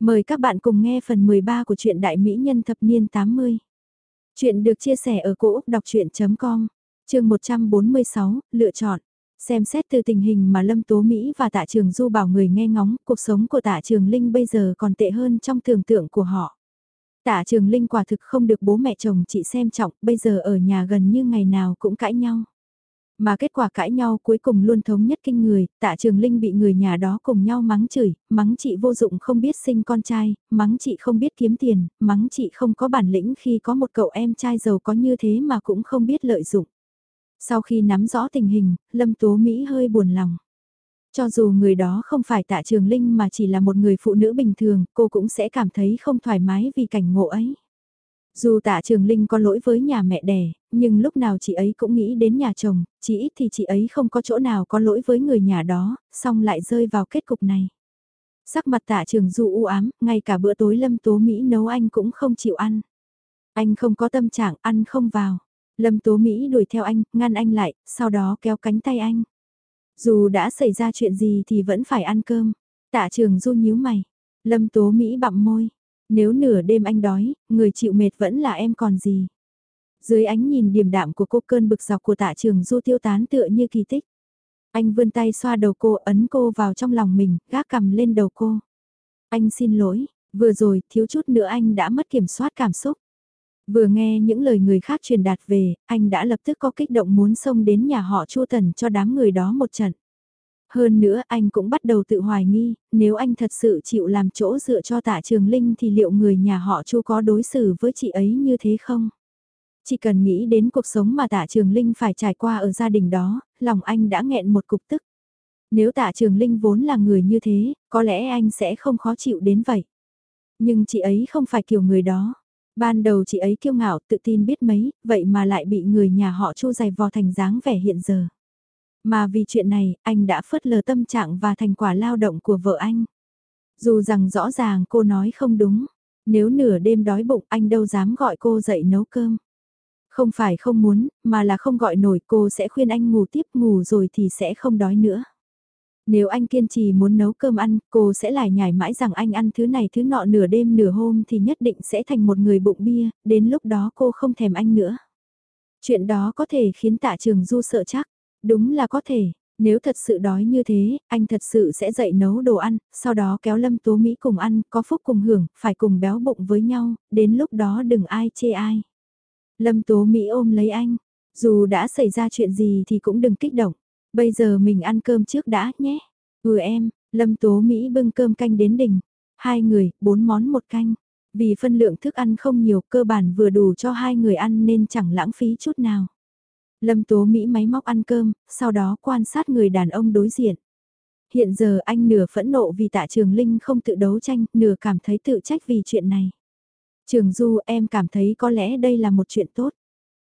Mời các bạn cùng nghe phần 13 của truyện Đại Mỹ Nhân thập niên 80. Chuyện được chia sẻ ở cỗ đọc chuyện.com, chương 146, lựa chọn. Xem xét từ tình hình mà Lâm Tố Mỹ và Tạ Trường Du bảo người nghe ngóng, cuộc sống của Tạ Trường Linh bây giờ còn tệ hơn trong tưởng tượng của họ. Tạ Trường Linh quả thực không được bố mẹ chồng chị xem trọng, bây giờ ở nhà gần như ngày nào cũng cãi nhau. Mà kết quả cãi nhau cuối cùng luôn thống nhất kinh người, tạ trường linh bị người nhà đó cùng nhau mắng chửi, mắng chị vô dụng không biết sinh con trai, mắng chị không biết kiếm tiền, mắng chị không có bản lĩnh khi có một cậu em trai giàu có như thế mà cũng không biết lợi dụng. Sau khi nắm rõ tình hình, Lâm Tố Mỹ hơi buồn lòng. Cho dù người đó không phải tạ trường linh mà chỉ là một người phụ nữ bình thường, cô cũng sẽ cảm thấy không thoải mái vì cảnh ngộ ấy. Dù tạ trường linh có lỗi với nhà mẹ đẻ, nhưng lúc nào chị ấy cũng nghĩ đến nhà chồng, chỉ ít thì chị ấy không có chỗ nào có lỗi với người nhà đó, xong lại rơi vào kết cục này. Sắc mặt tạ trường du u ám, ngay cả bữa tối lâm tố Mỹ nấu anh cũng không chịu ăn. Anh không có tâm trạng ăn không vào. Lâm tố Mỹ đuổi theo anh, ngăn anh lại, sau đó kéo cánh tay anh. Dù đã xảy ra chuyện gì thì vẫn phải ăn cơm. Tạ trường du nhíu mày. Lâm tố Mỹ bặm môi. Nếu nửa đêm anh đói, người chịu mệt vẫn là em còn gì. Dưới ánh nhìn điềm đạm của cô cơn bực dọc của tạ trường du tiêu tán tựa như kỳ tích. Anh vươn tay xoa đầu cô ấn cô vào trong lòng mình, gác cầm lên đầu cô. Anh xin lỗi, vừa rồi thiếu chút nữa anh đã mất kiểm soát cảm xúc. Vừa nghe những lời người khác truyền đạt về, anh đã lập tức có kích động muốn xông đến nhà họ Chu Tần cho đám người đó một trận. Hơn nữa anh cũng bắt đầu tự hoài nghi, nếu anh thật sự chịu làm chỗ dựa cho tạ trường linh thì liệu người nhà họ Chu có đối xử với chị ấy như thế không? Chỉ cần nghĩ đến cuộc sống mà tạ trường linh phải trải qua ở gia đình đó, lòng anh đã nghẹn một cục tức. Nếu tạ trường linh vốn là người như thế, có lẽ anh sẽ không khó chịu đến vậy. Nhưng chị ấy không phải kiểu người đó. Ban đầu chị ấy kiêu ngạo tự tin biết mấy, vậy mà lại bị người nhà họ chu dày vò thành dáng vẻ hiện giờ. Mà vì chuyện này, anh đã phớt lờ tâm trạng và thành quả lao động của vợ anh. Dù rằng rõ ràng cô nói không đúng, nếu nửa đêm đói bụng anh đâu dám gọi cô dậy nấu cơm. Không phải không muốn, mà là không gọi nổi cô sẽ khuyên anh ngủ tiếp ngủ rồi thì sẽ không đói nữa. Nếu anh kiên trì muốn nấu cơm ăn, cô sẽ lại nhảy mãi rằng anh ăn thứ này thứ nọ nửa đêm nửa hôm thì nhất định sẽ thành một người bụng bia, đến lúc đó cô không thèm anh nữa. Chuyện đó có thể khiến tạ trường du sợ chắc, đúng là có thể, nếu thật sự đói như thế, anh thật sự sẽ dậy nấu đồ ăn, sau đó kéo Lâm Tố Mỹ cùng ăn, có phúc cùng hưởng, phải cùng béo bụng với nhau, đến lúc đó đừng ai chê ai. Lâm Tố Mỹ ôm lấy anh, dù đã xảy ra chuyện gì thì cũng đừng kích động, bây giờ mình ăn cơm trước đã nhé. Ừ em, Lâm Tố Mỹ bưng cơm canh đến đỉnh, hai người, bốn món một canh. Vì phân lượng thức ăn không nhiều cơ bản vừa đủ cho hai người ăn nên chẳng lãng phí chút nào. Lâm Tố Mỹ máy móc ăn cơm, sau đó quan sát người đàn ông đối diện. Hiện giờ anh nửa phẫn nộ vì tạ trường Linh không tự đấu tranh, nửa cảm thấy tự trách vì chuyện này. Trường Du em cảm thấy có lẽ đây là một chuyện tốt.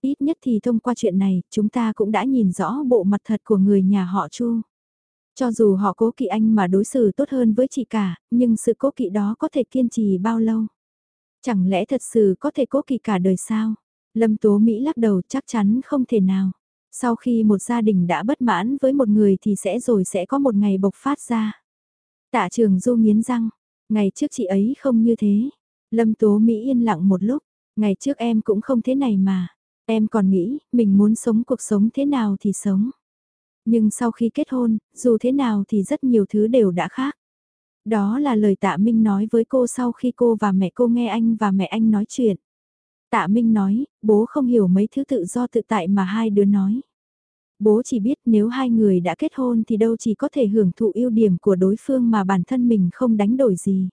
Ít nhất thì thông qua chuyện này, chúng ta cũng đã nhìn rõ bộ mặt thật của người nhà họ Chu. Cho dù họ cố kỵ anh mà đối xử tốt hơn với chị cả, nhưng sự cố kỵ đó có thể kiên trì bao lâu? Chẳng lẽ thật sự có thể cố kỵ cả đời sao? Lâm Tố Mỹ lắc đầu chắc chắn không thể nào. Sau khi một gia đình đã bất mãn với một người thì sẽ rồi sẽ có một ngày bộc phát ra. Tạ trường Du nghiến răng, ngày trước chị ấy không như thế. Lâm Tố Mỹ yên lặng một lúc, ngày trước em cũng không thế này mà. Em còn nghĩ, mình muốn sống cuộc sống thế nào thì sống. Nhưng sau khi kết hôn, dù thế nào thì rất nhiều thứ đều đã khác. Đó là lời tạ Minh nói với cô sau khi cô và mẹ cô nghe anh và mẹ anh nói chuyện. Tạ Minh nói, bố không hiểu mấy thứ tự do tự tại mà hai đứa nói. Bố chỉ biết nếu hai người đã kết hôn thì đâu chỉ có thể hưởng thụ ưu điểm của đối phương mà bản thân mình không đánh đổi gì.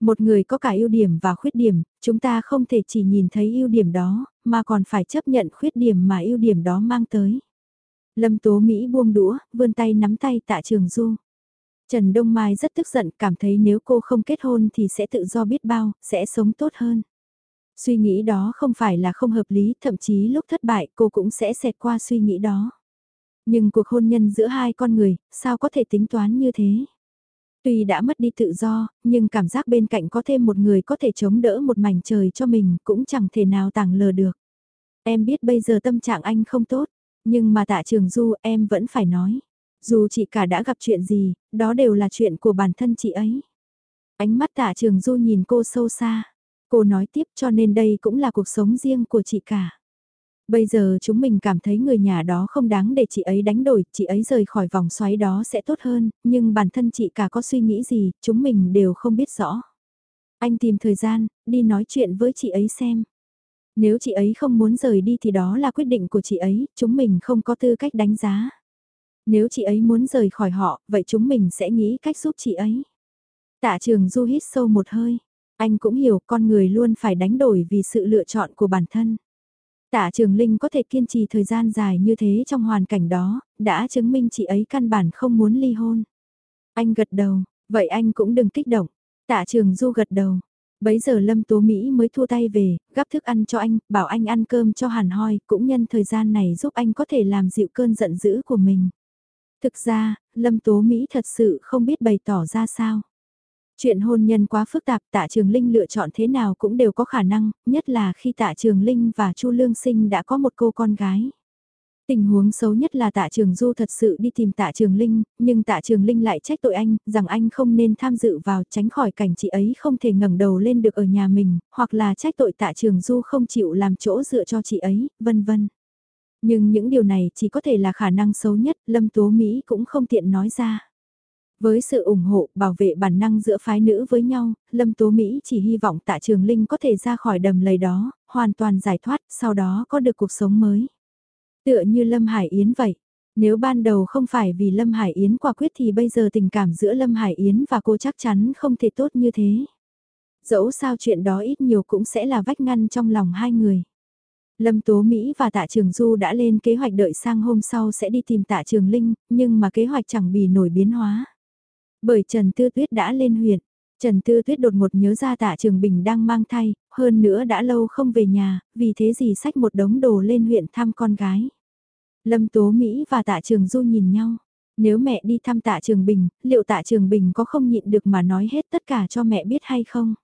Một người có cả ưu điểm và khuyết điểm, chúng ta không thể chỉ nhìn thấy ưu điểm đó, mà còn phải chấp nhận khuyết điểm mà ưu điểm đó mang tới. Lâm Tố Mỹ buông đũa, vươn tay nắm tay tạ trường du. Trần Đông Mai rất tức giận, cảm thấy nếu cô không kết hôn thì sẽ tự do biết bao, sẽ sống tốt hơn. Suy nghĩ đó không phải là không hợp lý, thậm chí lúc thất bại cô cũng sẽ xẹt qua suy nghĩ đó. Nhưng cuộc hôn nhân giữa hai con người, sao có thể tính toán như thế? Tuy đã mất đi tự do, nhưng cảm giác bên cạnh có thêm một người có thể chống đỡ một mảnh trời cho mình cũng chẳng thể nào tàng lờ được. Em biết bây giờ tâm trạng anh không tốt, nhưng mà tạ trường du em vẫn phải nói. Dù chị cả đã gặp chuyện gì, đó đều là chuyện của bản thân chị ấy. Ánh mắt tạ trường du nhìn cô sâu xa. Cô nói tiếp cho nên đây cũng là cuộc sống riêng của chị cả. Bây giờ chúng mình cảm thấy người nhà đó không đáng để chị ấy đánh đổi, chị ấy rời khỏi vòng xoáy đó sẽ tốt hơn, nhưng bản thân chị cả có suy nghĩ gì, chúng mình đều không biết rõ. Anh tìm thời gian, đi nói chuyện với chị ấy xem. Nếu chị ấy không muốn rời đi thì đó là quyết định của chị ấy, chúng mình không có tư cách đánh giá. Nếu chị ấy muốn rời khỏi họ, vậy chúng mình sẽ nghĩ cách giúp chị ấy. Tạ trường du hít sâu một hơi. Anh cũng hiểu con người luôn phải đánh đổi vì sự lựa chọn của bản thân. Tạ Trường Linh có thể kiên trì thời gian dài như thế trong hoàn cảnh đó, đã chứng minh chị ấy căn bản không muốn ly hôn. Anh gật đầu, vậy anh cũng đừng kích động. Tạ Trường Du gật đầu. Bấy giờ Lâm Tố Mỹ mới thua tay về, gắp thức ăn cho anh, bảo anh ăn cơm cho hàn hoi, cũng nhân thời gian này giúp anh có thể làm dịu cơn giận dữ của mình. Thực ra, Lâm Tố Mỹ thật sự không biết bày tỏ ra sao. Chuyện hôn nhân quá phức tạp tạ trường Linh lựa chọn thế nào cũng đều có khả năng, nhất là khi tạ trường Linh và Chu Lương Sinh đã có một cô con gái. Tình huống xấu nhất là tạ trường Du thật sự đi tìm tạ trường Linh, nhưng tạ trường Linh lại trách tội anh, rằng anh không nên tham dự vào tránh khỏi cảnh chị ấy không thể ngẩng đầu lên được ở nhà mình, hoặc là trách tội tạ trường Du không chịu làm chỗ dựa cho chị ấy, vân vân. Nhưng những điều này chỉ có thể là khả năng xấu nhất, Lâm Tố Mỹ cũng không tiện nói ra. Với sự ủng hộ, bảo vệ bản năng giữa phái nữ với nhau, Lâm Tố Mỹ chỉ hy vọng tạ trường Linh có thể ra khỏi đầm lầy đó, hoàn toàn giải thoát, sau đó có được cuộc sống mới. Tựa như Lâm Hải Yến vậy. Nếu ban đầu không phải vì Lâm Hải Yến quả quyết thì bây giờ tình cảm giữa Lâm Hải Yến và cô chắc chắn không thể tốt như thế. Dẫu sao chuyện đó ít nhiều cũng sẽ là vách ngăn trong lòng hai người. Lâm Tố Mỹ và Tạ Trường Du đã lên kế hoạch đợi sang hôm sau sẽ đi tìm Tạ Trường Linh, nhưng mà kế hoạch chẳng bị nổi biến hóa. Bởi Trần Tư Tuyết đã lên huyện, Trần Tư Tuyết đột ngột nhớ ra tạ Trường Bình đang mang thai, hơn nữa đã lâu không về nhà, vì thế gì xách một đống đồ lên huyện thăm con gái. Lâm Tố Mỹ và tạ Trường Du nhìn nhau. Nếu mẹ đi thăm tạ Trường Bình, liệu tạ Trường Bình có không nhịn được mà nói hết tất cả cho mẹ biết hay không?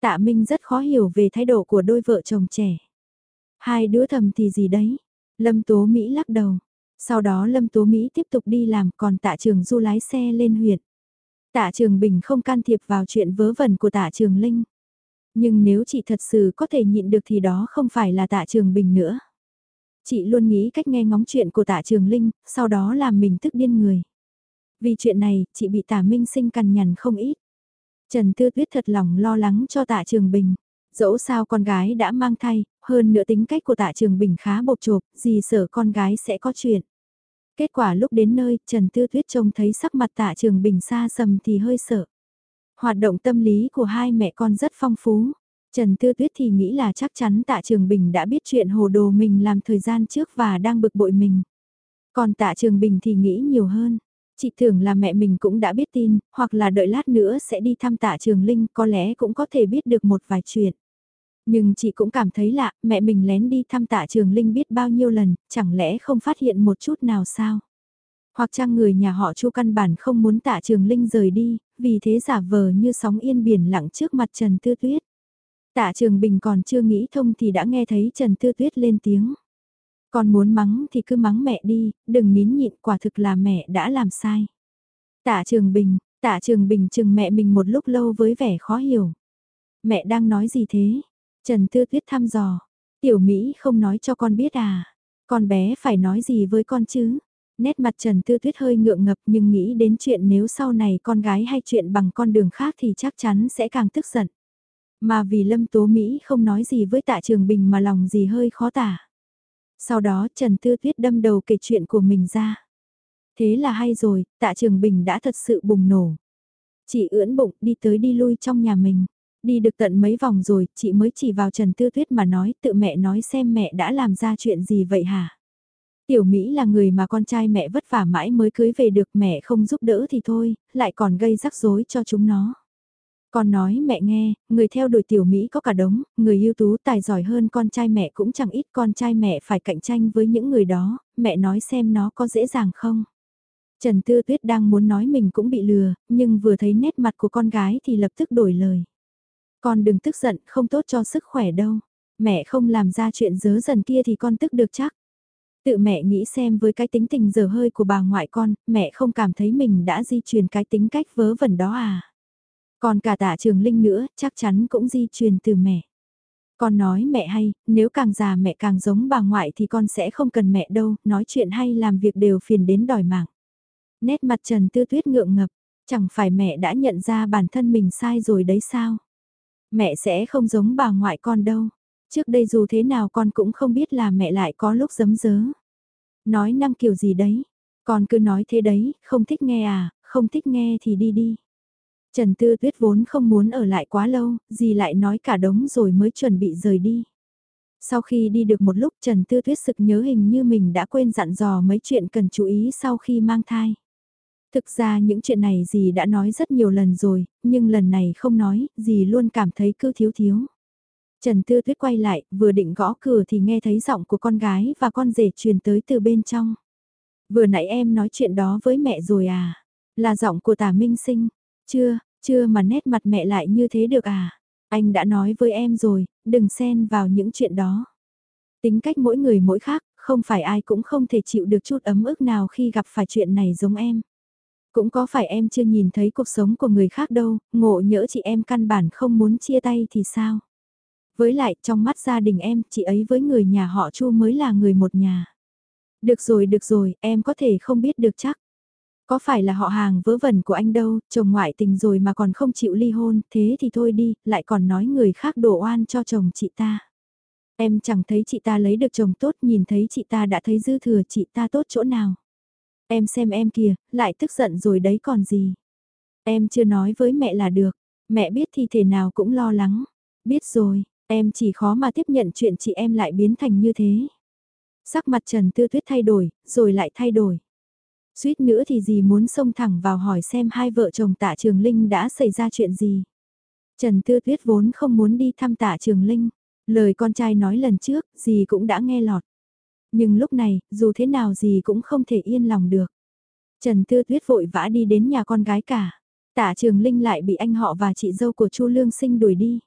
Tạ Minh rất khó hiểu về thái độ của đôi vợ chồng trẻ. Hai đứa thầm thì gì đấy? Lâm Tố Mỹ lắc đầu. Sau đó Lâm Tố Mỹ tiếp tục đi làm còn tạ Trường Du lái xe lên huyện. Tạ Trường Bình không can thiệp vào chuyện vớ vẩn của Tạ Trường Linh. Nhưng nếu chị thật sự có thể nhịn được thì đó không phải là Tạ Trường Bình nữa. Chị luôn nghĩ cách nghe ngóng chuyện của Tạ Trường Linh, sau đó làm mình tức điên người. Vì chuyện này, chị bị Tạ Minh Sinh cằn nhằn không ít. Trần Tư Tuyết thật lòng lo lắng cho Tạ Trường Bình. Dẫu sao con gái đã mang thai, hơn nữa tính cách của Tạ Trường Bình khá bộc chộp, gì sợ con gái sẽ có chuyện. Kết quả lúc đến nơi, Trần Tư Tuyết trông thấy sắc mặt tạ trường bình xa sầm thì hơi sợ. Hoạt động tâm lý của hai mẹ con rất phong phú. Trần Tư Tuyết thì nghĩ là chắc chắn tạ trường bình đã biết chuyện hồ đồ mình làm thời gian trước và đang bực bội mình. Còn tạ trường bình thì nghĩ nhiều hơn. Chị tưởng là mẹ mình cũng đã biết tin, hoặc là đợi lát nữa sẽ đi thăm tạ trường Linh có lẽ cũng có thể biết được một vài chuyện. Nhưng chị cũng cảm thấy lạ, mẹ mình lén đi thăm tạ trường Linh biết bao nhiêu lần, chẳng lẽ không phát hiện một chút nào sao? Hoặc chăng người nhà họ chu căn bản không muốn tạ trường Linh rời đi, vì thế giả vờ như sóng yên biển lặng trước mặt Trần Tư Tuyết. Tạ trường Bình còn chưa nghĩ thông thì đã nghe thấy Trần Tư Tuyết lên tiếng. Còn muốn mắng thì cứ mắng mẹ đi, đừng nín nhịn quả thực là mẹ đã làm sai. Tạ trường Bình, tạ trường Bình chừng mẹ mình một lúc lâu với vẻ khó hiểu. Mẹ đang nói gì thế? Trần Tư Tuyết thăm dò, tiểu Mỹ không nói cho con biết à, con bé phải nói gì với con chứ? Nét mặt Trần Tư Tuyết hơi ngượng ngập nhưng nghĩ đến chuyện nếu sau này con gái hay chuyện bằng con đường khác thì chắc chắn sẽ càng tức giận. Mà vì Lâm Tố Mỹ không nói gì với tạ trường bình mà lòng gì hơi khó tả. Sau đó Trần Tư Tuyết đâm đầu kể chuyện của mình ra. Thế là hay rồi, tạ trường bình đã thật sự bùng nổ. Chị ưỡn bụng đi tới đi lui trong nhà mình. Đi được tận mấy vòng rồi, chị mới chỉ vào Trần Tư Tuyết mà nói, tự mẹ nói xem mẹ đã làm ra chuyện gì vậy hả? Tiểu Mỹ là người mà con trai mẹ vất vả mãi mới cưới về được mẹ không giúp đỡ thì thôi, lại còn gây rắc rối cho chúng nó. Con nói mẹ nghe, người theo đuổi tiểu Mỹ có cả đống, người ưu tú tài giỏi hơn con trai mẹ cũng chẳng ít con trai mẹ phải cạnh tranh với những người đó, mẹ nói xem nó có dễ dàng không. Trần Tư Tuyết đang muốn nói mình cũng bị lừa, nhưng vừa thấy nét mặt của con gái thì lập tức đổi lời. Con đừng tức giận, không tốt cho sức khỏe đâu. Mẹ không làm ra chuyện dớ dần kia thì con tức được chắc. Tự mẹ nghĩ xem với cái tính tình dở hơi của bà ngoại con, mẹ không cảm thấy mình đã di truyền cái tính cách vớ vẩn đó à. Còn cả tạ trường linh nữa, chắc chắn cũng di truyền từ mẹ. Con nói mẹ hay, nếu càng già mẹ càng giống bà ngoại thì con sẽ không cần mẹ đâu, nói chuyện hay làm việc đều phiền đến đòi mạng. Nét mặt Trần Tư Tuyết ngượng ngập, chẳng phải mẹ đã nhận ra bản thân mình sai rồi đấy sao? Mẹ sẽ không giống bà ngoại con đâu. Trước đây dù thế nào con cũng không biết là mẹ lại có lúc giấm dớ. Nói năng kiểu gì đấy, con cứ nói thế đấy, không thích nghe à, không thích nghe thì đi đi. Trần Tư Tuyết vốn không muốn ở lại quá lâu, gì lại nói cả đống rồi mới chuẩn bị rời đi. Sau khi đi được một lúc Trần Tư Tuyết sực nhớ hình như mình đã quên dặn dò mấy chuyện cần chú ý sau khi mang thai. Thực ra những chuyện này dì đã nói rất nhiều lần rồi, nhưng lần này không nói, dì luôn cảm thấy cứ thiếu thiếu. Trần Tư Tuyết quay lại, vừa định gõ cửa thì nghe thấy giọng của con gái và con rể truyền tới từ bên trong. Vừa nãy em nói chuyện đó với mẹ rồi à? Là giọng của tả minh sinh. Chưa, chưa mà nét mặt mẹ lại như thế được à? Anh đã nói với em rồi, đừng xen vào những chuyện đó. Tính cách mỗi người mỗi khác, không phải ai cũng không thể chịu được chút ấm ức nào khi gặp phải chuyện này giống em. Cũng có phải em chưa nhìn thấy cuộc sống của người khác đâu, ngộ nhỡ chị em căn bản không muốn chia tay thì sao? Với lại, trong mắt gia đình em, chị ấy với người nhà họ Chu mới là người một nhà. Được rồi, được rồi, em có thể không biết được chắc. Có phải là họ hàng vớ vẩn của anh đâu, chồng ngoại tình rồi mà còn không chịu ly hôn, thế thì thôi đi, lại còn nói người khác đổ oan cho chồng chị ta. Em chẳng thấy chị ta lấy được chồng tốt, nhìn thấy chị ta đã thấy dư thừa chị ta tốt chỗ nào. Em xem em kìa, lại tức giận rồi đấy còn gì. Em chưa nói với mẹ là được, mẹ biết thì thể nào cũng lo lắng. Biết rồi, em chỉ khó mà tiếp nhận chuyện chị em lại biến thành như thế. Sắc mặt Trần Tư Tuyết thay đổi, rồi lại thay đổi. Suýt nữa thì dì muốn xông thẳng vào hỏi xem hai vợ chồng tạ Trường Linh đã xảy ra chuyện gì. Trần Tư Tuyết vốn không muốn đi thăm tạ Trường Linh. Lời con trai nói lần trước, dì cũng đã nghe lọt. Nhưng lúc này, dù thế nào gì cũng không thể yên lòng được. Trần Tư Tuyết vội vã đi đến nhà con gái cả. Tạ Trường Linh lại bị anh họ và chị dâu của Chu Lương Sinh đuổi đi.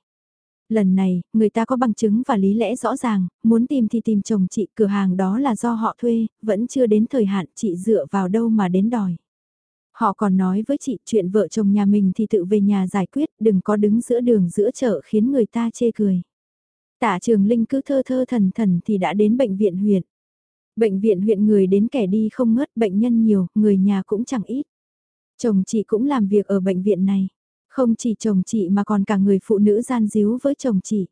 Lần này, người ta có bằng chứng và lý lẽ rõ ràng, muốn tìm thì tìm chồng chị, cửa hàng đó là do họ thuê, vẫn chưa đến thời hạn chị dựa vào đâu mà đến đòi. Họ còn nói với chị chuyện vợ chồng nhà mình thì tự về nhà giải quyết, đừng có đứng giữa đường giữa chợ khiến người ta chê cười. Tạ trường Linh cứ thơ thơ thần thần thì đã đến bệnh viện huyện. Bệnh viện huyện người đến kẻ đi không ngớt bệnh nhân nhiều, người nhà cũng chẳng ít. Chồng chị cũng làm việc ở bệnh viện này. Không chỉ chồng chị mà còn cả người phụ nữ gian díu với chồng chị.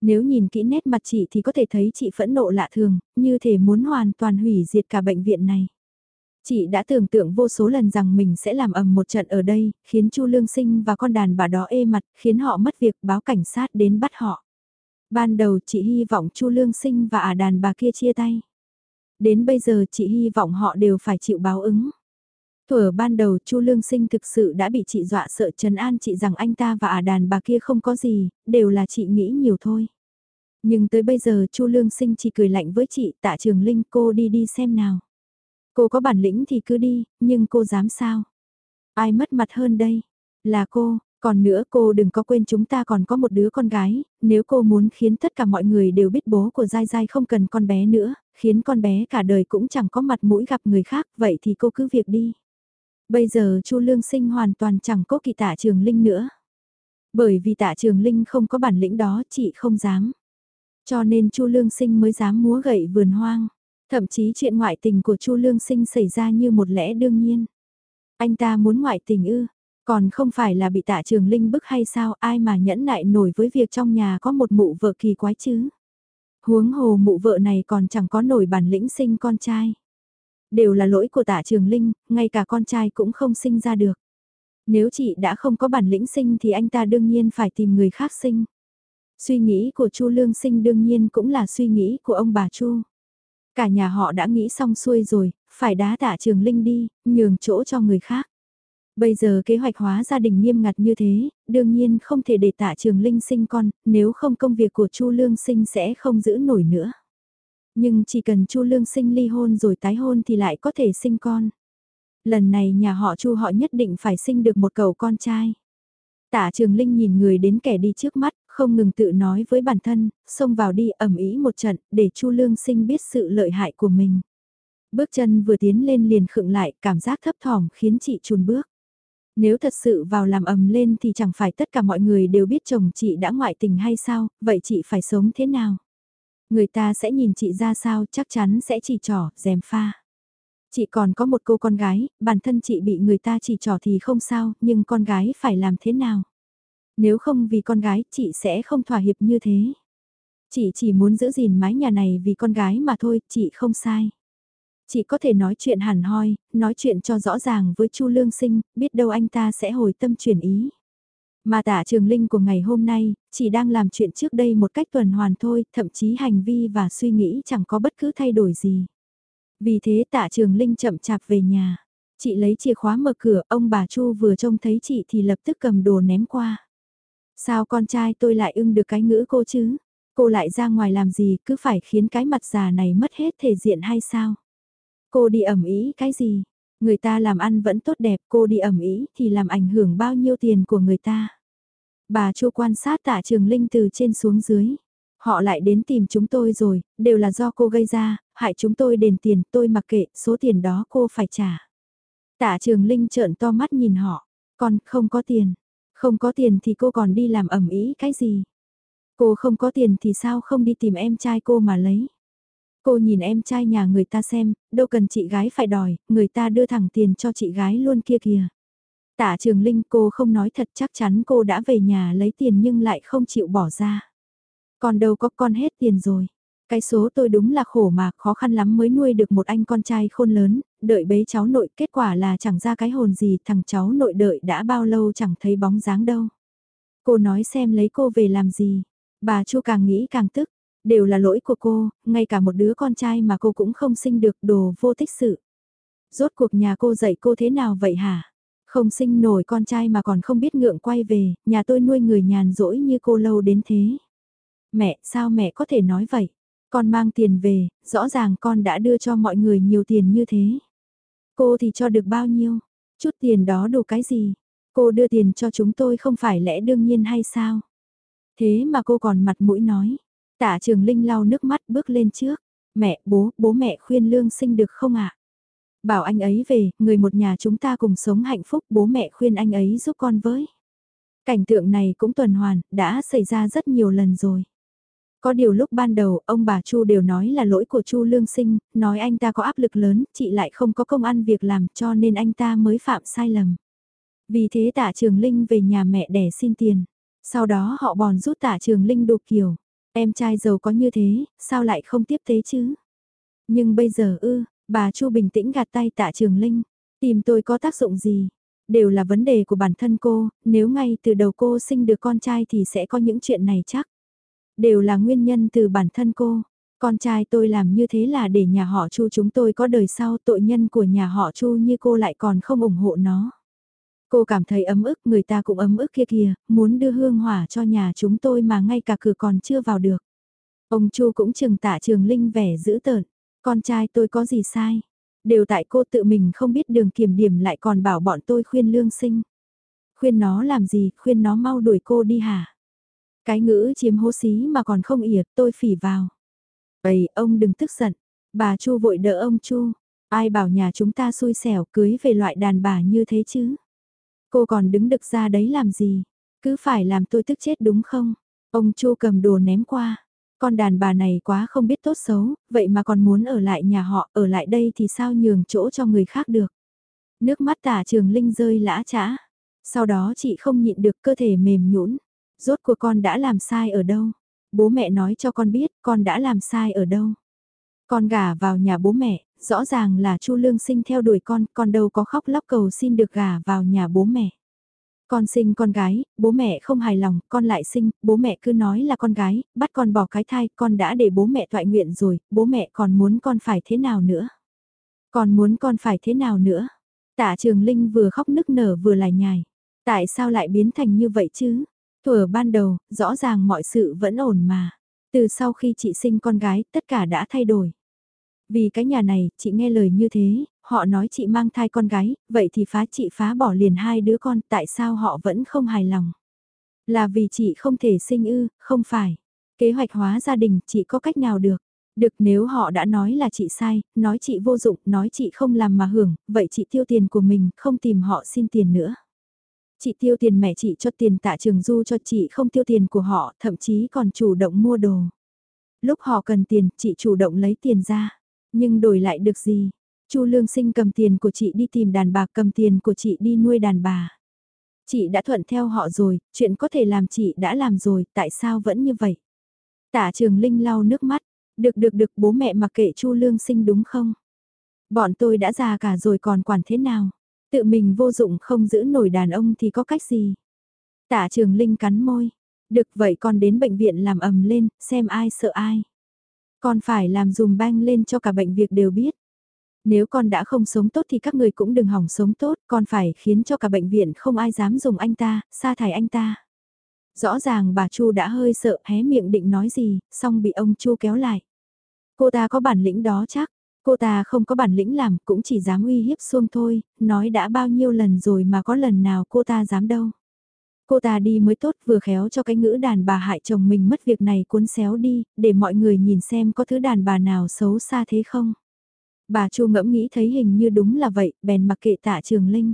Nếu nhìn kỹ nét mặt chị thì có thể thấy chị phẫn nộ lạ thường, như thể muốn hoàn toàn hủy diệt cả bệnh viện này. Chị đã tưởng tượng vô số lần rằng mình sẽ làm ầm một trận ở đây, khiến Chu Lương Sinh và con đàn bà đó ê mặt, khiến họ mất việc báo cảnh sát đến bắt họ. Ban đầu chị hy vọng Chu Lương Sinh và ả đàn bà kia chia tay. Đến bây giờ chị hy vọng họ đều phải chịu báo ứng. Thuở ban đầu Chu Lương Sinh thực sự đã bị chị dọa sợ trấn an chị rằng anh ta và ả đàn bà kia không có gì, đều là chị nghĩ nhiều thôi. Nhưng tới bây giờ Chu Lương Sinh chỉ cười lạnh với chị tạ trường Linh cô đi đi xem nào. Cô có bản lĩnh thì cứ đi, nhưng cô dám sao? Ai mất mặt hơn đây? Là cô, còn nữa cô đừng có quên chúng ta còn có một đứa con gái, nếu cô muốn khiến tất cả mọi người đều biết bố của Giai Giai không cần con bé nữa, khiến con bé cả đời cũng chẳng có mặt mũi gặp người khác, vậy thì cô cứ việc đi. Bây giờ Chu Lương Sinh hoàn toàn chẳng có kỳ tạ trường Linh nữa. Bởi vì tạ trường Linh không có bản lĩnh đó, chị không dám. Cho nên Chu Lương Sinh mới dám múa gậy vườn hoang. Thậm chí chuyện ngoại tình của Chu Lương Sinh xảy ra như một lẽ đương nhiên. Anh ta muốn ngoại tình ư, còn không phải là bị tạ trường Linh bức hay sao ai mà nhẫn nại nổi với việc trong nhà có một mụ vợ kỳ quái chứ. Huống hồ mụ vợ này còn chẳng có nổi bản lĩnh sinh con trai. Đều là lỗi của tạ trường Linh, ngay cả con trai cũng không sinh ra được. Nếu chị đã không có bản lĩnh sinh thì anh ta đương nhiên phải tìm người khác sinh. Suy nghĩ của Chu Lương Sinh đương nhiên cũng là suy nghĩ của ông bà Chu. Cả nhà họ đã nghĩ xong xuôi rồi, phải đá tạ trường Linh đi, nhường chỗ cho người khác. Bây giờ kế hoạch hóa gia đình nghiêm ngặt như thế, đương nhiên không thể để tạ trường Linh sinh con, nếu không công việc của Chu Lương Sinh sẽ không giữ nổi nữa. Nhưng chỉ cần Chu Lương Sinh ly hôn rồi tái hôn thì lại có thể sinh con. Lần này nhà họ Chu họ nhất định phải sinh được một cậu con trai. Tạ Trường Linh nhìn người đến kẻ đi trước mắt, không ngừng tự nói với bản thân, xông vào đi ẩm ý một trận, để Chu Lương Sinh biết sự lợi hại của mình. Bước chân vừa tiến lên liền khựng lại, cảm giác thấp thỏm khiến chị chùn bước. Nếu thật sự vào làm ầm lên thì chẳng phải tất cả mọi người đều biết chồng chị đã ngoại tình hay sao, vậy chị phải sống thế nào? Người ta sẽ nhìn chị ra sao chắc chắn sẽ chỉ trỏ, dèm pha. Chị còn có một cô con gái, bản thân chị bị người ta chỉ trỏ thì không sao, nhưng con gái phải làm thế nào? Nếu không vì con gái, chị sẽ không thỏa hiệp như thế. Chị chỉ muốn giữ gìn mái nhà này vì con gái mà thôi, chị không sai. Chị có thể nói chuyện hẳn hoi, nói chuyện cho rõ ràng với Chu Lương Sinh, biết đâu anh ta sẽ hồi tâm chuyển ý. Mà tả trường linh của ngày hôm nay, chỉ đang làm chuyện trước đây một cách tuần hoàn thôi, thậm chí hành vi và suy nghĩ chẳng có bất cứ thay đổi gì. Vì thế tạ trường linh chậm chạp về nhà. Chị lấy chìa khóa mở cửa, ông bà Chu vừa trông thấy chị thì lập tức cầm đồ ném qua. Sao con trai tôi lại ưng được cái ngữ cô chứ? Cô lại ra ngoài làm gì cứ phải khiến cái mặt già này mất hết thể diện hay sao? Cô đi ẩm ý cái gì? Người ta làm ăn vẫn tốt đẹp, cô đi ẩm ý thì làm ảnh hưởng bao nhiêu tiền của người ta? Bà Chu quan sát tạ trường linh từ trên xuống dưới. Họ lại đến tìm chúng tôi rồi, đều là do cô gây ra, hại chúng tôi đền tiền, tôi mặc kệ, số tiền đó cô phải trả. Tạ trường linh trợn to mắt nhìn họ, còn không có tiền, không có tiền thì cô còn đi làm ẩm ý cái gì? Cô không có tiền thì sao không đi tìm em trai cô mà lấy? Cô nhìn em trai nhà người ta xem, đâu cần chị gái phải đòi, người ta đưa thẳng tiền cho chị gái luôn kia kìa. Tạ Trường Linh cô không nói thật chắc chắn cô đã về nhà lấy tiền nhưng lại không chịu bỏ ra. Còn đâu có con hết tiền rồi. Cái số tôi đúng là khổ mà khó khăn lắm mới nuôi được một anh con trai khôn lớn, đợi bế cháu nội kết quả là chẳng ra cái hồn gì thằng cháu nội đợi đã bao lâu chẳng thấy bóng dáng đâu. Cô nói xem lấy cô về làm gì, bà Chu càng nghĩ càng tức, đều là lỗi của cô, ngay cả một đứa con trai mà cô cũng không sinh được đồ vô tích sự. Rốt cuộc nhà cô dạy cô thế nào vậy hả? Không sinh nổi con trai mà còn không biết ngượng quay về, nhà tôi nuôi người nhàn rỗi như cô lâu đến thế. Mẹ, sao mẹ có thể nói vậy? Con mang tiền về, rõ ràng con đã đưa cho mọi người nhiều tiền như thế. Cô thì cho được bao nhiêu? Chút tiền đó đủ cái gì? Cô đưa tiền cho chúng tôi không phải lẽ đương nhiên hay sao? Thế mà cô còn mặt mũi nói. Tạ trường Linh lau nước mắt bước lên trước. Mẹ, bố, bố mẹ khuyên lương sinh được không ạ? Bảo anh ấy về, người một nhà chúng ta cùng sống hạnh phúc, bố mẹ khuyên anh ấy giúp con với. Cảnh tượng này cũng tuần hoàn, đã xảy ra rất nhiều lần rồi. Có điều lúc ban đầu, ông bà Chu đều nói là lỗi của Chu Lương Sinh, nói anh ta có áp lực lớn, chị lại không có công ăn việc làm cho nên anh ta mới phạm sai lầm. Vì thế tạ Trường Linh về nhà mẹ đẻ xin tiền. Sau đó họ bòn rút tạ Trường Linh đục kiểu. Em trai giàu có như thế, sao lại không tiếp tế chứ? Nhưng bây giờ ư, bà Chu bình tĩnh gạt tay tạ Trường Linh. Tìm tôi có tác dụng gì? Đều là vấn đề của bản thân cô, nếu ngay từ đầu cô sinh được con trai thì sẽ có những chuyện này chắc đều là nguyên nhân từ bản thân cô. Con trai tôi làm như thế là để nhà họ Chu chúng tôi có đời sau tội nhân của nhà họ Chu như cô lại còn không ủng hộ nó. Cô cảm thấy ấm ức người ta cũng ấm ức kia kìa, muốn đưa hương hỏa cho nhà chúng tôi mà ngay cả cửa còn chưa vào được. Ông Chu cũng chừng tạ trường linh vẻ dữ tợn, con trai tôi có gì sai. Đều tại cô tự mình không biết đường kiểm điểm lại còn bảo bọn tôi khuyên lương sinh. Khuyên nó làm gì, khuyên nó mau đuổi cô đi hả? Cái ngữ chiếm hố xí mà còn không ỉa, tôi phỉ vào. Vậy ông đừng tức giận. Bà Chu vội đỡ ông Chu. Ai bảo nhà chúng ta xui xẻo cưới về loại đàn bà như thế chứ? Cô còn đứng đực ra đấy làm gì? Cứ phải làm tôi tức chết đúng không? Ông Chu cầm đồ ném qua. Con đàn bà này quá không biết tốt xấu, vậy mà còn muốn ở lại nhà họ, ở lại đây thì sao nhường chỗ cho người khác được? Nước mắt tả trường linh rơi lã trã. Sau đó chị không nhịn được cơ thể mềm nhũn. Rốt của con đã làm sai ở đâu? Bố mẹ nói cho con biết con đã làm sai ở đâu? Con gả vào nhà bố mẹ, rõ ràng là Chu Lương Sinh theo đuổi con, con đâu có khóc lóc cầu xin được gả vào nhà bố mẹ. Con sinh con gái, bố mẹ không hài lòng, con lại sinh, bố mẹ cứ nói là con gái, bắt con bỏ cái thai, con đã để bố mẹ thoại nguyện rồi, bố mẹ còn muốn con phải thế nào nữa? Còn muốn con phải thế nào nữa? Tạ Trường Linh vừa khóc nức nở vừa lải nhải. Tại sao lại biến thành như vậy chứ? Thuở ban đầu, rõ ràng mọi sự vẫn ổn mà. Từ sau khi chị sinh con gái, tất cả đã thay đổi. Vì cái nhà này, chị nghe lời như thế, họ nói chị mang thai con gái, vậy thì phá chị phá bỏ liền hai đứa con, tại sao họ vẫn không hài lòng? Là vì chị không thể sinh ư, không phải. Kế hoạch hóa gia đình, chị có cách nào được? Được nếu họ đã nói là chị sai, nói chị vô dụng, nói chị không làm mà hưởng, vậy chị tiêu tiền của mình, không tìm họ xin tiền nữa. Chị tiêu tiền mẹ chị cho tiền tạ trường du cho chị không tiêu tiền của họ, thậm chí còn chủ động mua đồ. Lúc họ cần tiền, chị chủ động lấy tiền ra. Nhưng đổi lại được gì? Chu Lương Sinh cầm tiền của chị đi tìm đàn bà, cầm tiền của chị đi nuôi đàn bà. Chị đã thuận theo họ rồi, chuyện có thể làm chị đã làm rồi, tại sao vẫn như vậy? Tạ Trường Linh lau nước mắt, được được được bố mẹ mặc kệ Chu Lương Sinh đúng không? Bọn tôi đã già cả rồi còn quản thế nào? Tự mình vô dụng không giữ nổi đàn ông thì có cách gì? Tạ Trường Linh cắn môi, được vậy con đến bệnh viện làm ầm lên, xem ai sợ ai. Con phải làm dùm banh lên cho cả bệnh viện đều biết. Nếu con đã không sống tốt thì các người cũng đừng hỏng sống tốt, con phải khiến cho cả bệnh viện không ai dám dùng anh ta, sa thải anh ta. Rõ ràng bà Chu đã hơi sợ hé miệng định nói gì, xong bị ông Chu kéo lại. Cô ta có bản lĩnh đó chắc, cô ta không có bản lĩnh làm cũng chỉ dám uy hiếp xuông thôi, nói đã bao nhiêu lần rồi mà có lần nào cô ta dám đâu. Cô ta đi mới tốt vừa khéo cho cái ngữ đàn bà hại chồng mình mất việc này cuốn xéo đi, để mọi người nhìn xem có thứ đàn bà nào xấu xa thế không. Bà Chu ngẫm nghĩ thấy hình như đúng là vậy, bèn mặc kệ tạ Trường Linh.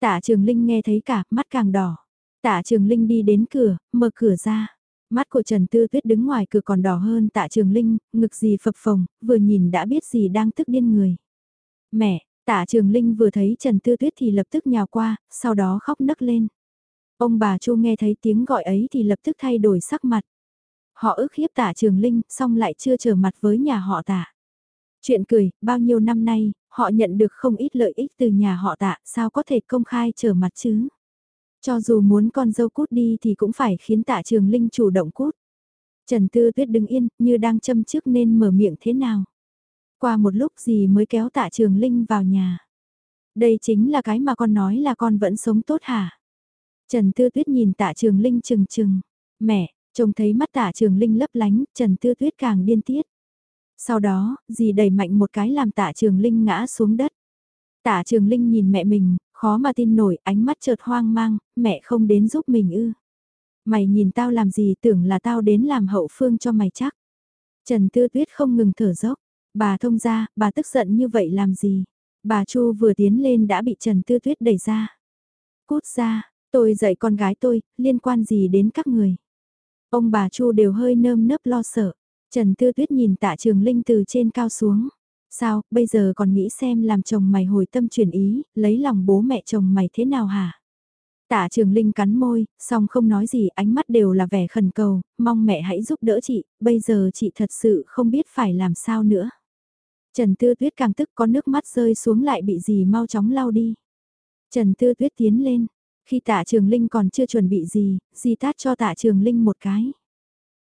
Tạ Trường Linh nghe thấy cả, mắt càng đỏ. Tạ Trường Linh đi đến cửa, mở cửa ra. Mắt của Trần Tư Tuyết đứng ngoài cửa còn đỏ hơn tạ Trường Linh, ngực gì phập phồng, vừa nhìn đã biết gì đang tức điên người. Mẹ, tạ Trường Linh vừa thấy Trần Tư Tuyết thì lập tức nhào qua, sau đó khóc nấc lên. Ông bà Chu nghe thấy tiếng gọi ấy thì lập tức thay đổi sắc mặt. Họ ức hiếp tạ Trường Linh, xong lại chưa trở mặt với nhà họ tạ. Chuyện cười, bao nhiêu năm nay, họ nhận được không ít lợi ích từ nhà họ tạ, sao có thể công khai trở mặt chứ? Cho dù muốn con dâu cút đi thì cũng phải khiến tạ trường linh chủ động cút. Trần Tư Tuyết đứng yên, như đang châm trước nên mở miệng thế nào. Qua một lúc gì mới kéo tạ trường linh vào nhà. Đây chính là cái mà con nói là con vẫn sống tốt hả? Trần Tư Tuyết nhìn tạ trường linh chừng chừng. Mẹ, trông thấy mắt tạ trường linh lấp lánh, Trần Tư Tuyết càng điên tiết. Sau đó, dì đẩy mạnh một cái làm tạ trường linh ngã xuống đất. Tạ trường linh nhìn mẹ mình, khó mà tin nổi, ánh mắt chợt hoang mang, mẹ không đến giúp mình ư. Mày nhìn tao làm gì tưởng là tao đến làm hậu phương cho mày chắc. Trần Tư Tuyết không ngừng thở dốc, bà thông ra, bà tức giận như vậy làm gì. Bà Chu vừa tiến lên đã bị Trần Tư Tuyết đẩy ra. Cút ra, tôi dạy con gái tôi, liên quan gì đến các người. Ông bà Chu đều hơi nơm nớp lo sợ. Trần Tư Tuyết nhìn tạ trường linh từ trên cao xuống. Sao, bây giờ còn nghĩ xem làm chồng mày hồi tâm chuyển ý, lấy lòng bố mẹ chồng mày thế nào hả? Tạ Trường Linh cắn môi, song không nói gì, ánh mắt đều là vẻ khẩn cầu, mong mẹ hãy giúp đỡ chị, bây giờ chị thật sự không biết phải làm sao nữa. Trần Tư Tuyết càng tức có nước mắt rơi xuống lại bị gì mau chóng lau đi. Trần Tư Tuyết tiến lên, khi tạ Trường Linh còn chưa chuẩn bị gì, di tát cho tạ Trường Linh một cái.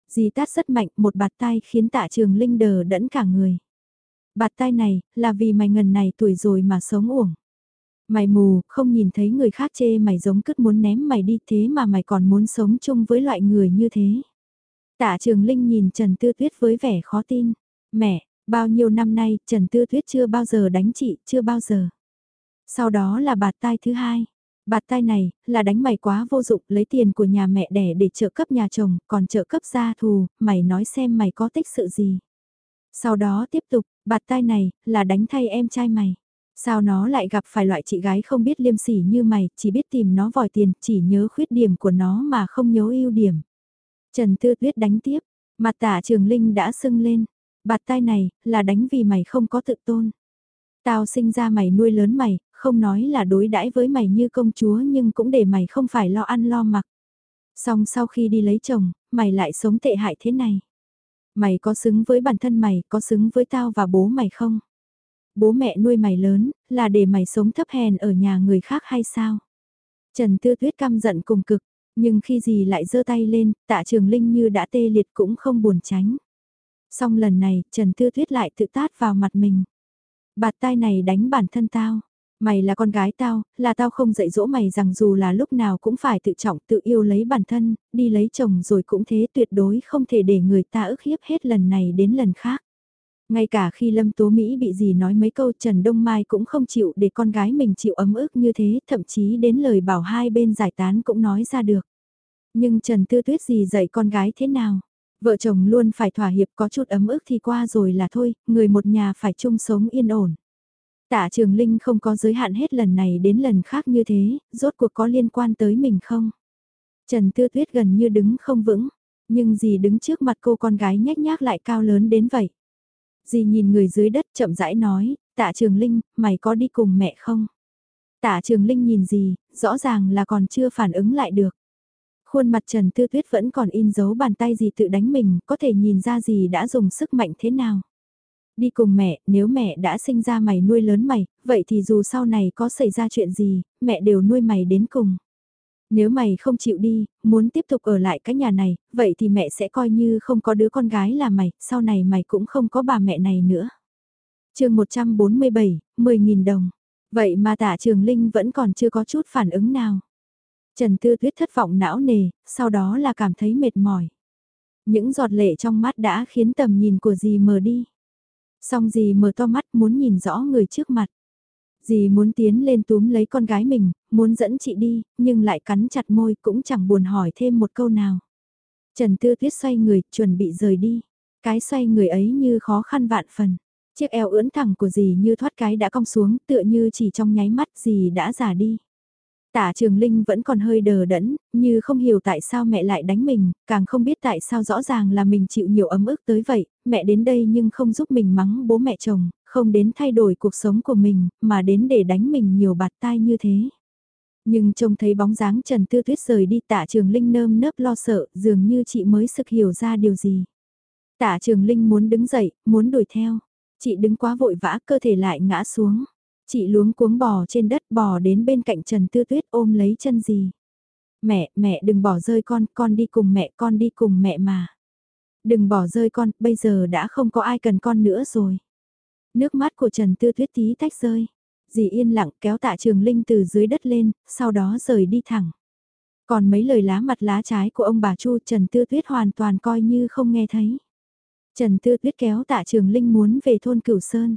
di tát rất mạnh, một bạt tay khiến tạ Trường Linh đờ đẫn cả người. Bạt tai này, là vì mày ngần này tuổi rồi mà sống uổng. Mày mù, không nhìn thấy người khác chê mày giống cứt muốn ném mày đi thế mà mày còn muốn sống chung với loại người như thế. Tạ Trường Linh nhìn Trần Tư Tuyết với vẻ khó tin. Mẹ, bao nhiêu năm nay Trần Tư Tuyết chưa bao giờ đánh chị, chưa bao giờ. Sau đó là bạt tai thứ hai. Bạt tai này, là đánh mày quá vô dụng, lấy tiền của nhà mẹ đẻ để trợ cấp nhà chồng, còn trợ cấp gia thù, mày nói xem mày có tích sự gì. Sau đó tiếp tục, bạt tai này, là đánh thay em trai mày. Sao nó lại gặp phải loại chị gái không biết liêm sỉ như mày, chỉ biết tìm nó vòi tiền, chỉ nhớ khuyết điểm của nó mà không nhớ ưu điểm. Trần Tư Tuyết đánh tiếp, mặt tả trường Linh đã sưng lên. Bạt tai này, là đánh vì mày không có tự tôn. Tao sinh ra mày nuôi lớn mày, không nói là đối đãi với mày như công chúa nhưng cũng để mày không phải lo ăn lo mặc. Xong sau khi đi lấy chồng, mày lại sống tệ hại thế này. Mày có xứng với bản thân mày, có xứng với tao và bố mày không? Bố mẹ nuôi mày lớn, là để mày sống thấp hèn ở nhà người khác hay sao? Trần Tư Tuyết căm giận cùng cực, nhưng khi gì lại giơ tay lên, tạ trường linh như đã tê liệt cũng không buồn tránh. Xong lần này, Trần Tư Tuyết lại tự tát vào mặt mình. Bạt tai này đánh bản thân tao. Mày là con gái tao, là tao không dạy dỗ mày rằng dù là lúc nào cũng phải tự trọng tự yêu lấy bản thân, đi lấy chồng rồi cũng thế tuyệt đối không thể để người ta ức hiếp hết lần này đến lần khác. Ngay cả khi Lâm Tố Mỹ bị gì nói mấy câu Trần Đông Mai cũng không chịu để con gái mình chịu ấm ức như thế, thậm chí đến lời bảo hai bên giải tán cũng nói ra được. Nhưng Trần Tư Tuyết gì dạy con gái thế nào? Vợ chồng luôn phải thỏa hiệp có chút ấm ức thì qua rồi là thôi, người một nhà phải chung sống yên ổn. Tạ Trường Linh không có giới hạn hết lần này đến lần khác như thế, rốt cuộc có liên quan tới mình không? Trần Tư Tuyết gần như đứng không vững, nhưng gì đứng trước mặt cô con gái nhếch nhác lại cao lớn đến vậy. Dì nhìn người dưới đất chậm rãi nói, tạ Trường Linh, mày có đi cùng mẹ không? Tạ Trường Linh nhìn gì, rõ ràng là còn chưa phản ứng lại được. Khuôn mặt Trần Tư Tuyết vẫn còn in dấu bàn tay gì tự đánh mình, có thể nhìn ra gì đã dùng sức mạnh thế nào. Đi cùng mẹ, nếu mẹ đã sinh ra mày nuôi lớn mày, vậy thì dù sau này có xảy ra chuyện gì, mẹ đều nuôi mày đến cùng. Nếu mày không chịu đi, muốn tiếp tục ở lại cái nhà này, vậy thì mẹ sẽ coi như không có đứa con gái là mày, sau này mày cũng không có bà mẹ này nữa. chương 147, 10.000 đồng. Vậy mà tả trường Linh vẫn còn chưa có chút phản ứng nào. Trần Tư Tuyết thất vọng não nề, sau đó là cảm thấy mệt mỏi. Những giọt lệ trong mắt đã khiến tầm nhìn của dì mờ đi. Xong dì mở to mắt muốn nhìn rõ người trước mặt. Dì muốn tiến lên túm lấy con gái mình, muốn dẫn chị đi, nhưng lại cắn chặt môi cũng chẳng buồn hỏi thêm một câu nào. Trần Tư Tuyết xoay người, chuẩn bị rời đi. Cái xoay người ấy như khó khăn vạn phần. Chiếc eo ưỡn thẳng của dì như thoát cái đã cong xuống tựa như chỉ trong nháy mắt dì đã già đi. Tả Trường Linh vẫn còn hơi đờ đẫn, như không hiểu tại sao mẹ lại đánh mình, càng không biết tại sao rõ ràng là mình chịu nhiều ấm ức tới vậy, mẹ đến đây nhưng không giúp mình mắng bố mẹ chồng, không đến thay đổi cuộc sống của mình, mà đến để đánh mình nhiều bạt tai như thế. Nhưng trông thấy bóng dáng Trần Tư Tuyết rời đi tạ Trường Linh nơm nớp lo sợ, dường như chị mới sực hiểu ra điều gì. Tạ Trường Linh muốn đứng dậy, muốn đuổi theo. Chị đứng quá vội vã cơ thể lại ngã xuống. Chị luống cuống bò trên đất bò đến bên cạnh Trần Tư Tuyết ôm lấy chân gì. Mẹ, mẹ đừng bỏ rơi con, con đi cùng mẹ, con đi cùng mẹ mà. Đừng bỏ rơi con, bây giờ đã không có ai cần con nữa rồi. Nước mắt của Trần Tư Tuyết tí tách rơi. Dì yên lặng kéo tạ trường linh từ dưới đất lên, sau đó rời đi thẳng. Còn mấy lời lá mặt lá trái của ông bà Chu Trần Tư Tuyết hoàn toàn coi như không nghe thấy. Trần Tư Tuyết kéo tạ trường linh muốn về thôn Cửu Sơn.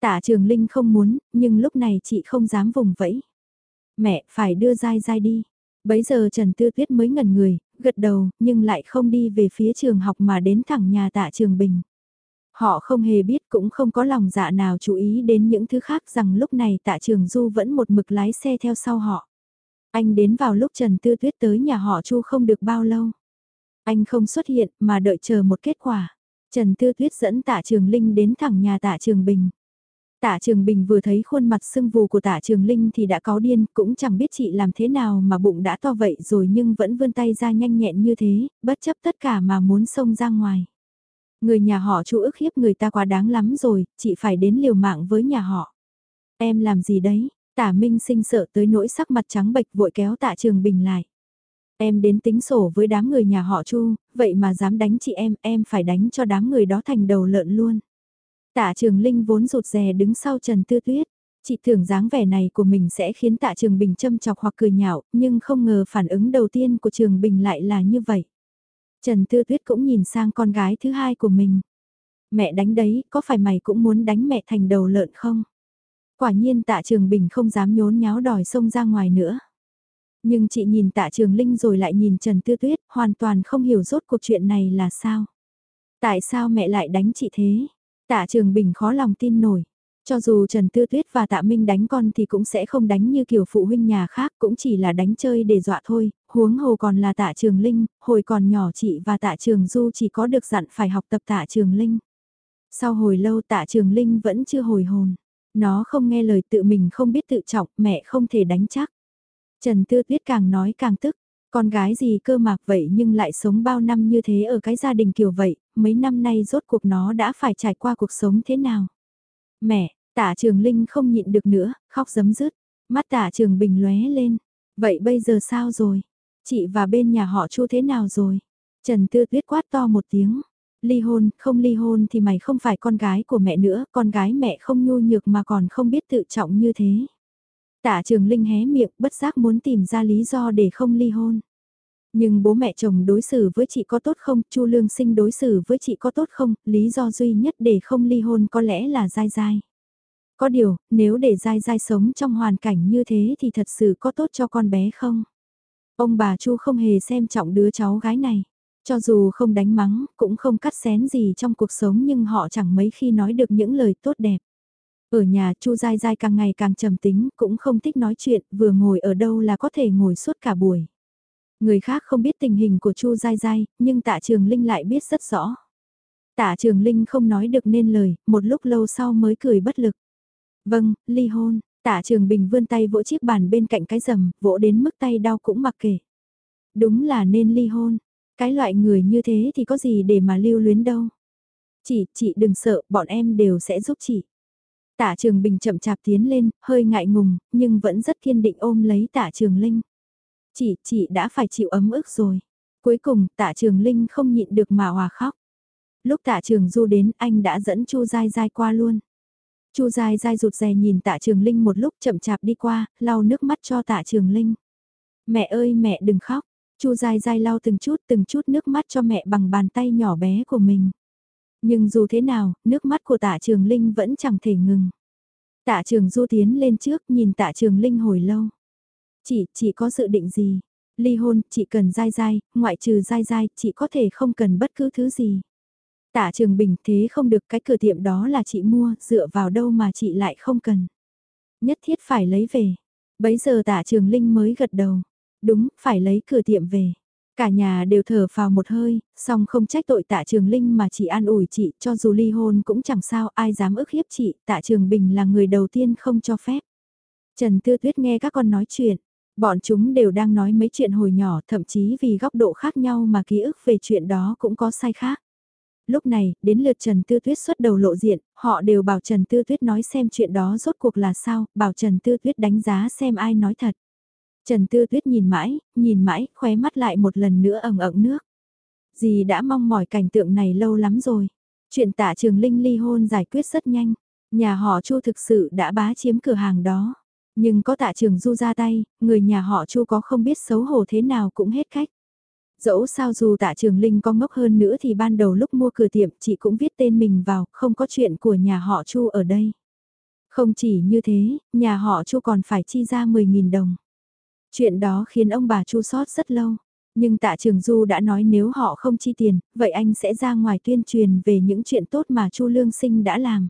Tạ Trường Linh không muốn, nhưng lúc này chị không dám vùng vẫy. Mẹ, phải đưa dai dai đi. Bấy giờ Trần Tư Tuyết mới ngẩn người, gật đầu, nhưng lại không đi về phía trường học mà đến thẳng nhà tạ Trường Bình. Họ không hề biết cũng không có lòng dạ nào chú ý đến những thứ khác rằng lúc này tạ Trường Du vẫn một mực lái xe theo sau họ. Anh đến vào lúc Trần Tư Tuyết tới nhà họ Chu không được bao lâu. Anh không xuất hiện mà đợi chờ một kết quả. Trần Tư Tuyết dẫn tạ Trường Linh đến thẳng nhà tạ Trường Bình. Tạ Trường Bình vừa thấy khuôn mặt sưng vù của Tạ Trường Linh thì đã có điên, cũng chẳng biết chị làm thế nào mà bụng đã to vậy rồi nhưng vẫn vươn tay ra nhanh nhẹn như thế, bất chấp tất cả mà muốn xông ra ngoài. Người nhà họ chú ức hiếp người ta quá đáng lắm rồi, chị phải đến liều mạng với nhà họ. Em làm gì đấy? Tả Minh sinh sợ tới nỗi sắc mặt trắng bệch vội kéo Tạ Trường Bình lại. Em đến tính sổ với đám người nhà họ Chu, vậy mà dám đánh chị em, em phải đánh cho đám người đó thành đầu lợn luôn. Tạ Trường Linh vốn rụt rè đứng sau Trần Tư Tuyết. Chị tưởng dáng vẻ này của mình sẽ khiến Tạ Trường Bình châm chọc hoặc cười nhạo, nhưng không ngờ phản ứng đầu tiên của Trường Bình lại là như vậy. Trần Tư Tuyết cũng nhìn sang con gái thứ hai của mình. Mẹ đánh đấy, có phải mày cũng muốn đánh mẹ thành đầu lợn không? Quả nhiên Tạ Trường Bình không dám nhốn nháo đòi xông ra ngoài nữa. Nhưng chị nhìn Tạ Trường Linh rồi lại nhìn Trần Tư Tuyết, hoàn toàn không hiểu rốt cuộc chuyện này là sao. Tại sao mẹ lại đánh chị thế? Tạ Trường Bình khó lòng tin nổi. Cho dù Trần Tư Tuyết và Tạ Minh đánh con thì cũng sẽ không đánh như kiểu phụ huynh nhà khác, cũng chỉ là đánh chơi để dọa thôi, huống hồ còn là Tạ Trường Linh, hồi còn nhỏ chị và Tạ Trường Du chỉ có được dặn phải học tập Tạ Trường Linh. Sau hồi lâu Tạ Trường Linh vẫn chưa hồi hồn, nó không nghe lời tự mình không biết tự trọng, mẹ không thể đánh chắc. Trần Tư Tuyết càng nói càng tức, con gái gì cơ mạc vậy nhưng lại sống bao năm như thế ở cái gia đình kiểu vậy, mấy năm nay rốt cuộc nó đã phải trải qua cuộc sống thế nào. Mẹ, tả trường Linh không nhịn được nữa, khóc giấm dứt, mắt tả trường Bình lóe lên. Vậy bây giờ sao rồi? Chị và bên nhà họ chu thế nào rồi? Trần Tư Tuyết quát to một tiếng. Ly hôn, không ly hôn thì mày không phải con gái của mẹ nữa, con gái mẹ không nhu nhược mà còn không biết tự trọng như thế. Tạ Trường Linh hé miệng bất giác muốn tìm ra lý do để không ly hôn. Nhưng bố mẹ chồng đối xử với chị có tốt không, Chu Lương Sinh đối xử với chị có tốt không, lý do duy nhất để không ly hôn có lẽ là dai dai. Có điều, nếu để dai dai sống trong hoàn cảnh như thế thì thật sự có tốt cho con bé không? Ông bà Chu không hề xem trọng đứa cháu gái này. Cho dù không đánh mắng, cũng không cắt xén gì trong cuộc sống nhưng họ chẳng mấy khi nói được những lời tốt đẹp. Ở nhà Chu Giai Giai càng ngày càng trầm tính, cũng không thích nói chuyện, vừa ngồi ở đâu là có thể ngồi suốt cả buổi. Người khác không biết tình hình của Chu Giai Giai, nhưng tạ trường Linh lại biết rất rõ. Tạ trường Linh không nói được nên lời, một lúc lâu sau mới cười bất lực. Vâng, ly hôn, tạ trường Bình vươn tay vỗ chiếc bàn bên cạnh cái rầm, vỗ đến mức tay đau cũng mặc kệ. Đúng là nên ly hôn, cái loại người như thế thì có gì để mà lưu luyến đâu. Chị, chị đừng sợ, bọn em đều sẽ giúp chị. Tạ Trường Bình chậm chạp tiến lên, hơi ngại ngùng, nhưng vẫn rất kiên định ôm lấy Tạ Trường Linh. Chị, chị đã phải chịu ấm ức rồi. Cuối cùng, Tạ Trường Linh không nhịn được mà hòa khóc. Lúc Tạ Trường Du đến, anh đã dẫn Chu Giai Giai qua luôn. Chu Giai Giai rụt rè nhìn Tạ Trường Linh một lúc chậm chạp đi qua, lau nước mắt cho Tạ Trường Linh. Mẹ ơi mẹ đừng khóc. Chu Giai Giai lau từng chút từng chút nước mắt cho mẹ bằng bàn tay nhỏ bé của mình. Nhưng dù thế nào, nước mắt của tạ trường Linh vẫn chẳng thể ngừng. Tạ trường Du tiến lên trước nhìn tạ trường Linh hồi lâu. Chị, chị có dự định gì? Ly hôn, chị cần dai dai, ngoại trừ dai dai, chị có thể không cần bất cứ thứ gì. Tạ trường bình thế không được cái cửa tiệm đó là chị mua, dựa vào đâu mà chị lại không cần. Nhất thiết phải lấy về. Bấy giờ tạ trường Linh mới gật đầu. Đúng, phải lấy cửa tiệm về. Cả nhà đều thở vào một hơi, song không trách tội tạ trường Linh mà chỉ an ủi chị, cho dù ly hôn cũng chẳng sao, ai dám ức hiếp chị, tạ trường Bình là người đầu tiên không cho phép. Trần Tư Tuyết nghe các con nói chuyện, bọn chúng đều đang nói mấy chuyện hồi nhỏ, thậm chí vì góc độ khác nhau mà ký ức về chuyện đó cũng có sai khác. Lúc này, đến lượt Trần Tư Tuyết xuất đầu lộ diện, họ đều bảo Trần Tư Tuyết nói xem chuyện đó rốt cuộc là sao, bảo Trần Tư Tuyết đánh giá xem ai nói thật. Trần Tư Tuyết nhìn mãi, nhìn mãi, khóe mắt lại một lần nữa ẩn ẩn nước. Dì đã mong mỏi cảnh tượng này lâu lắm rồi. Chuyện tạ trường Linh ly hôn giải quyết rất nhanh. Nhà họ Chu thực sự đã bá chiếm cửa hàng đó. Nhưng có tạ trường Du ra tay, người nhà họ Chu có không biết xấu hổ thế nào cũng hết cách. Dẫu sao dù tạ trường Linh có ngốc hơn nữa thì ban đầu lúc mua cửa tiệm chị cũng viết tên mình vào, không có chuyện của nhà họ Chu ở đây. Không chỉ như thế, nhà họ Chu còn phải chi ra 10.000 đồng. Chuyện đó khiến ông bà chu sót rất lâu. Nhưng tạ trường Du đã nói nếu họ không chi tiền, vậy anh sẽ ra ngoài tuyên truyền về những chuyện tốt mà chu Lương Sinh đã làm.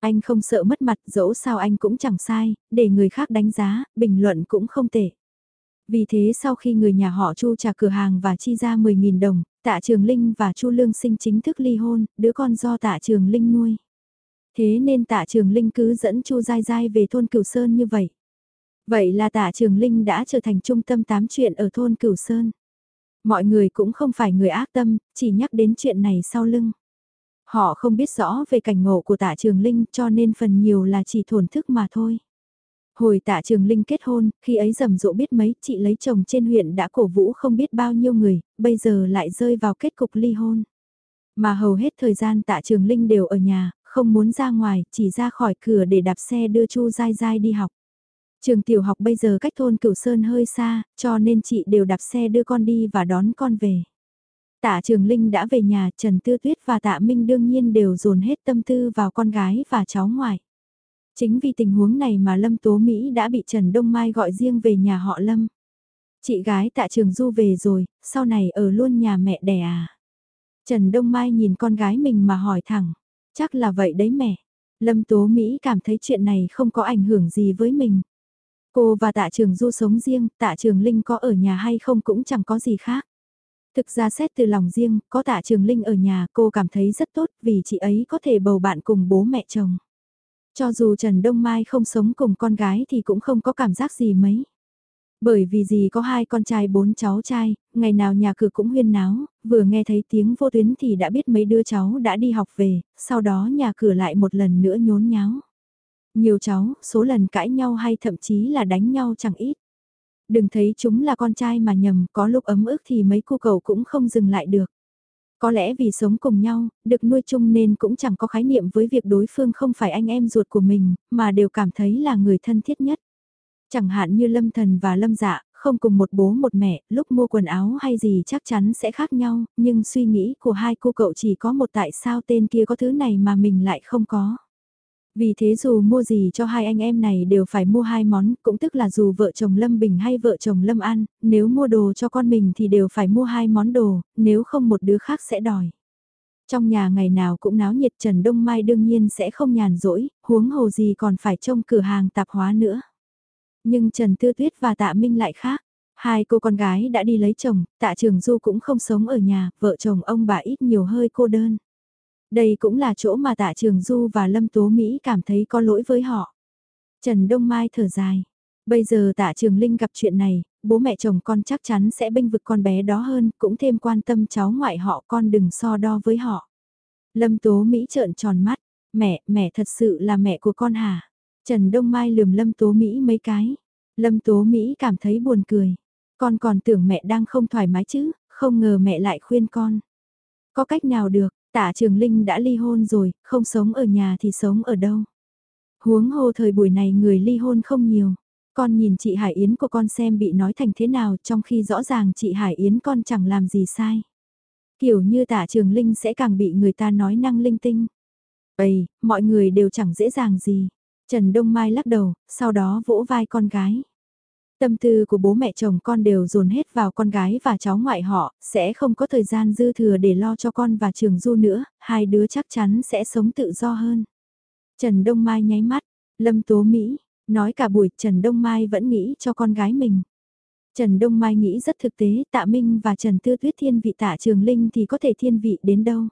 Anh không sợ mất mặt dẫu sao anh cũng chẳng sai, để người khác đánh giá, bình luận cũng không tệ. Vì thế sau khi người nhà họ Chu trả cửa hàng và chi ra 10.000 đồng, Tạ Trường Linh và Chu Lương Sinh chính thức ly hôn, đứa con do Tạ Trường Linh nuôi. Thế nên Tạ Trường Linh cứ dẫn Chu Giai Giai về thôn Cửu Sơn như vậy. Vậy là tạ Trường Linh đã trở thành trung tâm tám chuyện ở thôn Cửu Sơn. Mọi người cũng không phải người ác tâm, chỉ nhắc đến chuyện này sau lưng. Họ không biết rõ về cảnh ngộ của tạ Trường Linh cho nên phần nhiều là chỉ thổn thức mà thôi. Hồi tạ Trường Linh kết hôn, khi ấy rầm rộ biết mấy chị lấy chồng trên huyện đã cổ vũ không biết bao nhiêu người, bây giờ lại rơi vào kết cục ly hôn. Mà hầu hết thời gian tạ Trường Linh đều ở nhà, không muốn ra ngoài, chỉ ra khỏi cửa để đạp xe đưa Chu Giai Giai đi học. Trường tiểu học bây giờ cách thôn Cửu Sơn hơi xa, cho nên chị đều đạp xe đưa con đi và đón con về. Tạ Trường Linh đã về nhà, Trần Tư Tuyết và Tạ Minh đương nhiên đều dồn hết tâm tư vào con gái và cháu ngoại. Chính vì tình huống này mà Lâm Tố Mỹ đã bị Trần Đông Mai gọi riêng về nhà họ Lâm. Chị gái Tạ Trường Du về rồi, sau này ở luôn nhà mẹ đẻ à? Trần Đông Mai nhìn con gái mình mà hỏi thẳng, chắc là vậy đấy mẹ. Lâm Tố Mỹ cảm thấy chuyện này không có ảnh hưởng gì với mình. Cô và tạ trường du sống riêng, tạ trường Linh có ở nhà hay không cũng chẳng có gì khác. Thực ra xét từ lòng riêng, có tạ trường Linh ở nhà cô cảm thấy rất tốt vì chị ấy có thể bầu bạn cùng bố mẹ chồng. Cho dù Trần Đông Mai không sống cùng con gái thì cũng không có cảm giác gì mấy. Bởi vì gì có hai con trai bốn cháu trai, ngày nào nhà cửa cũng huyên náo, vừa nghe thấy tiếng vô tuyến thì đã biết mấy đứa cháu đã đi học về, sau đó nhà cửa lại một lần nữa nhốn nháo. Nhiều cháu, số lần cãi nhau hay thậm chí là đánh nhau chẳng ít. Đừng thấy chúng là con trai mà nhầm, có lúc ấm ức thì mấy cô cậu cũng không dừng lại được. Có lẽ vì sống cùng nhau, được nuôi chung nên cũng chẳng có khái niệm với việc đối phương không phải anh em ruột của mình, mà đều cảm thấy là người thân thiết nhất. Chẳng hạn như Lâm Thần và Lâm Dạ, không cùng một bố một mẹ, lúc mua quần áo hay gì chắc chắn sẽ khác nhau, nhưng suy nghĩ của hai cô cậu chỉ có một tại sao tên kia có thứ này mà mình lại không có. Vì thế dù mua gì cho hai anh em này đều phải mua hai món, cũng tức là dù vợ chồng Lâm Bình hay vợ chồng Lâm An, nếu mua đồ cho con mình thì đều phải mua hai món đồ, nếu không một đứa khác sẽ đòi. Trong nhà ngày nào cũng náo nhiệt Trần Đông Mai đương nhiên sẽ không nhàn rỗi, huống hồ gì còn phải trông cửa hàng tạp hóa nữa. Nhưng Trần Tư Tuyết và Tạ Minh lại khác. Hai cô con gái đã đi lấy chồng, Tạ Trường Du cũng không sống ở nhà, vợ chồng ông bà ít nhiều hơi cô đơn. Đây cũng là chỗ mà Tạ Trường Du và Lâm Tố Mỹ cảm thấy có lỗi với họ. Trần Đông Mai thở dài. Bây giờ Tạ Trường Linh gặp chuyện này, bố mẹ chồng con chắc chắn sẽ bênh vực con bé đó hơn, cũng thêm quan tâm cháu ngoại họ con đừng so đo với họ. Lâm Tố Mỹ trợn tròn mắt, mẹ, mẹ thật sự là mẹ của con hả? Trần Đông Mai lườm Lâm Tố Mỹ mấy cái. Lâm Tố Mỹ cảm thấy buồn cười. Con còn tưởng mẹ đang không thoải mái chứ, không ngờ mẹ lại khuyên con. Có cách nào được, Tạ Trường Linh đã ly hôn rồi, không sống ở nhà thì sống ở đâu. Huống hồ thời buổi này người ly hôn không nhiều. Con nhìn chị Hải Yến của con xem bị nói thành thế nào trong khi rõ ràng chị Hải Yến con chẳng làm gì sai. Kiểu như Tạ Trường Linh sẽ càng bị người ta nói năng linh tinh. Ây, mọi người đều chẳng dễ dàng gì. Trần Đông Mai lắc đầu, sau đó vỗ vai con gái. Tâm tư của bố mẹ chồng con đều dồn hết vào con gái và cháu ngoại họ, sẽ không có thời gian dư thừa để lo cho con và trường du nữa, hai đứa chắc chắn sẽ sống tự do hơn. Trần Đông Mai nháy mắt, Lâm Tố Mỹ, nói cả buổi Trần Đông Mai vẫn nghĩ cho con gái mình. Trần Đông Mai nghĩ rất thực tế, Tạ Minh và Trần Tư Tuyết thiên vị Tạ Trường Linh thì có thể thiên vị đến đâu.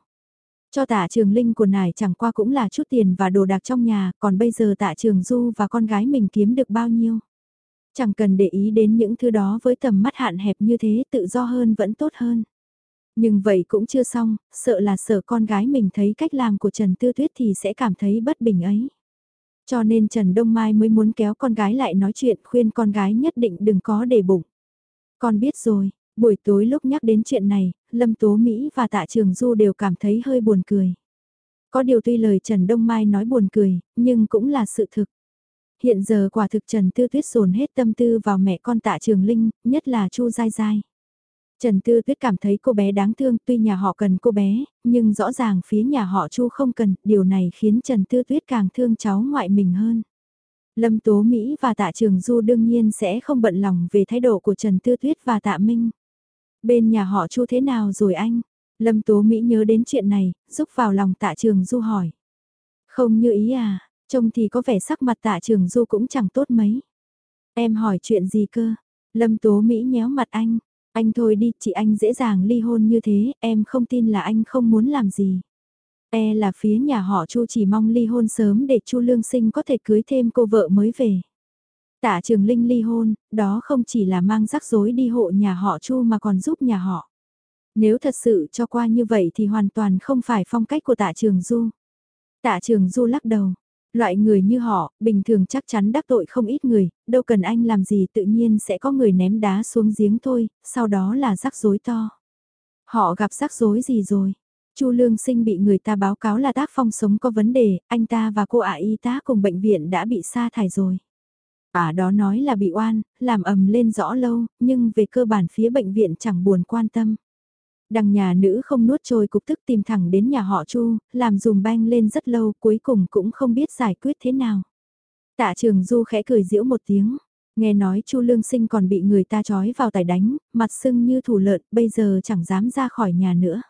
Cho Tạ Trường Linh của nải chẳng qua cũng là chút tiền và đồ đạc trong nhà, còn bây giờ Tạ Trường Du và con gái mình kiếm được bao nhiêu. Chẳng cần để ý đến những thứ đó với tầm mắt hạn hẹp như thế tự do hơn vẫn tốt hơn. Nhưng vậy cũng chưa xong, sợ là sợ con gái mình thấy cách làm của Trần Tư Tuyết thì sẽ cảm thấy bất bình ấy. Cho nên Trần Đông Mai mới muốn kéo con gái lại nói chuyện khuyên con gái nhất định đừng có để bụng. Con biết rồi, buổi tối lúc nhắc đến chuyện này, Lâm Tố Mỹ và Tạ Trường Du đều cảm thấy hơi buồn cười. Có điều tuy lời Trần Đông Mai nói buồn cười, nhưng cũng là sự thực. Hiện giờ quả thực Trần Tư Tuyết dồn hết tâm tư vào mẹ con tạ trường linh, nhất là Chu Giai Giai. Trần Tư Tuyết cảm thấy cô bé đáng thương tuy nhà họ cần cô bé, nhưng rõ ràng phía nhà họ Chu không cần, điều này khiến Trần Tư Tuyết càng thương cháu ngoại mình hơn. Lâm Tố Mỹ và Tạ Trường Du đương nhiên sẽ không bận lòng về thái độ của Trần Tư Tuyết và Tạ Minh. Bên nhà họ Chu thế nào rồi anh? Lâm Tố Mỹ nhớ đến chuyện này, giúp vào lòng Tạ Trường Du hỏi. Không như ý à, Trông thì có vẻ sắc mặt tạ trường du cũng chẳng tốt mấy. Em hỏi chuyện gì cơ? Lâm Tố Mỹ nhéo mặt anh. Anh thôi đi, chị anh dễ dàng ly hôn như thế, em không tin là anh không muốn làm gì. E là phía nhà họ Chu chỉ mong ly hôn sớm để Chu Lương Sinh có thể cưới thêm cô vợ mới về. Tạ Trường Linh ly hôn, đó không chỉ là mang rắc rối đi hộ nhà họ Chu mà còn giúp nhà họ. Nếu thật sự cho qua như vậy thì hoàn toàn không phải phong cách của Tạ Trường Du. Tạ Trường Du lắc đầu, Loại người như họ, bình thường chắc chắn đắc tội không ít người, đâu cần anh làm gì tự nhiên sẽ có người ném đá xuống giếng thôi, sau đó là rắc rối to. Họ gặp rắc rối gì rồi? Chu Lương Sinh bị người ta báo cáo là tác phong sống có vấn đề, anh ta và cô ả y tá cùng bệnh viện đã bị sa thải rồi. Ả đó nói là bị oan, làm ầm lên rõ lâu, nhưng về cơ bản phía bệnh viện chẳng buồn quan tâm. Đằng nhà nữ không nuốt trôi cục tức tìm thẳng đến nhà họ Chu, làm dùm banh lên rất lâu cuối cùng cũng không biết giải quyết thế nào. Tạ trường Du khẽ cười giễu một tiếng, nghe nói Chu Lương Sinh còn bị người ta trói vào tải đánh, mặt sưng như thủ lợn, bây giờ chẳng dám ra khỏi nhà nữa.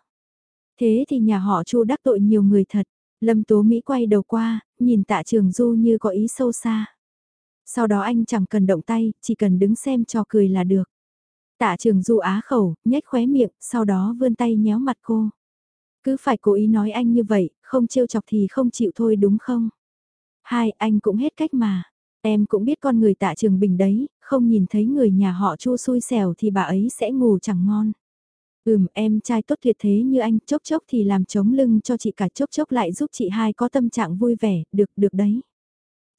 Thế thì nhà họ Chu đắc tội nhiều người thật, Lâm Tố Mỹ quay đầu qua, nhìn tạ trường Du như có ý sâu xa. Sau đó anh chẳng cần động tay, chỉ cần đứng xem cho cười là được. Tạ trường du á khẩu, nhếch khóe miệng, sau đó vươn tay nhéo mặt cô. Cứ phải cố ý nói anh như vậy, không trêu chọc thì không chịu thôi đúng không? Hai, anh cũng hết cách mà. Em cũng biết con người tạ trường bình đấy, không nhìn thấy người nhà họ chu xui xẻo thì bà ấy sẽ ngủ chẳng ngon. Ừm, em trai tốt tuyệt thế như anh, chốc chốc thì làm chống lưng cho chị cả chốc chốc lại giúp chị hai có tâm trạng vui vẻ, được, được đấy.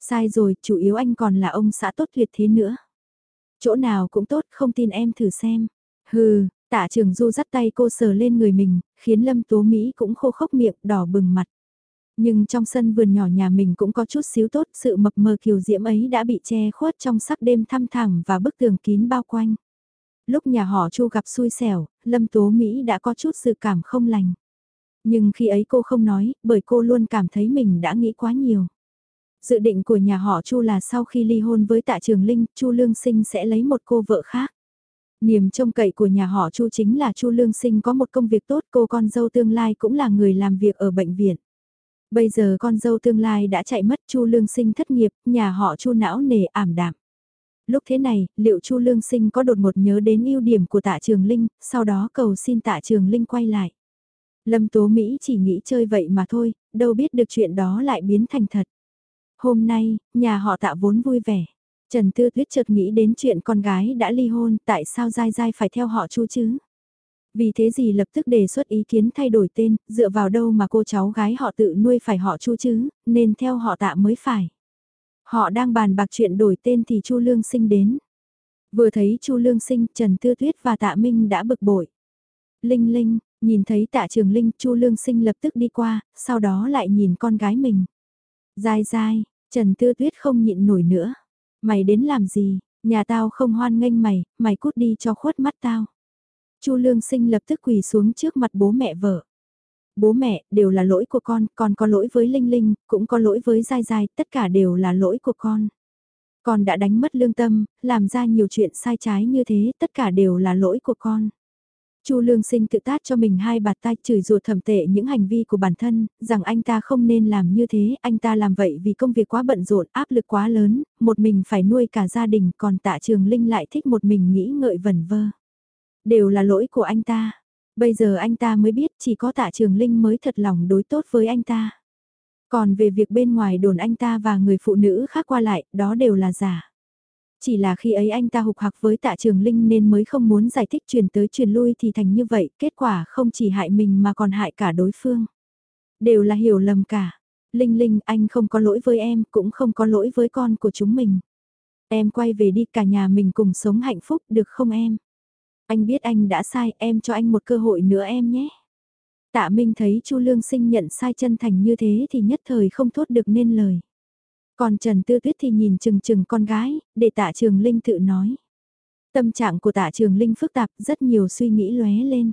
Sai rồi, chủ yếu anh còn là ông xã tốt tuyệt thế nữa. Chỗ nào cũng tốt, không tin em thử xem. Hừ, tạ trường du dắt tay cô sờ lên người mình, khiến Lâm Tố Mỹ cũng khô khốc miệng, đỏ bừng mặt. Nhưng trong sân vườn nhỏ nhà mình cũng có chút xíu tốt, sự mập mờ kiều diễm ấy đã bị che khuất trong sắc đêm thăm thẳng và bức tường kín bao quanh. Lúc nhà họ Chu gặp xui xẻo, Lâm Tố Mỹ đã có chút sự cảm không lành. Nhưng khi ấy cô không nói, bởi cô luôn cảm thấy mình đã nghĩ quá nhiều. Dự định của nhà họ Chu là sau khi ly hôn với Tạ Trường Linh, Chu Lương Sinh sẽ lấy một cô vợ khác. Niềm trông cậy của nhà họ Chu chính là Chu Lương Sinh có một công việc tốt, cô con dâu tương lai cũng là người làm việc ở bệnh viện. Bây giờ con dâu tương lai đã chạy mất Chu Lương Sinh thất nghiệp, nhà họ Chu não nề ảm đạm. Lúc thế này, liệu Chu Lương Sinh có đột ngột nhớ đến ưu điểm của Tạ Trường Linh, sau đó cầu xin Tạ Trường Linh quay lại. Lâm Tố Mỹ chỉ nghĩ chơi vậy mà thôi, đâu biết được chuyện đó lại biến thành thật. Hôm nay, nhà họ Tạ vốn vui vẻ. Trần Tư Tuyết chợt nghĩ đến chuyện con gái đã ly hôn, tại sao Giai Giai phải theo họ Chu chứ? Vì thế gì lập tức đề xuất ý kiến thay đổi tên, dựa vào đâu mà cô cháu gái họ tự nuôi phải họ Chu chứ, nên theo họ Tạ mới phải. Họ đang bàn bạc chuyện đổi tên thì Chu Lương Sinh đến. Vừa thấy Chu Lương Sinh, Trần Tư Tuyết và Tạ Minh đã bực bội. Linh Linh, nhìn thấy Tạ Trường Linh, Chu Lương Sinh lập tức đi qua, sau đó lại nhìn con gái mình. Dài dài, Trần Tư Tuyết không nhịn nổi nữa. Mày đến làm gì, nhà tao không hoan nghênh mày, mày cút đi cho khuất mắt tao. Chu Lương Sinh lập tức quỳ xuống trước mặt bố mẹ vợ. Bố mẹ, đều là lỗi của con, con có lỗi với Linh Linh, cũng có lỗi với Giai Giai, tất cả đều là lỗi của con. Con đã đánh mất lương tâm, làm ra nhiều chuyện sai trái như thế, tất cả đều là lỗi của con. Chu Lương Sinh tự tát cho mình hai bạt tay chửi rủa thầm tệ những hành vi của bản thân, rằng anh ta không nên làm như thế, anh ta làm vậy vì công việc quá bận rộn, áp lực quá lớn, một mình phải nuôi cả gia đình, còn Tạ Trường Linh lại thích một mình nghĩ ngợi vẩn vơ. Đều là lỗi của anh ta. Bây giờ anh ta mới biết chỉ có Tạ Trường Linh mới thật lòng đối tốt với anh ta. Còn về việc bên ngoài đồn anh ta và người phụ nữ khác qua lại, đó đều là giả. Chỉ là khi ấy anh ta hục hặc với tạ trường linh nên mới không muốn giải thích truyền tới truyền lui thì thành như vậy, kết quả không chỉ hại mình mà còn hại cả đối phương. Đều là hiểu lầm cả. Linh Linh anh không có lỗi với em, cũng không có lỗi với con của chúng mình. Em quay về đi cả nhà mình cùng sống hạnh phúc được không em? Anh biết anh đã sai, em cho anh một cơ hội nữa em nhé. Tạ Minh thấy Chu Lương Sinh nhận sai chân thành như thế thì nhất thời không thốt được nên lời. Còn Trần Tư Tuyết thì nhìn chừng chừng con gái, để tạ trường Linh tự nói. Tâm trạng của tạ trường Linh phức tạp, rất nhiều suy nghĩ lóe lên.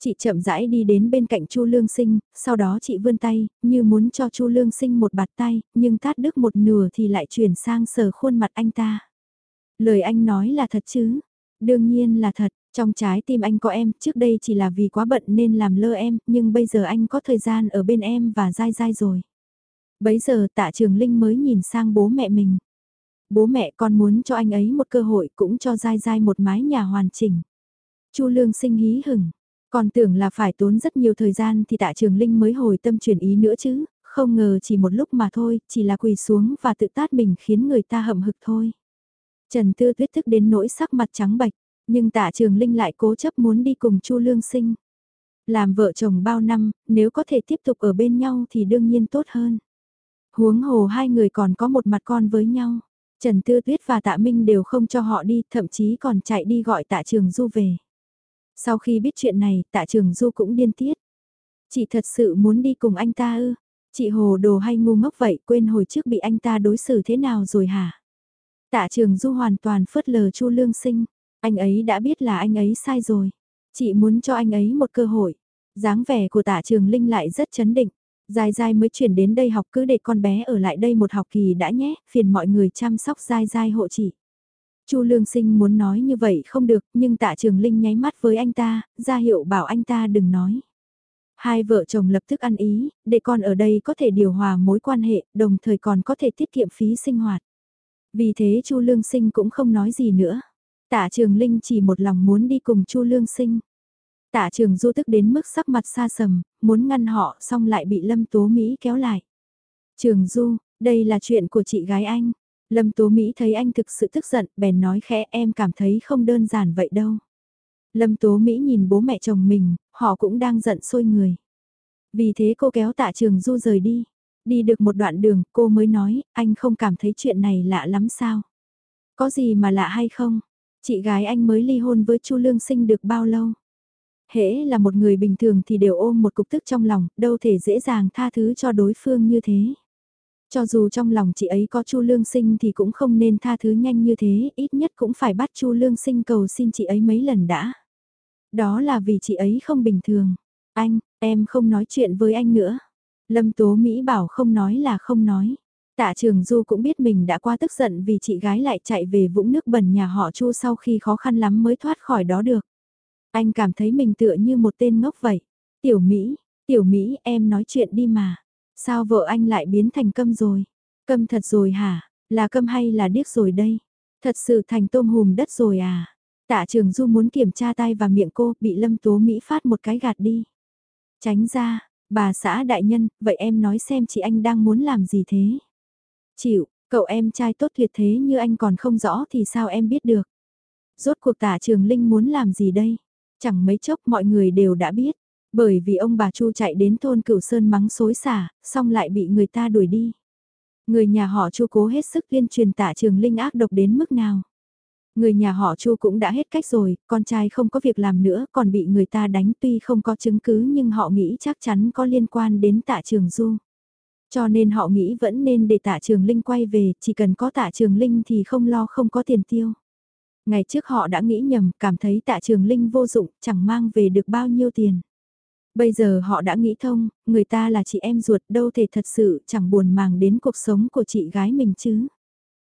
Chị chậm rãi đi đến bên cạnh Chu Lương Sinh, sau đó chị vươn tay, như muốn cho Chu Lương Sinh một bạt tay, nhưng tát đứt một nửa thì lại chuyển sang sờ khuôn mặt anh ta. Lời anh nói là thật chứ? Đương nhiên là thật, trong trái tim anh có em, trước đây chỉ là vì quá bận nên làm lơ em, nhưng bây giờ anh có thời gian ở bên em và dai dai rồi. Bấy giờ tạ trường Linh mới nhìn sang bố mẹ mình. Bố mẹ con muốn cho anh ấy một cơ hội cũng cho dai dai một mái nhà hoàn chỉnh. Chu Lương sinh hí hửng, còn tưởng là phải tốn rất nhiều thời gian thì tạ trường Linh mới hồi tâm chuyển ý nữa chứ, không ngờ chỉ một lúc mà thôi, chỉ là quỳ xuống và tự tát mình khiến người ta hậm hực thôi. Trần Tư Tuyết thức đến nỗi sắc mặt trắng bạch, nhưng tạ trường Linh lại cố chấp muốn đi cùng Chu Lương sinh. Làm vợ chồng bao năm, nếu có thể tiếp tục ở bên nhau thì đương nhiên tốt hơn. Huống hồ hai người còn có một mặt con với nhau. Trần Tư Tuyết và Tạ Minh đều không cho họ đi, thậm chí còn chạy đi gọi Tạ Trường Du về. Sau khi biết chuyện này, Tạ Trường Du cũng điên tiết. Chị thật sự muốn đi cùng anh ta ư? Chị hồ đồ hay ngu ngốc vậy, quên hồi trước bị anh ta đối xử thế nào rồi hả? Tạ Trường Du hoàn toàn phớt lờ Chu Lương Sinh. Anh ấy đã biết là anh ấy sai rồi. Chị muốn cho anh ấy một cơ hội. dáng vẻ của Tạ Trường Linh lại rất chấn định. Dài dài mới chuyển đến đây học cứ để con bé ở lại đây một học kỳ đã nhé, phiền mọi người chăm sóc dài dài hộ chỉ. Chu Lương Sinh muốn nói như vậy không được, nhưng tạ trường Linh nháy mắt với anh ta, ra hiệu bảo anh ta đừng nói. Hai vợ chồng lập tức ăn ý, để con ở đây có thể điều hòa mối quan hệ, đồng thời còn có thể tiết kiệm phí sinh hoạt. Vì thế Chu Lương Sinh cũng không nói gì nữa. Tạ Trường Linh chỉ một lòng muốn đi cùng Chu Lương Sinh. Tạ trường du tức đến mức sắc mặt xa sầm, muốn ngăn họ xong lại bị Lâm Tố Mỹ kéo lại. Trường du, đây là chuyện của chị gái anh. Lâm Tố Mỹ thấy anh thực sự tức giận, bèn nói khẽ em cảm thấy không đơn giản vậy đâu. Lâm Tố Mỹ nhìn bố mẹ chồng mình, họ cũng đang giận sôi người. Vì thế cô kéo tạ trường du rời đi. Đi được một đoạn đường, cô mới nói, anh không cảm thấy chuyện này lạ lắm sao? Có gì mà lạ hay không? Chị gái anh mới ly hôn với Chu Lương Sinh được bao lâu? Hễ là một người bình thường thì đều ôm một cục tức trong lòng, đâu thể dễ dàng tha thứ cho đối phương như thế. Cho dù trong lòng chị ấy có Chu Lương Sinh thì cũng không nên tha thứ nhanh như thế, ít nhất cũng phải bắt Chu Lương Sinh cầu xin chị ấy mấy lần đã. Đó là vì chị ấy không bình thường. Anh, em không nói chuyện với anh nữa. Lâm Tố Mỹ bảo không nói là không nói. Tạ Trường Du cũng biết mình đã quá tức giận vì chị gái lại chạy về vũng nước bẩn nhà họ Chu sau khi khó khăn lắm mới thoát khỏi đó được. Anh cảm thấy mình tựa như một tên ngốc vậy. Tiểu Mỹ, Tiểu Mỹ em nói chuyện đi mà. Sao vợ anh lại biến thành câm rồi? Câm thật rồi hả? Là câm hay là điếc rồi đây? Thật sự thành tôm hùm đất rồi à? Tạ Trường Du muốn kiểm tra tay và miệng cô bị Lâm Tố Mỹ phát một cái gạt đi. Tránh ra, bà xã đại nhân, vậy em nói xem chị anh đang muốn làm gì thế? Chịu, cậu em trai tốt tuyệt thế như anh còn không rõ thì sao em biết được? Rốt cuộc tả trường Linh muốn làm gì đây? Chẳng mấy chốc mọi người đều đã biết. Bởi vì ông bà Chu chạy đến thôn cửu sơn mắng xối xả, xong lại bị người ta đuổi đi. Người nhà họ Chu cố hết sức tuyên truyền tả trường Linh ác độc đến mức nào. Người nhà họ Chu cũng đã hết cách rồi, con trai không có việc làm nữa còn bị người ta đánh tuy không có chứng cứ nhưng họ nghĩ chắc chắn có liên quan đến tạ trường Du. Cho nên họ nghĩ vẫn nên để tạ trường Linh quay về, chỉ cần có tạ trường Linh thì không lo không có tiền tiêu. Ngày trước họ đã nghĩ nhầm, cảm thấy tạ trường Linh vô dụng, chẳng mang về được bao nhiêu tiền. Bây giờ họ đã nghĩ thông, người ta là chị em ruột đâu thể thật sự chẳng buồn màng đến cuộc sống của chị gái mình chứ.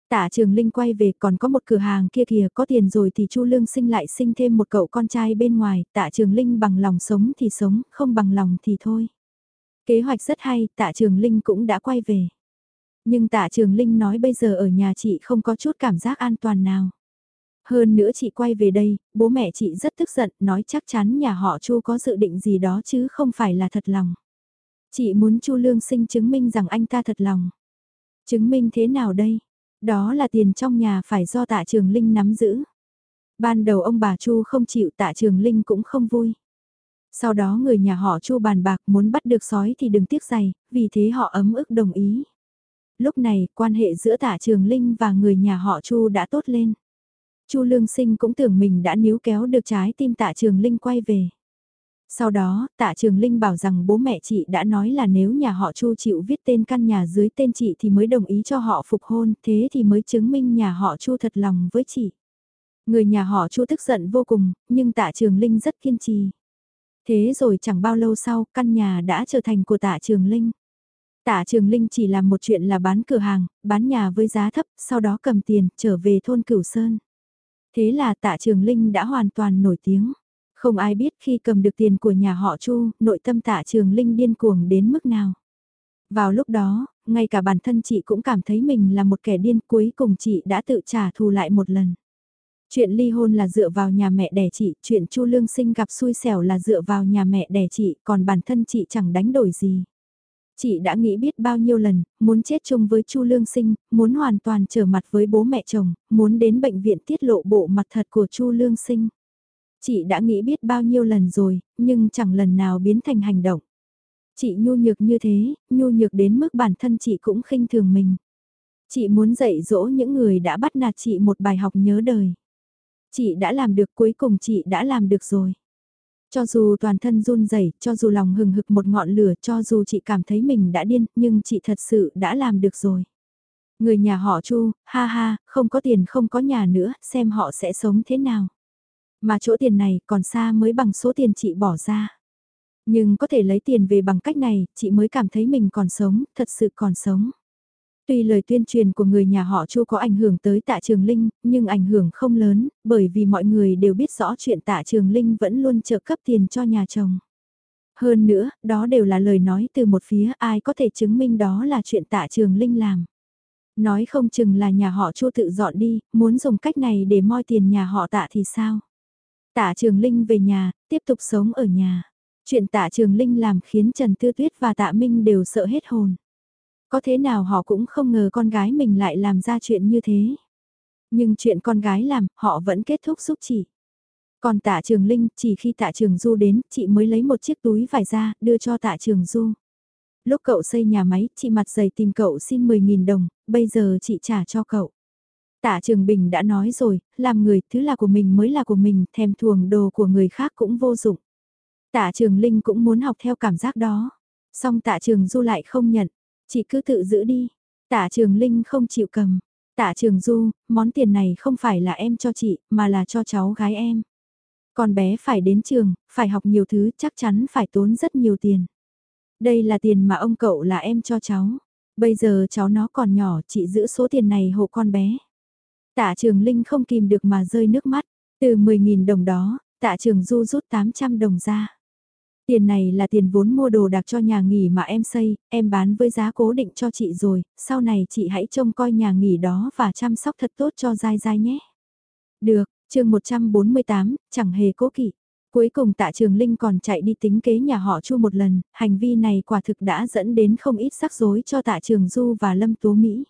Tạ Trường Linh quay về còn có một cửa hàng kia kìa có tiền rồi thì Chu Lương sinh lại sinh thêm một cậu con trai bên ngoài, Tạ Trường Linh bằng lòng sống thì sống, không bằng lòng thì thôi. Kế hoạch rất hay, Tạ Trường Linh cũng đã quay về. Nhưng Tạ Trường Linh nói bây giờ ở nhà chị không có chút cảm giác an toàn nào. Hơn nữa chị quay về đây, bố mẹ chị rất tức giận, nói chắc chắn nhà họ Chu có dự định gì đó chứ không phải là thật lòng. Chị muốn Chu Lương Sinh chứng minh rằng anh ta thật lòng. Chứng minh thế nào đây? Đó là tiền trong nhà phải do tạ trường Linh nắm giữ. Ban đầu ông bà Chu không chịu tạ trường Linh cũng không vui. Sau đó người nhà họ Chu bàn bạc muốn bắt được sói thì đừng tiếc giày, vì thế họ ấm ức đồng ý. Lúc này, quan hệ giữa tạ trường Linh và người nhà họ Chu đã tốt lên. Chu Lương Sinh cũng tưởng mình đã níu kéo được trái tim tạ trường Linh quay về. Sau đó, tạ trường Linh bảo rằng bố mẹ chị đã nói là nếu nhà họ Chu chịu viết tên căn nhà dưới tên chị thì mới đồng ý cho họ phục hôn, thế thì mới chứng minh nhà họ Chu thật lòng với chị. Người nhà họ Chu tức giận vô cùng, nhưng tạ trường Linh rất kiên trì. Thế rồi chẳng bao lâu sau, căn nhà đã trở thành của tạ trường Linh. Tạ Trường Linh chỉ làm một chuyện là bán cửa hàng, bán nhà với giá thấp, sau đó cầm tiền, trở về thôn Cửu Sơn. Thế là Tạ Trường Linh đã hoàn toàn nổi tiếng. Không ai biết khi cầm được tiền của nhà họ Chu, nội tâm tạ trường Linh điên cuồng đến mức nào. Vào lúc đó, ngay cả bản thân chị cũng cảm thấy mình là một kẻ điên cuối cùng chị đã tự trả thù lại một lần. Chuyện ly hôn là dựa vào nhà mẹ đẻ chị, chuyện Chu Lương Sinh gặp xui xẻo là dựa vào nhà mẹ đẻ chị, còn bản thân chị chẳng đánh đổi gì. Chị đã nghĩ biết bao nhiêu lần, muốn chết chung với Chu Lương Sinh, muốn hoàn toàn trở mặt với bố mẹ chồng, muốn đến bệnh viện tiết lộ bộ mặt thật của Chu Lương Sinh. Chị đã nghĩ biết bao nhiêu lần rồi, nhưng chẳng lần nào biến thành hành động. Chị nhu nhược như thế, nhu nhược đến mức bản thân chị cũng khinh thường mình. Chị muốn dạy dỗ những người đã bắt nạt chị một bài học nhớ đời. Chị đã làm được cuối cùng chị đã làm được rồi. Cho dù toàn thân run rẩy, cho dù lòng hừng hực một ngọn lửa, cho dù chị cảm thấy mình đã điên, nhưng chị thật sự đã làm được rồi. Người nhà họ Chu, ha ha, không có tiền không có nhà nữa, xem họ sẽ sống thế nào. Mà chỗ tiền này còn xa mới bằng số tiền chị bỏ ra. Nhưng có thể lấy tiền về bằng cách này, chị mới cảm thấy mình còn sống, thật sự còn sống. Tuy lời tuyên truyền của người nhà họ Chu có ảnh hưởng tới tạ trường Linh, nhưng ảnh hưởng không lớn, bởi vì mọi người đều biết rõ chuyện tạ trường Linh vẫn luôn trợ cấp tiền cho nhà chồng. Hơn nữa, đó đều là lời nói từ một phía ai có thể chứng minh đó là chuyện tạ trường Linh làm. Nói không chừng là nhà họ Chu tự dọn đi, muốn dùng cách này để moi tiền nhà họ tạ thì sao? Tạ Trường Linh về nhà, tiếp tục sống ở nhà. Chuyện Tạ Trường Linh làm khiến Trần Tư Tuyết và Tạ Minh đều sợ hết hồn. Có thế nào họ cũng không ngờ con gái mình lại làm ra chuyện như thế. Nhưng chuyện con gái làm, họ vẫn kết thúc giúp chị. Còn tạ trường Linh, chỉ khi tạ trường Du đến, chị mới lấy một chiếc túi vải ra, đưa cho tạ trường Du. Lúc cậu xây nhà máy, chị mặt dày tìm cậu xin 10.000 đồng, bây giờ chị trả cho cậu. Tạ Trường Bình đã nói rồi, làm người, thứ là của mình mới là của mình, thèm thuồng đồ của người khác cũng vô dụng. Tạ Trường Linh cũng muốn học theo cảm giác đó. Song Tạ Trường Du lại không nhận, chị cứ tự giữ đi. Tạ Trường Linh không chịu cầm. Tạ Trường Du, món tiền này không phải là em cho chị, mà là cho cháu gái em. Con bé phải đến trường, phải học nhiều thứ, chắc chắn phải tốn rất nhiều tiền. Đây là tiền mà ông cậu là em cho cháu. Bây giờ cháu nó còn nhỏ, chị giữ số tiền này hộ con bé. Tạ Trường Linh không kìm được mà rơi nước mắt. Từ 10.000 đồng đó, Tạ Trường Du rút 800 đồng ra. Tiền này là tiền vốn mua đồ đặc cho nhà nghỉ mà em xây, em bán với giá cố định cho chị rồi, sau này chị hãy trông coi nhà nghỉ đó và chăm sóc thật tốt cho dai dai nhé. Được, chương 148, chẳng hề cố kỵ. Cuối cùng tạ trường Linh còn chạy đi tính kế nhà họ Chu một lần, hành vi này quả thực đã dẫn đến không ít rắc rối cho tạ trường Du và Lâm tú Mỹ.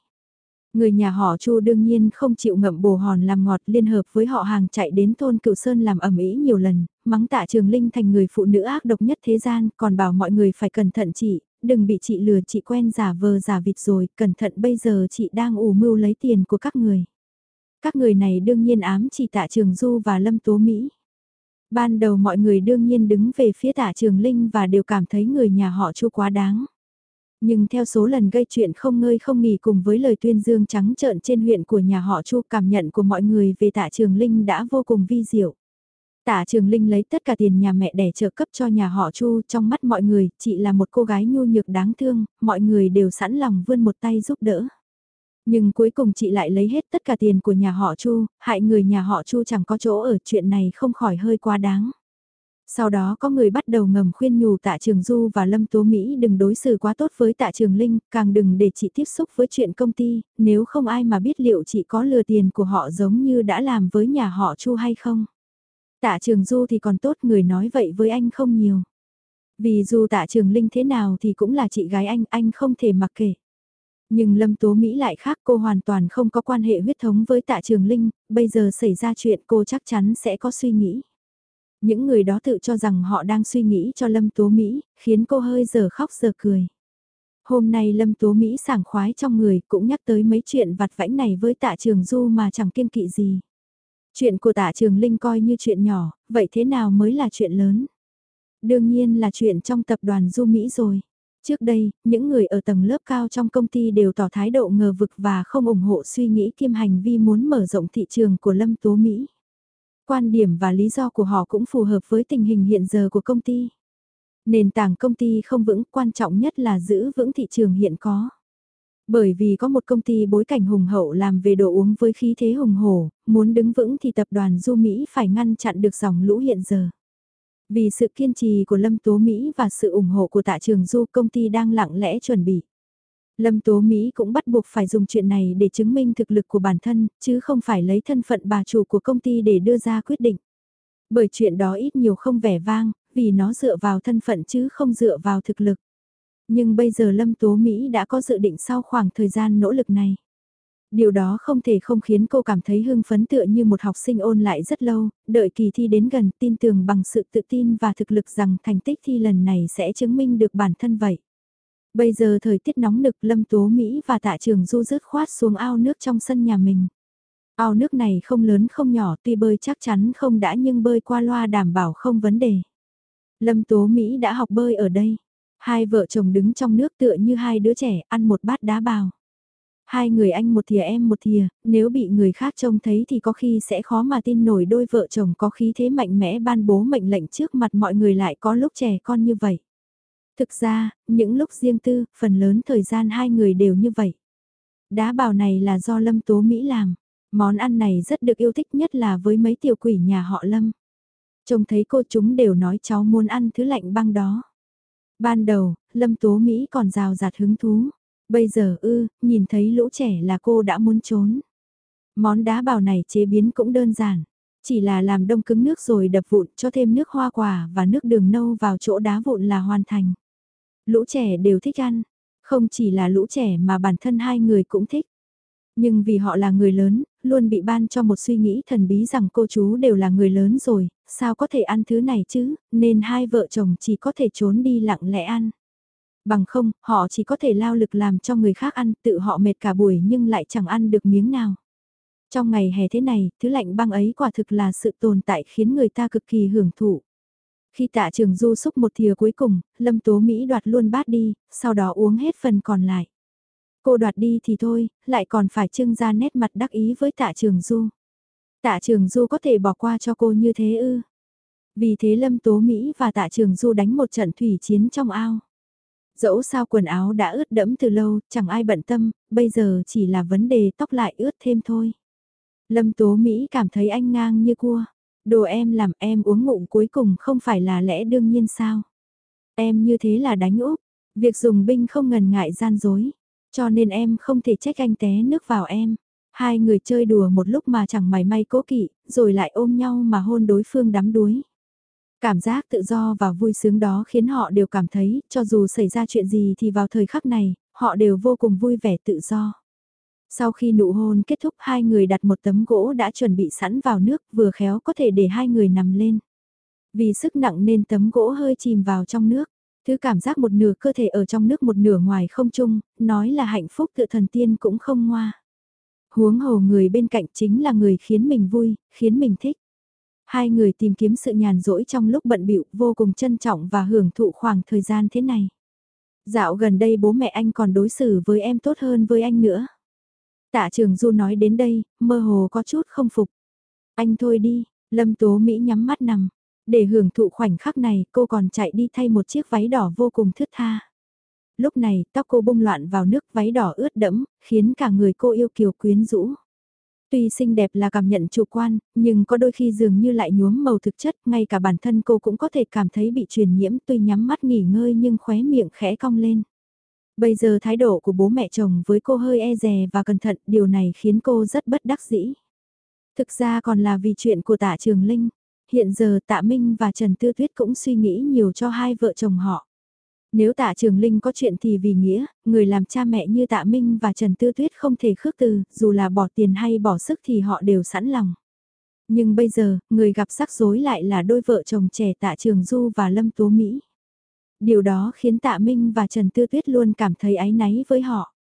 Người nhà họ Chu đương nhiên không chịu ngậm bồ hòn làm ngọt liên hợp với họ hàng chạy đến thôn Cửu Sơn làm ẩm ý nhiều lần, mắng tạ Trường Linh thành người phụ nữ ác độc nhất thế gian, còn bảo mọi người phải cẩn thận chị, đừng bị chị lừa chị quen giả vờ giả vịt rồi, cẩn thận bây giờ chị đang ủ mưu lấy tiền của các người. Các người này đương nhiên ám chỉ tạ Trường Du và Lâm Tố Mỹ. Ban đầu mọi người đương nhiên đứng về phía tạ Trường Linh và đều cảm thấy người nhà họ Chu quá đáng. Nhưng theo số lần gây chuyện không ngơi không nghỉ cùng với lời tuyên dương trắng trợn trên huyện của nhà họ Chu cảm nhận của mọi người về tạ Trường Linh đã vô cùng vi diệu. Tạ Trường Linh lấy tất cả tiền nhà mẹ để trợ cấp cho nhà họ Chu trong mắt mọi người, chị là một cô gái nhu nhược đáng thương, mọi người đều sẵn lòng vươn một tay giúp đỡ. Nhưng cuối cùng chị lại lấy hết tất cả tiền của nhà họ Chu, hại người nhà họ Chu chẳng có chỗ ở chuyện này không khỏi hơi quá đáng. Sau đó có người bắt đầu ngầm khuyên nhủ tạ trường Du và Lâm Tố Mỹ đừng đối xử quá tốt với tạ trường Linh, càng đừng để chị tiếp xúc với chuyện công ty, nếu không ai mà biết liệu chị có lừa tiền của họ giống như đã làm với nhà họ Chu hay không. Tạ trường Du thì còn tốt người nói vậy với anh không nhiều. Vì dù tạ trường Linh thế nào thì cũng là chị gái anh, anh không thể mặc kệ. Nhưng Lâm Tố Mỹ lại khác cô hoàn toàn không có quan hệ huyết thống với tạ trường Linh, bây giờ xảy ra chuyện cô chắc chắn sẽ có suy nghĩ. Những người đó tự cho rằng họ đang suy nghĩ cho Lâm Tố Mỹ, khiến cô hơi giờ khóc giờ cười. Hôm nay Lâm Tố Mỹ sảng khoái trong người cũng nhắc tới mấy chuyện vặt vãnh này với tạ trường Du mà chẳng kiên kỵ gì. Chuyện của tạ trường Linh coi như chuyện nhỏ, vậy thế nào mới là chuyện lớn? Đương nhiên là chuyện trong tập đoàn Du Mỹ rồi. Trước đây, những người ở tầng lớp cao trong công ty đều tỏ thái độ ngờ vực và không ủng hộ suy nghĩ kiêm hành vi muốn mở rộng thị trường của Lâm Tố Mỹ. Quan điểm và lý do của họ cũng phù hợp với tình hình hiện giờ của công ty. Nền tảng công ty không vững, quan trọng nhất là giữ vững thị trường hiện có. Bởi vì có một công ty bối cảnh hùng hậu làm về đồ uống với khí thế hùng hổ, muốn đứng vững thì tập đoàn Du Mỹ phải ngăn chặn được dòng lũ hiện giờ. Vì sự kiên trì của Lâm Tố Mỹ và sự ủng hộ của tạ trường Du công ty đang lặng lẽ chuẩn bị. Lâm Tố Mỹ cũng bắt buộc phải dùng chuyện này để chứng minh thực lực của bản thân, chứ không phải lấy thân phận bà chủ của công ty để đưa ra quyết định. Bởi chuyện đó ít nhiều không vẻ vang, vì nó dựa vào thân phận chứ không dựa vào thực lực. Nhưng bây giờ Lâm Tố Mỹ đã có dự định sau khoảng thời gian nỗ lực này. Điều đó không thể không khiến cô cảm thấy hưng phấn tựa như một học sinh ôn lại rất lâu, đợi kỳ thi đến gần tin tưởng bằng sự tự tin và thực lực rằng thành tích thi lần này sẽ chứng minh được bản thân vậy. Bây giờ thời tiết nóng nực Lâm Tố Mỹ và tạ trường du rớt khoát xuống ao nước trong sân nhà mình. Ao nước này không lớn không nhỏ tuy bơi chắc chắn không đã nhưng bơi qua loa đảm bảo không vấn đề. Lâm Tố Mỹ đã học bơi ở đây. Hai vợ chồng đứng trong nước tựa như hai đứa trẻ ăn một bát đá bào. Hai người anh một thìa em một thìa, nếu bị người khác trông thấy thì có khi sẽ khó mà tin nổi đôi vợ chồng có khí thế mạnh mẽ ban bố mệnh lệnh trước mặt mọi người lại có lúc trẻ con như vậy. Thực ra, những lúc riêng tư, phần lớn thời gian hai người đều như vậy. Đá bào này là do Lâm Tố Mỹ làm. Món ăn này rất được yêu thích nhất là với mấy tiểu quỷ nhà họ Lâm. Trông thấy cô chúng đều nói cháu muốn ăn thứ lạnh băng đó. Ban đầu, Lâm Tố Mỹ còn rào rạt hứng thú. Bây giờ ư, nhìn thấy lũ trẻ là cô đã muốn trốn. Món đá bào này chế biến cũng đơn giản. Chỉ là làm đông cứng nước rồi đập vụn cho thêm nước hoa quả và nước đường nâu vào chỗ đá vụn là hoàn thành. Lũ trẻ đều thích ăn, không chỉ là lũ trẻ mà bản thân hai người cũng thích. Nhưng vì họ là người lớn, luôn bị ban cho một suy nghĩ thần bí rằng cô chú đều là người lớn rồi, sao có thể ăn thứ này chứ, nên hai vợ chồng chỉ có thể trốn đi lặng lẽ ăn. Bằng không, họ chỉ có thể lao lực làm cho người khác ăn, tự họ mệt cả buổi nhưng lại chẳng ăn được miếng nào. Trong ngày hè thế này, thứ lạnh băng ấy quả thực là sự tồn tại khiến người ta cực kỳ hưởng thụ. Khi tạ trường du xúc một thìa cuối cùng, Lâm Tố Mỹ đoạt luôn bát đi, sau đó uống hết phần còn lại. Cô đoạt đi thì thôi, lại còn phải trưng ra nét mặt đắc ý với tạ trường du. Tạ trường du có thể bỏ qua cho cô như thế ư. Vì thế Lâm Tố Mỹ và tạ trường du đánh một trận thủy chiến trong ao. Dẫu sao quần áo đã ướt đẫm từ lâu, chẳng ai bận tâm, bây giờ chỉ là vấn đề tóc lại ướt thêm thôi. Lâm Tố Mỹ cảm thấy anh ngang như cua. Đồ em làm em uống ngụm cuối cùng không phải là lẽ đương nhiên sao. Em như thế là đánh úp, việc dùng binh không ngần ngại gian dối, cho nên em không thể trách anh té nước vào em. Hai người chơi đùa một lúc mà chẳng mày may cố kỵ, rồi lại ôm nhau mà hôn đối phương đắm đuối. Cảm giác tự do và vui sướng đó khiến họ đều cảm thấy, cho dù xảy ra chuyện gì thì vào thời khắc này, họ đều vô cùng vui vẻ tự do. Sau khi nụ hôn kết thúc hai người đặt một tấm gỗ đã chuẩn bị sẵn vào nước vừa khéo có thể để hai người nằm lên. Vì sức nặng nên tấm gỗ hơi chìm vào trong nước. Thứ cảm giác một nửa cơ thể ở trong nước một nửa ngoài không chung, nói là hạnh phúc tự thần tiên cũng không ngoa. Huống hồ người bên cạnh chính là người khiến mình vui, khiến mình thích. Hai người tìm kiếm sự nhàn rỗi trong lúc bận bịu vô cùng trân trọng và hưởng thụ khoảng thời gian thế này. Dạo gần đây bố mẹ anh còn đối xử với em tốt hơn với anh nữa. Tạ trường Du nói đến đây, mơ hồ có chút không phục. Anh thôi đi, Lâm Tố Mỹ nhắm mắt nằm. Để hưởng thụ khoảnh khắc này, cô còn chạy đi thay một chiếc váy đỏ vô cùng thướt tha. Lúc này, tóc cô bung loạn vào nước váy đỏ ướt đẫm, khiến cả người cô yêu kiều quyến rũ. Tuy xinh đẹp là cảm nhận chủ quan, nhưng có đôi khi dường như lại nhuốm màu thực chất, ngay cả bản thân cô cũng có thể cảm thấy bị truyền nhiễm tuy nhắm mắt nghỉ ngơi nhưng khóe miệng khẽ cong lên. Bây giờ thái độ của bố mẹ chồng với cô hơi e dè và cẩn thận, điều này khiến cô rất bất đắc dĩ. Thực ra còn là vì chuyện của tạ Trường Linh. Hiện giờ tạ Minh và Trần Tư Tuyết cũng suy nghĩ nhiều cho hai vợ chồng họ. Nếu tạ Trường Linh có chuyện thì vì nghĩa, người làm cha mẹ như tạ Minh và Trần Tư Tuyết không thể khước từ, dù là bỏ tiền hay bỏ sức thì họ đều sẵn lòng. Nhưng bây giờ, người gặp rắc rối lại là đôi vợ chồng trẻ tạ Trường Du và Lâm Tố Mỹ. Điều đó khiến tạ Minh và Trần Tư Tuyết luôn cảm thấy áy náy với họ.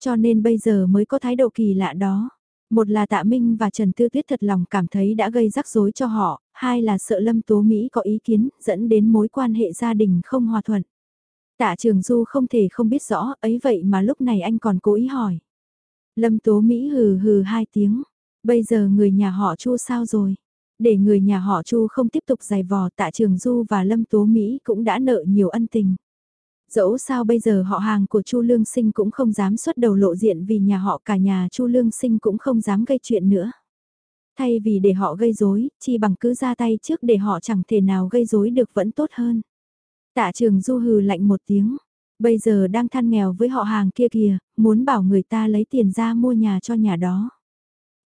Cho nên bây giờ mới có thái độ kỳ lạ đó. Một là tạ Minh và Trần Tư Tuyết thật lòng cảm thấy đã gây rắc rối cho họ, hai là sợ Lâm Tố Mỹ có ý kiến, dẫn đến mối quan hệ gia đình không hòa thuận. Tạ Trường Du không thể không biết rõ, ấy vậy mà lúc này anh còn cố ý hỏi. Lâm Tố Mỹ hừ hừ hai tiếng, bây giờ người nhà họ Chu sao rồi? Để người nhà họ Chu không tiếp tục giày vò Tạ Trường Du và Lâm Tố Mỹ cũng đã nợ nhiều ân tình. Dẫu sao bây giờ họ hàng của Chu Lương Sinh cũng không dám xuất đầu lộ diện vì nhà họ cả nhà Chu Lương Sinh cũng không dám gây chuyện nữa. Thay vì để họ gây rối, chi bằng cứ ra tay trước để họ chẳng thể nào gây rối được vẫn tốt hơn. Tạ trường du hừ lạnh một tiếng. Bây giờ đang than nghèo với họ hàng kia kìa, muốn bảo người ta lấy tiền ra mua nhà cho nhà đó.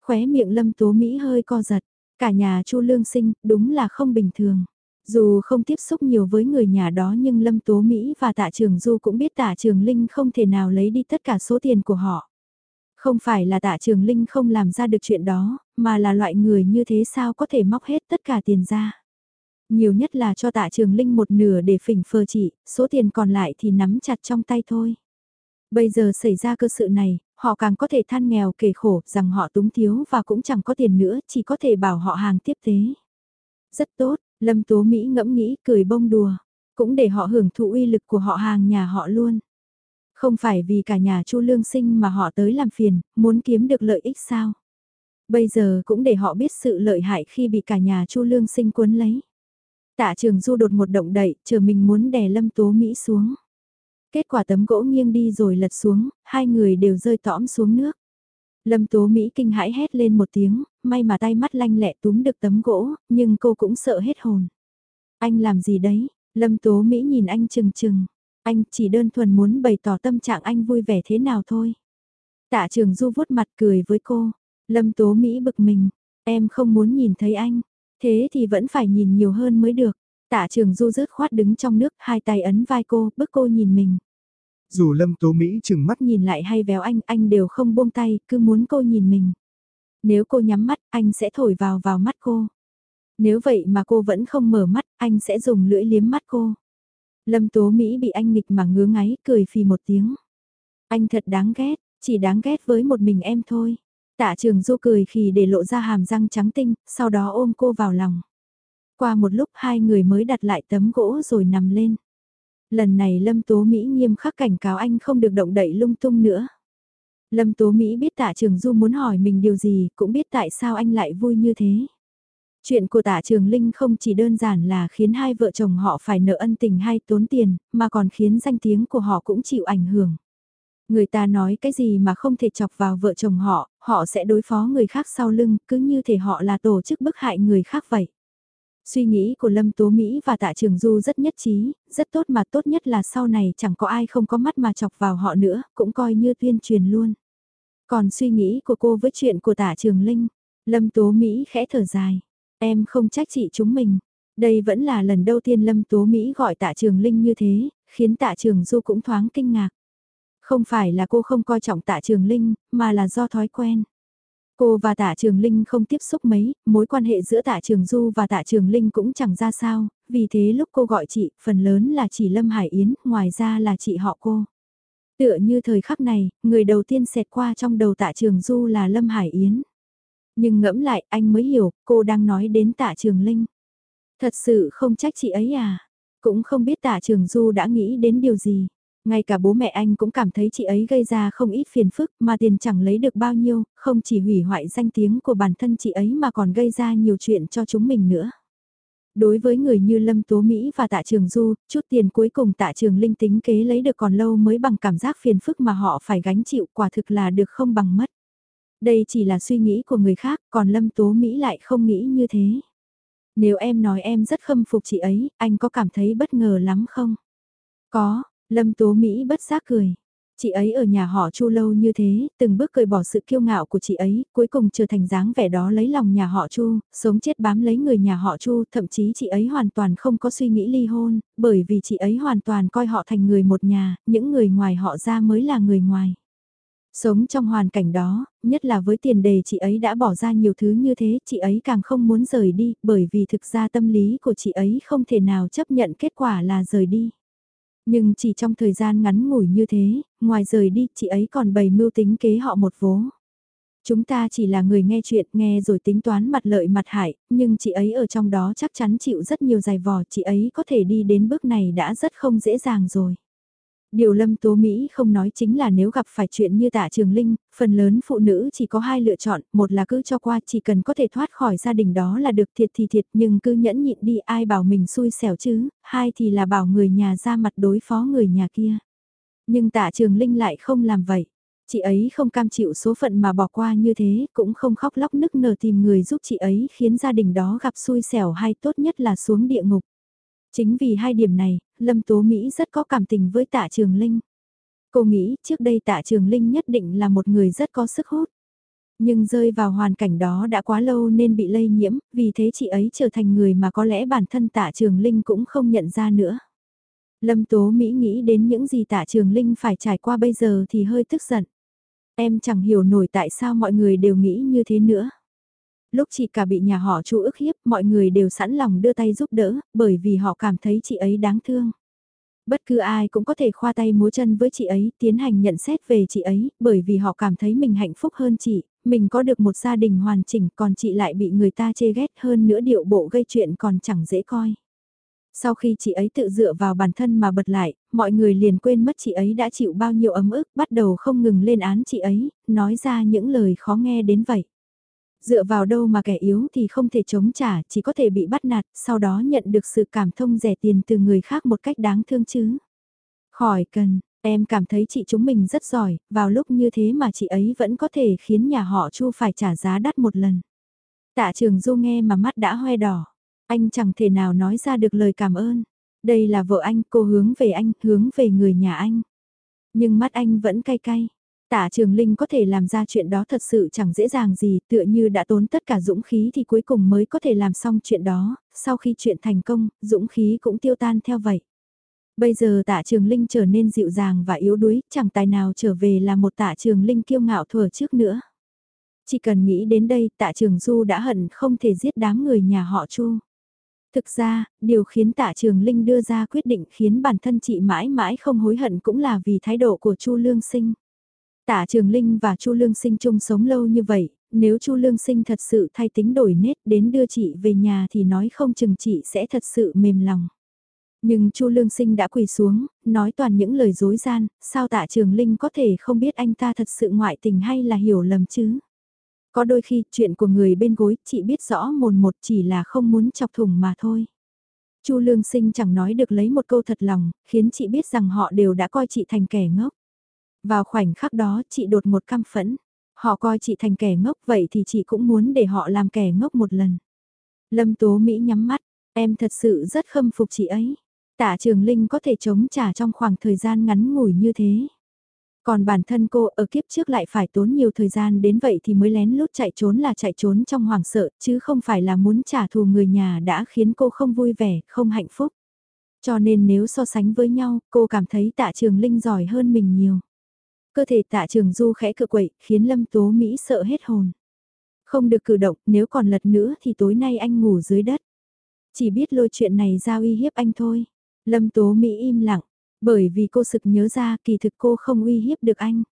Khóe miệng lâm tố Mỹ hơi co giật, cả nhà chu lương sinh, đúng là không bình thường. Dù không tiếp xúc nhiều với người nhà đó nhưng Lâm Tố Mỹ và Tạ Trường Du cũng biết Tạ Trường Linh không thể nào lấy đi tất cả số tiền của họ. Không phải là Tạ Trường Linh không làm ra được chuyện đó, mà là loại người như thế sao có thể móc hết tất cả tiền ra nhiều nhất là cho tạ trường linh một nửa để phỉnh phờ chị, số tiền còn lại thì nắm chặt trong tay thôi. Bây giờ xảy ra cơ sự này, họ càng có thể than nghèo kể khổ rằng họ túng thiếu và cũng chẳng có tiền nữa, chỉ có thể bảo họ hàng tiếp tế. Rất tốt, Lâm Tố Mỹ ngẫm nghĩ cười bông đùa, cũng để họ hưởng thụ uy lực của họ hàng nhà họ luôn. Không phải vì cả nhà Chu Lương Sinh mà họ tới làm phiền, muốn kiếm được lợi ích sao? Bây giờ cũng để họ biết sự lợi hại khi bị cả nhà Chu Lương Sinh cuốn lấy. Tạ trường du đột một động đậy, chờ mình muốn đè lâm tố Mỹ xuống. Kết quả tấm gỗ nghiêng đi rồi lật xuống, hai người đều rơi tõm xuống nước. Lâm tố Mỹ kinh hãi hét lên một tiếng, may mà tay mắt lanh lẹ túm được tấm gỗ, nhưng cô cũng sợ hết hồn. Anh làm gì đấy? Lâm tố Mỹ nhìn anh chừng chừng. Anh chỉ đơn thuần muốn bày tỏ tâm trạng anh vui vẻ thế nào thôi. Tạ trường du vuốt mặt cười với cô. Lâm tố Mỹ bực mình. Em không muốn nhìn thấy anh. Thế thì vẫn phải nhìn nhiều hơn mới được. Tạ trường du rớt khoát đứng trong nước, hai tay ấn vai cô, bức cô nhìn mình. Dù lâm tố Mỹ chừng mắt nhìn lại hay véo anh, anh đều không buông tay, cứ muốn cô nhìn mình. Nếu cô nhắm mắt, anh sẽ thổi vào vào mắt cô. Nếu vậy mà cô vẫn không mở mắt, anh sẽ dùng lưỡi liếm mắt cô. Lâm tố Mỹ bị anh nghịch mà ngứa ngáy, cười phì một tiếng. Anh thật đáng ghét, chỉ đáng ghét với một mình em thôi. Tạ trường du cười khi để lộ ra hàm răng trắng tinh, sau đó ôm cô vào lòng. Qua một lúc hai người mới đặt lại tấm gỗ rồi nằm lên. Lần này Lâm Tố Mỹ nghiêm khắc cảnh cáo anh không được động đậy lung tung nữa. Lâm Tố Mỹ biết tạ trường du muốn hỏi mình điều gì, cũng biết tại sao anh lại vui như thế. Chuyện của tạ Trường Linh không chỉ đơn giản là khiến hai vợ chồng họ phải nợ ân tình hay tốn tiền, mà còn khiến danh tiếng của họ cũng chịu ảnh hưởng. Người ta nói cái gì mà không thể chọc vào vợ chồng họ, họ sẽ đối phó người khác sau lưng, cứ như thể họ là tổ chức bức hại người khác vậy. Suy nghĩ của Lâm Tố Mỹ và Tạ Trường Du rất nhất trí, rất tốt mà tốt nhất là sau này chẳng có ai không có mắt mà chọc vào họ nữa, cũng coi như tuyên truyền luôn. Còn suy nghĩ của cô với chuyện của Tạ Trường Linh, Lâm Tố Mỹ khẽ thở dài. Em không trách chị chúng mình. Đây vẫn là lần đầu tiên Lâm Tố Mỹ gọi Tạ Trường Linh như thế, khiến Tạ Trường Du cũng thoáng kinh ngạc. Không phải là cô không coi trọng Tạ Trường Linh, mà là do thói quen. Cô và Tạ Trường Linh không tiếp xúc mấy, mối quan hệ giữa Tạ Trường Du và Tạ Trường Linh cũng chẳng ra sao, vì thế lúc cô gọi chị, phần lớn là chị Lâm Hải Yến, ngoài ra là chị họ cô. Tựa như thời khắc này, người đầu tiên xẹt qua trong đầu Tạ Trường Du là Lâm Hải Yến. Nhưng ngẫm lại anh mới hiểu, cô đang nói đến tạ trường linh. Thật sự không trách chị ấy à? Cũng không biết tạ trường du đã nghĩ đến điều gì. Ngay cả bố mẹ anh cũng cảm thấy chị ấy gây ra không ít phiền phức mà tiền chẳng lấy được bao nhiêu, không chỉ hủy hoại danh tiếng của bản thân chị ấy mà còn gây ra nhiều chuyện cho chúng mình nữa. Đối với người như Lâm Tố Mỹ và Tạ Trường Du, chút tiền cuối cùng Tạ Trường Linh tính kế lấy được còn lâu mới bằng cảm giác phiền phức mà họ phải gánh chịu quả thực là được không bằng mất. Đây chỉ là suy nghĩ của người khác, còn Lâm Tố Mỹ lại không nghĩ như thế. Nếu em nói em rất khâm phục chị ấy, anh có cảm thấy bất ngờ lắm không? Có, Lâm Tố Mỹ bất giác cười. Chị ấy ở nhà họ Chu lâu như thế, từng bước cười bỏ sự kiêu ngạo của chị ấy, cuối cùng trở thành dáng vẻ đó lấy lòng nhà họ Chu, sống chết bám lấy người nhà họ Chu, thậm chí chị ấy hoàn toàn không có suy nghĩ ly hôn, bởi vì chị ấy hoàn toàn coi họ thành người một nhà, những người ngoài họ ra mới là người ngoài. Sống trong hoàn cảnh đó, nhất là với tiền đề chị ấy đã bỏ ra nhiều thứ như thế, chị ấy càng không muốn rời đi, bởi vì thực ra tâm lý của chị ấy không thể nào chấp nhận kết quả là rời đi. Nhưng chỉ trong thời gian ngắn ngủi như thế, ngoài rời đi, chị ấy còn bày mưu tính kế họ một vố. Chúng ta chỉ là người nghe chuyện, nghe rồi tính toán mặt lợi mặt hại, nhưng chị ấy ở trong đó chắc chắn chịu rất nhiều dài vò, chị ấy có thể đi đến bước này đã rất không dễ dàng rồi. Điều Lâm Tố Mỹ không nói chính là nếu gặp phải chuyện như tạ trường linh, phần lớn phụ nữ chỉ có hai lựa chọn, một là cứ cho qua chỉ cần có thể thoát khỏi gia đình đó là được thiệt thì thiệt nhưng cứ nhẫn nhịn đi ai bảo mình xui xẻo chứ, hai thì là bảo người nhà ra mặt đối phó người nhà kia. Nhưng tạ trường linh lại không làm vậy. Chị ấy không cam chịu số phận mà bỏ qua như thế, cũng không khóc lóc nức nở tìm người giúp chị ấy khiến gia đình đó gặp xui xẻo hay tốt nhất là xuống địa ngục. Chính vì hai điểm này, Lâm Tố Mỹ rất có cảm tình với tạ Trường Linh. Cô nghĩ trước đây tạ Trường Linh nhất định là một người rất có sức hút. Nhưng rơi vào hoàn cảnh đó đã quá lâu nên bị lây nhiễm, vì thế chị ấy trở thành người mà có lẽ bản thân tạ Trường Linh cũng không nhận ra nữa. Lâm Tố Mỹ nghĩ đến những gì tạ Trường Linh phải trải qua bây giờ thì hơi tức giận. Em chẳng hiểu nổi tại sao mọi người đều nghĩ như thế nữa lúc chị cả bị nhà họ chu ức hiếp, mọi người đều sẵn lòng đưa tay giúp đỡ, bởi vì họ cảm thấy chị ấy đáng thương. Bất cứ ai cũng có thể khoa tay múa chân với chị ấy, tiến hành nhận xét về chị ấy, bởi vì họ cảm thấy mình hạnh phúc hơn chị, mình có được một gia đình hoàn chỉnh, còn chị lại bị người ta chê ghét hơn nữa điệu bộ gây chuyện còn chẳng dễ coi. Sau khi chị ấy tự dựa vào bản thân mà bật lại, mọi người liền quên mất chị ấy đã chịu bao nhiêu ấm ức, bắt đầu không ngừng lên án chị ấy, nói ra những lời khó nghe đến vậy. Dựa vào đâu mà kẻ yếu thì không thể chống trả, chỉ có thể bị bắt nạt, sau đó nhận được sự cảm thông rẻ tiền từ người khác một cách đáng thương chứ. Khỏi cần, em cảm thấy chị chúng mình rất giỏi, vào lúc như thế mà chị ấy vẫn có thể khiến nhà họ Chu phải trả giá đắt một lần. Tạ trường Du nghe mà mắt đã hoe đỏ, anh chẳng thể nào nói ra được lời cảm ơn. Đây là vợ anh, cô hướng về anh, hướng về người nhà anh. Nhưng mắt anh vẫn cay cay. Tạ Trường Linh có thể làm ra chuyện đó thật sự chẳng dễ dàng gì, tựa như đã tốn tất cả dũng khí thì cuối cùng mới có thể làm xong chuyện đó, sau khi chuyện thành công, dũng khí cũng tiêu tan theo vậy. Bây giờ tạ Trường Linh trở nên dịu dàng và yếu đuối, chẳng tài nào trở về là một tạ Trường Linh kiêu ngạo thừa trước nữa. Chỉ cần nghĩ đến đây tạ Trường Du đã hận không thể giết đám người nhà họ Chu. Thực ra, điều khiến tạ Trường Linh đưa ra quyết định khiến bản thân chị mãi mãi không hối hận cũng là vì thái độ của Chu Lương Sinh. Tạ Trường Linh và Chu Lương Sinh chung sống lâu như vậy, nếu Chu Lương Sinh thật sự thay tính đổi nết đến đưa chị về nhà thì nói không chừng chị sẽ thật sự mềm lòng. Nhưng Chu Lương Sinh đã quỳ xuống, nói toàn những lời dối gian, sao Tạ Trường Linh có thể không biết anh ta thật sự ngoại tình hay là hiểu lầm chứ? Có đôi khi chuyện của người bên gối chị biết rõ mồn một chỉ là không muốn chọc thủng mà thôi. Chu Lương Sinh chẳng nói được lấy một câu thật lòng, khiến chị biết rằng họ đều đã coi chị thành kẻ ngốc. Vào khoảnh khắc đó chị đột một căm phẫn. Họ coi chị thành kẻ ngốc vậy thì chị cũng muốn để họ làm kẻ ngốc một lần. Lâm Tố Mỹ nhắm mắt, em thật sự rất khâm phục chị ấy. Tạ Trường Linh có thể chống trả trong khoảng thời gian ngắn ngủi như thế. Còn bản thân cô ở kiếp trước lại phải tốn nhiều thời gian đến vậy thì mới lén lút chạy trốn là chạy trốn trong hoảng sợ chứ không phải là muốn trả thù người nhà đã khiến cô không vui vẻ, không hạnh phúc. Cho nên nếu so sánh với nhau, cô cảm thấy tạ trường linh giỏi hơn mình nhiều. Cơ thể tạ trường du khẽ cự quậy, khiến Lâm Tố Mỹ sợ hết hồn. Không được cử động, nếu còn lật nữa thì tối nay anh ngủ dưới đất. Chỉ biết lôi chuyện này ra uy hiếp anh thôi. Lâm Tố Mỹ im lặng, bởi vì cô sực nhớ ra kỳ thực cô không uy hiếp được anh.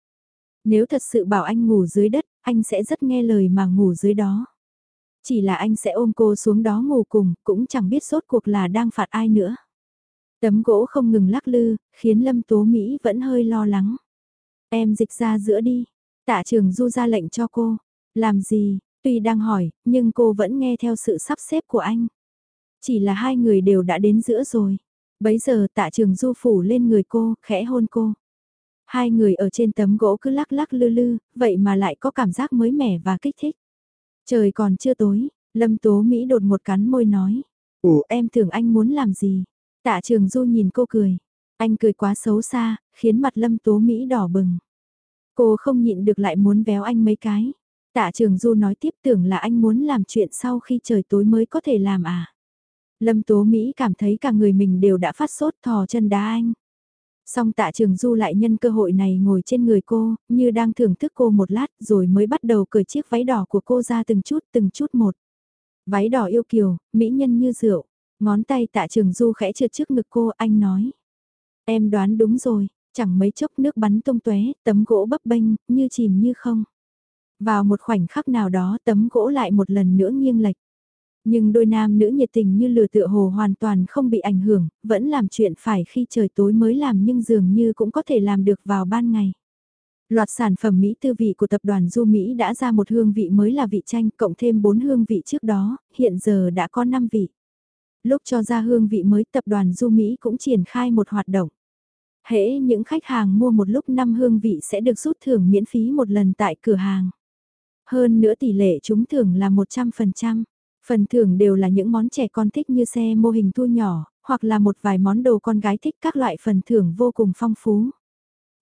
Nếu thật sự bảo anh ngủ dưới đất, anh sẽ rất nghe lời mà ngủ dưới đó. Chỉ là anh sẽ ôm cô xuống đó ngủ cùng, cũng chẳng biết sốt cuộc là đang phạt ai nữa. Tấm gỗ không ngừng lắc lư, khiến Lâm Tố Mỹ vẫn hơi lo lắng. Em dịch ra giữa đi. Tạ trường du ra lệnh cho cô. Làm gì, tuy đang hỏi, nhưng cô vẫn nghe theo sự sắp xếp của anh. Chỉ là hai người đều đã đến giữa rồi. Bấy giờ tạ trường du phủ lên người cô, khẽ hôn cô. Hai người ở trên tấm gỗ cứ lắc lắc lư lư, vậy mà lại có cảm giác mới mẻ và kích thích. Trời còn chưa tối, Lâm Tố Mỹ đột một cắn môi nói. Ủa em tưởng anh muốn làm gì? Tạ trường du nhìn cô cười. Anh cười quá xấu xa, khiến mặt Lâm Tố Mỹ đỏ bừng. Cô không nhịn được lại muốn véo anh mấy cái. Tạ trường du nói tiếp tưởng là anh muốn làm chuyện sau khi trời tối mới có thể làm à. Lâm Tố Mỹ cảm thấy cả người mình đều đã phát sốt thò chân đá anh. Song tạ trường du lại nhân cơ hội này ngồi trên người cô, như đang thưởng thức cô một lát rồi mới bắt đầu cởi chiếc váy đỏ của cô ra từng chút từng chút một. Váy đỏ yêu kiều, mỹ nhân như rượu, ngón tay tạ trường du khẽ trượt trước ngực cô anh nói. Em đoán đúng rồi, chẳng mấy chốc nước bắn tung tóe, tấm gỗ bấp bênh, như chìm như không. Vào một khoảnh khắc nào đó tấm gỗ lại một lần nữa nghiêng lệch. Nhưng đôi nam nữ nhiệt tình như lửa tựa hồ hoàn toàn không bị ảnh hưởng, vẫn làm chuyện phải khi trời tối mới làm nhưng dường như cũng có thể làm được vào ban ngày. Loạt sản phẩm Mỹ tư vị của tập đoàn Du Mỹ đã ra một hương vị mới là vị chanh, cộng thêm 4 hương vị trước đó, hiện giờ đã có 5 vị. Lúc cho ra hương vị mới tập đoàn Du Mỹ cũng triển khai một hoạt động. Hễ những khách hàng mua một lúc năm hương vị sẽ được rút thưởng miễn phí một lần tại cửa hàng. Hơn nữa tỷ lệ trúng thưởng là 100%. Phần thưởng đều là những món trẻ con thích như xe mô hình thu nhỏ, hoặc là một vài món đồ con gái thích các loại phần thưởng vô cùng phong phú.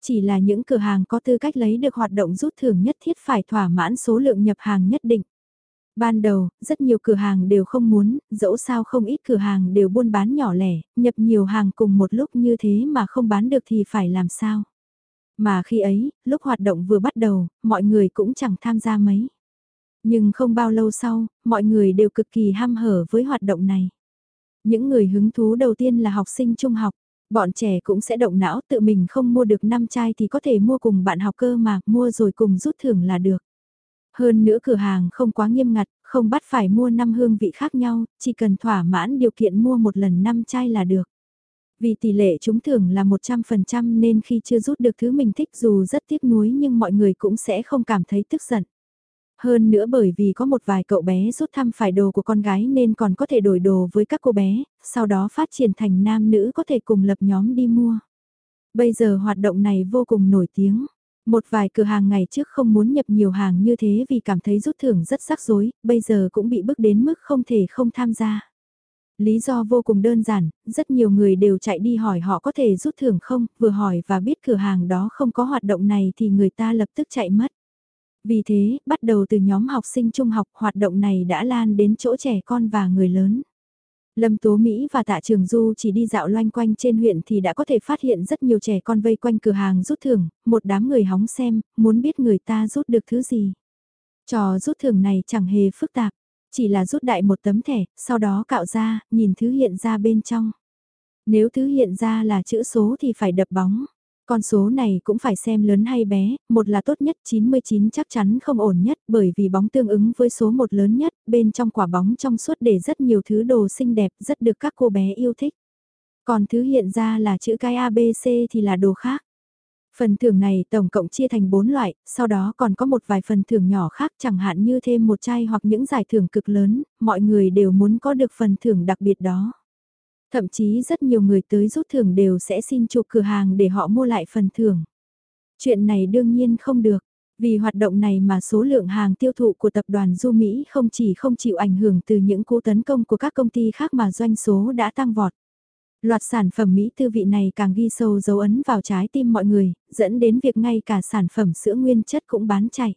Chỉ là những cửa hàng có tư cách lấy được hoạt động rút thưởng nhất thiết phải thỏa mãn số lượng nhập hàng nhất định. Ban đầu, rất nhiều cửa hàng đều không muốn, dẫu sao không ít cửa hàng đều buôn bán nhỏ lẻ, nhập nhiều hàng cùng một lúc như thế mà không bán được thì phải làm sao. Mà khi ấy, lúc hoạt động vừa bắt đầu, mọi người cũng chẳng tham gia mấy. Nhưng không bao lâu sau, mọi người đều cực kỳ ham hở với hoạt động này. Những người hứng thú đầu tiên là học sinh trung học. Bọn trẻ cũng sẽ động não tự mình không mua được 5 chai thì có thể mua cùng bạn học cơ mà, mua rồi cùng rút thưởng là được. Hơn nữa cửa hàng không quá nghiêm ngặt, không bắt phải mua 5 hương vị khác nhau, chỉ cần thỏa mãn điều kiện mua một lần 5 chai là được. Vì tỷ lệ trúng thưởng là 100% nên khi chưa rút được thứ mình thích dù rất tiếc nuối nhưng mọi người cũng sẽ không cảm thấy tức giận. Hơn nữa bởi vì có một vài cậu bé rút thăm phải đồ của con gái nên còn có thể đổi đồ với các cô bé, sau đó phát triển thành nam nữ có thể cùng lập nhóm đi mua. Bây giờ hoạt động này vô cùng nổi tiếng. Một vài cửa hàng ngày trước không muốn nhập nhiều hàng như thế vì cảm thấy rút thưởng rất rắc rối, bây giờ cũng bị bức đến mức không thể không tham gia. Lý do vô cùng đơn giản, rất nhiều người đều chạy đi hỏi họ có thể rút thưởng không, vừa hỏi và biết cửa hàng đó không có hoạt động này thì người ta lập tức chạy mất. Vì thế, bắt đầu từ nhóm học sinh trung học hoạt động này đã lan đến chỗ trẻ con và người lớn. Lâm Tố Mỹ và Tạ Trường Du chỉ đi dạo loanh quanh trên huyện thì đã có thể phát hiện rất nhiều trẻ con vây quanh cửa hàng rút thưởng, một đám người hóng xem, muốn biết người ta rút được thứ gì. Trò rút thưởng này chẳng hề phức tạp, chỉ là rút đại một tấm thẻ, sau đó cạo ra, nhìn thứ hiện ra bên trong. Nếu thứ hiện ra là chữ số thì phải đập bóng. Con số này cũng phải xem lớn hay bé, một là tốt nhất 99 chắc chắn không ổn nhất bởi vì bóng tương ứng với số một lớn nhất, bên trong quả bóng trong suốt để rất nhiều thứ đồ xinh đẹp rất được các cô bé yêu thích. Còn thứ hiện ra là chữ cái ABC thì là đồ khác. Phần thưởng này tổng cộng chia thành 4 loại, sau đó còn có một vài phần thưởng nhỏ khác chẳng hạn như thêm một chai hoặc những giải thưởng cực lớn, mọi người đều muốn có được phần thưởng đặc biệt đó. Thậm chí rất nhiều người tới rút thưởng đều sẽ xin chụp cửa hàng để họ mua lại phần thưởng. Chuyện này đương nhiên không được, vì hoạt động này mà số lượng hàng tiêu thụ của tập đoàn Du Mỹ không chỉ không chịu ảnh hưởng từ những cú tấn công của các công ty khác mà doanh số đã tăng vọt. Loạt sản phẩm Mỹ tư vị này càng ghi sâu dấu ấn vào trái tim mọi người, dẫn đến việc ngay cả sản phẩm sữa nguyên chất cũng bán chạy.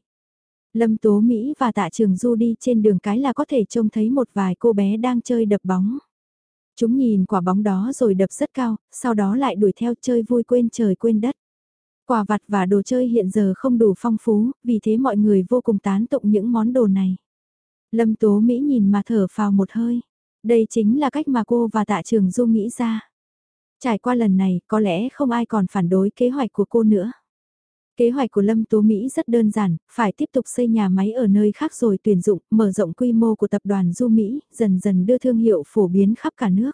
Lâm Tố Mỹ và tạ trường Du đi trên đường cái là có thể trông thấy một vài cô bé đang chơi đập bóng. Chúng nhìn quả bóng đó rồi đập rất cao, sau đó lại đuổi theo chơi vui quên trời quên đất. Quả vặt và đồ chơi hiện giờ không đủ phong phú, vì thế mọi người vô cùng tán tụng những món đồ này. Lâm Tố Mỹ nhìn mà thở phào một hơi. Đây chính là cách mà cô và tạ trường Du nghĩ ra. Trải qua lần này, có lẽ không ai còn phản đối kế hoạch của cô nữa. Kế hoạch của Lâm Tố Mỹ rất đơn giản, phải tiếp tục xây nhà máy ở nơi khác rồi tuyển dụng, mở rộng quy mô của tập đoàn Du Mỹ, dần dần đưa thương hiệu phổ biến khắp cả nước.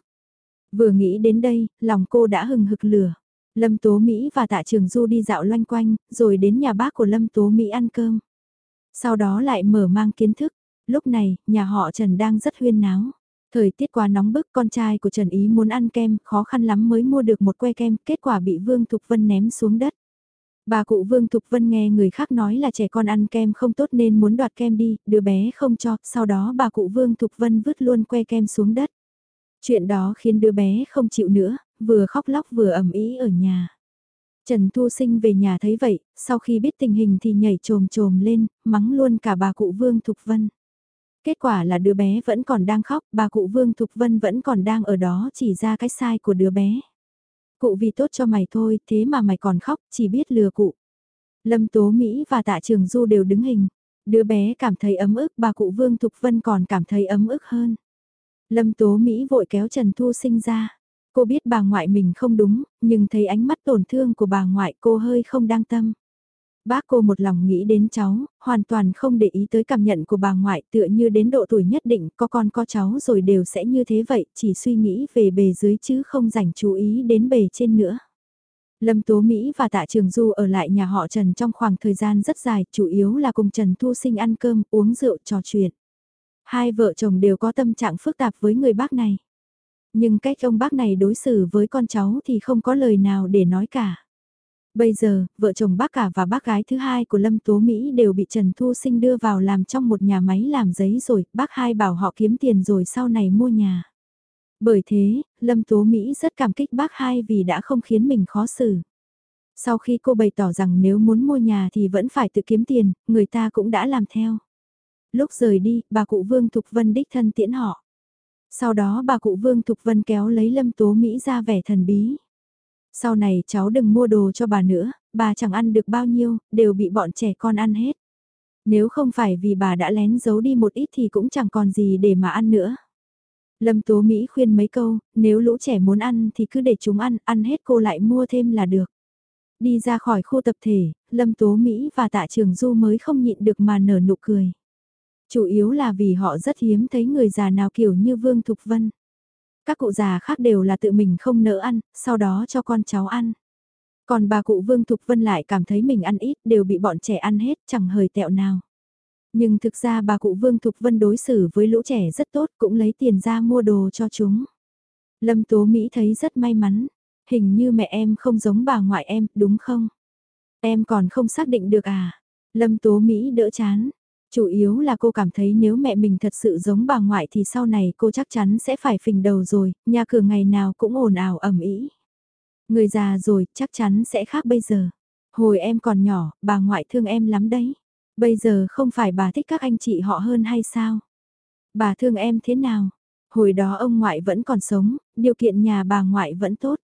Vừa nghĩ đến đây, lòng cô đã hừng hực lửa. Lâm Tố Mỹ và Tạ Trường Du đi dạo loanh quanh, rồi đến nhà bác của Lâm Tố Mỹ ăn cơm. Sau đó lại mở mang kiến thức. Lúc này, nhà họ Trần đang rất huyên náo. Thời tiết quá nóng bức con trai của Trần Ý muốn ăn kem, khó khăn lắm mới mua được một que kem, kết quả bị Vương Thục Vân ném xuống đất. Bà cụ Vương Thục Vân nghe người khác nói là trẻ con ăn kem không tốt nên muốn đoạt kem đi, đứa bé không cho, sau đó bà cụ Vương Thục Vân vứt luôn que kem xuống đất. Chuyện đó khiến đứa bé không chịu nữa, vừa khóc lóc vừa ẩm ý ở nhà. Trần Thu Sinh về nhà thấy vậy, sau khi biết tình hình thì nhảy trồm trồm lên, mắng luôn cả bà cụ Vương Thục Vân. Kết quả là đứa bé vẫn còn đang khóc, bà cụ Vương Thục Vân vẫn còn đang ở đó chỉ ra cái sai của đứa bé. Cụ vì tốt cho mày thôi, thế mà mày còn khóc, chỉ biết lừa cụ. Lâm Tố Mỹ và Tạ Trường Du đều đứng hình. Đứa bé cảm thấy ấm ức, bà cụ Vương Thục Vân còn cảm thấy ấm ức hơn. Lâm Tố Mỹ vội kéo Trần Thu Sinh ra. Cô biết bà ngoại mình không đúng, nhưng thấy ánh mắt tổn thương của bà ngoại cô hơi không đang tâm. Bác cô một lòng nghĩ đến cháu, hoàn toàn không để ý tới cảm nhận của bà ngoại tựa như đến độ tuổi nhất định có con có cháu rồi đều sẽ như thế vậy, chỉ suy nghĩ về bề dưới chứ không dành chú ý đến bề trên nữa. Lâm Tố Mỹ và Tạ Trường Du ở lại nhà họ Trần trong khoảng thời gian rất dài, chủ yếu là cùng Trần Thu Sinh ăn cơm, uống rượu, trò chuyện. Hai vợ chồng đều có tâm trạng phức tạp với người bác này. Nhưng cách ông bác này đối xử với con cháu thì không có lời nào để nói cả. Bây giờ, vợ chồng bác cả và bác gái thứ hai của Lâm Tố Mỹ đều bị Trần Thu Sinh đưa vào làm trong một nhà máy làm giấy rồi, bác hai bảo họ kiếm tiền rồi sau này mua nhà. Bởi thế, Lâm Tố Mỹ rất cảm kích bác hai vì đã không khiến mình khó xử. Sau khi cô bày tỏ rằng nếu muốn mua nhà thì vẫn phải tự kiếm tiền, người ta cũng đã làm theo. Lúc rời đi, bà cụ Vương Thục Vân đích thân tiễn họ. Sau đó bà cụ Vương Thục Vân kéo lấy Lâm Tố Mỹ ra vẻ thần bí. Sau này cháu đừng mua đồ cho bà nữa, bà chẳng ăn được bao nhiêu, đều bị bọn trẻ con ăn hết. Nếu không phải vì bà đã lén giấu đi một ít thì cũng chẳng còn gì để mà ăn nữa. Lâm Tố Mỹ khuyên mấy câu, nếu lũ trẻ muốn ăn thì cứ để chúng ăn, ăn hết cô lại mua thêm là được. Đi ra khỏi khu tập thể, Lâm Tố Mỹ và Tạ Trường Du mới không nhịn được mà nở nụ cười. Chủ yếu là vì họ rất hiếm thấy người già nào kiểu như Vương Thục Vân. Các cụ già khác đều là tự mình không nỡ ăn, sau đó cho con cháu ăn. Còn bà cụ Vương Thục Vân lại cảm thấy mình ăn ít đều bị bọn trẻ ăn hết chẳng hời tẹo nào. Nhưng thực ra bà cụ Vương Thục Vân đối xử với lũ trẻ rất tốt cũng lấy tiền ra mua đồ cho chúng. Lâm Tố Mỹ thấy rất may mắn, hình như mẹ em không giống bà ngoại em, đúng không? Em còn không xác định được à? Lâm Tố Mỹ đỡ chán, Chủ yếu là cô cảm thấy nếu mẹ mình thật sự giống bà ngoại thì sau này cô chắc chắn sẽ phải phình đầu rồi, nhà cửa ngày nào cũng ồn ào ẩm ý. Người già rồi chắc chắn sẽ khác bây giờ. Hồi em còn nhỏ, bà ngoại thương em lắm đấy. Bây giờ không phải bà thích các anh chị họ hơn hay sao? Bà thương em thế nào? Hồi đó ông ngoại vẫn còn sống, điều kiện nhà bà ngoại vẫn tốt.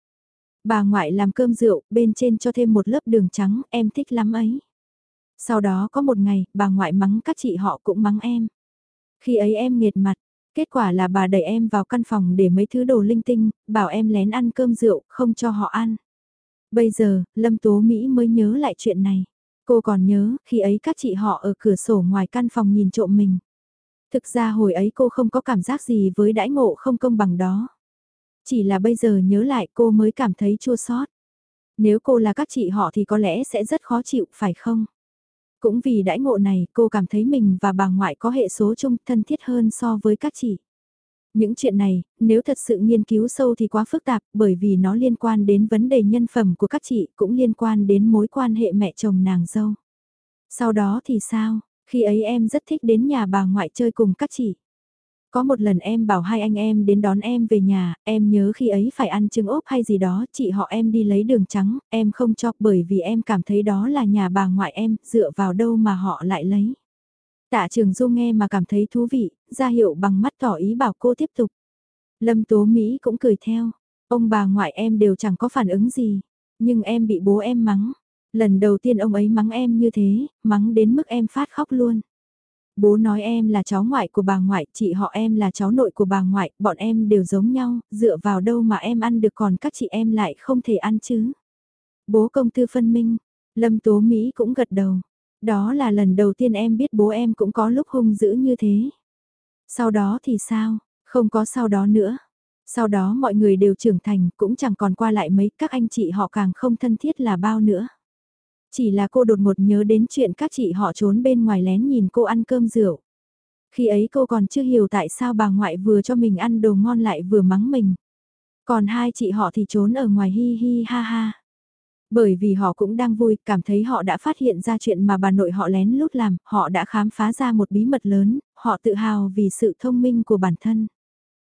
Bà ngoại làm cơm rượu, bên trên cho thêm một lớp đường trắng, em thích lắm ấy. Sau đó có một ngày, bà ngoại mắng các chị họ cũng mắng em. Khi ấy em nghiệt mặt, kết quả là bà đẩy em vào căn phòng để mấy thứ đồ linh tinh, bảo em lén ăn cơm rượu, không cho họ ăn. Bây giờ, Lâm Tố Mỹ mới nhớ lại chuyện này. Cô còn nhớ, khi ấy các chị họ ở cửa sổ ngoài căn phòng nhìn trộm mình. Thực ra hồi ấy cô không có cảm giác gì với đãi ngộ không công bằng đó. Chỉ là bây giờ nhớ lại cô mới cảm thấy chua xót. Nếu cô là các chị họ thì có lẽ sẽ rất khó chịu, phải không? Cũng vì đãi ngộ này, cô cảm thấy mình và bà ngoại có hệ số chung thân thiết hơn so với các chị. Những chuyện này, nếu thật sự nghiên cứu sâu thì quá phức tạp, bởi vì nó liên quan đến vấn đề nhân phẩm của các chị, cũng liên quan đến mối quan hệ mẹ chồng nàng dâu. Sau đó thì sao? Khi ấy em rất thích đến nhà bà ngoại chơi cùng các chị. Có một lần em bảo hai anh em đến đón em về nhà, em nhớ khi ấy phải ăn trứng ốp hay gì đó, chị họ em đi lấy đường trắng, em không cho bởi vì em cảm thấy đó là nhà bà ngoại em, dựa vào đâu mà họ lại lấy. Tạ trường du nghe mà cảm thấy thú vị, ra hiệu bằng mắt tỏ ý bảo cô tiếp tục. Lâm Tố Mỹ cũng cười theo, ông bà ngoại em đều chẳng có phản ứng gì, nhưng em bị bố em mắng. Lần đầu tiên ông ấy mắng em như thế, mắng đến mức em phát khóc luôn. Bố nói em là cháu ngoại của bà ngoại, chị họ em là cháu nội của bà ngoại, bọn em đều giống nhau, dựa vào đâu mà em ăn được còn các chị em lại không thể ăn chứ. Bố công tư phân minh, Lâm Tố Mỹ cũng gật đầu. Đó là lần đầu tiên em biết bố em cũng có lúc hung dữ như thế. Sau đó thì sao? Không có sau đó nữa. Sau đó mọi người đều trưởng thành cũng chẳng còn qua lại mấy các anh chị họ càng không thân thiết là bao nữa. Chỉ là cô đột ngột nhớ đến chuyện các chị họ trốn bên ngoài lén nhìn cô ăn cơm rượu. Khi ấy cô còn chưa hiểu tại sao bà ngoại vừa cho mình ăn đồ ngon lại vừa mắng mình. Còn hai chị họ thì trốn ở ngoài hi hi ha ha. Bởi vì họ cũng đang vui, cảm thấy họ đã phát hiện ra chuyện mà bà nội họ lén lút làm, họ đã khám phá ra một bí mật lớn, họ tự hào vì sự thông minh của bản thân.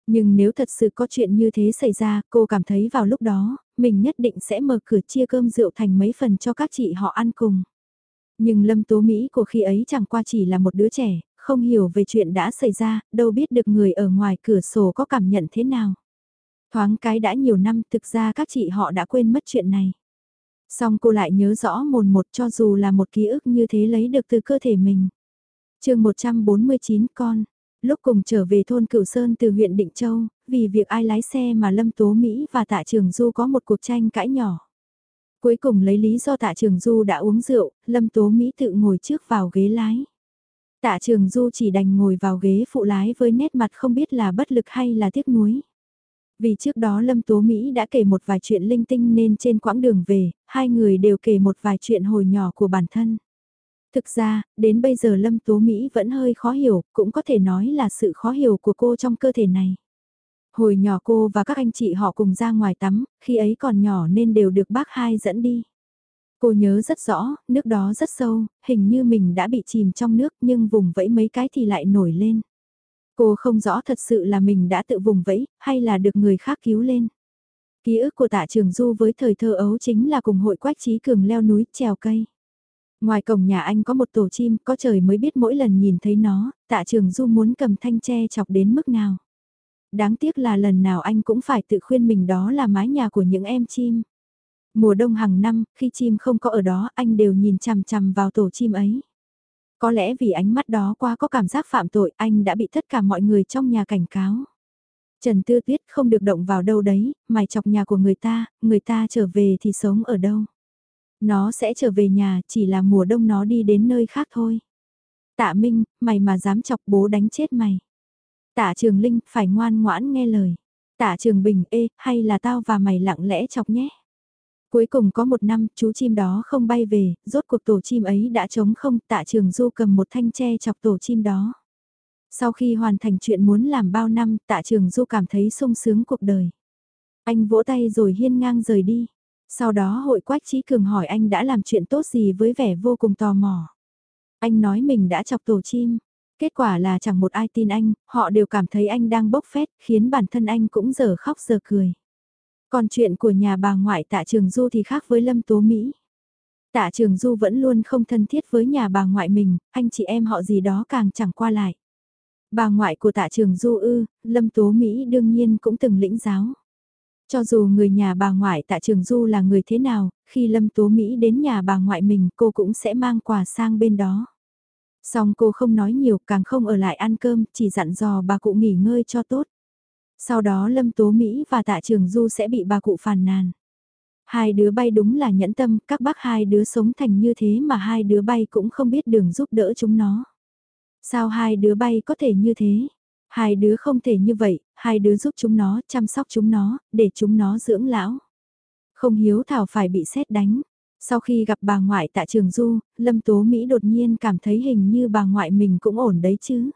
Nhưng nếu thật sự có chuyện như thế xảy ra, cô cảm thấy vào lúc đó, mình nhất định sẽ mở cửa chia cơm rượu thành mấy phần cho các chị họ ăn cùng. Nhưng Lâm Tố Mỹ của khi ấy chẳng qua chỉ là một đứa trẻ, không hiểu về chuyện đã xảy ra, đâu biết được người ở ngoài cửa sổ có cảm nhận thế nào. Thoáng cái đã nhiều năm thực ra các chị họ đã quên mất chuyện này. Xong cô lại nhớ rõ mồn một cho dù là một ký ức như thế lấy được từ cơ thể mình. chương 149 con, lúc cùng trở về thôn Cửu Sơn từ huyện Định Châu, vì việc ai lái xe mà Lâm Tố Mỹ và Tạ Trường Du có một cuộc tranh cãi nhỏ. Cuối cùng lấy lý do Tạ Trường Du đã uống rượu, Lâm Tố Mỹ tự ngồi trước vào ghế lái. Tạ Trường Du chỉ đành ngồi vào ghế phụ lái với nét mặt không biết là bất lực hay là tiếc nuối. Vì trước đó Lâm Tố Mỹ đã kể một vài chuyện linh tinh nên trên quãng đường về, hai người đều kể một vài chuyện hồi nhỏ của bản thân. Thực ra, đến bây giờ Lâm Tố Mỹ vẫn hơi khó hiểu, cũng có thể nói là sự khó hiểu của cô trong cơ thể này. Hồi nhỏ cô và các anh chị họ cùng ra ngoài tắm, khi ấy còn nhỏ nên đều được bác hai dẫn đi. Cô nhớ rất rõ, nước đó rất sâu, hình như mình đã bị chìm trong nước nhưng vùng vẫy mấy cái thì lại nổi lên. Cô không rõ thật sự là mình đã tự vùng vẫy, hay là được người khác cứu lên. Ký ức của tạ trường du với thời thơ ấu chính là cùng hội quách trí cường leo núi, trèo cây. Ngoài cổng nhà anh có một tổ chim, có trời mới biết mỗi lần nhìn thấy nó, tạ trường du muốn cầm thanh tre chọc đến mức nào. Đáng tiếc là lần nào anh cũng phải tự khuyên mình đó là mái nhà của những em chim. Mùa đông hàng năm, khi chim không có ở đó, anh đều nhìn chằm chằm vào tổ chim ấy. Có lẽ vì ánh mắt đó qua có cảm giác phạm tội, anh đã bị tất cả mọi người trong nhà cảnh cáo. Trần Tư Tuyết không được động vào đâu đấy, mày chọc nhà của người ta, người ta trở về thì sống ở đâu. Nó sẽ trở về nhà, chỉ là mùa đông nó đi đến nơi khác thôi. Tạ Minh, mày mà dám chọc bố đánh chết mày. Tạ Trường Linh, phải ngoan ngoãn nghe lời. Tạ Trường Bình, ê, hay là tao và mày lặng lẽ chọc nhé. Cuối cùng có một năm, chú chim đó không bay về, rốt cuộc tổ chim ấy đã trống không, tạ trường du cầm một thanh tre chọc tổ chim đó. Sau khi hoàn thành chuyện muốn làm bao năm, tạ trường du cảm thấy sung sướng cuộc đời. Anh vỗ tay rồi hiên ngang rời đi. Sau đó hội quách trí cường hỏi anh đã làm chuyện tốt gì với vẻ vô cùng tò mò. Anh nói mình đã chọc tổ chim. Kết quả là chẳng một ai tin anh, họ đều cảm thấy anh đang bốc phét, khiến bản thân anh cũng giờ khóc giờ cười. Còn chuyện của nhà bà ngoại tạ trường du thì khác với Lâm Tố Mỹ. Tạ trường du vẫn luôn không thân thiết với nhà bà ngoại mình, anh chị em họ gì đó càng chẳng qua lại. Bà ngoại của tạ trường du ư, Lâm Tố Mỹ đương nhiên cũng từng lĩnh giáo. Cho dù người nhà bà ngoại tạ trường du là người thế nào, khi Lâm Tố Mỹ đến nhà bà ngoại mình cô cũng sẽ mang quà sang bên đó. Xong cô không nói nhiều càng không ở lại ăn cơm, chỉ dặn dò bà cụ nghỉ ngơi cho tốt. Sau đó Lâm Tố Mỹ và Tạ Trường Du sẽ bị bà cụ phàn nàn. Hai đứa bay đúng là nhẫn tâm, các bác hai đứa sống thành như thế mà hai đứa bay cũng không biết đường giúp đỡ chúng nó. Sao hai đứa bay có thể như thế? Hai đứa không thể như vậy, hai đứa giúp chúng nó, chăm sóc chúng nó, để chúng nó dưỡng lão. Không hiếu thảo phải bị xét đánh. Sau khi gặp bà ngoại tại trường du, Lâm Tố Mỹ đột nhiên cảm thấy hình như bà ngoại mình cũng ổn đấy chứ.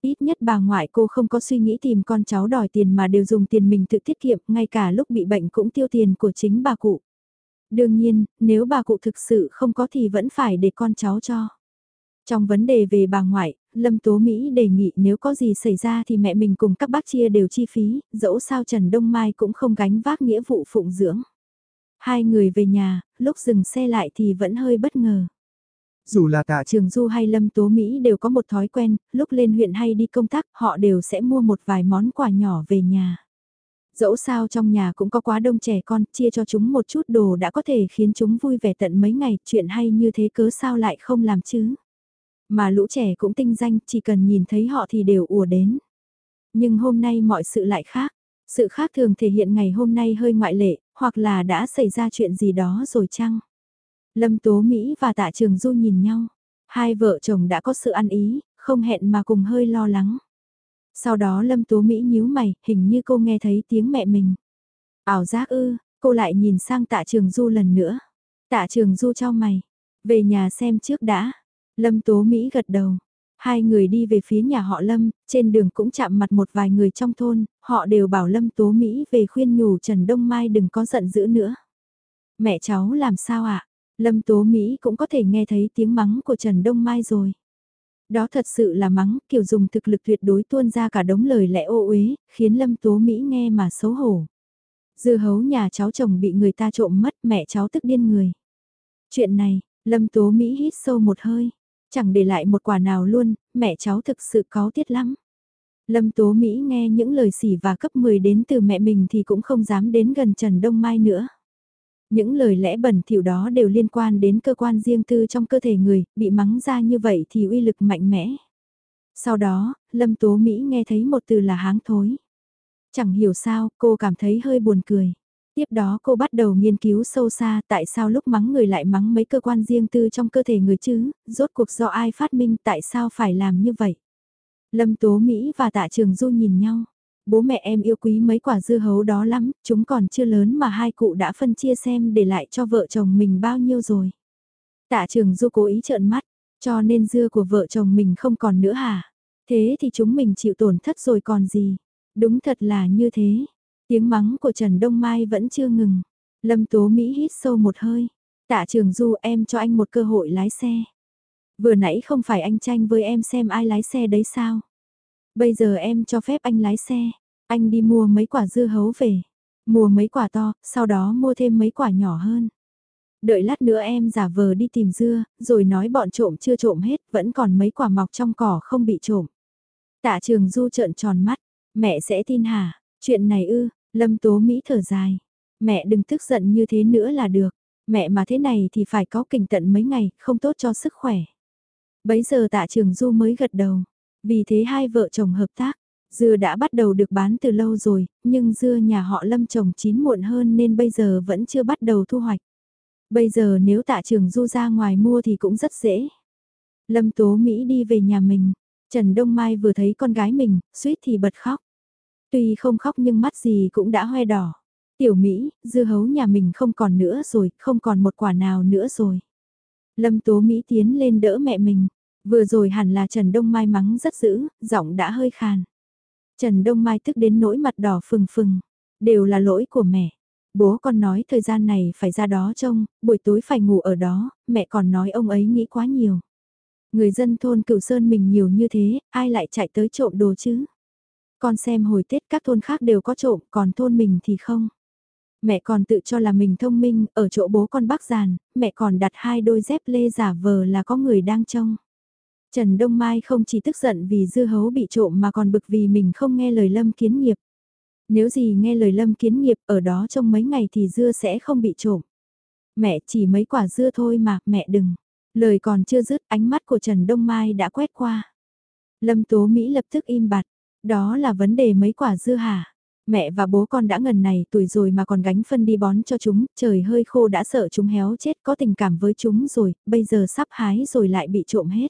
Ít nhất bà ngoại cô không có suy nghĩ tìm con cháu đòi tiền mà đều dùng tiền mình tự tiết kiệm, ngay cả lúc bị bệnh cũng tiêu tiền của chính bà cụ. Đương nhiên, nếu bà cụ thực sự không có thì vẫn phải để con cháu cho. Trong vấn đề về bà ngoại, Lâm Tố Mỹ đề nghị nếu có gì xảy ra thì mẹ mình cùng các bác chia đều chi phí, dẫu sao Trần Đông Mai cũng không gánh vác nghĩa vụ phụng dưỡng. Hai người về nhà, lúc dừng xe lại thì vẫn hơi bất ngờ. Dù là tạ trường Du hay Lâm Tố Mỹ đều có một thói quen, lúc lên huyện hay đi công tác họ đều sẽ mua một vài món quà nhỏ về nhà. Dẫu sao trong nhà cũng có quá đông trẻ con, chia cho chúng một chút đồ đã có thể khiến chúng vui vẻ tận mấy ngày, chuyện hay như thế cớ sao lại không làm chứ. Mà lũ trẻ cũng tinh danh, chỉ cần nhìn thấy họ thì đều ùa đến. Nhưng hôm nay mọi sự lại khác. Sự khác thường thể hiện ngày hôm nay hơi ngoại lệ, hoặc là đã xảy ra chuyện gì đó rồi chăng? Lâm Tố Mỹ và Tạ Trường Du nhìn nhau. Hai vợ chồng đã có sự ăn ý, không hẹn mà cùng hơi lo lắng. Sau đó Lâm Tố Mỹ nhíu mày, hình như cô nghe thấy tiếng mẹ mình. Ảo giác ư, cô lại nhìn sang Tạ Trường Du lần nữa. Tạ Trường Du cho mày, về nhà xem trước đã. Lâm Tố Mỹ gật đầu. Hai người đi về phía nhà họ Lâm, trên đường cũng chạm mặt một vài người trong thôn, họ đều bảo Lâm Tố Mỹ về khuyên nhủ Trần Đông Mai đừng có giận dữ nữa. Mẹ cháu làm sao ạ? Lâm Tố Mỹ cũng có thể nghe thấy tiếng mắng của Trần Đông Mai rồi. Đó thật sự là mắng, kiểu dùng thực lực tuyệt đối tuôn ra cả đống lời lẽ ô uế, khiến Lâm Tố Mỹ nghe mà xấu hổ. Dư hấu nhà cháu chồng bị người ta trộm mất, mẹ cháu tức điên người. Chuyện này, Lâm Tố Mỹ hít sâu một hơi, chẳng để lại một quả nào luôn, mẹ cháu thực sự có tiết lắm. Lâm Tố Mỹ nghe những lời xỉ và cấp 10 đến từ mẹ mình thì cũng không dám đến gần Trần Đông Mai nữa. Những lời lẽ bẩn thỉu đó đều liên quan đến cơ quan riêng tư trong cơ thể người, bị mắng ra như vậy thì uy lực mạnh mẽ. Sau đó, Lâm Tố Mỹ nghe thấy một từ là háng thối. Chẳng hiểu sao, cô cảm thấy hơi buồn cười. Tiếp đó cô bắt đầu nghiên cứu sâu xa tại sao lúc mắng người lại mắng mấy cơ quan riêng tư trong cơ thể người chứ, rốt cuộc do ai phát minh tại sao phải làm như vậy. Lâm Tố Mỹ và Tạ Trường Du nhìn nhau. Bố mẹ em yêu quý mấy quả dưa hấu đó lắm, chúng còn chưa lớn mà hai cụ đã phân chia xem để lại cho vợ chồng mình bao nhiêu rồi. Tạ Trường Du cố ý trợn mắt, cho nên dưa của vợ chồng mình không còn nữa hả? Thế thì chúng mình chịu tổn thất rồi còn gì? Đúng thật là như thế. Tiếng mắng của Trần Đông Mai vẫn chưa ngừng. Lâm Tố Mỹ hít sâu một hơi. Tạ Trường Du em cho anh một cơ hội lái xe. Vừa nãy không phải anh tranh với em xem ai lái xe đấy sao? Bây giờ em cho phép anh lái xe. Anh đi mua mấy quả dưa hấu về. Mua mấy quả to, sau đó mua thêm mấy quả nhỏ hơn. Đợi lát nữa em giả vờ đi tìm dưa, rồi nói bọn trộm chưa trộm hết, vẫn còn mấy quả mọc trong cỏ không bị trộm. Tạ trường du trợn tròn mắt, mẹ sẽ tin hả? Chuyện này ư, lâm tố Mỹ thở dài. Mẹ đừng tức giận như thế nữa là được. Mẹ mà thế này thì phải có kinh tận mấy ngày, không tốt cho sức khỏe. Bấy giờ tạ trường du mới gật đầu. Vì thế hai vợ chồng hợp tác, dưa đã bắt đầu được bán từ lâu rồi, nhưng dưa nhà họ lâm trồng chín muộn hơn nên bây giờ vẫn chưa bắt đầu thu hoạch. Bây giờ nếu tạ trường du ra ngoài mua thì cũng rất dễ. Lâm Tố Mỹ đi về nhà mình, Trần Đông Mai vừa thấy con gái mình, suýt thì bật khóc. Tuy không khóc nhưng mắt gì cũng đã hoe đỏ. Tiểu Mỹ, dưa hấu nhà mình không còn nữa rồi, không còn một quả nào nữa rồi. Lâm Tố Mỹ tiến lên đỡ mẹ mình, Vừa rồi hẳn là Trần Đông Mai mắng rất dữ, giọng đã hơi khàn. Trần Đông Mai tức đến nỗi mặt đỏ phừng phừng. Đều là lỗi của mẹ. Bố con nói thời gian này phải ra đó trông, buổi tối phải ngủ ở đó, mẹ còn nói ông ấy nghĩ quá nhiều. Người dân thôn cửu sơn mình nhiều như thế, ai lại chạy tới trộm đồ chứ? Con xem hồi Tết các thôn khác đều có trộm, còn thôn mình thì không. Mẹ còn tự cho là mình thông minh, ở chỗ bố con bác giàn, mẹ còn đặt hai đôi dép lê giả vờ là có người đang trông. Trần Đông Mai không chỉ tức giận vì dư hấu bị trộm mà còn bực vì mình không nghe lời Lâm Kiến Nghiệp. Nếu gì nghe lời Lâm Kiến Nghiệp ở đó trong mấy ngày thì dưa sẽ không bị trộm. Mẹ chỉ mấy quả dưa thôi mà, mẹ đừng. Lời còn chưa dứt ánh mắt của Trần Đông Mai đã quét qua. Lâm Tố Mỹ lập tức im bặt. Đó là vấn đề mấy quả dưa hả? Mẹ và bố con đã ngần này tuổi rồi mà còn gánh phân đi bón cho chúng, trời hơi khô đã sợ chúng héo chết có tình cảm với chúng rồi, bây giờ sắp hái rồi lại bị trộm hết.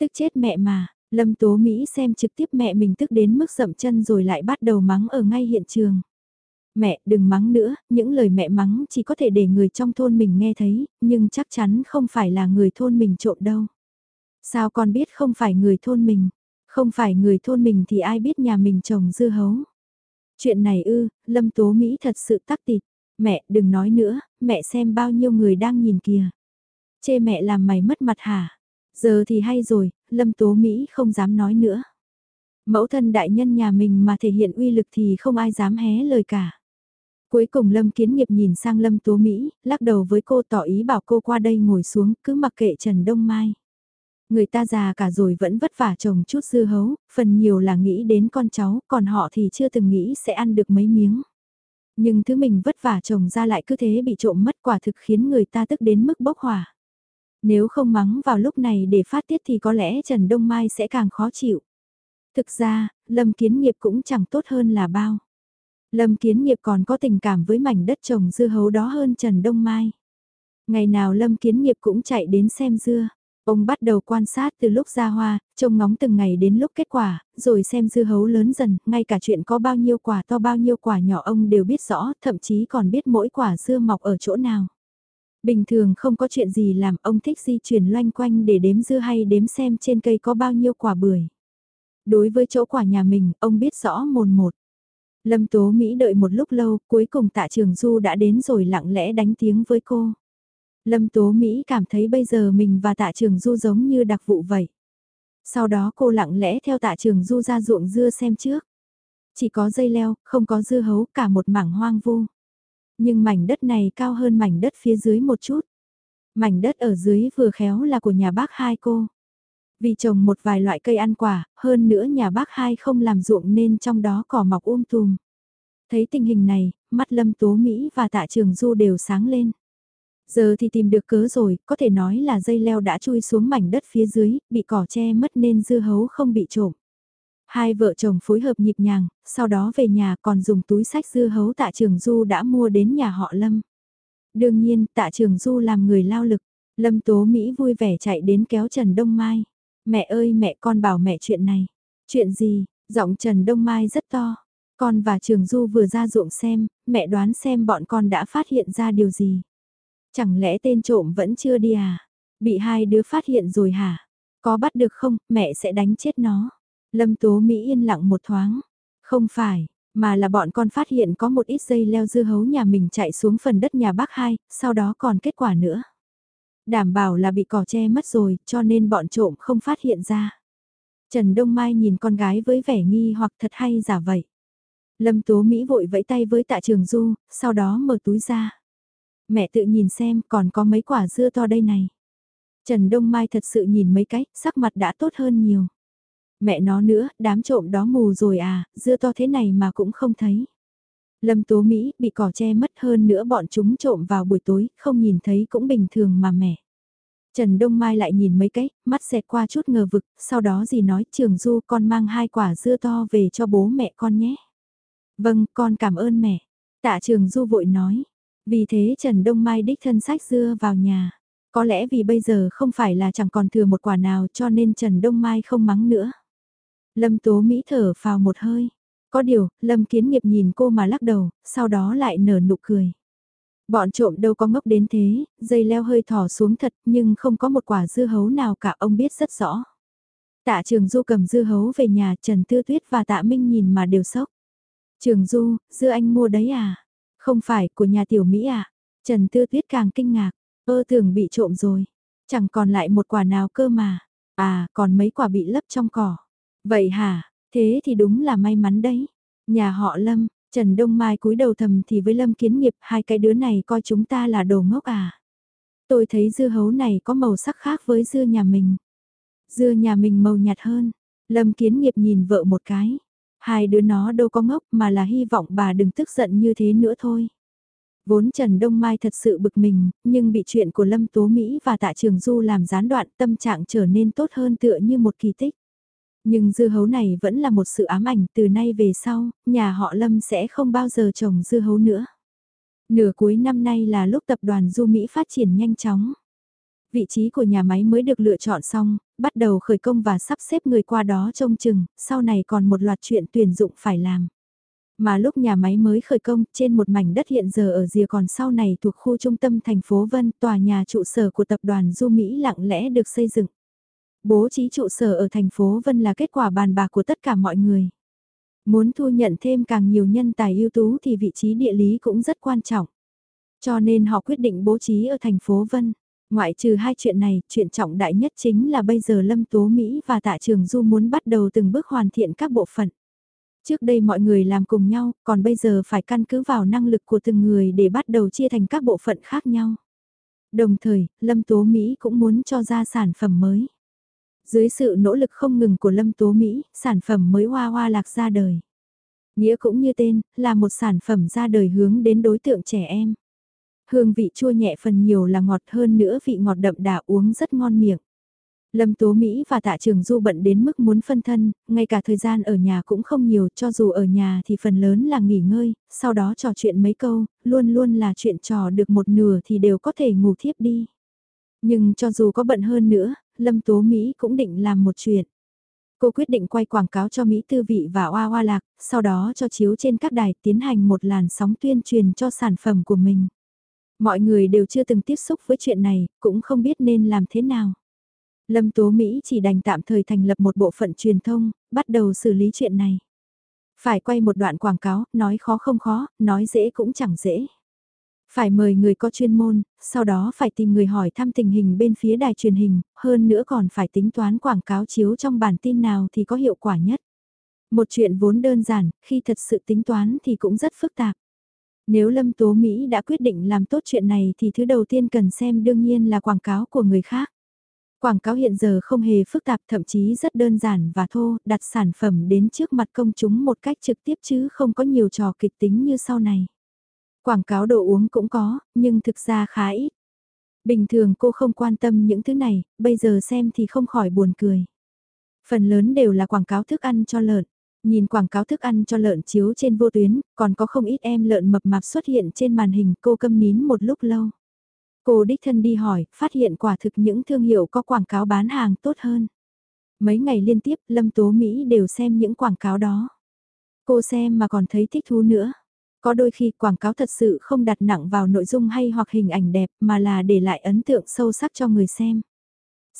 Tức chết mẹ mà, Lâm Tố Mỹ xem trực tiếp mẹ mình tức đến mức sậm chân rồi lại bắt đầu mắng ở ngay hiện trường. Mẹ, đừng mắng nữa, những lời mẹ mắng chỉ có thể để người trong thôn mình nghe thấy, nhưng chắc chắn không phải là người thôn mình trộm đâu. Sao con biết không phải người thôn mình? Không phải người thôn mình thì ai biết nhà mình trồng dưa hấu? Chuyện này ư, Lâm Tố Mỹ thật sự tắc tịt. Mẹ, đừng nói nữa, mẹ xem bao nhiêu người đang nhìn kìa. Chê mẹ làm mày mất mặt hả? Giờ thì hay rồi, Lâm Tố Mỹ không dám nói nữa. Mẫu thân đại nhân nhà mình mà thể hiện uy lực thì không ai dám hé lời cả. Cuối cùng Lâm Kiến Nghiệp nhìn sang Lâm Tố Mỹ, lắc đầu với cô tỏ ý bảo cô qua đây ngồi xuống, cứ mặc kệ Trần Đông Mai. Người ta già cả rồi vẫn vất vả trồng chút dưa hấu, phần nhiều là nghĩ đến con cháu, còn họ thì chưa từng nghĩ sẽ ăn được mấy miếng. Nhưng thứ mình vất vả trồng ra lại cứ thế bị trộm mất quả thực khiến người ta tức đến mức bốc hỏa. Nếu không mắng vào lúc này để phát tiết thì có lẽ Trần Đông Mai sẽ càng khó chịu. Thực ra, Lâm Kiến Nghiệp cũng chẳng tốt hơn là bao. Lâm Kiến Nghiệp còn có tình cảm với mảnh đất trồng dưa hấu đó hơn Trần Đông Mai. Ngày nào Lâm Kiến Nghiệp cũng chạy đến xem dưa. Ông bắt đầu quan sát từ lúc ra hoa, trông ngóng từng ngày đến lúc kết quả, rồi xem dưa hấu lớn dần, ngay cả chuyện có bao nhiêu quả to bao nhiêu quả nhỏ ông đều biết rõ, thậm chí còn biết mỗi quả dưa mọc ở chỗ nào. Bình thường không có chuyện gì làm ông thích di chuyển loanh quanh để đếm dưa hay đếm xem trên cây có bao nhiêu quả bưởi. Đối với chỗ quả nhà mình, ông biết rõ mồn một. Lâm Tố Mỹ đợi một lúc lâu, cuối cùng tạ trường Du đã đến rồi lặng lẽ đánh tiếng với cô. Lâm Tố Mỹ cảm thấy bây giờ mình và tạ trường Du giống như đặc vụ vậy. Sau đó cô lặng lẽ theo tạ trường Du ra ruộng dưa xem trước. Chỉ có dây leo, không có dưa hấu, cả một mảng hoang vu. Nhưng mảnh đất này cao hơn mảnh đất phía dưới một chút. Mảnh đất ở dưới vừa khéo là của nhà bác hai cô. Vì trồng một vài loại cây ăn quả, hơn nữa nhà bác hai không làm ruộng nên trong đó cỏ mọc um tùm. Thấy tình hình này, mắt Lâm Tố Mỹ và Tạ Trường Du đều sáng lên. Giờ thì tìm được cớ rồi, có thể nói là dây leo đã chui xuống mảnh đất phía dưới, bị cỏ che mất nên dưa hấu không bị trộm. Hai vợ chồng phối hợp nhịp nhàng, sau đó về nhà còn dùng túi sách dưa hấu tạ trường Du đã mua đến nhà họ Lâm. Đương nhiên tạ trường Du làm người lao lực, Lâm Tố Mỹ vui vẻ chạy đến kéo Trần Đông Mai. Mẹ ơi mẹ con bảo mẹ chuyện này. Chuyện gì, giọng Trần Đông Mai rất to. Con và Trường Du vừa ra ruộng xem, mẹ đoán xem bọn con đã phát hiện ra điều gì. Chẳng lẽ tên trộm vẫn chưa đi à? Bị hai đứa phát hiện rồi hả? Có bắt được không, mẹ sẽ đánh chết nó. Lâm Tố Mỹ yên lặng một thoáng. Không phải, mà là bọn con phát hiện có một ít dây leo dưa hấu nhà mình chạy xuống phần đất nhà bác hai, sau đó còn kết quả nữa. Đảm bảo là bị cỏ che mất rồi, cho nên bọn trộm không phát hiện ra. Trần Đông Mai nhìn con gái với vẻ nghi hoặc thật hay giả vậy. Lâm Tố Mỹ vội vẫy tay với tạ trường Du, sau đó mở túi ra. Mẹ tự nhìn xem còn có mấy quả dưa to đây này. Trần Đông Mai thật sự nhìn mấy cái, sắc mặt đã tốt hơn nhiều. Mẹ nó nữa, đám trộm đó mù rồi à, dưa to thế này mà cũng không thấy. Lâm Tố Mỹ bị cỏ che mất hơn nữa bọn chúng trộm vào buổi tối, không nhìn thấy cũng bình thường mà mẹ. Trần Đông Mai lại nhìn mấy cái, mắt xẹt qua chút ngờ vực, sau đó gì nói Trường Du con mang hai quả dưa to về cho bố mẹ con nhé. Vâng, con cảm ơn mẹ. Tạ Trường Du vội nói. Vì thế Trần Đông Mai đích thân sách dưa vào nhà. Có lẽ vì bây giờ không phải là chẳng còn thừa một quả nào cho nên Trần Đông Mai không mắng nữa. Lâm Tố Mỹ thở vào một hơi. Có điều, Lâm Kiến Nghiệp nhìn cô mà lắc đầu, sau đó lại nở nụ cười. Bọn trộm đâu có ngốc đến thế, dây leo hơi thỏ xuống thật nhưng không có một quả dưa hấu nào cả ông biết rất rõ. Tạ Trường Du cầm dưa hấu về nhà Trần Tư Tuyết và Tạ Minh nhìn mà đều sốc. Trường Du, dưa anh mua đấy à? Không phải của nhà tiểu Mỹ à? Trần Tư Tuyết càng kinh ngạc, ơ tưởng bị trộm rồi. Chẳng còn lại một quả nào cơ mà. À, còn mấy quả bị lấp trong cỏ. Vậy hả, thế thì đúng là may mắn đấy. Nhà họ Lâm, Trần Đông Mai cúi đầu thầm thì với Lâm Kiến Nghiệp hai cái đứa này coi chúng ta là đồ ngốc à. Tôi thấy dưa hấu này có màu sắc khác với dưa nhà mình. Dưa nhà mình màu nhạt hơn. Lâm Kiến Nghiệp nhìn vợ một cái. Hai đứa nó đâu có ngốc mà là hy vọng bà đừng tức giận như thế nữa thôi. Vốn Trần Đông Mai thật sự bực mình, nhưng bị chuyện của Lâm Tố Mỹ và Tạ Trường Du làm gián đoạn tâm trạng trở nên tốt hơn tựa như một kỳ tích. Nhưng dư hấu này vẫn là một sự ám ảnh từ nay về sau, nhà họ Lâm sẽ không bao giờ trồng dư hấu nữa. Nửa cuối năm nay là lúc tập đoàn Du Mỹ phát triển nhanh chóng. Vị trí của nhà máy mới được lựa chọn xong, bắt đầu khởi công và sắp xếp người qua đó trông chừng, sau này còn một loạt chuyện tuyển dụng phải làm. Mà lúc nhà máy mới khởi công, trên một mảnh đất hiện giờ ở rìa còn sau này thuộc khu trung tâm thành phố Vân, tòa nhà trụ sở của tập đoàn Du Mỹ lặng lẽ được xây dựng. Bố trí trụ sở ở thành phố Vân là kết quả bàn bạc của tất cả mọi người. Muốn thu nhận thêm càng nhiều nhân tài ưu tú thì vị trí địa lý cũng rất quan trọng. Cho nên họ quyết định bố trí ở thành phố Vân. Ngoại trừ hai chuyện này, chuyện trọng đại nhất chính là bây giờ Lâm Tố Mỹ và Tạ Trường Du muốn bắt đầu từng bước hoàn thiện các bộ phận. Trước đây mọi người làm cùng nhau, còn bây giờ phải căn cứ vào năng lực của từng người để bắt đầu chia thành các bộ phận khác nhau. Đồng thời, Lâm Tố Mỹ cũng muốn cho ra sản phẩm mới. Dưới sự nỗ lực không ngừng của Lâm Tố Mỹ, sản phẩm mới hoa hoa lạc ra đời. Nghĩa cũng như tên, là một sản phẩm ra đời hướng đến đối tượng trẻ em. Hương vị chua nhẹ phần nhiều là ngọt hơn nữa vị ngọt đậm đà uống rất ngon miệng. Lâm Tố Mỹ và Tạ Trường Du bận đến mức muốn phân thân, ngay cả thời gian ở nhà cũng không nhiều, cho dù ở nhà thì phần lớn là nghỉ ngơi, sau đó trò chuyện mấy câu, luôn luôn là chuyện trò được một nửa thì đều có thể ngủ thiếp đi. Nhưng cho dù có bận hơn nữa, Lâm Tố Mỹ cũng định làm một chuyện. Cô quyết định quay quảng cáo cho Mỹ Tư Vị và Oa Oa Lạc, sau đó cho chiếu trên các đài tiến hành một làn sóng tuyên truyền cho sản phẩm của mình. Mọi người đều chưa từng tiếp xúc với chuyện này, cũng không biết nên làm thế nào. Lâm Tố Mỹ chỉ đành tạm thời thành lập một bộ phận truyền thông, bắt đầu xử lý chuyện này. Phải quay một đoạn quảng cáo, nói khó không khó, nói dễ cũng chẳng dễ. Phải mời người có chuyên môn, sau đó phải tìm người hỏi thăm tình hình bên phía đài truyền hình, hơn nữa còn phải tính toán quảng cáo chiếu trong bản tin nào thì có hiệu quả nhất. Một chuyện vốn đơn giản, khi thật sự tính toán thì cũng rất phức tạp. Nếu Lâm Tố Mỹ đã quyết định làm tốt chuyện này thì thứ đầu tiên cần xem đương nhiên là quảng cáo của người khác. Quảng cáo hiện giờ không hề phức tạp thậm chí rất đơn giản và thô, đặt sản phẩm đến trước mặt công chúng một cách trực tiếp chứ không có nhiều trò kịch tính như sau này. Quảng cáo đồ uống cũng có, nhưng thực ra khá ít. Bình thường cô không quan tâm những thứ này, bây giờ xem thì không khỏi buồn cười. Phần lớn đều là quảng cáo thức ăn cho lợn. Nhìn quảng cáo thức ăn cho lợn chiếu trên vô tuyến, còn có không ít em lợn mập mạp xuất hiện trên màn hình cô câm nín một lúc lâu. Cô đích thân đi hỏi, phát hiện quả thực những thương hiệu có quảng cáo bán hàng tốt hơn. Mấy ngày liên tiếp Lâm Tố Mỹ đều xem những quảng cáo đó. Cô xem mà còn thấy thích thú nữa. Có đôi khi quảng cáo thật sự không đặt nặng vào nội dung hay hoặc hình ảnh đẹp mà là để lại ấn tượng sâu sắc cho người xem.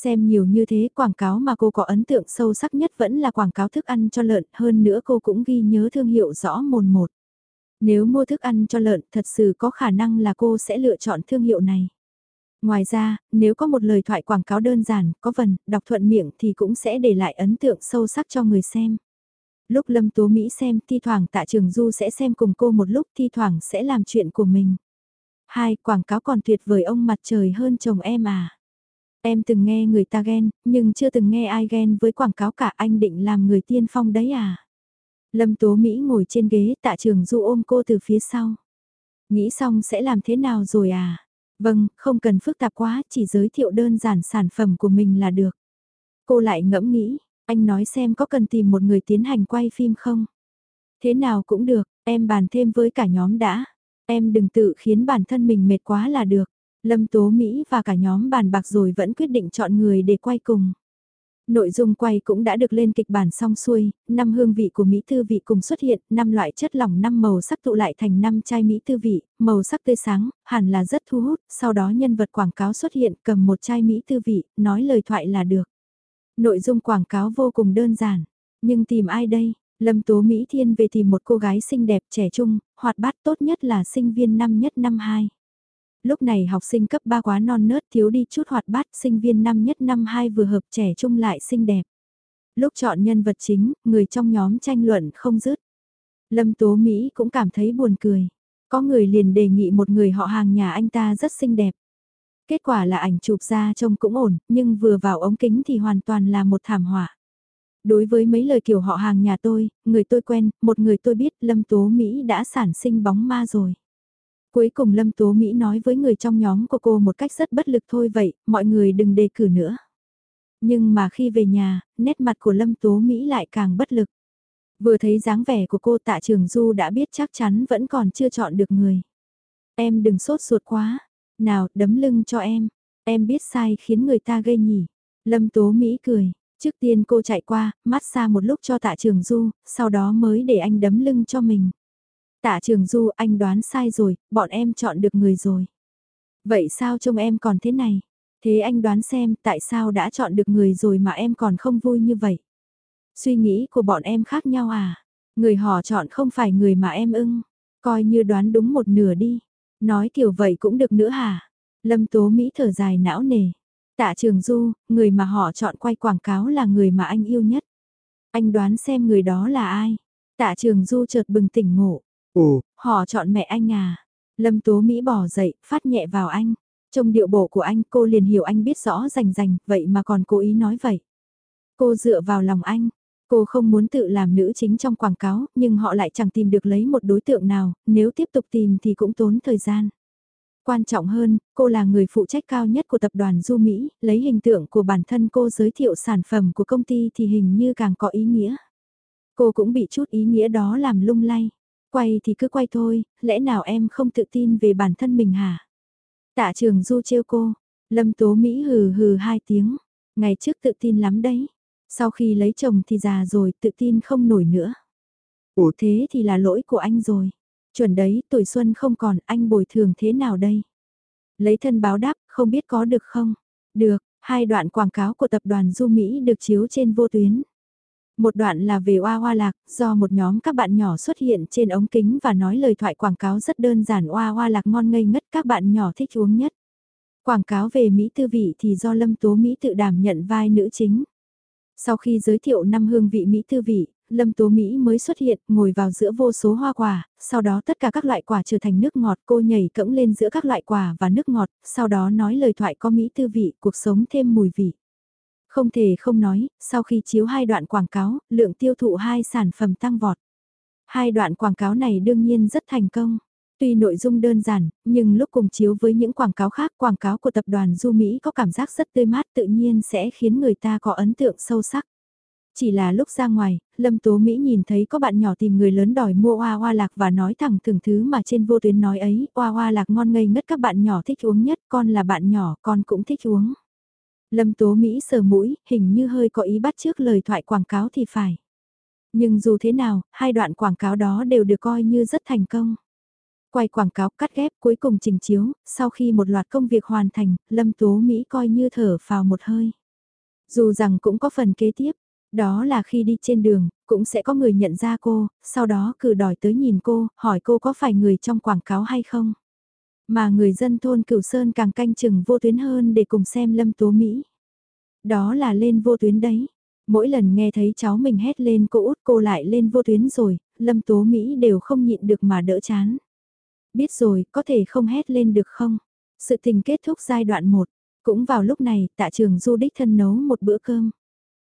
Xem nhiều như thế quảng cáo mà cô có ấn tượng sâu sắc nhất vẫn là quảng cáo thức ăn cho lợn, hơn nữa cô cũng ghi nhớ thương hiệu rõ mồn một. Nếu mua thức ăn cho lợn thật sự có khả năng là cô sẽ lựa chọn thương hiệu này. Ngoài ra, nếu có một lời thoại quảng cáo đơn giản, có vần, đọc thuận miệng thì cũng sẽ để lại ấn tượng sâu sắc cho người xem. Lúc Lâm Tố Mỹ xem, thi thoảng tạ trường Du sẽ xem cùng cô một lúc, thi thoảng sẽ làm chuyện của mình. Hai, quảng cáo còn tuyệt vời ông mặt trời hơn chồng em à. Em từng nghe người ta ghen, nhưng chưa từng nghe ai ghen với quảng cáo cả anh định làm người tiên phong đấy à. Lâm Tố Mỹ ngồi trên ghế tạ trường Du ôm cô từ phía sau. Nghĩ xong sẽ làm thế nào rồi à? Vâng, không cần phức tạp quá, chỉ giới thiệu đơn giản sản phẩm của mình là được. Cô lại ngẫm nghĩ, anh nói xem có cần tìm một người tiến hành quay phim không? Thế nào cũng được, em bàn thêm với cả nhóm đã. Em đừng tự khiến bản thân mình mệt quá là được. Lâm Tố Mỹ và cả nhóm bàn bạc rồi vẫn quyết định chọn người để quay cùng. Nội dung quay cũng đã được lên kịch bản xong xuôi, năm hương vị của Mỹ thư vị cùng xuất hiện, năm loại chất lỏng năm màu sắc tụ lại thành năm chai Mỹ thư vị, màu sắc tươi sáng, hẳn là rất thu hút, sau đó nhân vật quảng cáo xuất hiện cầm một chai Mỹ thư vị, nói lời thoại là được. Nội dung quảng cáo vô cùng đơn giản, nhưng tìm ai đây? Lâm Tố Mỹ Thiên về tìm một cô gái xinh đẹp trẻ trung, hoạt bát tốt nhất là sinh viên năm nhất năm 2. Lúc này học sinh cấp 3 quá non nớt thiếu đi chút hoạt bát, sinh viên năm nhất năm 2 vừa hợp trẻ trung lại xinh đẹp. Lúc chọn nhân vật chính, người trong nhóm tranh luận không dứt. Lâm Tố Mỹ cũng cảm thấy buồn cười. Có người liền đề nghị một người họ hàng nhà anh ta rất xinh đẹp. Kết quả là ảnh chụp ra trông cũng ổn, nhưng vừa vào ống kính thì hoàn toàn là một thảm họa. Đối với mấy lời kiểu họ hàng nhà tôi, người tôi quen, một người tôi biết Lâm Tố Mỹ đã sản sinh bóng ma rồi. Cuối cùng Lâm Tố Mỹ nói với người trong nhóm của cô một cách rất bất lực thôi vậy, mọi người đừng đề cử nữa. Nhưng mà khi về nhà, nét mặt của Lâm Tố Mỹ lại càng bất lực. Vừa thấy dáng vẻ của cô tạ trường Du đã biết chắc chắn vẫn còn chưa chọn được người. Em đừng sốt ruột quá. Nào, đấm lưng cho em. Em biết sai khiến người ta gây nhỉ. Lâm Tố Mỹ cười. Trước tiên cô chạy qua, mát xa một lúc cho tạ trường Du, sau đó mới để anh đấm lưng cho mình. Tạ Trường Du anh đoán sai rồi, bọn em chọn được người rồi. Vậy sao trông em còn thế này? Thế anh đoán xem tại sao đã chọn được người rồi mà em còn không vui như vậy? Suy nghĩ của bọn em khác nhau à? Người họ chọn không phải người mà em ưng. Coi như đoán đúng một nửa đi. Nói kiểu vậy cũng được nữa hả? Lâm Tố Mỹ thở dài não nề. Tạ Trường Du, người mà họ chọn quay quảng cáo là người mà anh yêu nhất. Anh đoán xem người đó là ai? Tạ Trường Du chợt bừng tỉnh ngộ. Ồ, họ chọn mẹ anh à? Lâm Tố Mỹ bỏ dậy, phát nhẹ vào anh. Trong điệu bộ của anh cô liền hiểu anh biết rõ rành rành, vậy mà còn cố ý nói vậy. Cô dựa vào lòng anh, cô không muốn tự làm nữ chính trong quảng cáo, nhưng họ lại chẳng tìm được lấy một đối tượng nào, nếu tiếp tục tìm thì cũng tốn thời gian. Quan trọng hơn, cô là người phụ trách cao nhất của tập đoàn Du Mỹ, lấy hình tượng của bản thân cô giới thiệu sản phẩm của công ty thì hình như càng có ý nghĩa. Cô cũng bị chút ý nghĩa đó làm lung lay. Quay thì cứ quay thôi, lẽ nào em không tự tin về bản thân mình hả? Tạ trường Du trêu cô, Lâm Tố Mỹ hừ hừ hai tiếng, ngày trước tự tin lắm đấy. Sau khi lấy chồng thì già rồi, tự tin không nổi nữa. Ủa thế thì là lỗi của anh rồi. Chuẩn đấy, tuổi xuân không còn, anh bồi thường thế nào đây? Lấy thân báo đáp, không biết có được không? Được, hai đoạn quảng cáo của tập đoàn Du Mỹ được chiếu trên vô tuyến. Một đoạn là về Oa Hoa Lạc, do một nhóm các bạn nhỏ xuất hiện trên ống kính và nói lời thoại quảng cáo rất đơn giản Oa Hoa Lạc ngon ngây ngất các bạn nhỏ thích uống nhất. Quảng cáo về Mỹ tư vị thì do Lâm Tố Mỹ tự đảm nhận vai nữ chính. Sau khi giới thiệu năm hương vị Mỹ tư vị, Lâm Tố Mỹ mới xuất hiện, ngồi vào giữa vô số hoa quả, sau đó tất cả các loại quả trở thành nước ngọt cô nhảy cẫng lên giữa các loại quả và nước ngọt, sau đó nói lời thoại có Mỹ tư vị, cuộc sống thêm mùi vị. Không thể không nói, sau khi chiếu hai đoạn quảng cáo, lượng tiêu thụ hai sản phẩm tăng vọt. Hai đoạn quảng cáo này đương nhiên rất thành công. Tuy nội dung đơn giản, nhưng lúc cùng chiếu với những quảng cáo khác, quảng cáo của tập đoàn Du Mỹ có cảm giác rất tươi mát tự nhiên sẽ khiến người ta có ấn tượng sâu sắc. Chỉ là lúc ra ngoài, Lâm Tố Mỹ nhìn thấy có bạn nhỏ tìm người lớn đòi mua hoa hoa lạc và nói thẳng thường thứ mà trên vô tuyến nói ấy, hoa hoa lạc ngon ngây ngất các bạn nhỏ thích uống nhất, con là bạn nhỏ, con cũng thích uống. Lâm Tố Mỹ sờ mũi, hình như hơi có ý bắt trước lời thoại quảng cáo thì phải. Nhưng dù thế nào, hai đoạn quảng cáo đó đều được coi như rất thành công. Quay quảng cáo cắt ghép cuối cùng trình chiếu, sau khi một loạt công việc hoàn thành, Lâm Tố Mỹ coi như thở vào một hơi. Dù rằng cũng có phần kế tiếp, đó là khi đi trên đường, cũng sẽ có người nhận ra cô, sau đó cử đòi tới nhìn cô, hỏi cô có phải người trong quảng cáo hay không. Mà người dân thôn Cửu Sơn càng canh chừng vô tuyến hơn để cùng xem Lâm Tố Mỹ. Đó là lên vô tuyến đấy. Mỗi lần nghe thấy cháu mình hét lên cô út cô lại lên vô tuyến rồi, Lâm Tố Mỹ đều không nhịn được mà đỡ chán. Biết rồi, có thể không hét lên được không? Sự tình kết thúc giai đoạn 1. Cũng vào lúc này, tạ trường du đích thân nấu một bữa cơm.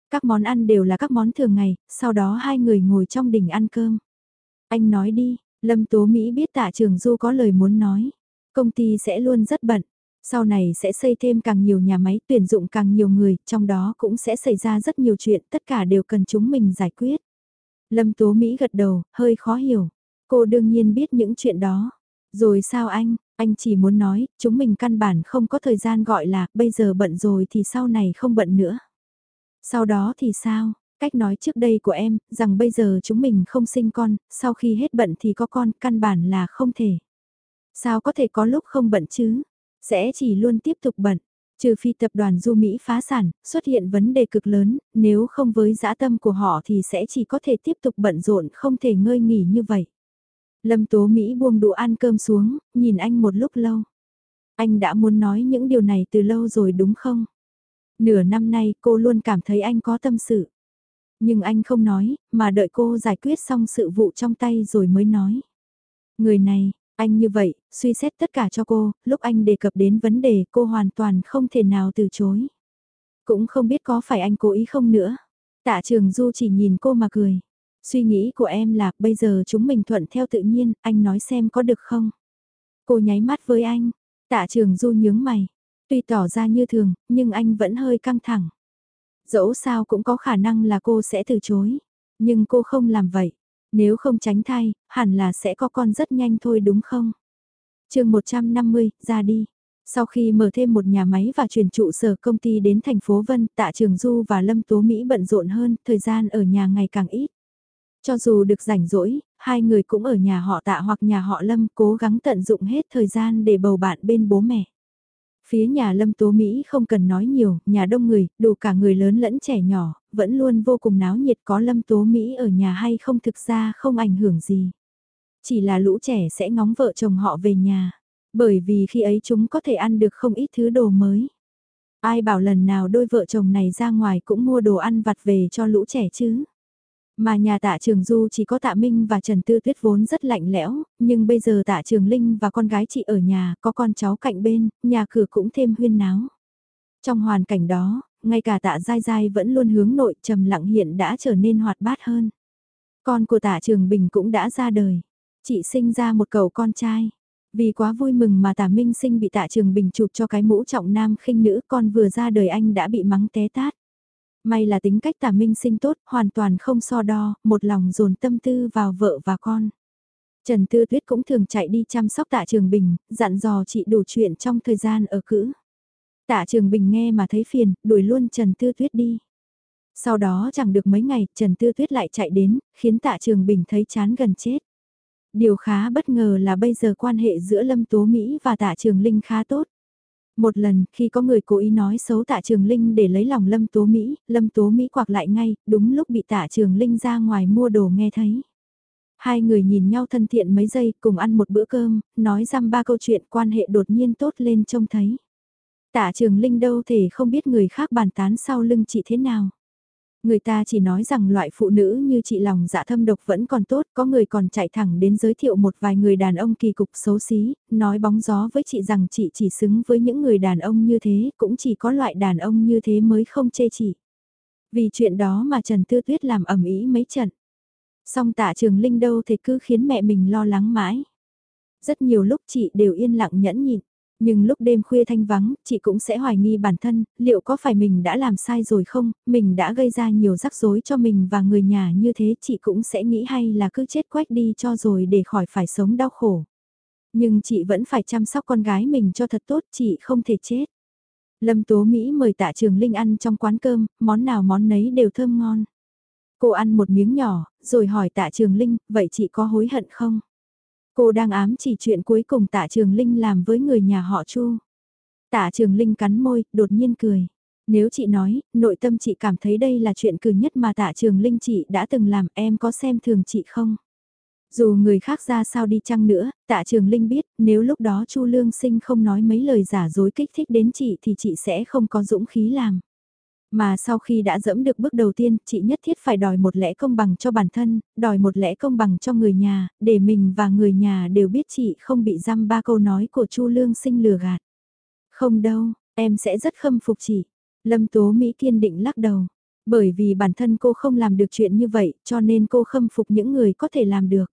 Các món ăn đều là các món thường ngày, sau đó hai người ngồi trong đỉnh ăn cơm. Anh nói đi, Lâm Tố Mỹ biết tạ trường du có lời muốn nói. Công ty sẽ luôn rất bận. Sau này sẽ xây thêm càng nhiều nhà máy tuyển dụng càng nhiều người, trong đó cũng sẽ xảy ra rất nhiều chuyện, tất cả đều cần chúng mình giải quyết. Lâm Tố Mỹ gật đầu, hơi khó hiểu. Cô đương nhiên biết những chuyện đó. Rồi sao anh, anh chỉ muốn nói, chúng mình căn bản không có thời gian gọi là, bây giờ bận rồi thì sau này không bận nữa. Sau đó thì sao? Cách nói trước đây của em, rằng bây giờ chúng mình không sinh con, sau khi hết bận thì có con, căn bản là không thể. Sao có thể có lúc không bận chứ? Sẽ chỉ luôn tiếp tục bận. Trừ phi tập đoàn Du Mỹ phá sản, xuất hiện vấn đề cực lớn, nếu không với dã tâm của họ thì sẽ chỉ có thể tiếp tục bận rộn không thể ngơi nghỉ như vậy. Lâm Tố Mỹ buông đũa ăn cơm xuống, nhìn anh một lúc lâu. Anh đã muốn nói những điều này từ lâu rồi đúng không? Nửa năm nay cô luôn cảm thấy anh có tâm sự. Nhưng anh không nói, mà đợi cô giải quyết xong sự vụ trong tay rồi mới nói. Người này, anh như vậy, suy xét tất cả cho cô, lúc anh đề cập đến vấn đề cô hoàn toàn không thể nào từ chối. Cũng không biết có phải anh cố ý không nữa. Tạ trường Du chỉ nhìn cô mà cười. Suy nghĩ của em là bây giờ chúng mình thuận theo tự nhiên, anh nói xem có được không? Cô nháy mắt với anh. Tạ trường Du nhướng mày. Tuy tỏ ra như thường, nhưng anh vẫn hơi căng thẳng. Dẫu sao cũng có khả năng là cô sẽ từ chối. Nhưng cô không làm vậy. Nếu không tránh thai, hẳn là sẽ có con rất nhanh thôi đúng không? chương 150, ra đi. Sau khi mở thêm một nhà máy và chuyển trụ sở công ty đến thành phố Vân, Tạ Trường Du và Lâm Tố Mỹ bận rộn hơn, thời gian ở nhà ngày càng ít. Cho dù được rảnh rỗi, hai người cũng ở nhà họ tạ hoặc nhà họ lâm cố gắng tận dụng hết thời gian để bầu bạn bên bố mẹ. Phía nhà Lâm Tố Mỹ không cần nói nhiều, nhà đông người, đủ cả người lớn lẫn trẻ nhỏ, vẫn luôn vô cùng náo nhiệt có Lâm Tố Mỹ ở nhà hay không thực ra không ảnh hưởng gì. Chỉ là lũ trẻ sẽ ngóng vợ chồng họ về nhà, bởi vì khi ấy chúng có thể ăn được không ít thứ đồ mới. Ai bảo lần nào đôi vợ chồng này ra ngoài cũng mua đồ ăn vặt về cho lũ trẻ chứ. Mà nhà tạ trường Du chỉ có tạ Minh và Trần Tư Tuyết vốn rất lạnh lẽo, nhưng bây giờ tạ trường Linh và con gái chị ở nhà, có con cháu cạnh bên, nhà cửa cũng thêm huyên náo. Trong hoàn cảnh đó, ngay cả tạ dai dai vẫn luôn hướng nội trầm lặng hiện đã trở nên hoạt bát hơn. Con của tạ trường Bình cũng đã ra đời. Chị sinh ra một cậu con trai. Vì quá vui mừng mà tạ Minh sinh bị tạ trường Bình chụp cho cái mũ trọng nam khinh nữ con vừa ra đời anh đã bị mắng té tát. May là tính cách tả minh sinh tốt, hoàn toàn không so đo, một lòng dồn tâm tư vào vợ và con. Trần Tư Tuyết cũng thường chạy đi chăm sóc tạ Trường Bình, dặn dò chị đủ chuyện trong thời gian ở cữ. Tạ Trường Bình nghe mà thấy phiền, đuổi luôn Trần Tư Tuyết đi. Sau đó chẳng được mấy ngày, Trần Tư Tuyết lại chạy đến, khiến Tạ Trường Bình thấy chán gần chết. Điều khá bất ngờ là bây giờ quan hệ giữa Lâm Tố Mỹ và Tạ Trường Linh khá tốt. Một lần, khi có người cố ý nói xấu tạ trường Linh để lấy lòng Lâm Tố Mỹ, Lâm Tố Mỹ quạc lại ngay, đúng lúc bị tạ trường Linh ra ngoài mua đồ nghe thấy. Hai người nhìn nhau thân thiện mấy giây, cùng ăn một bữa cơm, nói răm ba câu chuyện quan hệ đột nhiên tốt lên trông thấy. Tạ trường Linh đâu thể không biết người khác bàn tán sau lưng chị thế nào. Người ta chỉ nói rằng loại phụ nữ như chị lòng dạ thâm độc vẫn còn tốt, có người còn chạy thẳng đến giới thiệu một vài người đàn ông kỳ cục xấu xí, nói bóng gió với chị rằng chị chỉ xứng với những người đàn ông như thế, cũng chỉ có loại đàn ông như thế mới không chê chị. Vì chuyện đó mà Trần Tư Tuyết làm ẩm ý mấy trận. Song tạ trường Linh đâu thì cứ khiến mẹ mình lo lắng mãi. Rất nhiều lúc chị đều yên lặng nhẫn nhịn. Nhưng lúc đêm khuya thanh vắng, chị cũng sẽ hoài nghi bản thân, liệu có phải mình đã làm sai rồi không, mình đã gây ra nhiều rắc rối cho mình và người nhà như thế chị cũng sẽ nghĩ hay là cứ chết quách đi cho rồi để khỏi phải sống đau khổ. Nhưng chị vẫn phải chăm sóc con gái mình cho thật tốt, chị không thể chết. Lâm Tố Mỹ mời tạ trường Linh ăn trong quán cơm, món nào món nấy đều thơm ngon. Cô ăn một miếng nhỏ, rồi hỏi tạ trường Linh, vậy chị có hối hận không? Cô đang ám chỉ chuyện cuối cùng tạ trường Linh làm với người nhà họ Chu. Tạ trường Linh cắn môi, đột nhiên cười. Nếu chị nói, nội tâm chị cảm thấy đây là chuyện cười nhất mà tạ trường Linh chị đã từng làm em có xem thường chị không? Dù người khác ra sao đi chăng nữa, tạ trường Linh biết nếu lúc đó Chu Lương Sinh không nói mấy lời giả dối kích thích đến chị thì chị sẽ không có dũng khí làm. Mà sau khi đã dẫm được bước đầu tiên, chị nhất thiết phải đòi một lẽ công bằng cho bản thân, đòi một lẽ công bằng cho người nhà, để mình và người nhà đều biết chị không bị dăm ba câu nói của Chu Lương sinh lừa gạt. Không đâu, em sẽ rất khâm phục chị. Lâm Tố Mỹ kiên định lắc đầu. Bởi vì bản thân cô không làm được chuyện như vậy, cho nên cô khâm phục những người có thể làm được.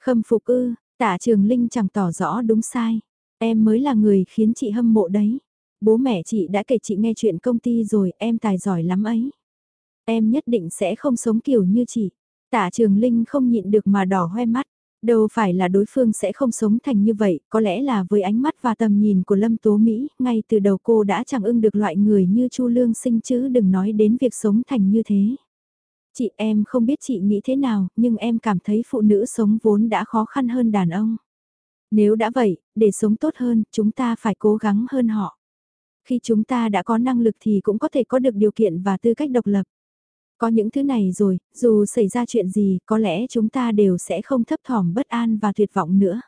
Khâm phục ư, tả trường Linh chẳng tỏ rõ đúng sai. Em mới là người khiến chị hâm mộ đấy. Bố mẹ chị đã kể chị nghe chuyện công ty rồi, em tài giỏi lắm ấy. Em nhất định sẽ không sống kiểu như chị. Tả Trường Linh không nhịn được mà đỏ hoe mắt. Đâu phải là đối phương sẽ không sống thành như vậy, có lẽ là với ánh mắt và tầm nhìn của Lâm Tố Mỹ, ngay từ đầu cô đã chẳng ưng được loại người như Chu Lương sinh chứ đừng nói đến việc sống thành như thế. Chị em không biết chị nghĩ thế nào, nhưng em cảm thấy phụ nữ sống vốn đã khó khăn hơn đàn ông. Nếu đã vậy, để sống tốt hơn, chúng ta phải cố gắng hơn họ. Khi chúng ta đã có năng lực thì cũng có thể có được điều kiện và tư cách độc lập. Có những thứ này rồi, dù xảy ra chuyện gì, có lẽ chúng ta đều sẽ không thấp thỏm bất an và tuyệt vọng nữa.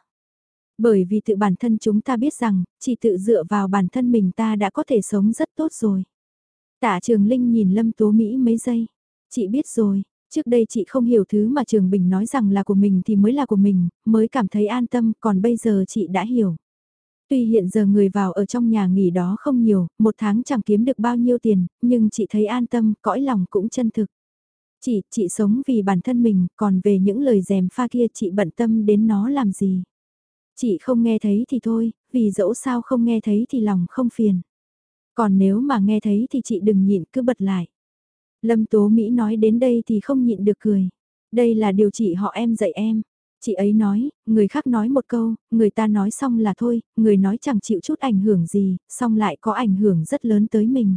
Bởi vì tự bản thân chúng ta biết rằng, chỉ tự dựa vào bản thân mình ta đã có thể sống rất tốt rồi. Tạ Trường Linh nhìn Lâm Tố Mỹ mấy giây. Chị biết rồi, trước đây chị không hiểu thứ mà Trường Bình nói rằng là của mình thì mới là của mình, mới cảm thấy an tâm, còn bây giờ chị đã hiểu. Tuy hiện giờ người vào ở trong nhà nghỉ đó không nhiều, một tháng chẳng kiếm được bao nhiêu tiền, nhưng chị thấy an tâm, cõi lòng cũng chân thực. Chị, chị sống vì bản thân mình, còn về những lời dèm pha kia chị bận tâm đến nó làm gì. Chị không nghe thấy thì thôi, vì dẫu sao không nghe thấy thì lòng không phiền. Còn nếu mà nghe thấy thì chị đừng nhịn cứ bật lại. Lâm Tố Mỹ nói đến đây thì không nhịn được cười. Đây là điều chị họ em dạy em. Chị ấy nói, người khác nói một câu, người ta nói xong là thôi, người nói chẳng chịu chút ảnh hưởng gì, xong lại có ảnh hưởng rất lớn tới mình.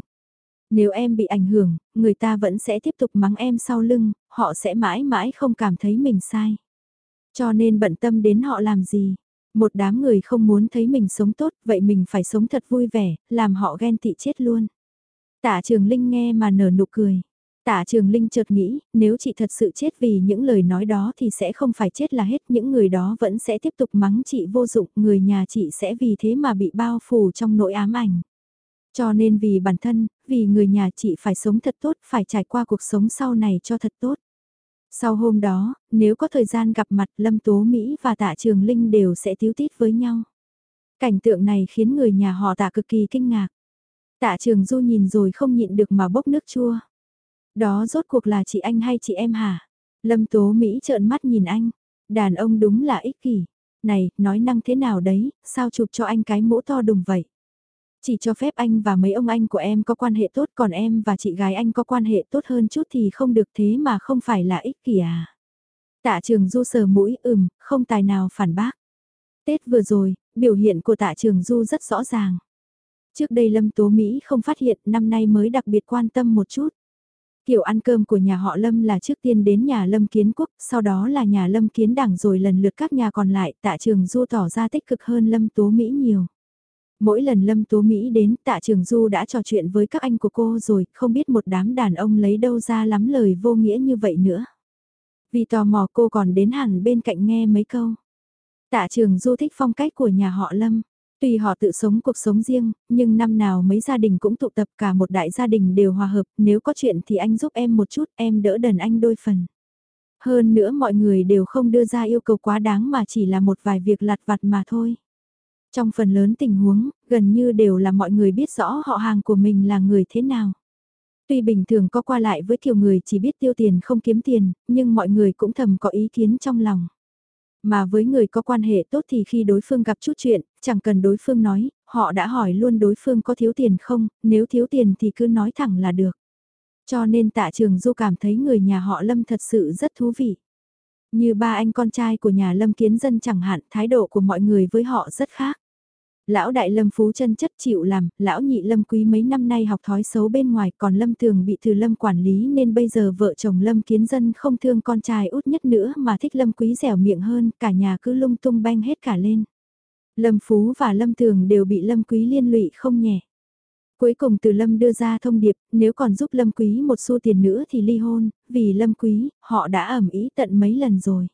Nếu em bị ảnh hưởng, người ta vẫn sẽ tiếp tục mắng em sau lưng, họ sẽ mãi mãi không cảm thấy mình sai. Cho nên bận tâm đến họ làm gì. Một đám người không muốn thấy mình sống tốt, vậy mình phải sống thật vui vẻ, làm họ ghen tị chết luôn. Tạ Trường Linh nghe mà nở nụ cười. Tạ Trường Linh chợt nghĩ, nếu chị thật sự chết vì những lời nói đó thì sẽ không phải chết là hết, những người đó vẫn sẽ tiếp tục mắng chị vô dụng, người nhà chị sẽ vì thế mà bị bao phủ trong nỗi ám ảnh. Cho nên vì bản thân, vì người nhà chị phải sống thật tốt, phải trải qua cuộc sống sau này cho thật tốt. Sau hôm đó, nếu có thời gian gặp mặt Lâm Tố Mỹ và Tạ Trường Linh đều sẽ tiếu tít với nhau. Cảnh tượng này khiến người nhà họ Tạ cực kỳ kinh ngạc. Tạ Trường Du nhìn rồi không nhịn được mà bốc nước chua. Đó rốt cuộc là chị anh hay chị em hả? Lâm Tố Mỹ trợn mắt nhìn anh. Đàn ông đúng là ích kỷ. Này, nói năng thế nào đấy, sao chụp cho anh cái mũ to đùng vậy? Chỉ cho phép anh và mấy ông anh của em có quan hệ tốt còn em và chị gái anh có quan hệ tốt hơn chút thì không được thế mà không phải là ích kỷ à. Tạ trường du sờ mũi ừm, không tài nào phản bác. Tết vừa rồi, biểu hiện của tạ trường du rất rõ ràng. Trước đây Lâm Tố Mỹ không phát hiện năm nay mới đặc biệt quan tâm một chút. Kiểu ăn cơm của nhà họ Lâm là trước tiên đến nhà Lâm Kiến Quốc, sau đó là nhà Lâm Kiến Đảng rồi lần lượt các nhà còn lại tạ trường du tỏ ra tích cực hơn Lâm Tố Mỹ nhiều. Mỗi lần Lâm Tố Mỹ đến tạ trường Du đã trò chuyện với các anh của cô rồi, không biết một đám đàn ông lấy đâu ra lắm lời vô nghĩa như vậy nữa. Vì tò mò cô còn đến hẳn bên cạnh nghe mấy câu. Tạ trường Du thích phong cách của nhà họ Lâm. Tuy họ tự sống cuộc sống riêng, nhưng năm nào mấy gia đình cũng tụ tập cả một đại gia đình đều hòa hợp, nếu có chuyện thì anh giúp em một chút, em đỡ đần anh đôi phần. Hơn nữa mọi người đều không đưa ra yêu cầu quá đáng mà chỉ là một vài việc lặt vặt mà thôi. Trong phần lớn tình huống, gần như đều là mọi người biết rõ họ hàng của mình là người thế nào. Tuy bình thường có qua lại với kiểu người chỉ biết tiêu tiền không kiếm tiền, nhưng mọi người cũng thầm có ý kiến trong lòng. Mà với người có quan hệ tốt thì khi đối phương gặp chút chuyện, chẳng cần đối phương nói, họ đã hỏi luôn đối phương có thiếu tiền không, nếu thiếu tiền thì cứ nói thẳng là được. Cho nên tạ trường du cảm thấy người nhà họ Lâm thật sự rất thú vị. Như ba anh con trai của nhà Lâm Kiến Dân chẳng hạn, thái độ của mọi người với họ rất khác. Lão đại Lâm Phú chân chất chịu làm, lão nhị Lâm Quý mấy năm nay học thói xấu bên ngoài còn Lâm Thường bị từ Lâm quản lý nên bây giờ vợ chồng Lâm Kiến Dân không thương con trai út nhất nữa mà thích Lâm Quý dẻo miệng hơn, cả nhà cứ lung tung banh hết cả lên. Lâm Phú và Lâm Thường đều bị Lâm Quý liên lụy không nhẹ. Cuối cùng từ Lâm đưa ra thông điệp, nếu còn giúp Lâm Quý một xu tiền nữa thì ly hôn, vì Lâm Quý, họ đã ẩm ý tận mấy lần rồi.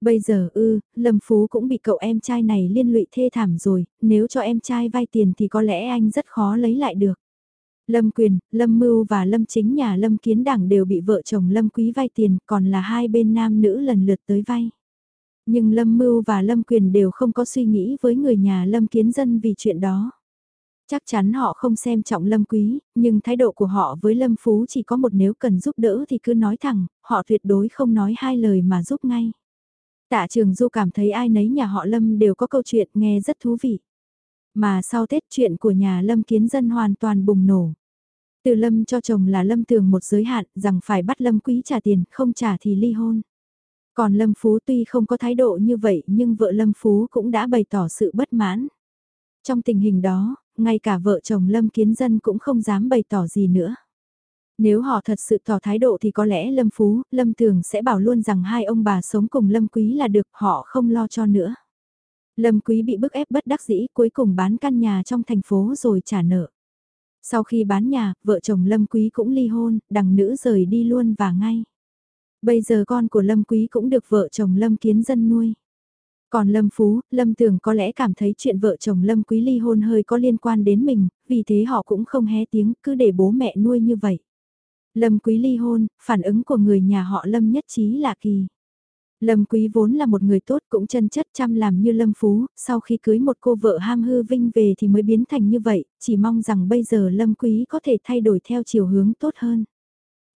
Bây giờ ư, Lâm Phú cũng bị cậu em trai này liên lụy thê thảm rồi, nếu cho em trai vay tiền thì có lẽ anh rất khó lấy lại được. Lâm Quyền, Lâm Mưu và Lâm Chính nhà Lâm Kiến Đảng đều bị vợ chồng Lâm Quý vay tiền, còn là hai bên nam nữ lần lượt tới vay. Nhưng Lâm Mưu và Lâm Quyền đều không có suy nghĩ với người nhà Lâm Kiến Dân vì chuyện đó. Chắc chắn họ không xem trọng Lâm Quý, nhưng thái độ của họ với Lâm Phú chỉ có một nếu cần giúp đỡ thì cứ nói thẳng, họ tuyệt đối không nói hai lời mà giúp ngay. Tạ Trường Du cảm thấy ai nấy nhà họ Lâm đều có câu chuyện nghe rất thú vị. Mà sau Tết chuyện của nhà Lâm Kiến Dân hoàn toàn bùng nổ. Từ Lâm cho chồng là Lâm Tường một giới hạn rằng phải bắt Lâm Quý trả tiền, không trả thì ly hôn. Còn Lâm Phú tuy không có thái độ như vậy nhưng vợ Lâm Phú cũng đã bày tỏ sự bất mãn. Trong tình hình đó, ngay cả vợ chồng Lâm Kiến Dân cũng không dám bày tỏ gì nữa. Nếu họ thật sự tỏ thái độ thì có lẽ Lâm Phú, Lâm Tường sẽ bảo luôn rằng hai ông bà sống cùng Lâm Quý là được họ không lo cho nữa. Lâm Quý bị bức ép bất đắc dĩ cuối cùng bán căn nhà trong thành phố rồi trả nợ. Sau khi bán nhà, vợ chồng Lâm Quý cũng ly hôn, đằng nữ rời đi luôn và ngay. Bây giờ con của Lâm Quý cũng được vợ chồng Lâm Kiến Dân nuôi. Còn Lâm Phú, Lâm Tường có lẽ cảm thấy chuyện vợ chồng Lâm Quý ly hôn hơi có liên quan đến mình, vì thế họ cũng không hé tiếng, cứ để bố mẹ nuôi như vậy. Lâm Quý ly hôn, phản ứng của người nhà họ Lâm nhất trí là kỳ. Lâm Quý vốn là một người tốt cũng chân chất chăm làm như Lâm Phú, sau khi cưới một cô vợ ham hư vinh về thì mới biến thành như vậy, chỉ mong rằng bây giờ Lâm Quý có thể thay đổi theo chiều hướng tốt hơn.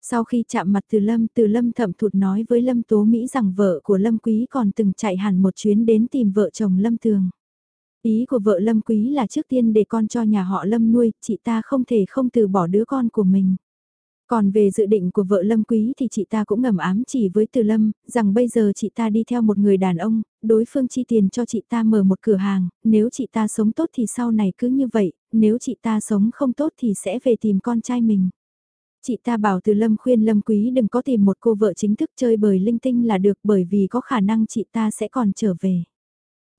Sau khi chạm mặt từ Lâm, từ Lâm thậm thụt nói với Lâm Tố Mỹ rằng vợ của Lâm Quý còn từng chạy hẳn một chuyến đến tìm vợ chồng Lâm Tường. Ý của vợ Lâm Quý là trước tiên để con cho nhà họ Lâm nuôi, chị ta không thể không từ bỏ đứa con của mình. Còn về dự định của vợ Lâm Quý thì chị ta cũng ngầm ám chỉ với Từ Lâm, rằng bây giờ chị ta đi theo một người đàn ông, đối phương chi tiền cho chị ta mở một cửa hàng, nếu chị ta sống tốt thì sau này cứ như vậy, nếu chị ta sống không tốt thì sẽ về tìm con trai mình. Chị ta bảo Từ Lâm khuyên Lâm Quý đừng có tìm một cô vợ chính thức chơi bời linh tinh là được bởi vì có khả năng chị ta sẽ còn trở về.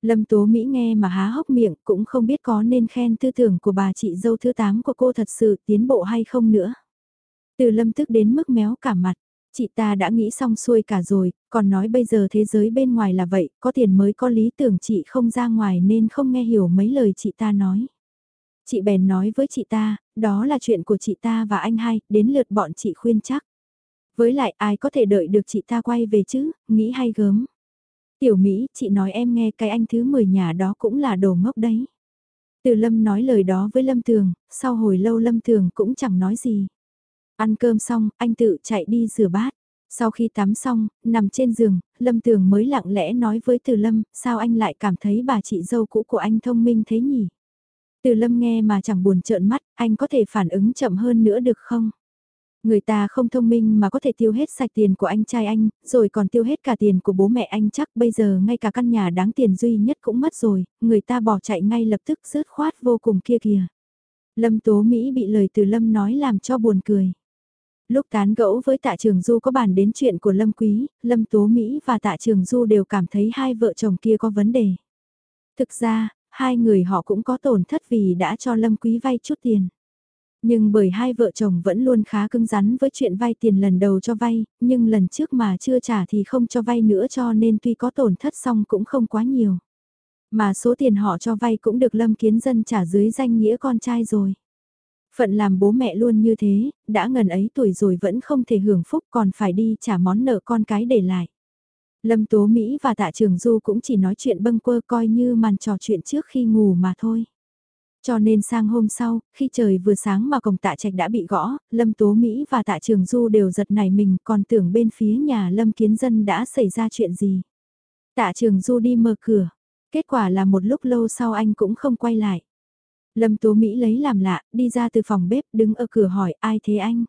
Lâm Tố Mỹ nghe mà há hốc miệng cũng không biết có nên khen tư tưởng của bà chị dâu thứ 8 của cô thật sự tiến bộ hay không nữa. Từ lâm tức đến mức méo cả mặt. Chị ta đã nghĩ xong xuôi cả rồi, còn nói bây giờ thế giới bên ngoài là vậy, có tiền mới có lý tưởng chị không ra ngoài nên không nghe hiểu mấy lời chị ta nói. Chị bèn nói với chị ta, đó là chuyện của chị ta và anh hai, đến lượt bọn chị khuyên chắc. Với lại ai có thể đợi được chị ta quay về chứ, nghĩ hay gớm. Tiểu Mỹ, chị nói em nghe cái anh thứ 10 nhà đó cũng là đồ ngốc đấy. Từ Lâm nói lời đó với Lâm Thường, sau hồi lâu Lâm Thường cũng chẳng nói gì. Ăn cơm xong, anh tự chạy đi rửa bát. Sau khi tắm xong, nằm trên giường, Lâm Tường mới lặng lẽ nói với Từ Lâm, sao anh lại cảm thấy bà chị dâu cũ của anh thông minh thế nhỉ? Từ Lâm nghe mà chẳng buồn trợn mắt, anh có thể phản ứng chậm hơn nữa được không? Người ta không thông minh mà có thể tiêu hết sạch tiền của anh trai anh, rồi còn tiêu hết cả tiền của bố mẹ anh chắc bây giờ ngay cả căn nhà đáng tiền duy nhất cũng mất rồi, người ta bỏ chạy ngay lập tức rớt khoát vô cùng kia kìa. Lâm Tố Mỹ bị lời từ Lâm nói làm cho buồn cười. Lúc tán gẫu với tạ trường Du có bàn đến chuyện của Lâm Quý, Lâm Tố Mỹ và tạ trường Du đều cảm thấy hai vợ chồng kia có vấn đề. Thực ra, hai người họ cũng có tổn thất vì đã cho Lâm Quý vay chút tiền. Nhưng bởi hai vợ chồng vẫn luôn khá cứng rắn với chuyện vay tiền lần đầu cho vay, nhưng lần trước mà chưa trả thì không cho vay nữa cho nên tuy có tổn thất xong cũng không quá nhiều. Mà số tiền họ cho vay cũng được Lâm Kiến Dân trả dưới danh nghĩa con trai rồi. Phận làm bố mẹ luôn như thế, đã ngần ấy tuổi rồi vẫn không thể hưởng phúc còn phải đi trả món nợ con cái để lại. Lâm Tố Mỹ và Tạ Trường Du cũng chỉ nói chuyện bâng quơ coi như màn trò chuyện trước khi ngủ mà thôi. Cho nên sang hôm sau, khi trời vừa sáng mà cổng tạ trạch đã bị gõ, Lâm Tố Mỹ và tạ Trường Du đều giật nảy mình còn tưởng bên phía nhà Lâm Kiến Dân đã xảy ra chuyện gì. Tạ Trường Du đi mở cửa, kết quả là một lúc lâu sau anh cũng không quay lại. Lâm Tố Mỹ lấy làm lạ, đi ra từ phòng bếp đứng ở cửa hỏi ai thế anh?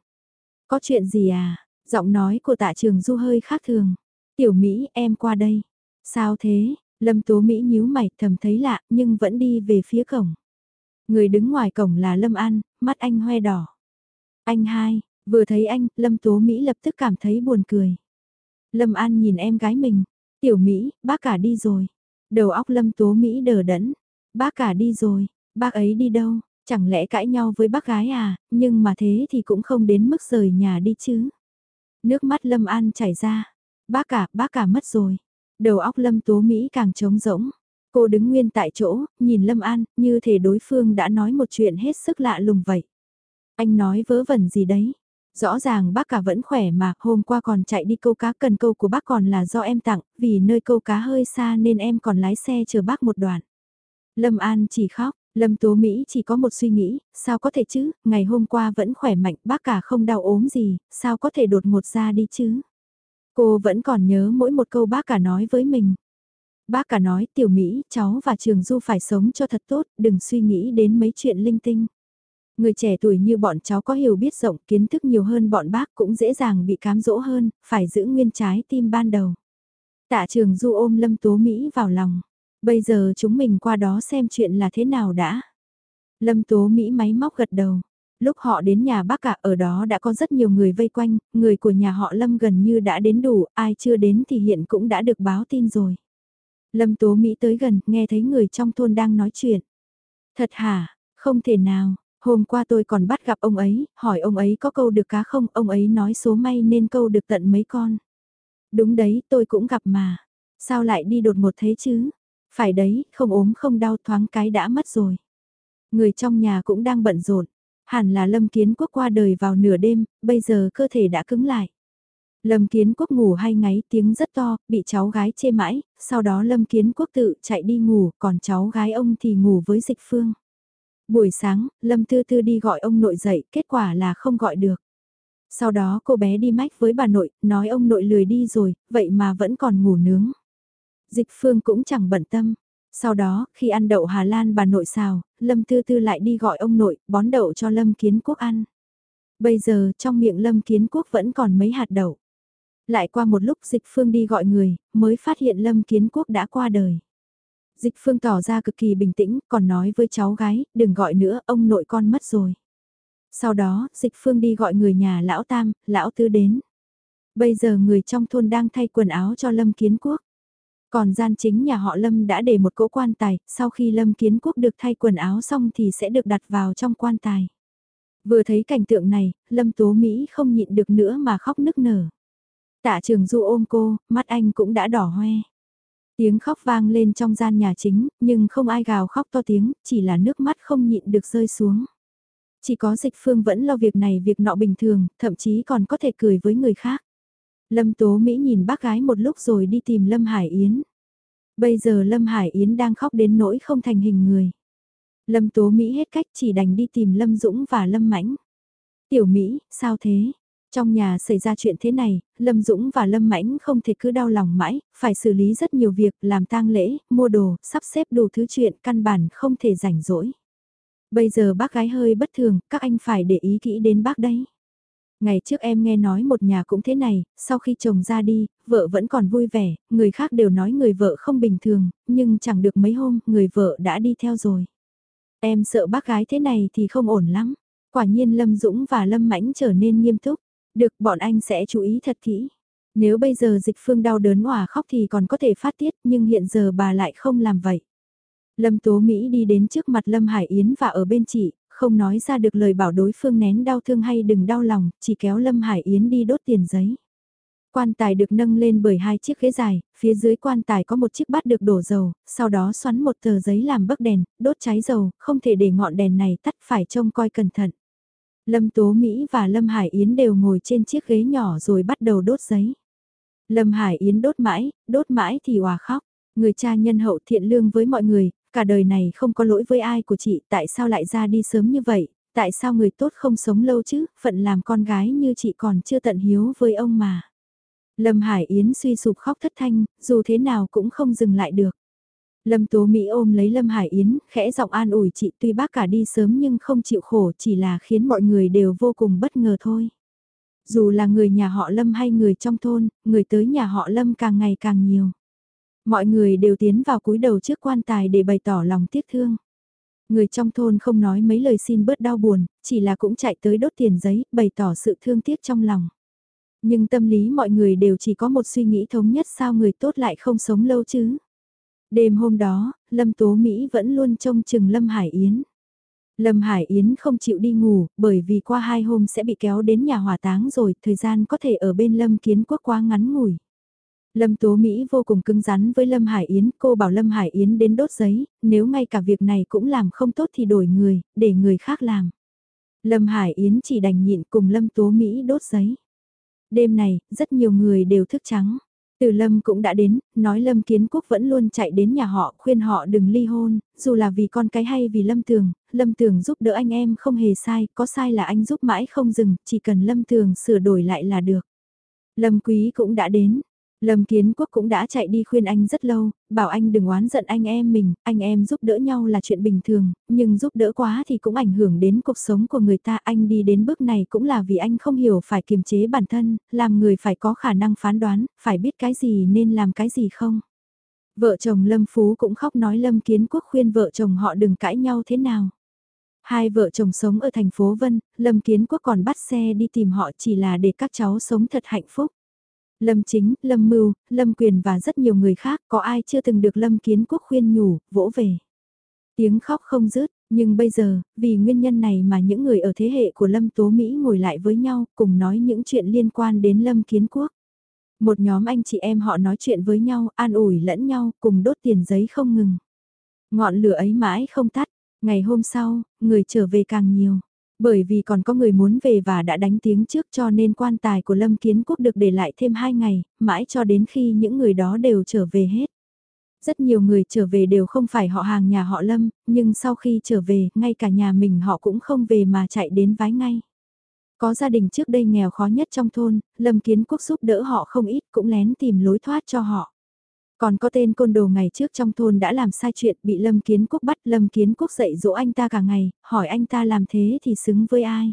Có chuyện gì à? Giọng nói của tạ trường du hơi khác thường. Tiểu Mỹ em qua đây. Sao thế? Lâm Tố Mỹ nhíu mày thầm thấy lạ nhưng vẫn đi về phía cổng. Người đứng ngoài cổng là Lâm An, mắt anh hoe đỏ. Anh hai, vừa thấy anh, Lâm Tố Mỹ lập tức cảm thấy buồn cười. Lâm An nhìn em gái mình. Tiểu Mỹ, bác cả đi rồi. Đầu óc Lâm Tố Mỹ đờ đẫn. Bác cả đi rồi, Bác ấy đi đâu, chẳng lẽ cãi nhau với bác gái à, nhưng mà thế thì cũng không đến mức rời nhà đi chứ. Nước mắt Lâm An chảy ra. Bác cả, bác cả mất rồi. Đầu óc Lâm Tố Mỹ càng trống rỗng. Cô đứng nguyên tại chỗ, nhìn Lâm An, như thể đối phương đã nói một chuyện hết sức lạ lùng vậy. Anh nói vớ vẩn gì đấy. Rõ ràng bác cả vẫn khỏe mà, hôm qua còn chạy đi câu cá cần câu của bác còn là do em tặng, vì nơi câu cá hơi xa nên em còn lái xe chờ bác một đoạn. Lâm An chỉ khóc, Lâm Tố Mỹ chỉ có một suy nghĩ, sao có thể chứ, ngày hôm qua vẫn khỏe mạnh, bác cả không đau ốm gì, sao có thể đột ngột ra đi chứ. Cô vẫn còn nhớ mỗi một câu bác cả nói với mình. Bác cả nói, tiểu Mỹ, cháu và Trường Du phải sống cho thật tốt, đừng suy nghĩ đến mấy chuyện linh tinh. Người trẻ tuổi như bọn cháu có hiểu biết rộng, kiến thức nhiều hơn bọn bác cũng dễ dàng bị cám dỗ hơn, phải giữ nguyên trái tim ban đầu. Tạ Trường Du ôm Lâm Tố Mỹ vào lòng. Bây giờ chúng mình qua đó xem chuyện là thế nào đã. Lâm Tố Mỹ máy móc gật đầu. Lúc họ đến nhà bác cả ở đó đã có rất nhiều người vây quanh, người của nhà họ Lâm gần như đã đến đủ, ai chưa đến thì hiện cũng đã được báo tin rồi. Lâm Tố Mỹ tới gần, nghe thấy người trong thôn đang nói chuyện. Thật hả, không thể nào, hôm qua tôi còn bắt gặp ông ấy, hỏi ông ấy có câu được cá không, ông ấy nói số may nên câu được tận mấy con. Đúng đấy, tôi cũng gặp mà. Sao lại đi đột một thế chứ? Phải đấy, không ốm không đau thoáng cái đã mất rồi. Người trong nhà cũng đang bận rộn. Hẳn là Lâm Kiến Quốc qua đời vào nửa đêm, bây giờ cơ thể đã cứng lại. Lâm Kiến Quốc ngủ hay ngáy tiếng rất to, bị cháu gái chê mãi, sau đó Lâm Kiến Quốc tự chạy đi ngủ, còn cháu gái ông thì ngủ với dịch phương. Buổi sáng, Lâm Tư Tư đi gọi ông nội dậy, kết quả là không gọi được. Sau đó cô bé đi mách với bà nội, nói ông nội lười đi rồi, vậy mà vẫn còn ngủ nướng. Dịch phương cũng chẳng bận tâm. Sau đó, khi ăn đậu Hà Lan bà nội xào, Lâm Tư Tư lại đi gọi ông nội, bón đậu cho Lâm Kiến Quốc ăn. Bây giờ trong miệng Lâm Kiến Quốc vẫn còn mấy hạt đậu. Lại qua một lúc dịch phương đi gọi người, mới phát hiện Lâm Kiến Quốc đã qua đời. Dịch phương tỏ ra cực kỳ bình tĩnh, còn nói với cháu gái, đừng gọi nữa, ông nội con mất rồi. Sau đó, dịch phương đi gọi người nhà lão tam, lão Tư đến. Bây giờ người trong thôn đang thay quần áo cho Lâm Kiến Quốc. Còn gian chính nhà họ Lâm đã để một cỗ quan tài, sau khi Lâm Kiến Quốc được thay quần áo xong thì sẽ được đặt vào trong quan tài. Vừa thấy cảnh tượng này, Lâm Tố Mỹ không nhịn được nữa mà khóc nức nở. Tạ trường du ôm cô, mắt anh cũng đã đỏ hoe. Tiếng khóc vang lên trong gian nhà chính, nhưng không ai gào khóc to tiếng, chỉ là nước mắt không nhịn được rơi xuống. Chỉ có dịch phương vẫn lo việc này việc nọ bình thường, thậm chí còn có thể cười với người khác. Lâm Tố Mỹ nhìn bác gái một lúc rồi đi tìm Lâm Hải Yến. Bây giờ Lâm Hải Yến đang khóc đến nỗi không thành hình người. Lâm Tố Mỹ hết cách chỉ đành đi tìm Lâm Dũng và Lâm Mãnh. Tiểu Mỹ, sao thế? Trong nhà xảy ra chuyện thế này, Lâm Dũng và Lâm Mãnh không thể cứ đau lòng mãi, phải xử lý rất nhiều việc, làm tang lễ, mua đồ, sắp xếp đủ thứ chuyện, căn bản không thể rảnh rỗi. Bây giờ bác gái hơi bất thường, các anh phải để ý kỹ đến bác đấy. Ngày trước em nghe nói một nhà cũng thế này, sau khi chồng ra đi, vợ vẫn còn vui vẻ, người khác đều nói người vợ không bình thường, nhưng chẳng được mấy hôm, người vợ đã đi theo rồi. Em sợ bác gái thế này thì không ổn lắm. Quả nhiên Lâm Dũng và Lâm Mãnh trở nên nghiêm túc. Được bọn anh sẽ chú ý thật kỹ. Nếu bây giờ dịch phương đau đớn hòa khóc thì còn có thể phát tiết nhưng hiện giờ bà lại không làm vậy. Lâm Tố Mỹ đi đến trước mặt Lâm Hải Yến và ở bên chị, không nói ra được lời bảo đối phương nén đau thương hay đừng đau lòng, chỉ kéo Lâm Hải Yến đi đốt tiền giấy. Quan tài được nâng lên bởi hai chiếc ghế dài, phía dưới quan tài có một chiếc bát được đổ dầu, sau đó xoắn một tờ giấy làm bấc đèn, đốt cháy dầu, không thể để ngọn đèn này tắt phải trông coi cẩn thận. Lâm Tố Mỹ và Lâm Hải Yến đều ngồi trên chiếc ghế nhỏ rồi bắt đầu đốt giấy. Lâm Hải Yến đốt mãi, đốt mãi thì hòa khóc. Người cha nhân hậu thiện lương với mọi người, cả đời này không có lỗi với ai của chị, tại sao lại ra đi sớm như vậy, tại sao người tốt không sống lâu chứ, phận làm con gái như chị còn chưa tận hiếu với ông mà. Lâm Hải Yến suy sụp khóc thất thanh, dù thế nào cũng không dừng lại được. Lâm Tố Mỹ ôm lấy Lâm Hải Yến, khẽ giọng an ủi chị tuy bác cả đi sớm nhưng không chịu khổ chỉ là khiến mọi người đều vô cùng bất ngờ thôi. Dù là người nhà họ Lâm hay người trong thôn, người tới nhà họ Lâm càng ngày càng nhiều. Mọi người đều tiến vào cúi đầu trước quan tài để bày tỏ lòng tiếc thương. Người trong thôn không nói mấy lời xin bớt đau buồn, chỉ là cũng chạy tới đốt tiền giấy, bày tỏ sự thương tiếc trong lòng. Nhưng tâm lý mọi người đều chỉ có một suy nghĩ thống nhất sao người tốt lại không sống lâu chứ. Đêm hôm đó, Lâm Tố Mỹ vẫn luôn trông chừng Lâm Hải Yến. Lâm Hải Yến không chịu đi ngủ, bởi vì qua hai hôm sẽ bị kéo đến nhà hỏa táng rồi, thời gian có thể ở bên Lâm Kiến Quốc quá ngắn ngủi. Lâm Tố Mỹ vô cùng cứng rắn với Lâm Hải Yến, cô bảo Lâm Hải Yến đến đốt giấy, nếu ngay cả việc này cũng làm không tốt thì đổi người, để người khác làm. Lâm Hải Yến chỉ đành nhịn cùng Lâm Tố Mỹ đốt giấy. Đêm này, rất nhiều người đều thức trắng. Từ Lâm cũng đã đến, nói Lâm Kiến Quốc vẫn luôn chạy đến nhà họ khuyên họ đừng ly hôn, dù là vì con cái hay vì Lâm Tường, Lâm Tường giúp đỡ anh em không hề sai, có sai là anh giúp mãi không dừng, chỉ cần Lâm Tường sửa đổi lại là được. Lâm Quý cũng đã đến, Lâm Kiến Quốc cũng đã chạy đi khuyên anh rất lâu, bảo anh đừng oán giận anh em mình, anh em giúp đỡ nhau là chuyện bình thường, nhưng giúp đỡ quá thì cũng ảnh hưởng đến cuộc sống của người ta. Anh đi đến bước này cũng là vì anh không hiểu phải kiềm chế bản thân, làm người phải có khả năng phán đoán, phải biết cái gì nên làm cái gì không. Vợ chồng Lâm Phú cũng khóc nói Lâm Kiến Quốc khuyên vợ chồng họ đừng cãi nhau thế nào. Hai vợ chồng sống ở thành phố Vân, Lâm Kiến Quốc còn bắt xe đi tìm họ chỉ là để các cháu sống thật hạnh phúc. Lâm Chính, Lâm Mưu, Lâm Quyền và rất nhiều người khác có ai chưa từng được Lâm Kiến Quốc khuyên nhủ, vỗ về. Tiếng khóc không dứt, nhưng bây giờ, vì nguyên nhân này mà những người ở thế hệ của Lâm Tố Mỹ ngồi lại với nhau cùng nói những chuyện liên quan đến Lâm Kiến Quốc. Một nhóm anh chị em họ nói chuyện với nhau, an ủi lẫn nhau, cùng đốt tiền giấy không ngừng. Ngọn lửa ấy mãi không tắt, ngày hôm sau, người trở về càng nhiều. Bởi vì còn có người muốn về và đã đánh tiếng trước cho nên quan tài của Lâm Kiến Quốc được để lại thêm 2 ngày, mãi cho đến khi những người đó đều trở về hết. Rất nhiều người trở về đều không phải họ hàng nhà họ Lâm, nhưng sau khi trở về, ngay cả nhà mình họ cũng không về mà chạy đến vái ngay. Có gia đình trước đây nghèo khó nhất trong thôn, Lâm Kiến Quốc giúp đỡ họ không ít cũng lén tìm lối thoát cho họ. Còn có tên côn đồ ngày trước trong thôn đã làm sai chuyện bị Lâm Kiến Quốc bắt Lâm Kiến Quốc dạy dỗ anh ta cả ngày, hỏi anh ta làm thế thì xứng với ai.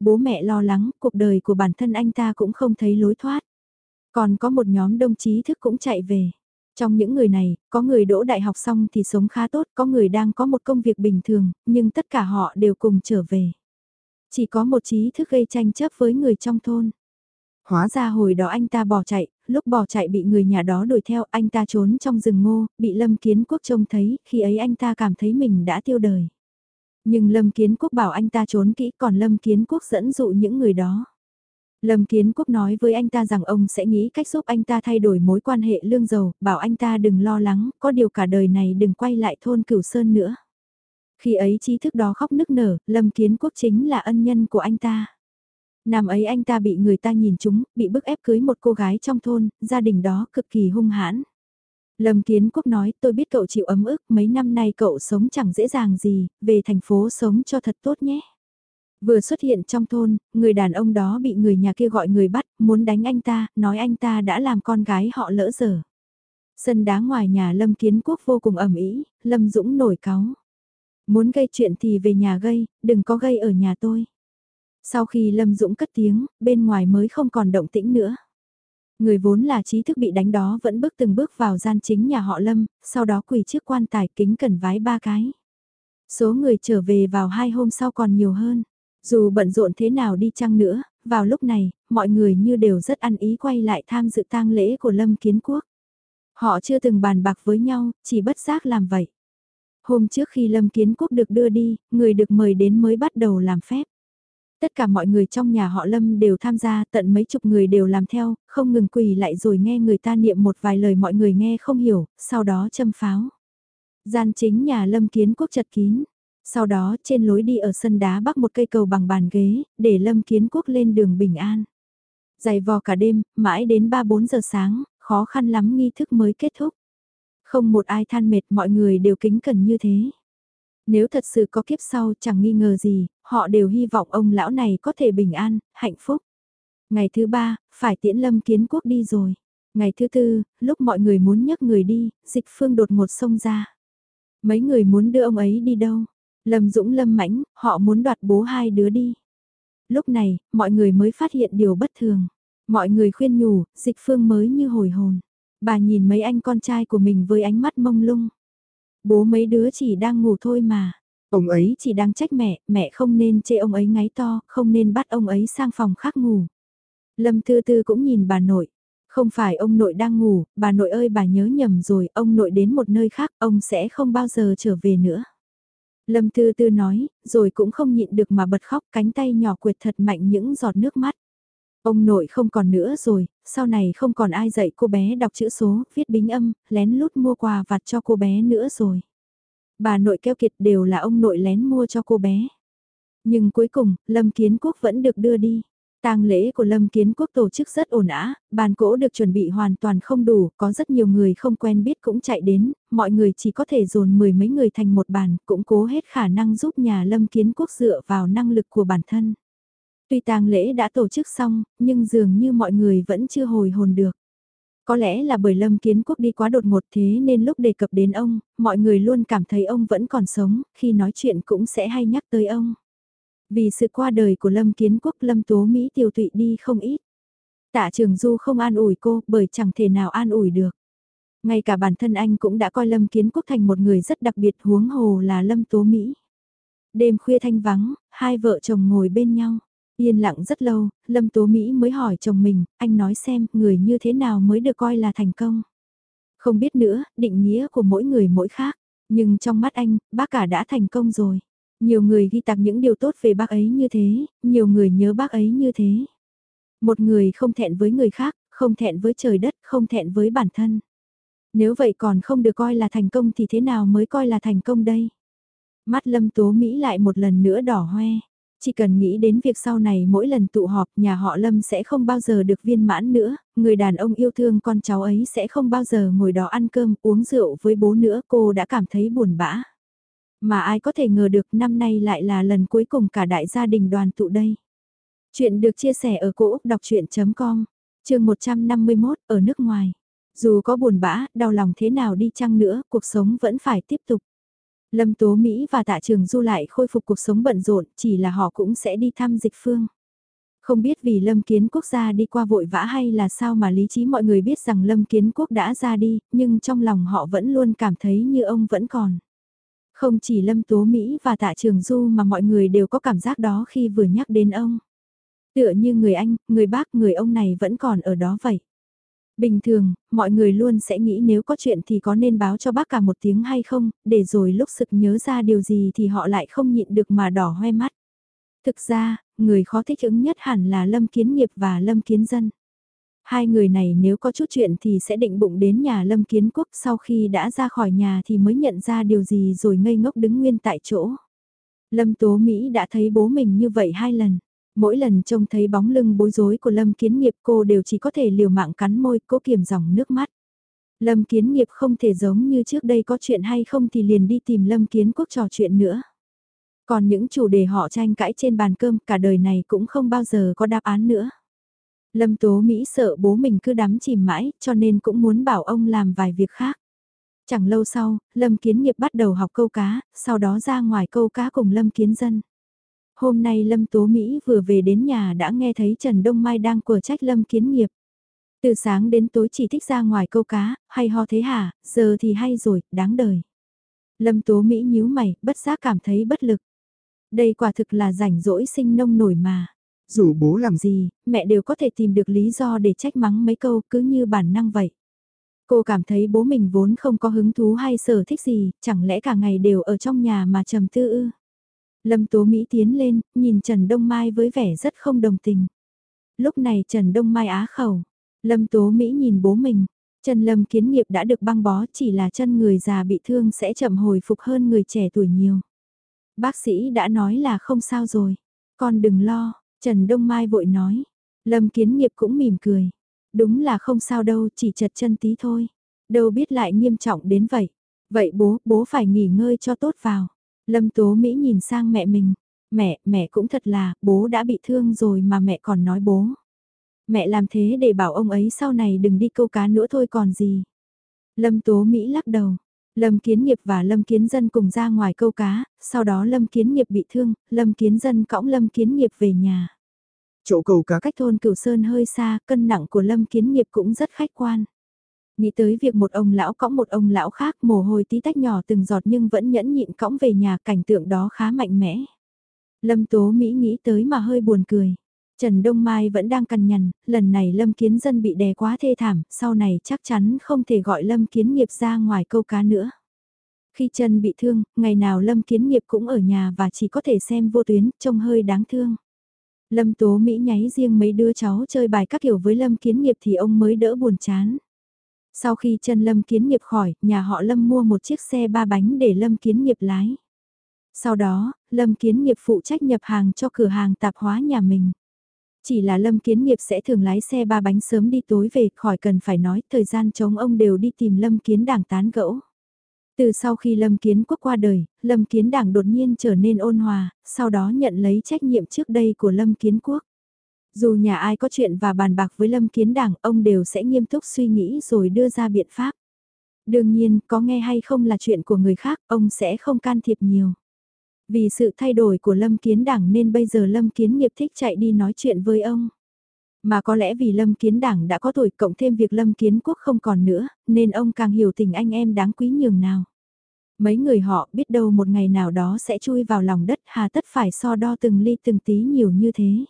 Bố mẹ lo lắng, cuộc đời của bản thân anh ta cũng không thấy lối thoát. Còn có một nhóm đồng chí thức cũng chạy về. Trong những người này, có người đỗ đại học xong thì sống khá tốt, có người đang có một công việc bình thường, nhưng tất cả họ đều cùng trở về. Chỉ có một trí thức gây tranh chấp với người trong thôn. Hóa ra hồi đó anh ta bỏ chạy, lúc bỏ chạy bị người nhà đó đuổi theo, anh ta trốn trong rừng ngô, bị Lâm Kiến Quốc trông thấy, khi ấy anh ta cảm thấy mình đã tiêu đời. Nhưng Lâm Kiến Quốc bảo anh ta trốn kỹ, còn Lâm Kiến Quốc dẫn dụ những người đó. Lâm Kiến Quốc nói với anh ta rằng ông sẽ nghĩ cách giúp anh ta thay đổi mối quan hệ lương dầu, bảo anh ta đừng lo lắng, có điều cả đời này đừng quay lại thôn Cửu Sơn nữa. Khi ấy trí thức đó khóc nức nở, Lâm Kiến Quốc chính là ân nhân của anh ta. Năm ấy anh ta bị người ta nhìn chúng, bị bức ép cưới một cô gái trong thôn, gia đình đó cực kỳ hung hãn. Lâm Kiến Quốc nói, tôi biết cậu chịu ấm ức, mấy năm nay cậu sống chẳng dễ dàng gì, về thành phố sống cho thật tốt nhé. Vừa xuất hiện trong thôn, người đàn ông đó bị người nhà kia gọi người bắt, muốn đánh anh ta, nói anh ta đã làm con gái họ lỡ dở. Sân đá ngoài nhà Lâm Kiến Quốc vô cùng ẩm ý, Lâm Dũng nổi cáu. Muốn gây chuyện thì về nhà gây, đừng có gây ở nhà tôi. Sau khi Lâm Dũng cất tiếng, bên ngoài mới không còn động tĩnh nữa. Người vốn là trí thức bị đánh đó vẫn bước từng bước vào gian chính nhà họ Lâm, sau đó quỳ trước quan tài kính cẩn vái ba cái. Số người trở về vào hai hôm sau còn nhiều hơn. Dù bận rộn thế nào đi chăng nữa, vào lúc này, mọi người như đều rất ăn ý quay lại tham dự tang lễ của Lâm Kiến Quốc. Họ chưa từng bàn bạc với nhau, chỉ bất giác làm vậy. Hôm trước khi Lâm Kiến Quốc được đưa đi, người được mời đến mới bắt đầu làm phép. Tất cả mọi người trong nhà họ Lâm đều tham gia, tận mấy chục người đều làm theo, không ngừng quỳ lại rồi nghe người ta niệm một vài lời mọi người nghe không hiểu, sau đó châm pháo. Gian chính nhà Lâm Kiến Quốc chật kín. Sau đó trên lối đi ở sân đá bắc một cây cầu bằng bàn ghế, để Lâm Kiến Quốc lên đường bình an. Dày vò cả đêm, mãi đến 3-4 giờ sáng, khó khăn lắm nghi thức mới kết thúc. Không một ai than mệt mọi người đều kính cẩn như thế. Nếu thật sự có kiếp sau chẳng nghi ngờ gì, họ đều hy vọng ông lão này có thể bình an, hạnh phúc. Ngày thứ ba, phải tiễn lâm kiến quốc đi rồi. Ngày thứ tư, lúc mọi người muốn nhấc người đi, dịch phương đột ngột xông ra. Mấy người muốn đưa ông ấy đi đâu? Lâm Dũng Lâm Mãnh, họ muốn đoạt bố hai đứa đi. Lúc này, mọi người mới phát hiện điều bất thường. Mọi người khuyên nhủ, dịch phương mới như hồi hồn. Bà nhìn mấy anh con trai của mình với ánh mắt mông lung. Bố mấy đứa chỉ đang ngủ thôi mà. Ông ấy chỉ đang trách mẹ, mẹ không nên chê ông ấy ngáy to, không nên bắt ông ấy sang phòng khác ngủ. Lâm Tư Tư cũng nhìn bà nội. Không phải ông nội đang ngủ, bà nội ơi bà nhớ nhầm rồi, ông nội đến một nơi khác, ông sẽ không bao giờ trở về nữa. Lâm Tư Tư nói, rồi cũng không nhịn được mà bật khóc cánh tay nhỏ quyệt thật mạnh những giọt nước mắt. Ông nội không còn nữa rồi, sau này không còn ai dạy cô bé đọc chữ số, viết bính âm, lén lút mua quà vặt cho cô bé nữa rồi. Bà nội keo kiệt đều là ông nội lén mua cho cô bé. Nhưng cuối cùng, Lâm Kiến Quốc vẫn được đưa đi. tang lễ của Lâm Kiến Quốc tổ chức rất ổn ã, bàn cỗ được chuẩn bị hoàn toàn không đủ, có rất nhiều người không quen biết cũng chạy đến, mọi người chỉ có thể dồn mười mấy người thành một bàn, cũng cố hết khả năng giúp nhà Lâm Kiến Quốc dựa vào năng lực của bản thân. Tuy tang lễ đã tổ chức xong, nhưng dường như mọi người vẫn chưa hồi hồn được. Có lẽ là bởi Lâm Kiến Quốc đi quá đột ngột thế nên lúc đề cập đến ông, mọi người luôn cảm thấy ông vẫn còn sống, khi nói chuyện cũng sẽ hay nhắc tới ông. Vì sự qua đời của Lâm Kiến Quốc Lâm Tố Mỹ tiêu tụy đi không ít. Tạ Trường Du không an ủi cô bởi chẳng thể nào an ủi được. Ngay cả bản thân anh cũng đã coi Lâm Kiến Quốc thành một người rất đặc biệt huống hồ là Lâm Tố Mỹ. Đêm khuya thanh vắng, hai vợ chồng ngồi bên nhau. Yên lặng rất lâu, Lâm Tố Mỹ mới hỏi chồng mình, anh nói xem người như thế nào mới được coi là thành công. Không biết nữa, định nghĩa của mỗi người mỗi khác, nhưng trong mắt anh, bác cả đã thành công rồi. Nhiều người ghi tạc những điều tốt về bác ấy như thế, nhiều người nhớ bác ấy như thế. Một người không thẹn với người khác, không thẹn với trời đất, không thẹn với bản thân. Nếu vậy còn không được coi là thành công thì thế nào mới coi là thành công đây? Mắt Lâm Tố Mỹ lại một lần nữa đỏ hoe. Chỉ cần nghĩ đến việc sau này mỗi lần tụ họp nhà họ Lâm sẽ không bao giờ được viên mãn nữa, người đàn ông yêu thương con cháu ấy sẽ không bao giờ ngồi đó ăn cơm uống rượu với bố nữa cô đã cảm thấy buồn bã. Mà ai có thể ngờ được năm nay lại là lần cuối cùng cả đại gia đình đoàn tụ đây. Chuyện được chia sẻ ở cỗ đọc chuyện.com, chương 151 ở nước ngoài. Dù có buồn bã, đau lòng thế nào đi chăng nữa, cuộc sống vẫn phải tiếp tục. Lâm Tố Mỹ và Tạ Trường Du lại khôi phục cuộc sống bận rộn, chỉ là họ cũng sẽ đi thăm dịch phương. Không biết vì Lâm Kiến Quốc gia đi qua vội vã hay là sao mà lý trí mọi người biết rằng Lâm Kiến Quốc đã ra đi, nhưng trong lòng họ vẫn luôn cảm thấy như ông vẫn còn. Không chỉ Lâm Tố Mỹ và Tạ Trường Du mà mọi người đều có cảm giác đó khi vừa nhắc đến ông. Tựa như người anh, người bác, người ông này vẫn còn ở đó vậy. Bình thường, mọi người luôn sẽ nghĩ nếu có chuyện thì có nên báo cho bác cả một tiếng hay không, để rồi lúc sực nhớ ra điều gì thì họ lại không nhịn được mà đỏ hoe mắt. Thực ra, người khó thích ứng nhất hẳn là Lâm Kiến Nghiệp và Lâm Kiến Dân. Hai người này nếu có chút chuyện thì sẽ định bụng đến nhà Lâm Kiến Quốc sau khi đã ra khỏi nhà thì mới nhận ra điều gì rồi ngây ngốc đứng nguyên tại chỗ. Lâm Tố Mỹ đã thấy bố mình như vậy hai lần. Mỗi lần trông thấy bóng lưng bối rối của Lâm Kiến Nghiệp cô đều chỉ có thể liều mạng cắn môi cố kiềm dòng nước mắt. Lâm Kiến Nghiệp không thể giống như trước đây có chuyện hay không thì liền đi tìm Lâm Kiến Quốc trò chuyện nữa. Còn những chủ đề họ tranh cãi trên bàn cơm cả đời này cũng không bao giờ có đáp án nữa. Lâm Tố Mỹ sợ bố mình cứ đắm chìm mãi cho nên cũng muốn bảo ông làm vài việc khác. Chẳng lâu sau, Lâm Kiến Nghiệp bắt đầu học câu cá, sau đó ra ngoài câu cá cùng Lâm Kiến Dân. Hôm nay Lâm Tố Mỹ vừa về đến nhà đã nghe thấy Trần Đông Mai đang của trách Lâm Kiến Nghiệp. Từ sáng đến tối chỉ thích ra ngoài câu cá, hay ho thế hả, giờ thì hay rồi, đáng đời. Lâm Tố Mỹ nhíu mày, bất giác cảm thấy bất lực. Đây quả thực là rảnh rỗi sinh nông nổi mà. Dù bố làm gì, mẹ đều có thể tìm được lý do để trách mắng mấy câu cứ như bản năng vậy. Cô cảm thấy bố mình vốn không có hứng thú hay sở thích gì, chẳng lẽ cả ngày đều ở trong nhà mà trầm tư ư. Lâm Tố Mỹ tiến lên, nhìn Trần Đông Mai với vẻ rất không đồng tình. Lúc này Trần Đông Mai á khẩu. Lâm Tố Mỹ nhìn bố mình. Chân Lâm kiến nghiệp đã được băng bó chỉ là chân người già bị thương sẽ chậm hồi phục hơn người trẻ tuổi nhiều. Bác sĩ đã nói là không sao rồi. Con đừng lo, Trần Đông Mai vội nói. Lâm kiến nghiệp cũng mỉm cười. Đúng là không sao đâu, chỉ chật chân tí thôi. Đâu biết lại nghiêm trọng đến vậy. Vậy bố, bố phải nghỉ ngơi cho tốt vào. Lâm Tố Mỹ nhìn sang mẹ mình. Mẹ, mẹ cũng thật là, bố đã bị thương rồi mà mẹ còn nói bố. Mẹ làm thế để bảo ông ấy sau này đừng đi câu cá nữa thôi còn gì. Lâm Tố Mỹ lắc đầu. Lâm Kiến Nghiệp và Lâm Kiến Dân cùng ra ngoài câu cá, sau đó Lâm Kiến Nghiệp bị thương, Lâm Kiến Dân cõng Lâm Kiến Nghiệp về nhà. Chỗ câu cá cách thôn Cửu Sơn hơi xa, cân nặng của Lâm Kiến Nghiệp cũng rất khách quan. Nghĩ tới việc một ông lão cõng một ông lão khác mồ hôi tí tách nhỏ từng giọt nhưng vẫn nhẫn nhịn cõng về nhà cảnh tượng đó khá mạnh mẽ. Lâm Tố Mỹ nghĩ tới mà hơi buồn cười. Trần Đông Mai vẫn đang cằn nhằn, lần này Lâm Kiến Dân bị đè quá thê thảm, sau này chắc chắn không thể gọi Lâm Kiến Nghiệp ra ngoài câu cá nữa. Khi Trần bị thương, ngày nào Lâm Kiến Nghiệp cũng ở nhà và chỉ có thể xem vô tuyến, trông hơi đáng thương. Lâm Tố Mỹ nháy riêng mấy đứa cháu chơi bài các kiểu với Lâm Kiến Nghiệp thì ông mới đỡ buồn chán. Sau khi chân Lâm Kiến Nghiệp khỏi, nhà họ Lâm mua một chiếc xe ba bánh để Lâm Kiến Nghiệp lái. Sau đó, Lâm Kiến Nghiệp phụ trách nhập hàng cho cửa hàng tạp hóa nhà mình. Chỉ là Lâm Kiến Nghiệp sẽ thường lái xe ba bánh sớm đi tối về, khỏi cần phải nói, thời gian chống ông đều đi tìm Lâm Kiến Đảng tán gẫu. Từ sau khi Lâm Kiến Quốc qua đời, Lâm Kiến Đảng đột nhiên trở nên ôn hòa, sau đó nhận lấy trách nhiệm trước đây của Lâm Kiến Quốc. Dù nhà ai có chuyện và bàn bạc với Lâm Kiến Đảng, ông đều sẽ nghiêm túc suy nghĩ rồi đưa ra biện pháp. Đương nhiên, có nghe hay không là chuyện của người khác, ông sẽ không can thiệp nhiều. Vì sự thay đổi của Lâm Kiến Đảng nên bây giờ Lâm Kiến nghiệp thích chạy đi nói chuyện với ông. Mà có lẽ vì Lâm Kiến Đảng đã có tuổi cộng thêm việc Lâm Kiến Quốc không còn nữa, nên ông càng hiểu tình anh em đáng quý nhường nào. Mấy người họ biết đâu một ngày nào đó sẽ chui vào lòng đất hà tất phải so đo từng ly từng tí nhiều như thế.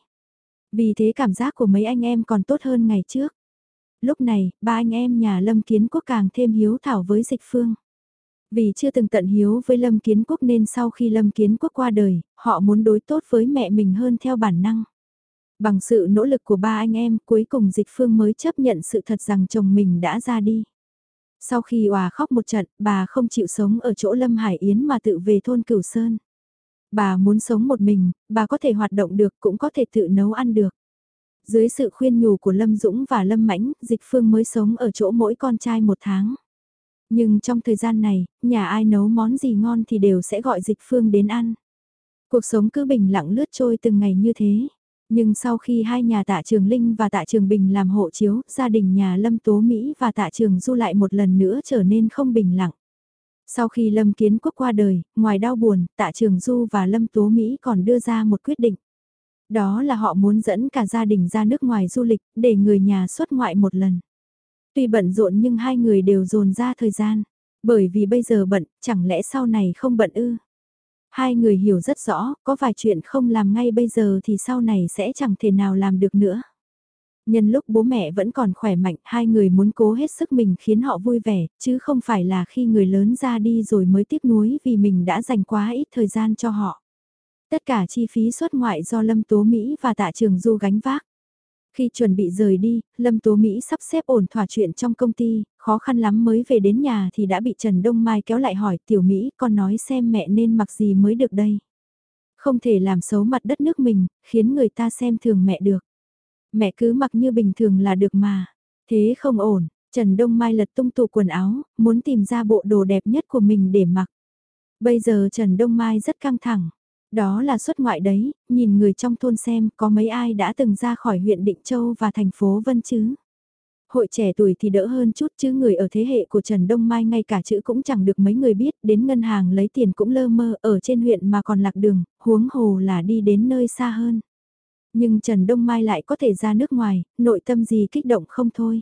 Vì thế cảm giác của mấy anh em còn tốt hơn ngày trước. Lúc này, ba anh em nhà Lâm Kiến Quốc càng thêm hiếu thảo với dịch phương. Vì chưa từng tận hiếu với Lâm Kiến Quốc nên sau khi Lâm Kiến Quốc qua đời, họ muốn đối tốt với mẹ mình hơn theo bản năng. Bằng sự nỗ lực của ba anh em, cuối cùng Dịch Phương mới chấp nhận sự thật rằng chồng mình đã ra đi. Sau khi hòa khóc một trận, bà không chịu sống ở chỗ Lâm Hải Yến mà tự về thôn Cửu Sơn. Bà muốn sống một mình, bà có thể hoạt động được cũng có thể tự nấu ăn được. Dưới sự khuyên nhủ của Lâm Dũng và Lâm Mãnh, Dịch Phương mới sống ở chỗ mỗi con trai một tháng. Nhưng trong thời gian này, nhà ai nấu món gì ngon thì đều sẽ gọi Dịch Phương đến ăn. Cuộc sống cứ bình lặng lướt trôi từng ngày như thế. Nhưng sau khi hai nhà tạ trường Linh và tạ trường Bình làm hộ chiếu, gia đình nhà Lâm Tố Mỹ và tạ trường Du lại một lần nữa trở nên không bình lặng. Sau khi Lâm Kiến Quốc qua đời, ngoài đau buồn, Tạ Trường Du và Lâm Tố Mỹ còn đưa ra một quyết định. Đó là họ muốn dẫn cả gia đình ra nước ngoài du lịch, để người nhà xuất ngoại một lần. Tuy bận rộn nhưng hai người đều dồn ra thời gian. Bởi vì bây giờ bận, chẳng lẽ sau này không bận ư? Hai người hiểu rất rõ, có vài chuyện không làm ngay bây giờ thì sau này sẽ chẳng thể nào làm được nữa. Nhân lúc bố mẹ vẫn còn khỏe mạnh, hai người muốn cố hết sức mình khiến họ vui vẻ, chứ không phải là khi người lớn ra đi rồi mới tiếc nuối vì mình đã dành quá ít thời gian cho họ. Tất cả chi phí xuất ngoại do Lâm Tố Mỹ và Tạ Trường Du gánh vác. Khi chuẩn bị rời đi, Lâm Tố Mỹ sắp xếp ổn thỏa chuyện trong công ty, khó khăn lắm mới về đến nhà thì đã bị Trần Đông Mai kéo lại hỏi Tiểu Mỹ con nói xem mẹ nên mặc gì mới được đây. Không thể làm xấu mặt đất nước mình, khiến người ta xem thường mẹ được. Mẹ cứ mặc như bình thường là được mà. Thế không ổn, Trần Đông Mai lật tung tủ quần áo, muốn tìm ra bộ đồ đẹp nhất của mình để mặc. Bây giờ Trần Đông Mai rất căng thẳng. Đó là xuất ngoại đấy, nhìn người trong thôn xem có mấy ai đã từng ra khỏi huyện Định Châu và thành phố Vân chứ. Hội trẻ tuổi thì đỡ hơn chút chứ người ở thế hệ của Trần Đông Mai ngay cả chữ cũng chẳng được mấy người biết, đến ngân hàng lấy tiền cũng lơ mơ ở trên huyện mà còn lạc đường, huống hồ là đi đến nơi xa hơn. Nhưng Trần Đông Mai lại có thể ra nước ngoài, nội tâm gì kích động không thôi.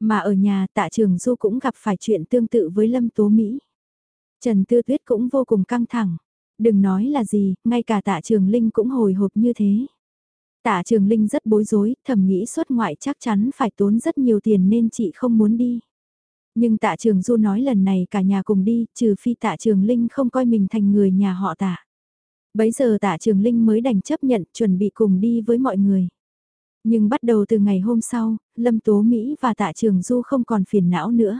Mà ở nhà tạ trường Du cũng gặp phải chuyện tương tự với Lâm Tố Mỹ. Trần Tư Tuyết cũng vô cùng căng thẳng. Đừng nói là gì, ngay cả tạ trường Linh cũng hồi hộp như thế. Tạ trường Linh rất bối rối, thầm nghĩ xuất ngoại chắc chắn phải tốn rất nhiều tiền nên chị không muốn đi. Nhưng tạ trường Du nói lần này cả nhà cùng đi, trừ phi tạ trường Linh không coi mình thành người nhà họ tạ. Bấy giờ tạ trường Linh mới đành chấp nhận chuẩn bị cùng đi với mọi người. Nhưng bắt đầu từ ngày hôm sau, Lâm Tố Mỹ và tạ trường Du không còn phiền não nữa.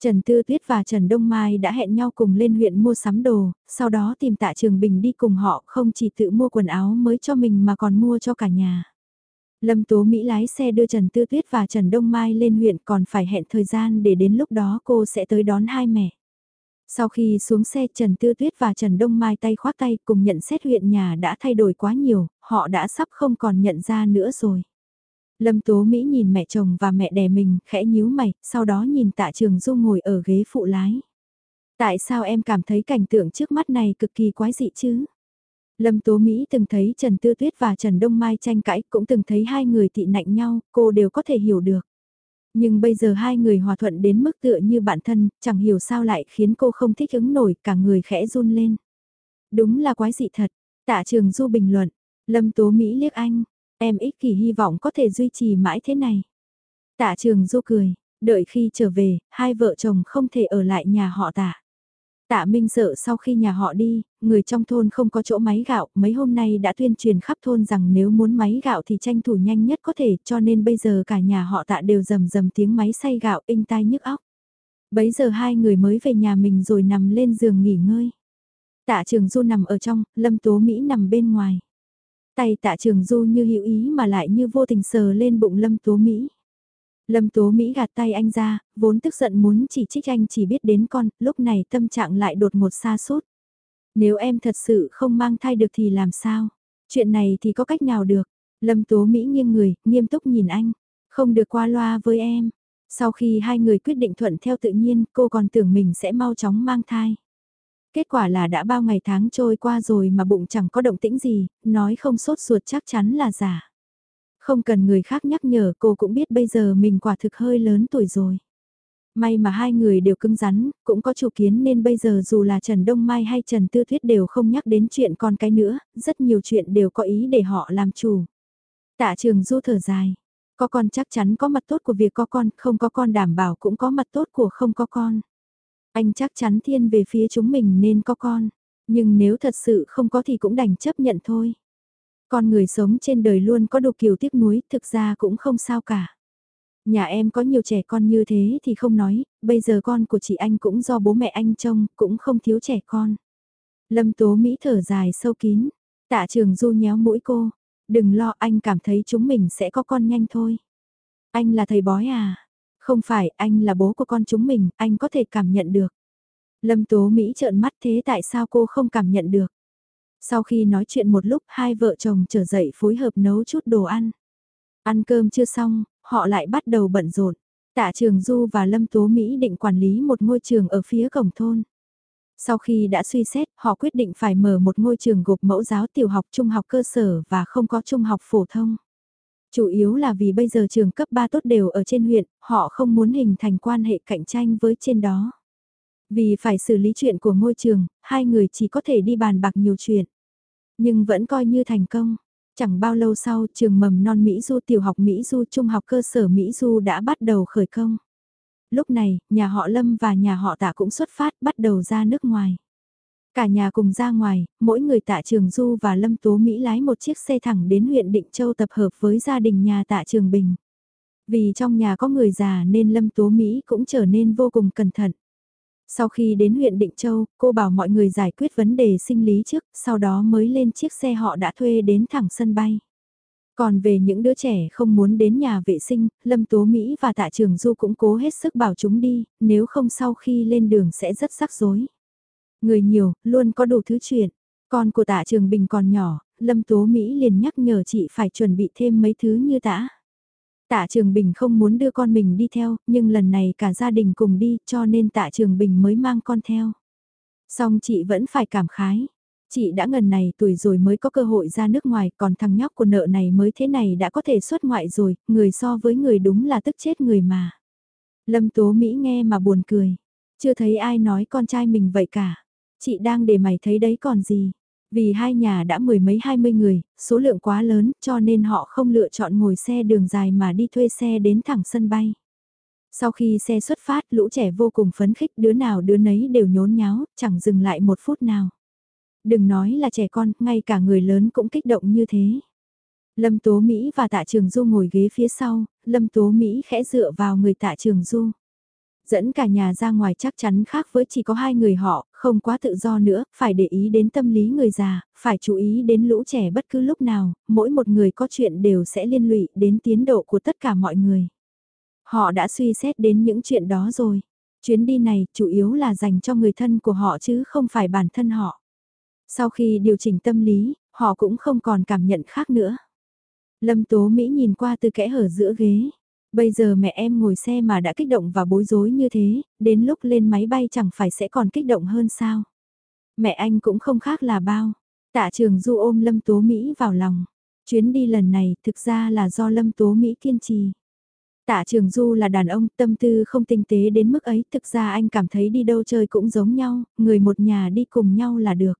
Trần Tư Tuyết và Trần Đông Mai đã hẹn nhau cùng lên huyện mua sắm đồ, sau đó tìm tạ trường Bình đi cùng họ không chỉ tự mua quần áo mới cho mình mà còn mua cho cả nhà. Lâm Tố Mỹ lái xe đưa Trần Tư Tuyết và Trần Đông Mai lên huyện còn phải hẹn thời gian để đến lúc đó cô sẽ tới đón hai mẹ. Sau khi xuống xe Trần Tư Tuyết và Trần Đông Mai tay khoác tay cùng nhận xét huyện nhà đã thay đổi quá nhiều, họ đã sắp không còn nhận ra nữa rồi. Lâm Tố Mỹ nhìn mẹ chồng và mẹ đẻ mình, khẽ nhíu mày, sau đó nhìn tạ trường du ngồi ở ghế phụ lái. Tại sao em cảm thấy cảnh tượng trước mắt này cực kỳ quái dị chứ? Lâm Tố Mỹ từng thấy Trần Tư Tuyết và Trần Đông Mai tranh cãi, cũng từng thấy hai người tị nạnh nhau, cô đều có thể hiểu được. Nhưng bây giờ hai người hòa thuận đến mức tựa như bạn thân, chẳng hiểu sao lại khiến cô không thích ứng nổi, cả người khẽ run lên. Đúng là quái dị thật, tạ trường du bình luận, Lâm Tố Mỹ liếc anh, em ích kỷ hy vọng có thể duy trì mãi thế này. Tạ trường du cười, đợi khi trở về, hai vợ chồng không thể ở lại nhà họ tạ. Tạ Minh sợ sau khi nhà họ đi, người trong thôn không có chỗ máy gạo, mấy hôm nay đã tuyên truyền khắp thôn rằng nếu muốn máy gạo thì tranh thủ nhanh nhất có thể, cho nên bây giờ cả nhà họ tạ đều rầm rầm tiếng máy xay gạo inh tai nhức óc. Bấy giờ hai người mới về nhà mình rồi nằm lên giường nghỉ ngơi. Tạ Trường Du nằm ở trong, Lâm Tố Mỹ nằm bên ngoài. Tay Tạ Trường Du như hữu ý mà lại như vô tình sờ lên bụng Lâm Tố Mỹ. Lâm Tố Mỹ gạt tay anh ra, vốn tức giận muốn chỉ trích anh chỉ biết đến con, lúc này tâm trạng lại đột ngột xa sút Nếu em thật sự không mang thai được thì làm sao? Chuyện này thì có cách nào được? Lâm Tố Mỹ nghiêng người, nghiêm túc nhìn anh. Không được qua loa với em. Sau khi hai người quyết định thuận theo tự nhiên, cô còn tưởng mình sẽ mau chóng mang thai. Kết quả là đã bao ngày tháng trôi qua rồi mà bụng chẳng có động tĩnh gì, nói không sốt ruột chắc chắn là giả. Không cần người khác nhắc nhở cô cũng biết bây giờ mình quả thực hơi lớn tuổi rồi. May mà hai người đều cứng rắn, cũng có chủ kiến nên bây giờ dù là Trần Đông Mai hay Trần Tư Thuyết đều không nhắc đến chuyện con cái nữa, rất nhiều chuyện đều có ý để họ làm chủ. Tạ trường du thở dài, có con chắc chắn có mặt tốt của việc có con, không có con đảm bảo cũng có mặt tốt của không có con. Anh chắc chắn thiên về phía chúng mình nên có con, nhưng nếu thật sự không có thì cũng đành chấp nhận thôi. Con người sống trên đời luôn có đủ kiều tiếc nuối, thực ra cũng không sao cả. Nhà em có nhiều trẻ con như thế thì không nói, bây giờ con của chị anh cũng do bố mẹ anh trông, cũng không thiếu trẻ con. Lâm Tố Mỹ thở dài sâu kín, tạ trường du nhéo mũi cô, đừng lo anh cảm thấy chúng mình sẽ có con nhanh thôi. Anh là thầy bói à? Không phải, anh là bố của con chúng mình, anh có thể cảm nhận được. Lâm Tố Mỹ trợn mắt thế tại sao cô không cảm nhận được? Sau khi nói chuyện một lúc hai vợ chồng trở dậy phối hợp nấu chút đồ ăn. Ăn cơm chưa xong, họ lại bắt đầu bận rộn. Tạ Trường Du và Lâm Tố Mỹ định quản lý một ngôi trường ở phía cổng thôn. Sau khi đã suy xét, họ quyết định phải mở một ngôi trường gộp mẫu giáo tiểu học trung học cơ sở và không có trung học phổ thông. Chủ yếu là vì bây giờ trường cấp 3 tốt đều ở trên huyện, họ không muốn hình thành quan hệ cạnh tranh với trên đó. Vì phải xử lý chuyện của ngôi trường, hai người chỉ có thể đi bàn bạc nhiều chuyện. Nhưng vẫn coi như thành công. Chẳng bao lâu sau, trường mầm non Mỹ Du tiểu học Mỹ Du trung học cơ sở Mỹ Du đã bắt đầu khởi công. Lúc này, nhà họ Lâm và nhà họ Tạ cũng xuất phát bắt đầu ra nước ngoài. Cả nhà cùng ra ngoài, mỗi người tạ Trường Du và Lâm Tố Mỹ lái một chiếc xe thẳng đến huyện Định Châu tập hợp với gia đình nhà tạ Trường Bình. Vì trong nhà có người già nên Lâm Tố Mỹ cũng trở nên vô cùng cẩn thận. Sau khi đến huyện Định Châu, cô bảo mọi người giải quyết vấn đề sinh lý trước, sau đó mới lên chiếc xe họ đã thuê đến thẳng sân bay. Còn về những đứa trẻ không muốn đến nhà vệ sinh, Lâm Tố Mỹ và Tạ Trường Du cũng cố hết sức bảo chúng đi, nếu không sau khi lên đường sẽ rất rắc rối. Người nhiều, luôn có đủ thứ chuyện. Con của Tạ Trường Bình còn nhỏ, Lâm Tố Mỹ liền nhắc nhở chị phải chuẩn bị thêm mấy thứ như tã. Tạ Trường Bình không muốn đưa con mình đi theo, nhưng lần này cả gia đình cùng đi cho nên Tạ Trường Bình mới mang con theo. Song chị vẫn phải cảm khái. Chị đã ngần này tuổi rồi mới có cơ hội ra nước ngoài, còn thằng nhóc của nợ này mới thế này đã có thể xuất ngoại rồi, người so với người đúng là tức chết người mà. Lâm Tố Mỹ nghe mà buồn cười. Chưa thấy ai nói con trai mình vậy cả. Chị đang để mày thấy đấy còn gì. Vì hai nhà đã mười mấy hai mươi người, số lượng quá lớn cho nên họ không lựa chọn ngồi xe đường dài mà đi thuê xe đến thẳng sân bay. Sau khi xe xuất phát lũ trẻ vô cùng phấn khích đứa nào đứa nấy đều nhốn nháo, chẳng dừng lại một phút nào. Đừng nói là trẻ con, ngay cả người lớn cũng kích động như thế. Lâm Tố Mỹ và Tạ Trường Du ngồi ghế phía sau, Lâm Tố Mỹ khẽ dựa vào người Tạ Trường Du. Dẫn cả nhà ra ngoài chắc chắn khác với chỉ có hai người họ, không quá tự do nữa, phải để ý đến tâm lý người già, phải chú ý đến lũ trẻ bất cứ lúc nào, mỗi một người có chuyện đều sẽ liên lụy đến tiến độ của tất cả mọi người. Họ đã suy xét đến những chuyện đó rồi. Chuyến đi này chủ yếu là dành cho người thân của họ chứ không phải bản thân họ. Sau khi điều chỉnh tâm lý, họ cũng không còn cảm nhận khác nữa. Lâm Tố Mỹ nhìn qua từ kẽ hở giữa ghế. Bây giờ mẹ em ngồi xe mà đã kích động và bối rối như thế, đến lúc lên máy bay chẳng phải sẽ còn kích động hơn sao. Mẹ anh cũng không khác là bao. Tạ trường du ôm Lâm Tố Mỹ vào lòng. Chuyến đi lần này thực ra là do Lâm Tố Mỹ kiên trì. Tạ Trường Du là đàn ông, tâm tư không tinh tế đến mức ấy, thực ra anh cảm thấy đi đâu chơi cũng giống nhau, người một nhà đi cùng nhau là được.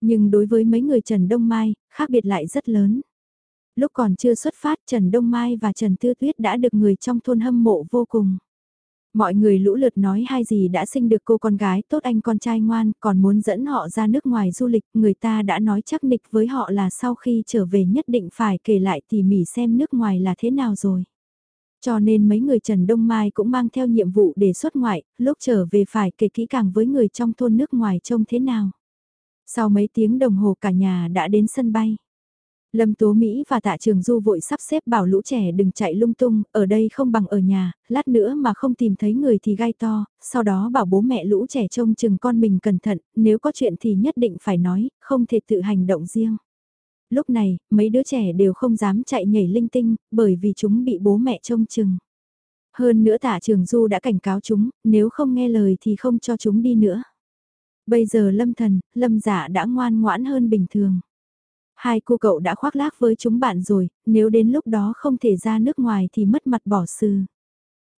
Nhưng đối với mấy người Trần Đông Mai, khác biệt lại rất lớn. Lúc còn chưa xuất phát Trần Đông Mai và Trần Tư Tuyết đã được người trong thôn hâm mộ vô cùng. Mọi người lũ lượt nói hai gì đã sinh được cô con gái tốt anh con trai ngoan còn muốn dẫn họ ra nước ngoài du lịch người ta đã nói chắc nịch với họ là sau khi trở về nhất định phải kể lại tỉ mỉ xem nước ngoài là thế nào rồi. Cho nên mấy người Trần Đông Mai cũng mang theo nhiệm vụ để xuất ngoại, lúc trở về phải kể kỹ càng với người trong thôn nước ngoài trông thế nào. Sau mấy tiếng đồng hồ cả nhà đã đến sân bay. Lâm Tố Mỹ và Tạ Trường Du vội sắp xếp bảo lũ trẻ đừng chạy lung tung, ở đây không bằng ở nhà, lát nữa mà không tìm thấy người thì gai to, sau đó bảo bố mẹ lũ trẻ trông chừng con mình cẩn thận, nếu có chuyện thì nhất định phải nói, không thể tự hành động riêng. Lúc này, mấy đứa trẻ đều không dám chạy nhảy linh tinh, bởi vì chúng bị bố mẹ trông chừng. Hơn nữa Tạ Trường Du đã cảnh cáo chúng, nếu không nghe lời thì không cho chúng đi nữa. Bây giờ lâm thần, lâm giả đã ngoan ngoãn hơn bình thường. Hai cô cậu đã khoác lác với chúng bạn rồi, nếu đến lúc đó không thể ra nước ngoài thì mất mặt bỏ sư.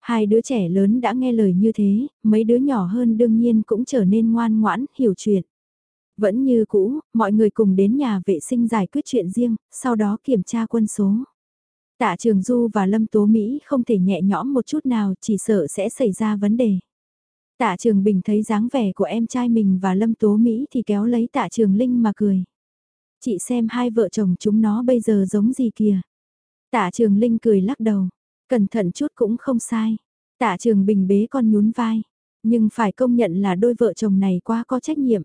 Hai đứa trẻ lớn đã nghe lời như thế, mấy đứa nhỏ hơn đương nhiên cũng trở nên ngoan ngoãn, hiểu chuyện. Vẫn như cũ, mọi người cùng đến nhà vệ sinh giải quyết chuyện riêng, sau đó kiểm tra quân số. Tạ Trường Du và Lâm Tố Mỹ không thể nhẹ nhõm một chút nào, chỉ sợ sẽ xảy ra vấn đề. Tạ Trường Bình thấy dáng vẻ của em trai mình và Lâm Tố Mỹ thì kéo lấy Tạ Trường Linh mà cười. Chị xem hai vợ chồng chúng nó bây giờ giống gì kìa. Tạ Trường Linh cười lắc đầu. Cẩn thận chút cũng không sai. Tạ Trường Bình bế con nhún vai. Nhưng phải công nhận là đôi vợ chồng này quá có trách nhiệm.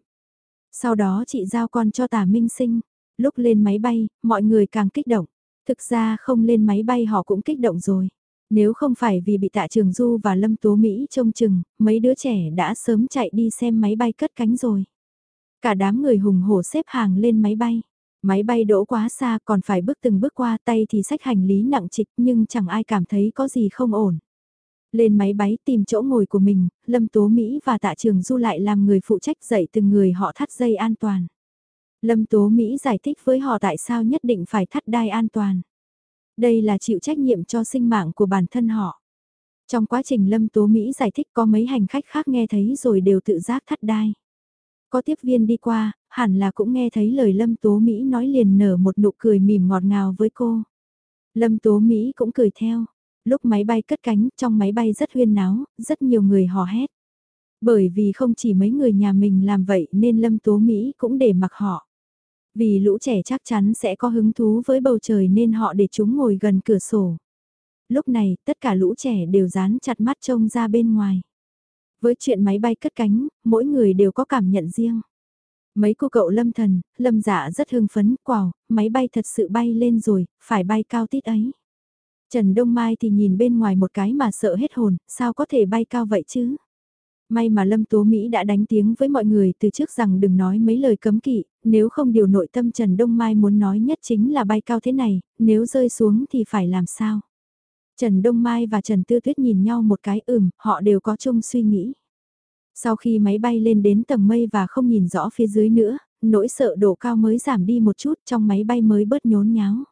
Sau đó chị giao con cho Tả Minh Sinh. Lúc lên máy bay, mọi người càng kích động. Thực ra không lên máy bay họ cũng kích động rồi. Nếu không phải vì bị tạ trường Du và Lâm Tố Mỹ trông chừng, mấy đứa trẻ đã sớm chạy đi xem máy bay cất cánh rồi. Cả đám người hùng hổ xếp hàng lên máy bay. Máy bay đỗ quá xa còn phải bước từng bước qua tay thì sách hành lý nặng trịch nhưng chẳng ai cảm thấy có gì không ổn. Lên máy bay tìm chỗ ngồi của mình, Lâm Tố Mỹ và Tạ Trường Du lại làm người phụ trách dạy từng người họ thắt dây an toàn. Lâm Tố Mỹ giải thích với họ tại sao nhất định phải thắt đai an toàn. Đây là chịu trách nhiệm cho sinh mạng của bản thân họ. Trong quá trình Lâm Tố Mỹ giải thích có mấy hành khách khác nghe thấy rồi đều tự giác thắt đai. Có tiếp viên đi qua, hẳn là cũng nghe thấy lời Lâm Tố Mỹ nói liền nở một nụ cười mỉm ngọt ngào với cô. Lâm Tố Mỹ cũng cười theo. Lúc máy bay cất cánh, trong máy bay rất huyên náo, rất nhiều người hò hét. Bởi vì không chỉ mấy người nhà mình làm vậy nên Lâm Tố Mỹ cũng để mặc họ. Vì lũ trẻ chắc chắn sẽ có hứng thú với bầu trời nên họ để chúng ngồi gần cửa sổ. Lúc này, tất cả lũ trẻ đều dán chặt mắt trông ra bên ngoài. Với chuyện máy bay cất cánh, mỗi người đều có cảm nhận riêng. Mấy cô cậu lâm thần, lâm dạ rất hưng phấn, quào, máy bay thật sự bay lên rồi, phải bay cao tít ấy. Trần Đông Mai thì nhìn bên ngoài một cái mà sợ hết hồn, sao có thể bay cao vậy chứ? May mà Lâm Tố Mỹ đã đánh tiếng với mọi người từ trước rằng đừng nói mấy lời cấm kỵ, nếu không điều nội tâm Trần Đông Mai muốn nói nhất chính là bay cao thế này, nếu rơi xuống thì phải làm sao? Trần Đông Mai và Trần Tư Tuyết nhìn nhau một cái ừm, họ đều có chung suy nghĩ. Sau khi máy bay lên đến tầng mây và không nhìn rõ phía dưới nữa, nỗi sợ độ cao mới giảm đi một chút trong máy bay mới bớt nhốn nháo.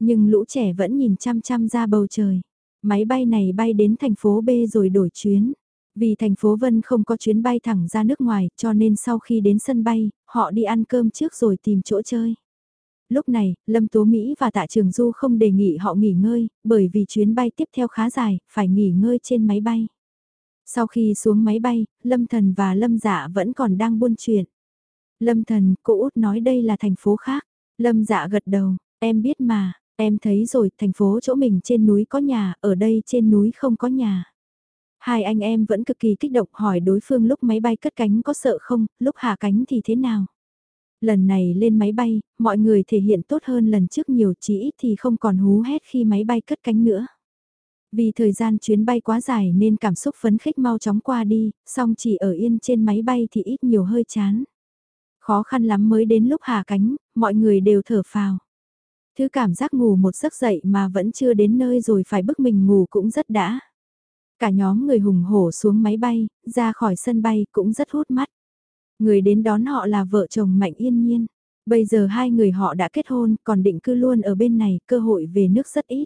Nhưng lũ trẻ vẫn nhìn chăm chăm ra bầu trời. Máy bay này bay đến thành phố B rồi đổi chuyến. Vì thành phố Vân không có chuyến bay thẳng ra nước ngoài cho nên sau khi đến sân bay, họ đi ăn cơm trước rồi tìm chỗ chơi. Lúc này, Lâm Tố Mỹ và Tạ Trường Du không đề nghị họ nghỉ ngơi, bởi vì chuyến bay tiếp theo khá dài, phải nghỉ ngơi trên máy bay. Sau khi xuống máy bay, Lâm Thần và Lâm Dạ vẫn còn đang buôn chuyện. Lâm Thần, cô út nói đây là thành phố khác. Lâm Dạ gật đầu, em biết mà, em thấy rồi, thành phố chỗ mình trên núi có nhà, ở đây trên núi không có nhà. Hai anh em vẫn cực kỳ kích động hỏi đối phương lúc máy bay cất cánh có sợ không, lúc hạ cánh thì thế nào. Lần này lên máy bay, mọi người thể hiện tốt hơn lần trước nhiều chỉ ít thì không còn hú hét khi máy bay cất cánh nữa. Vì thời gian chuyến bay quá dài nên cảm xúc phấn khích mau chóng qua đi, song chỉ ở yên trên máy bay thì ít nhiều hơi chán. Khó khăn lắm mới đến lúc hạ cánh, mọi người đều thở phào. Thứ cảm giác ngủ một giấc dậy mà vẫn chưa đến nơi rồi phải bức mình ngủ cũng rất đã. Cả nhóm người hùng hổ xuống máy bay, ra khỏi sân bay cũng rất hút mắt. Người đến đón họ là vợ chồng Mạnh Yên Nhiên. Bây giờ hai người họ đã kết hôn, còn định cư luôn ở bên này, cơ hội về nước rất ít.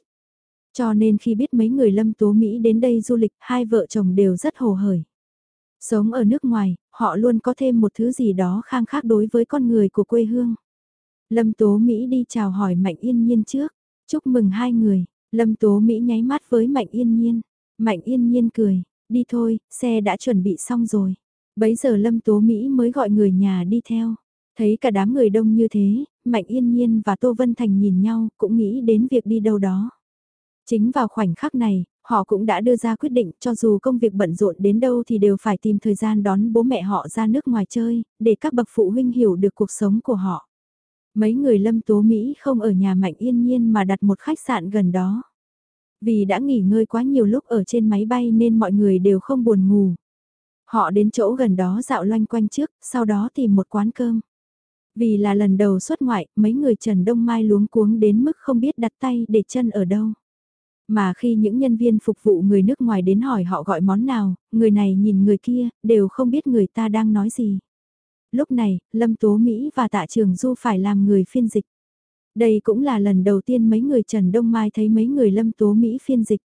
Cho nên khi biết mấy người lâm tố Mỹ đến đây du lịch, hai vợ chồng đều rất hồ hởi. Sống ở nước ngoài, họ luôn có thêm một thứ gì đó khang khác đối với con người của quê hương. Lâm Tố Mỹ đi chào hỏi Mạnh Yên Nhiên trước. Chúc mừng hai người. Lâm Tố Mỹ nháy mắt với Mạnh Yên Nhiên. Mạnh Yên Nhiên cười. Đi thôi, xe đã chuẩn bị xong rồi. Bấy giờ Lâm Tố Mỹ mới gọi người nhà đi theo. Thấy cả đám người đông như thế, Mạnh Yên Nhiên và Tô Vân Thành nhìn nhau cũng nghĩ đến việc đi đâu đó. Chính vào khoảnh khắc này, họ cũng đã đưa ra quyết định cho dù công việc bận rộn đến đâu thì đều phải tìm thời gian đón bố mẹ họ ra nước ngoài chơi, để các bậc phụ huynh hiểu được cuộc sống của họ. Mấy người lâm tố Mỹ không ở nhà Mạnh Yên Nhiên mà đặt một khách sạn gần đó. Vì đã nghỉ ngơi quá nhiều lúc ở trên máy bay nên mọi người đều không buồn ngủ. Họ đến chỗ gần đó dạo loanh quanh trước, sau đó tìm một quán cơm. Vì là lần đầu xuất ngoại, mấy người Trần Đông Mai luống cuống đến mức không biết đặt tay để chân ở đâu. Mà khi những nhân viên phục vụ người nước ngoài đến hỏi họ gọi món nào, người này nhìn người kia, đều không biết người ta đang nói gì. Lúc này, Lâm Tố Mỹ và Tạ Trường Du phải làm người phiên dịch. Đây cũng là lần đầu tiên mấy người Trần Đông Mai thấy mấy người Lâm Tố Mỹ phiên dịch.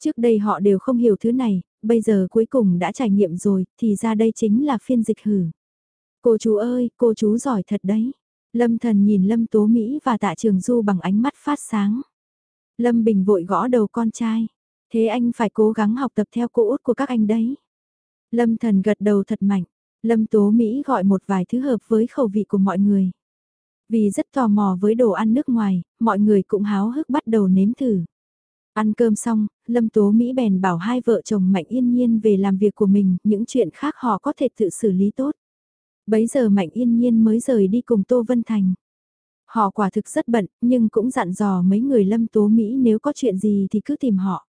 Trước đây họ đều không hiểu thứ này, bây giờ cuối cùng đã trải nghiệm rồi, thì ra đây chính là phiên dịch hử. Cô chú ơi, cô chú giỏi thật đấy. Lâm thần nhìn Lâm Tố Mỹ và Tạ Trường Du bằng ánh mắt phát sáng. Lâm Bình vội gõ đầu con trai. Thế anh phải cố gắng học tập theo cô út của các anh đấy. Lâm thần gật đầu thật mạnh. Lâm Tố Mỹ gọi một vài thứ hợp với khẩu vị của mọi người. Vì rất tò mò với đồ ăn nước ngoài, mọi người cũng háo hức bắt đầu nếm thử. Ăn cơm xong, Lâm Tố Mỹ bèn bảo hai vợ chồng Mạnh Yên Nhiên về làm việc của mình, những chuyện khác họ có thể tự xử lý tốt. Bấy giờ Mạnh Yên Nhiên mới rời đi cùng Tô Vân Thành. Họ quả thực rất bận, nhưng cũng dặn dò mấy người Lâm Tố Mỹ nếu có chuyện gì thì cứ tìm họ.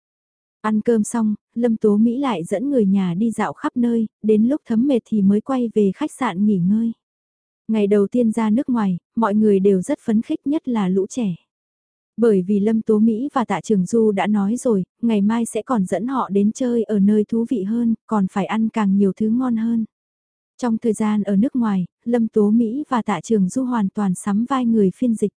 Ăn cơm xong, Lâm Tố Mỹ lại dẫn người nhà đi dạo khắp nơi, đến lúc thấm mệt thì mới quay về khách sạn nghỉ ngơi. Ngày đầu tiên ra nước ngoài, mọi người đều rất phấn khích nhất là lũ trẻ. Bởi vì Lâm Tố Mỹ và Tạ Trường Du đã nói rồi, ngày mai sẽ còn dẫn họ đến chơi ở nơi thú vị hơn, còn phải ăn càng nhiều thứ ngon hơn. Trong thời gian ở nước ngoài, Lâm Tố Mỹ và Tạ Trường Du hoàn toàn sắm vai người phiên dịch.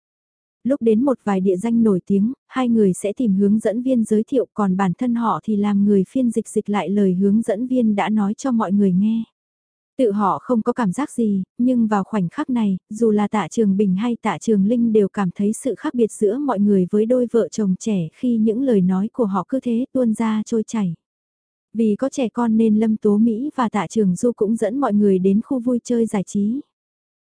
Lúc đến một vài địa danh nổi tiếng, hai người sẽ tìm hướng dẫn viên giới thiệu còn bản thân họ thì làm người phiên dịch dịch lại lời hướng dẫn viên đã nói cho mọi người nghe. Tự họ không có cảm giác gì, nhưng vào khoảnh khắc này, dù là tạ trường Bình hay tạ trường Linh đều cảm thấy sự khác biệt giữa mọi người với đôi vợ chồng trẻ khi những lời nói của họ cứ thế tuôn ra trôi chảy. Vì có trẻ con nên Lâm Tố Mỹ và tạ trường Du cũng dẫn mọi người đến khu vui chơi giải trí.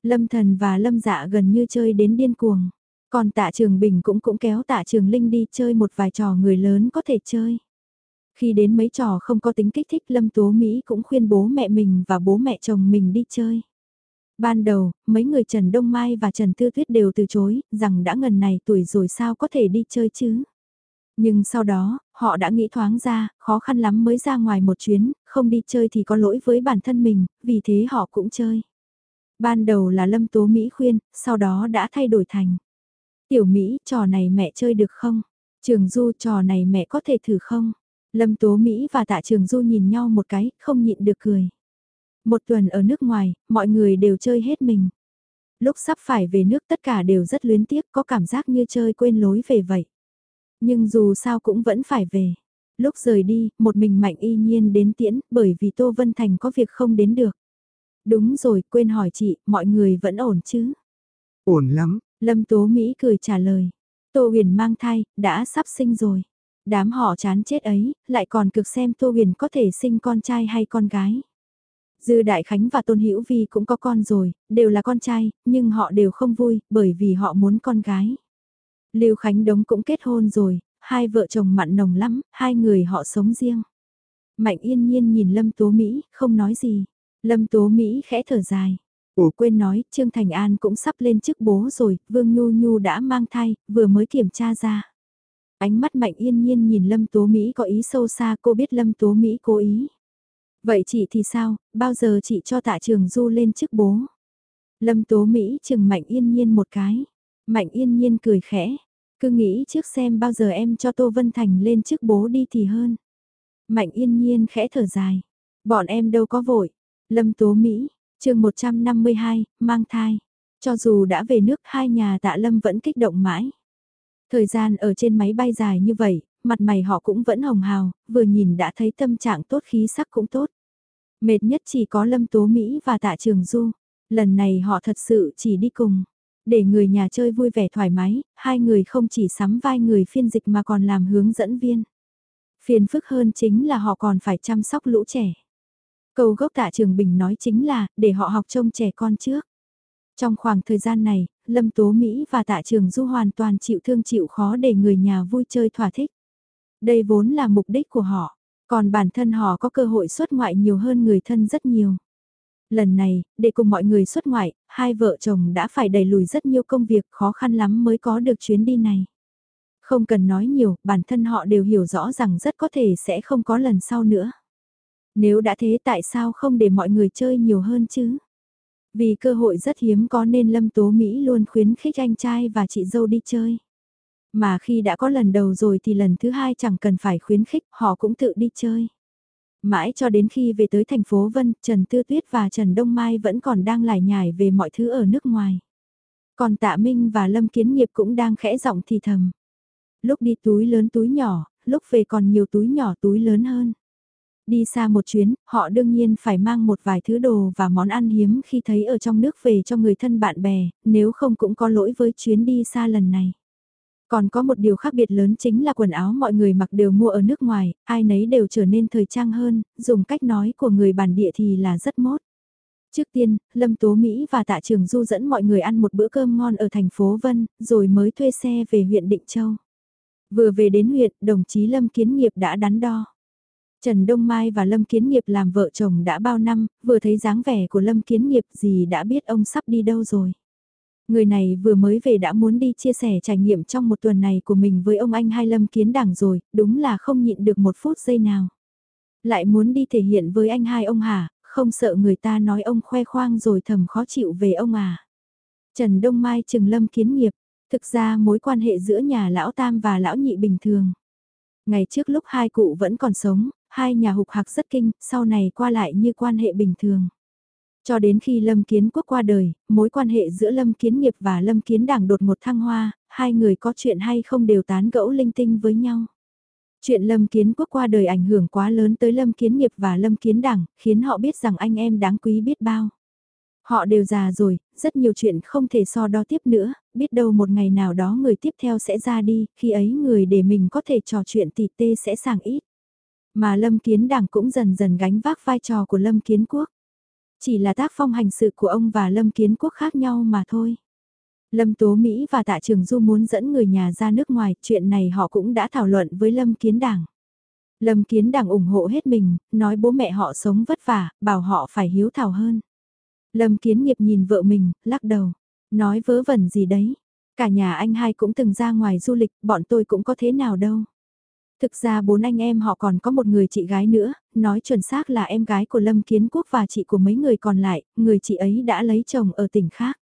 Lâm Thần và Lâm Dạ gần như chơi đến điên cuồng. Còn tạ trường Bình cũng cũng kéo tạ trường Linh đi chơi một vài trò người lớn có thể chơi. Khi đến mấy trò không có tính kích thích Lâm Tố Mỹ cũng khuyên bố mẹ mình và bố mẹ chồng mình đi chơi. Ban đầu, mấy người Trần Đông Mai và Trần Tư Tuyết đều từ chối, rằng đã ngần này tuổi rồi sao có thể đi chơi chứ. Nhưng sau đó, họ đã nghĩ thoáng ra, khó khăn lắm mới ra ngoài một chuyến, không đi chơi thì có lỗi với bản thân mình, vì thế họ cũng chơi. Ban đầu là Lâm Tố Mỹ khuyên, sau đó đã thay đổi thành. Tiểu Mỹ, trò này mẹ chơi được không? Trường Du, trò này mẹ có thể thử không? Lâm Tố Mỹ và Tạ Trường Du nhìn nhau một cái, không nhịn được cười. Một tuần ở nước ngoài, mọi người đều chơi hết mình. Lúc sắp phải về nước tất cả đều rất luyến tiếc, có cảm giác như chơi quên lối về vậy. Nhưng dù sao cũng vẫn phải về. Lúc rời đi, một mình Mạnh y nhiên đến tiễn, bởi vì Tô Vân Thành có việc không đến được. Đúng rồi, quên hỏi chị, mọi người vẫn ổn chứ? Ổn lắm. Lâm Tố Mỹ cười trả lời. Tô huyền mang thai, đã sắp sinh rồi. Đám họ chán chết ấy, lại còn cực xem Tô huyền có thể sinh con trai hay con gái. Dư Đại Khánh và Tôn Hữu Vi cũng có con rồi, đều là con trai, nhưng họ đều không vui, bởi vì họ muốn con gái. Lưu Khánh Đống cũng kết hôn rồi, hai vợ chồng mặn nồng lắm, hai người họ sống riêng. Mạnh yên nhiên nhìn Lâm Tố Mỹ, không nói gì. Lâm Tố Mỹ khẽ thở dài. Ủa quên nói, Trương Thành An cũng sắp lên chức bố rồi, Vương Nhu Nhu đã mang thai, vừa mới kiểm tra ra. Ánh mắt mạnh yên nhiên nhìn Lâm Tố Mỹ có ý sâu xa cô biết Lâm Tố Mỹ cố ý. Vậy chị thì sao, bao giờ chị cho tạ trường du lên chức bố? Lâm Tố Mỹ chừng mạnh yên nhiên một cái. Mạnh yên nhiên cười khẽ. Cứ nghĩ trước xem bao giờ em cho Tô Vân Thành lên chức bố đi thì hơn. Mạnh yên nhiên khẽ thở dài. Bọn em đâu có vội. Lâm Tố Mỹ, chương 152, mang thai. Cho dù đã về nước hai nhà tạ Lâm vẫn kích động mãi. Thời gian ở trên máy bay dài như vậy, mặt mày họ cũng vẫn hồng hào, vừa nhìn đã thấy tâm trạng tốt khí sắc cũng tốt. Mệt nhất chỉ có Lâm Tố Mỹ và Tạ Trường Du. Lần này họ thật sự chỉ đi cùng. Để người nhà chơi vui vẻ thoải mái, hai người không chỉ sắm vai người phiên dịch mà còn làm hướng dẫn viên. Phiền phức hơn chính là họ còn phải chăm sóc lũ trẻ. Câu gốc tạ trường bình nói chính là, để họ học trông trẻ con trước. Trong khoảng thời gian này, Lâm Tố Mỹ và tạ trường du hoàn toàn chịu thương chịu khó để người nhà vui chơi thỏa thích. Đây vốn là mục đích của họ, còn bản thân họ có cơ hội xuất ngoại nhiều hơn người thân rất nhiều. Lần này, để cùng mọi người xuất ngoại, hai vợ chồng đã phải đẩy lùi rất nhiều công việc khó khăn lắm mới có được chuyến đi này. Không cần nói nhiều, bản thân họ đều hiểu rõ rằng rất có thể sẽ không có lần sau nữa. Nếu đã thế tại sao không để mọi người chơi nhiều hơn chứ? Vì cơ hội rất hiếm có nên Lâm Tố Mỹ luôn khuyến khích anh trai và chị dâu đi chơi. Mà khi đã có lần đầu rồi thì lần thứ hai chẳng cần phải khuyến khích, họ cũng tự đi chơi. Mãi cho đến khi về tới thành phố Vân, Trần Tư Tuyết và Trần Đông Mai vẫn còn đang lải nhải về mọi thứ ở nước ngoài. Còn Tạ Minh và Lâm Kiến Nghiệp cũng đang khẽ giọng thì thầm. Lúc đi túi lớn túi nhỏ, lúc về còn nhiều túi nhỏ túi lớn hơn. Đi xa một chuyến, họ đương nhiên phải mang một vài thứ đồ và món ăn hiếm khi thấy ở trong nước về cho người thân bạn bè, nếu không cũng có lỗi với chuyến đi xa lần này. Còn có một điều khác biệt lớn chính là quần áo mọi người mặc đều mua ở nước ngoài, ai nấy đều trở nên thời trang hơn, dùng cách nói của người bản địa thì là rất mốt. Trước tiên, Lâm Tố Mỹ và Tạ Trường Du dẫn mọi người ăn một bữa cơm ngon ở thành phố Vân, rồi mới thuê xe về huyện Định Châu. Vừa về đến huyện, đồng chí Lâm Kiến Nghiệp đã đắn đo. Trần Đông Mai và Lâm Kiến Nghiệp làm vợ chồng đã bao năm, vừa thấy dáng vẻ của Lâm Kiến Nghiệp gì đã biết ông sắp đi đâu rồi. Người này vừa mới về đã muốn đi chia sẻ trải nghiệm trong một tuần này của mình với ông anh Hai Lâm Kiến Đảng rồi, đúng là không nhịn được một phút giây nào. Lại muốn đi thể hiện với anh hai ông hả, không sợ người ta nói ông khoe khoang rồi thầm khó chịu về ông à. Trần Đông Mai chừng Lâm Kiến Nghiệp, Thực ra mối quan hệ giữa nhà lão tam và lão nhị bình thường. Ngày trước lúc hai cụ vẫn còn sống, hai nhà hục hạc rất kinh, sau này qua lại như quan hệ bình thường. Cho đến khi Lâm Kiến Quốc qua đời, mối quan hệ giữa Lâm Kiến Nghiệp và Lâm Kiến Đảng đột một thăng hoa, hai người có chuyện hay không đều tán gẫu linh tinh với nhau. Chuyện Lâm Kiến Quốc qua đời ảnh hưởng quá lớn tới Lâm Kiến Nghiệp và Lâm Kiến Đảng, khiến họ biết rằng anh em đáng quý biết bao. Họ đều già rồi, rất nhiều chuyện không thể so đo tiếp nữa, biết đâu một ngày nào đó người tiếp theo sẽ ra đi, khi ấy người để mình có thể trò chuyện tỉ tê sẽ sàng ít. Mà Lâm Kiến Đảng cũng dần dần gánh vác vai trò của Lâm Kiến Quốc. Chỉ là tác phong hành sự của ông và Lâm Kiến Quốc khác nhau mà thôi. Lâm Tố Mỹ và Tạ Trường Du muốn dẫn người nhà ra nước ngoài, chuyện này họ cũng đã thảo luận với Lâm Kiến Đảng. Lâm Kiến Đảng ủng hộ hết mình, nói bố mẹ họ sống vất vả, bảo họ phải hiếu thảo hơn. Lâm Kiến Nghiệp nhìn vợ mình, lắc đầu, nói vớ vẩn gì đấy. Cả nhà anh hai cũng từng ra ngoài du lịch, bọn tôi cũng có thế nào đâu. Thực ra bốn anh em họ còn có một người chị gái nữa, nói chuẩn xác là em gái của Lâm Kiến Quốc và chị của mấy người còn lại, người chị ấy đã lấy chồng ở tỉnh khác.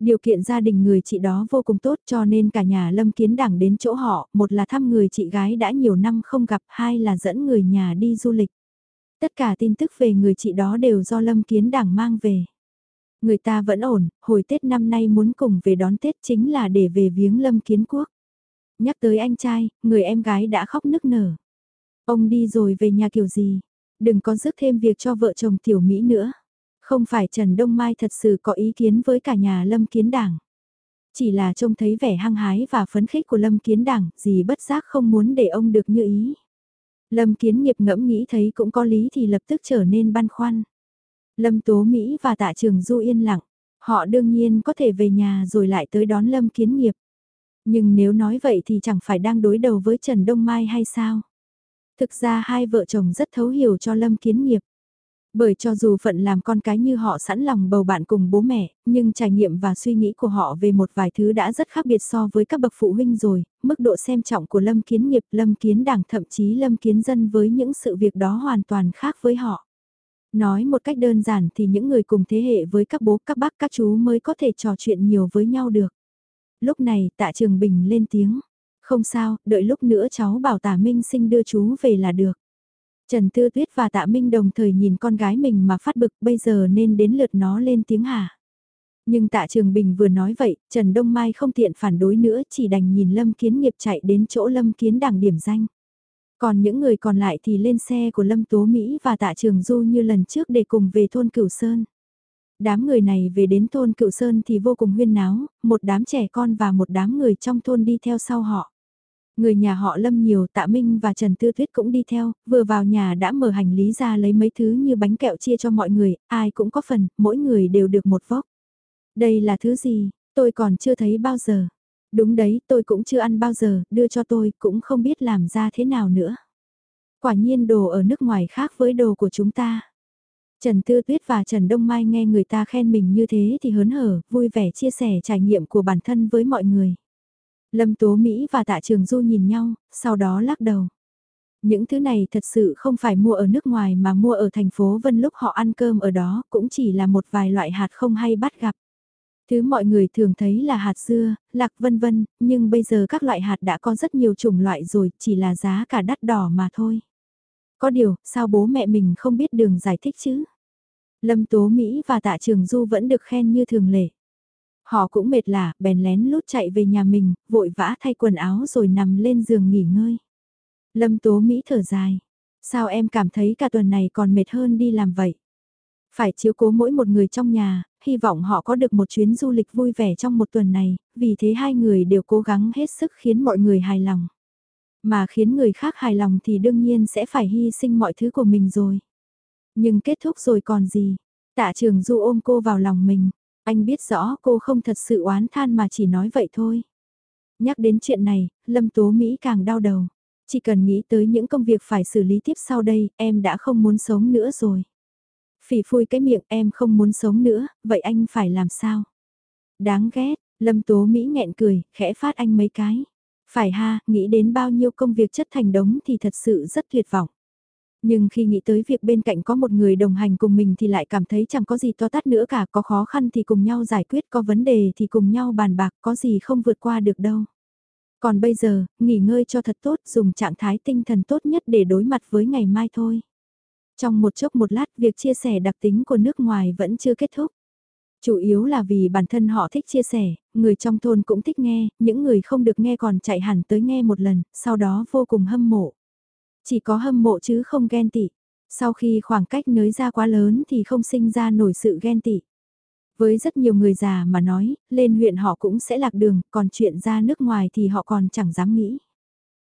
Điều kiện gia đình người chị đó vô cùng tốt cho nên cả nhà Lâm Kiến Đảng đến chỗ họ, một là thăm người chị gái đã nhiều năm không gặp, hai là dẫn người nhà đi du lịch. Tất cả tin tức về người chị đó đều do Lâm Kiến Đảng mang về. Người ta vẫn ổn, hồi Tết năm nay muốn cùng về đón Tết chính là để về viếng Lâm Kiến Quốc. Nhắc tới anh trai, người em gái đã khóc nức nở. Ông đi rồi về nhà kiểu gì? Đừng có rước thêm việc cho vợ chồng tiểu Mỹ nữa. Không phải Trần Đông Mai thật sự có ý kiến với cả nhà Lâm Kiến Đảng. Chỉ là trông thấy vẻ hăng hái và phấn khích của Lâm Kiến Đảng, gì bất giác không muốn để ông được như ý. Lâm Kiến nghiệp ngẫm nghĩ thấy cũng có lý thì lập tức trở nên băn khoăn. Lâm Tố Mỹ và Tạ Trường Du yên lặng, họ đương nhiên có thể về nhà rồi lại tới đón Lâm Kiến nghiệp. Nhưng nếu nói vậy thì chẳng phải đang đối đầu với Trần Đông Mai hay sao? Thực ra hai vợ chồng rất thấu hiểu cho Lâm Kiến nghiệp. Bởi cho dù phận làm con cái như họ sẵn lòng bầu bạn cùng bố mẹ, nhưng trải nghiệm và suy nghĩ của họ về một vài thứ đã rất khác biệt so với các bậc phụ huynh rồi, mức độ xem trọng của Lâm Kiến nghiệp, Lâm Kiến đảng thậm chí Lâm Kiến dân với những sự việc đó hoàn toàn khác với họ. Nói một cách đơn giản thì những người cùng thế hệ với các bố, các bác, các chú mới có thể trò chuyện nhiều với nhau được. Lúc này tạ trường bình lên tiếng. Không sao, đợi lúc nữa cháu bảo tạ Minh sinh đưa chú về là được. Trần Tư Tuyết và Tạ Minh đồng thời nhìn con gái mình mà phát bực bây giờ nên đến lượt nó lên tiếng hả. Nhưng Tạ Trường Bình vừa nói vậy, Trần Đông Mai không tiện phản đối nữa chỉ đành nhìn Lâm Kiến Nghiệp chạy đến chỗ Lâm Kiến đảng điểm danh. Còn những người còn lại thì lên xe của Lâm Tố Mỹ và Tạ Trường Du như lần trước để cùng về thôn Cửu Sơn. Đám người này về đến thôn Cựu Sơn thì vô cùng huyên náo, một đám trẻ con và một đám người trong thôn đi theo sau họ. Người nhà họ Lâm nhiều tạ Minh và Trần Tư Tuyết cũng đi theo, vừa vào nhà đã mở hành lý ra lấy mấy thứ như bánh kẹo chia cho mọi người, ai cũng có phần, mỗi người đều được một vốc. Đây là thứ gì, tôi còn chưa thấy bao giờ. Đúng đấy, tôi cũng chưa ăn bao giờ, đưa cho tôi, cũng không biết làm ra thế nào nữa. Quả nhiên đồ ở nước ngoài khác với đồ của chúng ta. Trần Tư Tuyết và Trần Đông Mai nghe người ta khen mình như thế thì hớn hở, vui vẻ chia sẻ trải nghiệm của bản thân với mọi người. Lâm Tố Mỹ và Tạ Trường Du nhìn nhau, sau đó lắc đầu. Những thứ này thật sự không phải mua ở nước ngoài mà mua ở thành phố Vân lúc họ ăn cơm ở đó cũng chỉ là một vài loại hạt không hay bắt gặp. Thứ mọi người thường thấy là hạt dưa, lạc vân vân, nhưng bây giờ các loại hạt đã có rất nhiều chủng loại rồi, chỉ là giá cả đắt đỏ mà thôi. Có điều, sao bố mẹ mình không biết đường giải thích chứ? Lâm Tố Mỹ và Tạ Trường Du vẫn được khen như thường lệ. Họ cũng mệt lả, bèn lén lút chạy về nhà mình, vội vã thay quần áo rồi nằm lên giường nghỉ ngơi. Lâm Tố Mỹ thở dài. Sao em cảm thấy cả tuần này còn mệt hơn đi làm vậy? Phải chiếu cố mỗi một người trong nhà, hy vọng họ có được một chuyến du lịch vui vẻ trong một tuần này, vì thế hai người đều cố gắng hết sức khiến mọi người hài lòng. Mà khiến người khác hài lòng thì đương nhiên sẽ phải hy sinh mọi thứ của mình rồi. Nhưng kết thúc rồi còn gì? Tạ trường du ôm cô vào lòng mình. Anh biết rõ cô không thật sự oán than mà chỉ nói vậy thôi. Nhắc đến chuyện này, Lâm Tố Mỹ càng đau đầu. Chỉ cần nghĩ tới những công việc phải xử lý tiếp sau đây, em đã không muốn sống nữa rồi. Phỉ phui cái miệng em không muốn sống nữa, vậy anh phải làm sao? Đáng ghét, Lâm Tố Mỹ nghẹn cười, khẽ phát anh mấy cái. Phải ha, nghĩ đến bao nhiêu công việc chất thành đống thì thật sự rất tuyệt vọng. Nhưng khi nghĩ tới việc bên cạnh có một người đồng hành cùng mình thì lại cảm thấy chẳng có gì to tát nữa cả, có khó khăn thì cùng nhau giải quyết, có vấn đề thì cùng nhau bàn bạc, có gì không vượt qua được đâu. Còn bây giờ, nghỉ ngơi cho thật tốt, dùng trạng thái tinh thần tốt nhất để đối mặt với ngày mai thôi. Trong một chốc một lát, việc chia sẻ đặc tính của nước ngoài vẫn chưa kết thúc. Chủ yếu là vì bản thân họ thích chia sẻ, người trong thôn cũng thích nghe, những người không được nghe còn chạy hẳn tới nghe một lần, sau đó vô cùng hâm mộ. Chỉ có hâm mộ chứ không ghen tị. Sau khi khoảng cách nới ra quá lớn thì không sinh ra nổi sự ghen tị. Với rất nhiều người già mà nói, lên huyện họ cũng sẽ lạc đường, còn chuyện ra nước ngoài thì họ còn chẳng dám nghĩ.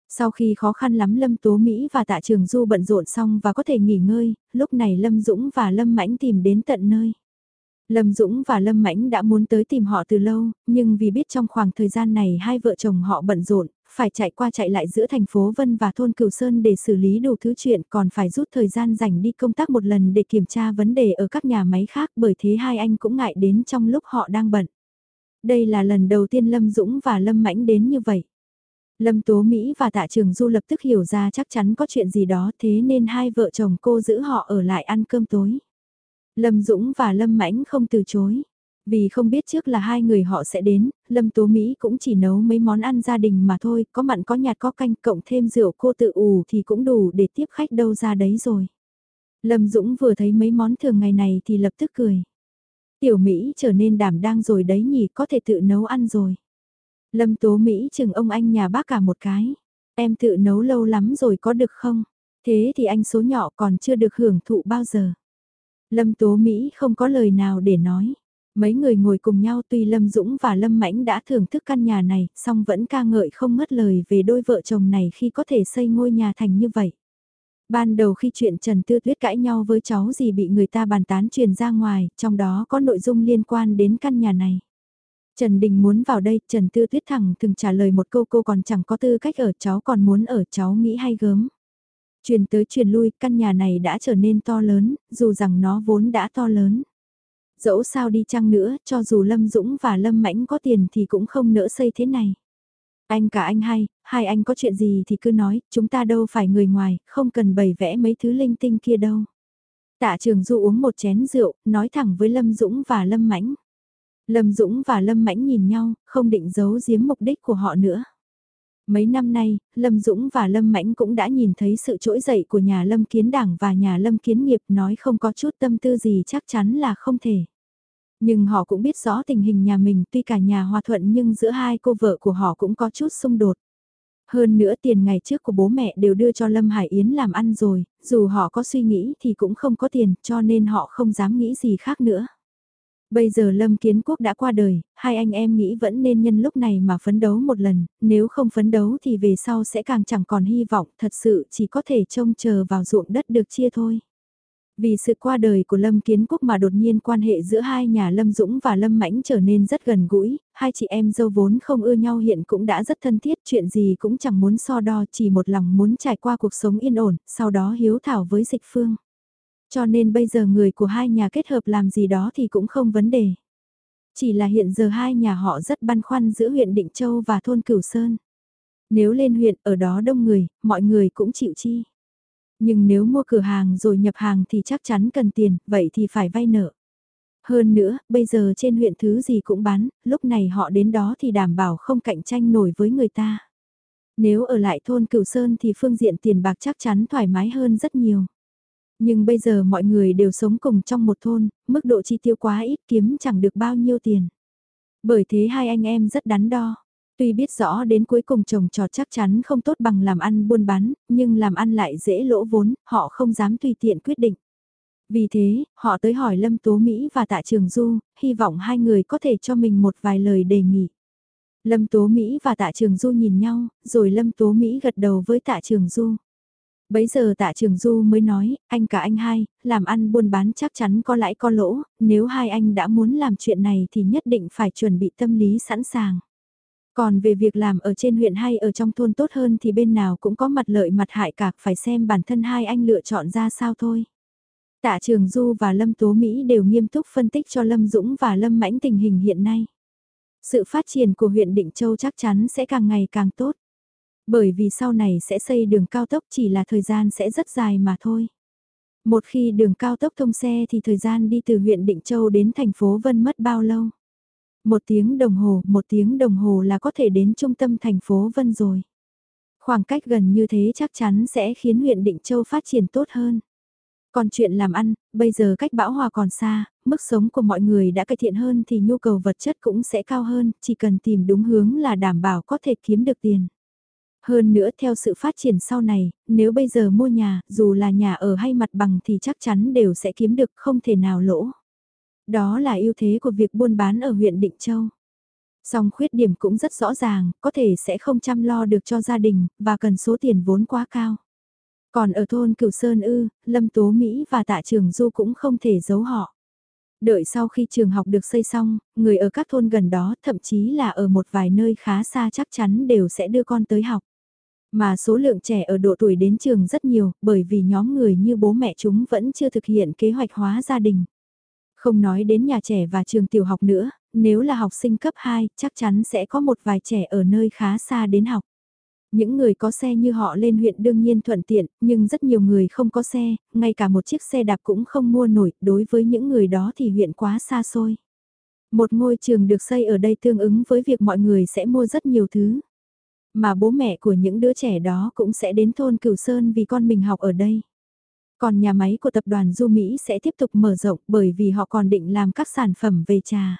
Sau khi khó khăn lắm Lâm Tố Mỹ và Tạ Trường Du bận rộn xong và có thể nghỉ ngơi, lúc này Lâm Dũng và Lâm Mãnh tìm đến tận nơi. Lâm Dũng và Lâm Mãnh đã muốn tới tìm họ từ lâu, nhưng vì biết trong khoảng thời gian này hai vợ chồng họ bận rộn, phải chạy qua chạy lại giữa thành phố Vân và thôn Cửu Sơn để xử lý đủ thứ chuyện còn phải rút thời gian dành đi công tác một lần để kiểm tra vấn đề ở các nhà máy khác bởi thế hai anh cũng ngại đến trong lúc họ đang bận. Đây là lần đầu tiên Lâm Dũng và Lâm Mãnh đến như vậy. Lâm Tố Mỹ và Tạ Trường Du lập tức hiểu ra chắc chắn có chuyện gì đó thế nên hai vợ chồng cô giữ họ ở lại ăn cơm tối. Lâm Dũng và Lâm Mãnh không từ chối. Vì không biết trước là hai người họ sẽ đến, Lâm Tố Mỹ cũng chỉ nấu mấy món ăn gia đình mà thôi, có mặn có nhạt có canh cộng thêm rượu cô tự ủ thì cũng đủ để tiếp khách đâu ra đấy rồi. Lâm Dũng vừa thấy mấy món thường ngày này thì lập tức cười. Tiểu Mỹ trở nên đảm đang rồi đấy nhỉ, có thể tự nấu ăn rồi. Lâm Tố Mỹ chừng ông anh nhà bác cả một cái. Em tự nấu lâu lắm rồi có được không? Thế thì anh số nhỏ còn chưa được hưởng thụ bao giờ. Lâm Tố Mỹ không có lời nào để nói. Mấy người ngồi cùng nhau tuy Lâm Dũng và Lâm Mãnh đã thưởng thức căn nhà này, song vẫn ca ngợi không ngớt lời về đôi vợ chồng này khi có thể xây ngôi nhà thành như vậy. Ban đầu khi chuyện Trần Tư Tuyết cãi nhau với cháu gì bị người ta bàn tán truyền ra ngoài, trong đó có nội dung liên quan đến căn nhà này. Trần Đình muốn vào đây, Trần Tư Tuyết thẳng từng trả lời một câu cô còn chẳng có tư cách ở cháu còn muốn ở cháu nghĩ hay gớm. Truyền tới truyền lui, căn nhà này đã trở nên to lớn, dù rằng nó vốn đã to lớn. Dẫu sao đi chăng nữa, cho dù Lâm Dũng và Lâm Mãnh có tiền thì cũng không nỡ xây thế này. Anh cả anh hai, hai anh có chuyện gì thì cứ nói, chúng ta đâu phải người ngoài, không cần bày vẽ mấy thứ linh tinh kia đâu. Tạ trường du uống một chén rượu, nói thẳng với Lâm Dũng và Lâm Mãnh. Lâm Dũng và Lâm Mãnh nhìn nhau, không định giấu giếm mục đích của họ nữa. Mấy năm nay, Lâm Dũng và Lâm Mãnh cũng đã nhìn thấy sự trỗi dậy của nhà Lâm Kiến Đảng và nhà Lâm Kiến Nghiệp nói không có chút tâm tư gì chắc chắn là không thể. Nhưng họ cũng biết rõ tình hình nhà mình tuy cả nhà hòa thuận nhưng giữa hai cô vợ của họ cũng có chút xung đột. Hơn nữa tiền ngày trước của bố mẹ đều đưa cho Lâm Hải Yến làm ăn rồi, dù họ có suy nghĩ thì cũng không có tiền cho nên họ không dám nghĩ gì khác nữa. Bây giờ Lâm Kiến Quốc đã qua đời, hai anh em nghĩ vẫn nên nhân lúc này mà phấn đấu một lần, nếu không phấn đấu thì về sau sẽ càng chẳng còn hy vọng, thật sự chỉ có thể trông chờ vào ruộng đất được chia thôi. Vì sự qua đời của Lâm Kiến Quốc mà đột nhiên quan hệ giữa hai nhà Lâm Dũng và Lâm Mãnh trở nên rất gần gũi, hai chị em dâu vốn không ưa nhau hiện cũng đã rất thân thiết, chuyện gì cũng chẳng muốn so đo, chỉ một lòng muốn trải qua cuộc sống yên ổn, sau đó hiếu thảo với dịch phương. Cho nên bây giờ người của hai nhà kết hợp làm gì đó thì cũng không vấn đề. Chỉ là hiện giờ hai nhà họ rất băn khoăn giữa huyện Định Châu và thôn Cửu Sơn. Nếu lên huyện ở đó đông người, mọi người cũng chịu chi. Nhưng nếu mua cửa hàng rồi nhập hàng thì chắc chắn cần tiền, vậy thì phải vay nợ. Hơn nữa, bây giờ trên huyện thứ gì cũng bán, lúc này họ đến đó thì đảm bảo không cạnh tranh nổi với người ta. Nếu ở lại thôn Cửu Sơn thì phương diện tiền bạc chắc chắn thoải mái hơn rất nhiều. Nhưng bây giờ mọi người đều sống cùng trong một thôn, mức độ chi tiêu quá ít kiếm chẳng được bao nhiêu tiền. Bởi thế hai anh em rất đắn đo. Tuy biết rõ đến cuối cùng trồng trọt chắc chắn không tốt bằng làm ăn buôn bán, nhưng làm ăn lại dễ lỗ vốn, họ không dám tùy tiện quyết định. Vì thế, họ tới hỏi Lâm Tố Mỹ và Tạ Trường Du, hy vọng hai người có thể cho mình một vài lời đề nghị. Lâm Tố Mỹ và Tạ Trường Du nhìn nhau, rồi Lâm Tố Mỹ gật đầu với Tạ Trường Du. Bấy giờ tạ trường du mới nói, anh cả anh hai, làm ăn buôn bán chắc chắn có lãi có lỗ, nếu hai anh đã muốn làm chuyện này thì nhất định phải chuẩn bị tâm lý sẵn sàng. Còn về việc làm ở trên huyện hay ở trong thôn tốt hơn thì bên nào cũng có mặt lợi mặt hại cả, phải xem bản thân hai anh lựa chọn ra sao thôi. Tạ Trường Du và Lâm Tố Mỹ đều nghiêm túc phân tích cho Lâm Dũng và Lâm Mãnh tình hình hiện nay. Sự phát triển của huyện Định Châu chắc chắn sẽ càng ngày càng tốt. Bởi vì sau này sẽ xây đường cao tốc chỉ là thời gian sẽ rất dài mà thôi. Một khi đường cao tốc thông xe thì thời gian đi từ huyện Định Châu đến thành phố Vân mất bao lâu? Một tiếng đồng hồ, một tiếng đồng hồ là có thể đến trung tâm thành phố Vân rồi. Khoảng cách gần như thế chắc chắn sẽ khiến huyện Định Châu phát triển tốt hơn. Còn chuyện làm ăn, bây giờ cách bão hòa còn xa, mức sống của mọi người đã cải thiện hơn thì nhu cầu vật chất cũng sẽ cao hơn, chỉ cần tìm đúng hướng là đảm bảo có thể kiếm được tiền. Hơn nữa theo sự phát triển sau này, nếu bây giờ mua nhà, dù là nhà ở hay mặt bằng thì chắc chắn đều sẽ kiếm được không thể nào lỗ. Đó là ưu thế của việc buôn bán ở huyện Định Châu. Song khuyết điểm cũng rất rõ ràng, có thể sẽ không chăm lo được cho gia đình, và cần số tiền vốn quá cao. Còn ở thôn Cửu Sơn Ư, Lâm Tố Mỹ và Tạ Trường Du cũng không thể giấu họ. Đợi sau khi trường học được xây xong, người ở các thôn gần đó, thậm chí là ở một vài nơi khá xa chắc chắn đều sẽ đưa con tới học. Mà số lượng trẻ ở độ tuổi đến trường rất nhiều, bởi vì nhóm người như bố mẹ chúng vẫn chưa thực hiện kế hoạch hóa gia đình. Không nói đến nhà trẻ và trường tiểu học nữa, nếu là học sinh cấp 2, chắc chắn sẽ có một vài trẻ ở nơi khá xa đến học. Những người có xe như họ lên huyện đương nhiên thuận tiện, nhưng rất nhiều người không có xe, ngay cả một chiếc xe đạp cũng không mua nổi, đối với những người đó thì huyện quá xa xôi. Một ngôi trường được xây ở đây tương ứng với việc mọi người sẽ mua rất nhiều thứ. Mà bố mẹ của những đứa trẻ đó cũng sẽ đến thôn Cửu Sơn vì con mình học ở đây. Còn nhà máy của tập đoàn Du Mỹ sẽ tiếp tục mở rộng bởi vì họ còn định làm các sản phẩm về trà.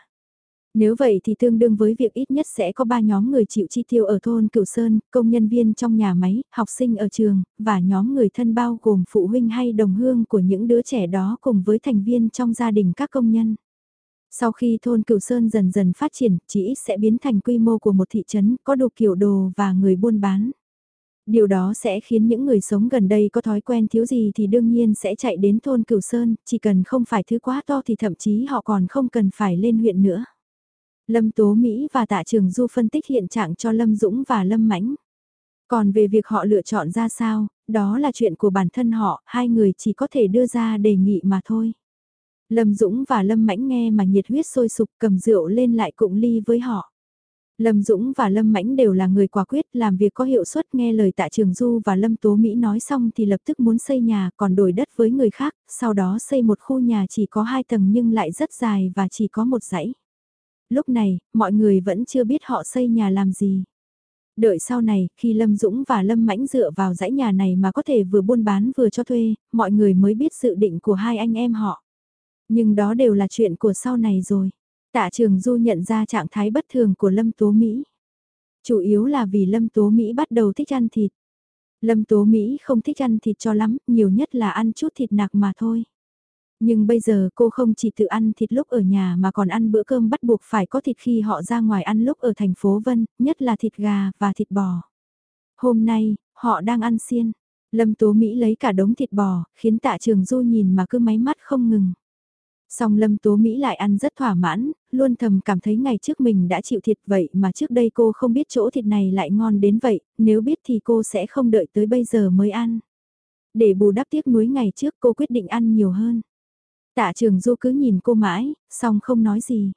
Nếu vậy thì tương đương với việc ít nhất sẽ có 3 nhóm người chịu chi tiêu ở thôn Cửu Sơn, công nhân viên trong nhà máy, học sinh ở trường, và nhóm người thân bao gồm phụ huynh hay đồng hương của những đứa trẻ đó cùng với thành viên trong gia đình các công nhân. Sau khi thôn Cửu Sơn dần dần phát triển, chỉ ít sẽ biến thành quy mô của một thị trấn có đủ kiểu đồ và người buôn bán. Điều đó sẽ khiến những người sống gần đây có thói quen thiếu gì thì đương nhiên sẽ chạy đến thôn Cửu Sơn, chỉ cần không phải thứ quá to thì thậm chí họ còn không cần phải lên huyện nữa. Lâm Tố Mỹ và Tạ Trường Du phân tích hiện trạng cho Lâm Dũng và Lâm Mãnh. Còn về việc họ lựa chọn ra sao, đó là chuyện của bản thân họ, hai người chỉ có thể đưa ra đề nghị mà thôi. Lâm Dũng và Lâm Mãnh nghe mà nhiệt huyết sôi sục cầm rượu lên lại cụng ly với họ. Lâm Dũng và Lâm Mãnh đều là người quả quyết làm việc có hiệu suất nghe lời tạ trường Du và Lâm Tố Mỹ nói xong thì lập tức muốn xây nhà còn đổi đất với người khác, sau đó xây một khu nhà chỉ có hai tầng nhưng lại rất dài và chỉ có một dãy. Lúc này, mọi người vẫn chưa biết họ xây nhà làm gì. Đợi sau này, khi Lâm Dũng và Lâm Mãnh dựa vào dãy nhà này mà có thể vừa buôn bán vừa cho thuê, mọi người mới biết sự định của hai anh em họ. Nhưng đó đều là chuyện của sau này rồi. Tạ Trường Du nhận ra trạng thái bất thường của Lâm Tố Mỹ. Chủ yếu là vì Lâm Tố Mỹ bắt đầu thích ăn thịt. Lâm Tố Mỹ không thích ăn thịt cho lắm, nhiều nhất là ăn chút thịt nạc mà thôi. Nhưng bây giờ cô không chỉ tự ăn thịt lúc ở nhà mà còn ăn bữa cơm bắt buộc phải có thịt khi họ ra ngoài ăn lúc ở thành phố Vân, nhất là thịt gà và thịt bò. Hôm nay, họ đang ăn xiên. Lâm Tố Mỹ lấy cả đống thịt bò, khiến tạ trường du nhìn mà cứ máy mắt không ngừng. Song Lâm Tố Mỹ lại ăn rất thỏa mãn, luôn thầm cảm thấy ngày trước mình đã chịu thiệt vậy mà trước đây cô không biết chỗ thịt này lại ngon đến vậy, nếu biết thì cô sẽ không đợi tới bây giờ mới ăn. Để bù đắp tiếc nuối ngày trước cô quyết định ăn nhiều hơn. Tạ trường Du cứ nhìn cô mãi, song không nói gì.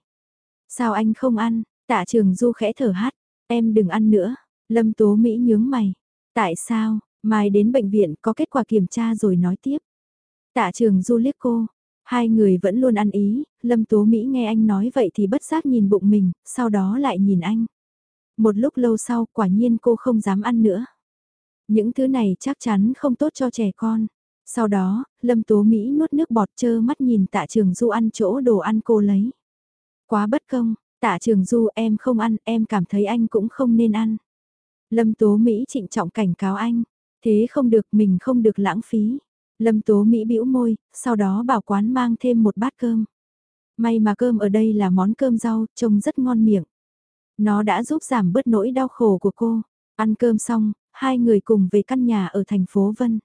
Sao anh không ăn? Tạ trường Du khẽ thở hát, em đừng ăn nữa. Lâm Tố Mỹ nhướng mày. Tại sao? Mai đến bệnh viện có kết quả kiểm tra rồi nói tiếp. Tạ trường Du liếc cô, Hai người vẫn luôn ăn ý, Lâm Tố Mỹ nghe anh nói vậy thì bất giác nhìn bụng mình, sau đó lại nhìn anh. Một lúc lâu sau quả nhiên cô không dám ăn nữa. Những thứ này chắc chắn không tốt cho trẻ con. Sau đó, Lâm Tố Mỹ nuốt nước bọt chơ mắt nhìn tạ trường du ăn chỗ đồ ăn cô lấy. Quá bất công, tạ trường du em không ăn, em cảm thấy anh cũng không nên ăn. Lâm Tố Mỹ trịnh trọng cảnh cáo anh, thế không được mình không được lãng phí. Lâm Tố Mỹ bĩu môi, sau đó bảo quán mang thêm một bát cơm. May mà cơm ở đây là món cơm rau, trông rất ngon miệng. Nó đã giúp giảm bớt nỗi đau khổ của cô. Ăn cơm xong, hai người cùng về căn nhà ở thành phố Vân.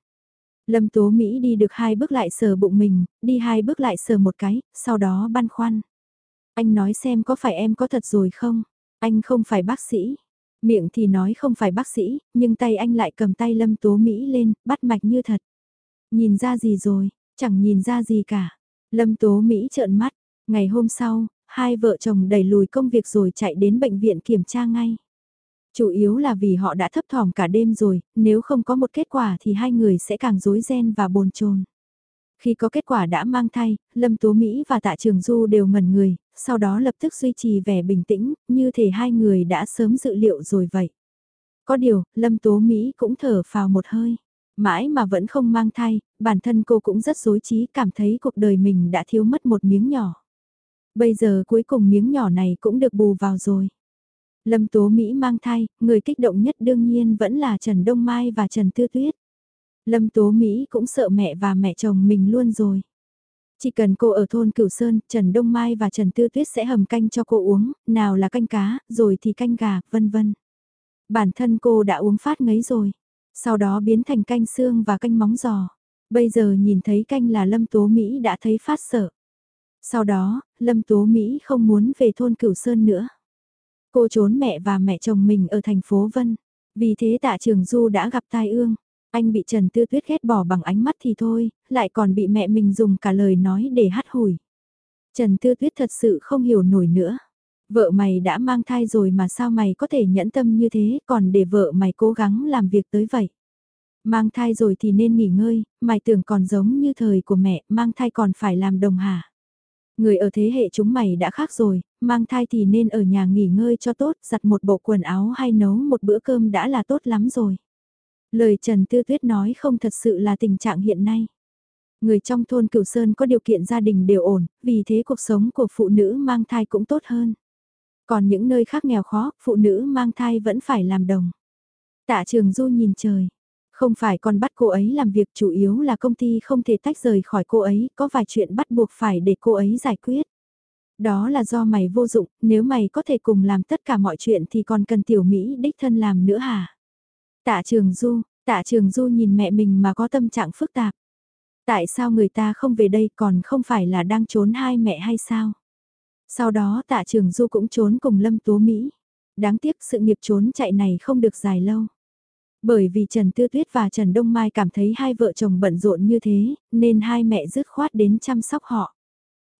Lâm Tố Mỹ đi được hai bước lại sờ bụng mình, đi hai bước lại sờ một cái, sau đó băn khoăn. Anh nói xem có phải em có thật rồi không? Anh không phải bác sĩ. Miệng thì nói không phải bác sĩ, nhưng tay anh lại cầm tay Lâm Tố Mỹ lên, bắt mạch như thật. Nhìn ra gì rồi, chẳng nhìn ra gì cả. Lâm Tố Mỹ trợn mắt, ngày hôm sau, hai vợ chồng đẩy lùi công việc rồi chạy đến bệnh viện kiểm tra ngay. Chủ yếu là vì họ đã thấp thỏm cả đêm rồi, nếu không có một kết quả thì hai người sẽ càng rối ren và bồn chồn. Khi có kết quả đã mang thai, Lâm Tố Mỹ và Tạ Trường Du đều ngẩn người, sau đó lập tức duy trì vẻ bình tĩnh, như thể hai người đã sớm dự liệu rồi vậy. Có điều, Lâm Tố Mỹ cũng thở phào một hơi. Mãi mà vẫn không mang thai, bản thân cô cũng rất dối trí cảm thấy cuộc đời mình đã thiếu mất một miếng nhỏ. Bây giờ cuối cùng miếng nhỏ này cũng được bù vào rồi. Lâm Tố Mỹ mang thai, người kích động nhất đương nhiên vẫn là Trần Đông Mai và Trần Tư Tuyết. Lâm Tố Mỹ cũng sợ mẹ và mẹ chồng mình luôn rồi. Chỉ cần cô ở thôn Cửu Sơn, Trần Đông Mai và Trần Tư Tuyết sẽ hầm canh cho cô uống, nào là canh cá, rồi thì canh gà, vân vân. Bản thân cô đã uống phát ngấy rồi, sau đó biến thành canh xương và canh móng giò. Bây giờ nhìn thấy canh là Lâm Tố Mỹ đã thấy phát sợ. Sau đó, Lâm Tố Mỹ không muốn về thôn Cửu Sơn nữa. Cô trốn mẹ và mẹ chồng mình ở thành phố Vân. Vì thế tạ trường Du đã gặp tai ương. Anh bị Trần Tư Tuyết ghét bỏ bằng ánh mắt thì thôi, lại còn bị mẹ mình dùng cả lời nói để hắt hủi. Trần Tư Tuyết thật sự không hiểu nổi nữa. Vợ mày đã mang thai rồi mà sao mày có thể nhẫn tâm như thế còn để vợ mày cố gắng làm việc tới vậy. Mang thai rồi thì nên nghỉ ngơi, mày tưởng còn giống như thời của mẹ, mang thai còn phải làm đồng hả. Người ở thế hệ chúng mày đã khác rồi, mang thai thì nên ở nhà nghỉ ngơi cho tốt, giặt một bộ quần áo hay nấu một bữa cơm đã là tốt lắm rồi. Lời Trần Tư Tuyết nói không thật sự là tình trạng hiện nay. Người trong thôn Cửu Sơn có điều kiện gia đình đều ổn, vì thế cuộc sống của phụ nữ mang thai cũng tốt hơn. Còn những nơi khác nghèo khó, phụ nữ mang thai vẫn phải làm đồng. Tạ Trường Du nhìn trời. Không phải con bắt cô ấy làm việc chủ yếu là công ty không thể tách rời khỏi cô ấy, có vài chuyện bắt buộc phải để cô ấy giải quyết. Đó là do mày vô dụng, nếu mày có thể cùng làm tất cả mọi chuyện thì còn cần tiểu Mỹ đích thân làm nữa hả? Tạ Trường Du, Tạ Trường Du nhìn mẹ mình mà có tâm trạng phức tạp. Tại sao người ta không về đây còn không phải là đang trốn hai mẹ hay sao? Sau đó Tạ Trường Du cũng trốn cùng Lâm Tố Mỹ. Đáng tiếc sự nghiệp trốn chạy này không được dài lâu. Bởi vì Trần Tư Tuyết và Trần Đông Mai cảm thấy hai vợ chồng bận rộn như thế, nên hai mẹ dứt khoát đến chăm sóc họ.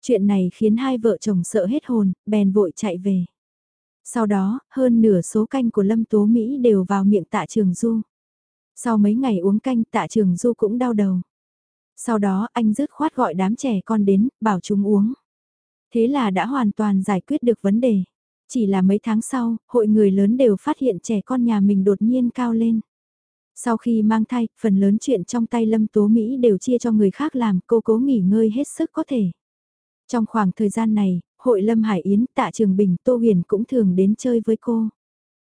Chuyện này khiến hai vợ chồng sợ hết hồn, bèn vội chạy về. Sau đó, hơn nửa số canh của Lâm Tố Mỹ đều vào miệng tạ trường du. Sau mấy ngày uống canh tạ trường du cũng đau đầu. Sau đó anh dứt khoát gọi đám trẻ con đến, bảo chúng uống. Thế là đã hoàn toàn giải quyết được vấn đề. Chỉ là mấy tháng sau, hội người lớn đều phát hiện trẻ con nhà mình đột nhiên cao lên. Sau khi mang thai, phần lớn chuyện trong tay Lâm Tố Mỹ đều chia cho người khác làm, cô cố nghỉ ngơi hết sức có thể. Trong khoảng thời gian này, hội Lâm Hải Yến, Tạ Trường Bình, Tô Huyền cũng thường đến chơi với cô.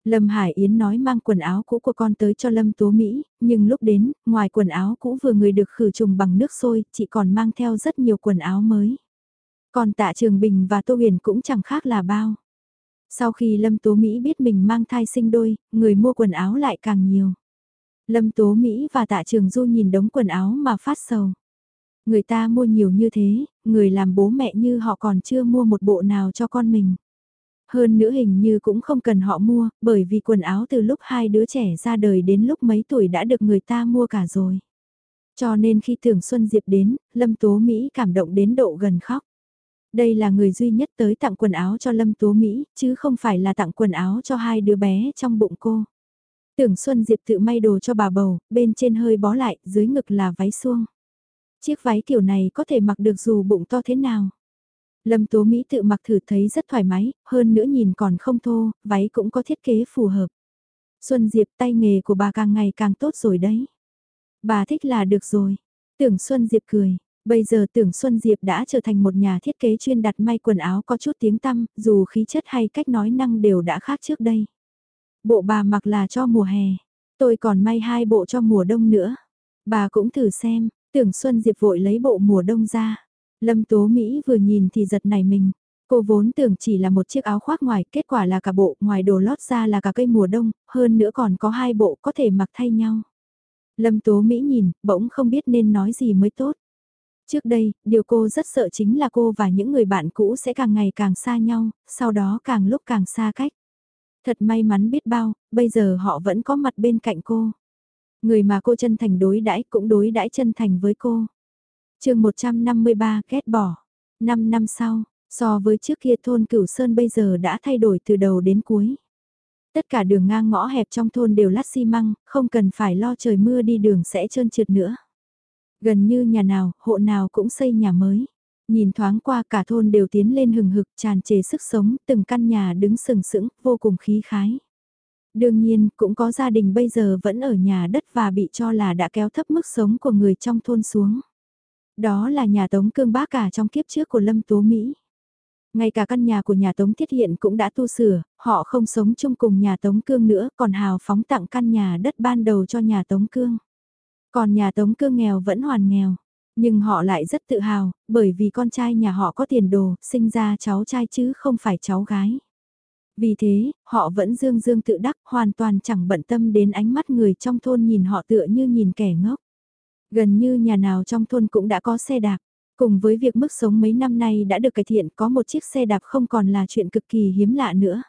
Lâm Hải Yến nói mang quần áo cũ của con tới cho Lâm Tố Mỹ, nhưng lúc đến, ngoài quần áo cũ vừa người được khử trùng bằng nước sôi, chị còn mang theo rất nhiều quần áo mới. Còn Tạ Trường Bình và Tô Huyền cũng chẳng khác là bao. Sau khi Lâm Tố Mỹ biết mình mang thai sinh đôi, người mua quần áo lại càng nhiều. Lâm Tố Mỹ và Tạ Trường Du nhìn đống quần áo mà phát sầu. Người ta mua nhiều như thế, người làm bố mẹ như họ còn chưa mua một bộ nào cho con mình. Hơn nữa hình như cũng không cần họ mua, bởi vì quần áo từ lúc hai đứa trẻ ra đời đến lúc mấy tuổi đã được người ta mua cả rồi. Cho nên khi tưởng Xuân Diệp đến, Lâm Tố Mỹ cảm động đến độ gần khóc. Đây là người duy nhất tới tặng quần áo cho Lâm Tố Mỹ, chứ không phải là tặng quần áo cho hai đứa bé trong bụng cô. Tưởng Xuân Diệp tự may đồ cho bà bầu, bên trên hơi bó lại, dưới ngực là váy suông. Chiếc váy kiểu này có thể mặc được dù bụng to thế nào. Lâm Tố Mỹ tự mặc thử thấy rất thoải mái, hơn nữa nhìn còn không thô, váy cũng có thiết kế phù hợp. Xuân Diệp tay nghề của bà càng ngày càng tốt rồi đấy. Bà thích là được rồi. Tưởng Xuân Diệp cười, bây giờ tưởng Xuân Diệp đã trở thành một nhà thiết kế chuyên đặt may quần áo có chút tiếng tăm, dù khí chất hay cách nói năng đều đã khác trước đây. Bộ bà mặc là cho mùa hè, tôi còn may hai bộ cho mùa đông nữa. Bà cũng thử xem, tưởng Xuân Diệp vội lấy bộ mùa đông ra. Lâm Tố Mỹ vừa nhìn thì giật nảy mình. Cô vốn tưởng chỉ là một chiếc áo khoác ngoài, kết quả là cả bộ, ngoài đồ lót ra là cả cây mùa đông, hơn nữa còn có hai bộ có thể mặc thay nhau. Lâm Tố Mỹ nhìn, bỗng không biết nên nói gì mới tốt. Trước đây, điều cô rất sợ chính là cô và những người bạn cũ sẽ càng ngày càng xa nhau, sau đó càng lúc càng xa cách. Thật may mắn biết bao, bây giờ họ vẫn có mặt bên cạnh cô. Người mà cô chân thành đối đãi cũng đối đãi chân thành với cô. chương 153 ghét bỏ. 5 năm sau, so với trước kia thôn Cửu Sơn bây giờ đã thay đổi từ đầu đến cuối. Tất cả đường ngang ngõ hẹp trong thôn đều lát xi măng, không cần phải lo trời mưa đi đường sẽ trơn trượt nữa. Gần như nhà nào, hộ nào cũng xây nhà mới. Nhìn thoáng qua cả thôn đều tiến lên hừng hực tràn trề sức sống, từng căn nhà đứng sừng sững, vô cùng khí khái. Đương nhiên, cũng có gia đình bây giờ vẫn ở nhà đất và bị cho là đã kéo thấp mức sống của người trong thôn xuống. Đó là nhà Tống Cương Bác cả trong kiếp trước của Lâm Tố Mỹ. Ngay cả căn nhà của nhà Tống Thiết Hiện cũng đã tu sửa, họ không sống chung cùng nhà Tống Cương nữa còn hào phóng tặng căn nhà đất ban đầu cho nhà Tống Cương. Còn nhà Tống Cương nghèo vẫn hoàn nghèo, nhưng họ lại rất tự hào, bởi vì con trai nhà họ có tiền đồ, sinh ra cháu trai chứ không phải cháu gái. Vì thế, họ vẫn dương dương tự đắc, hoàn toàn chẳng bận tâm đến ánh mắt người trong thôn nhìn họ tựa như nhìn kẻ ngốc. Gần như nhà nào trong thôn cũng đã có xe đạp. Cùng với việc mức sống mấy năm nay đã được cải thiện có một chiếc xe đạp không còn là chuyện cực kỳ hiếm lạ nữa.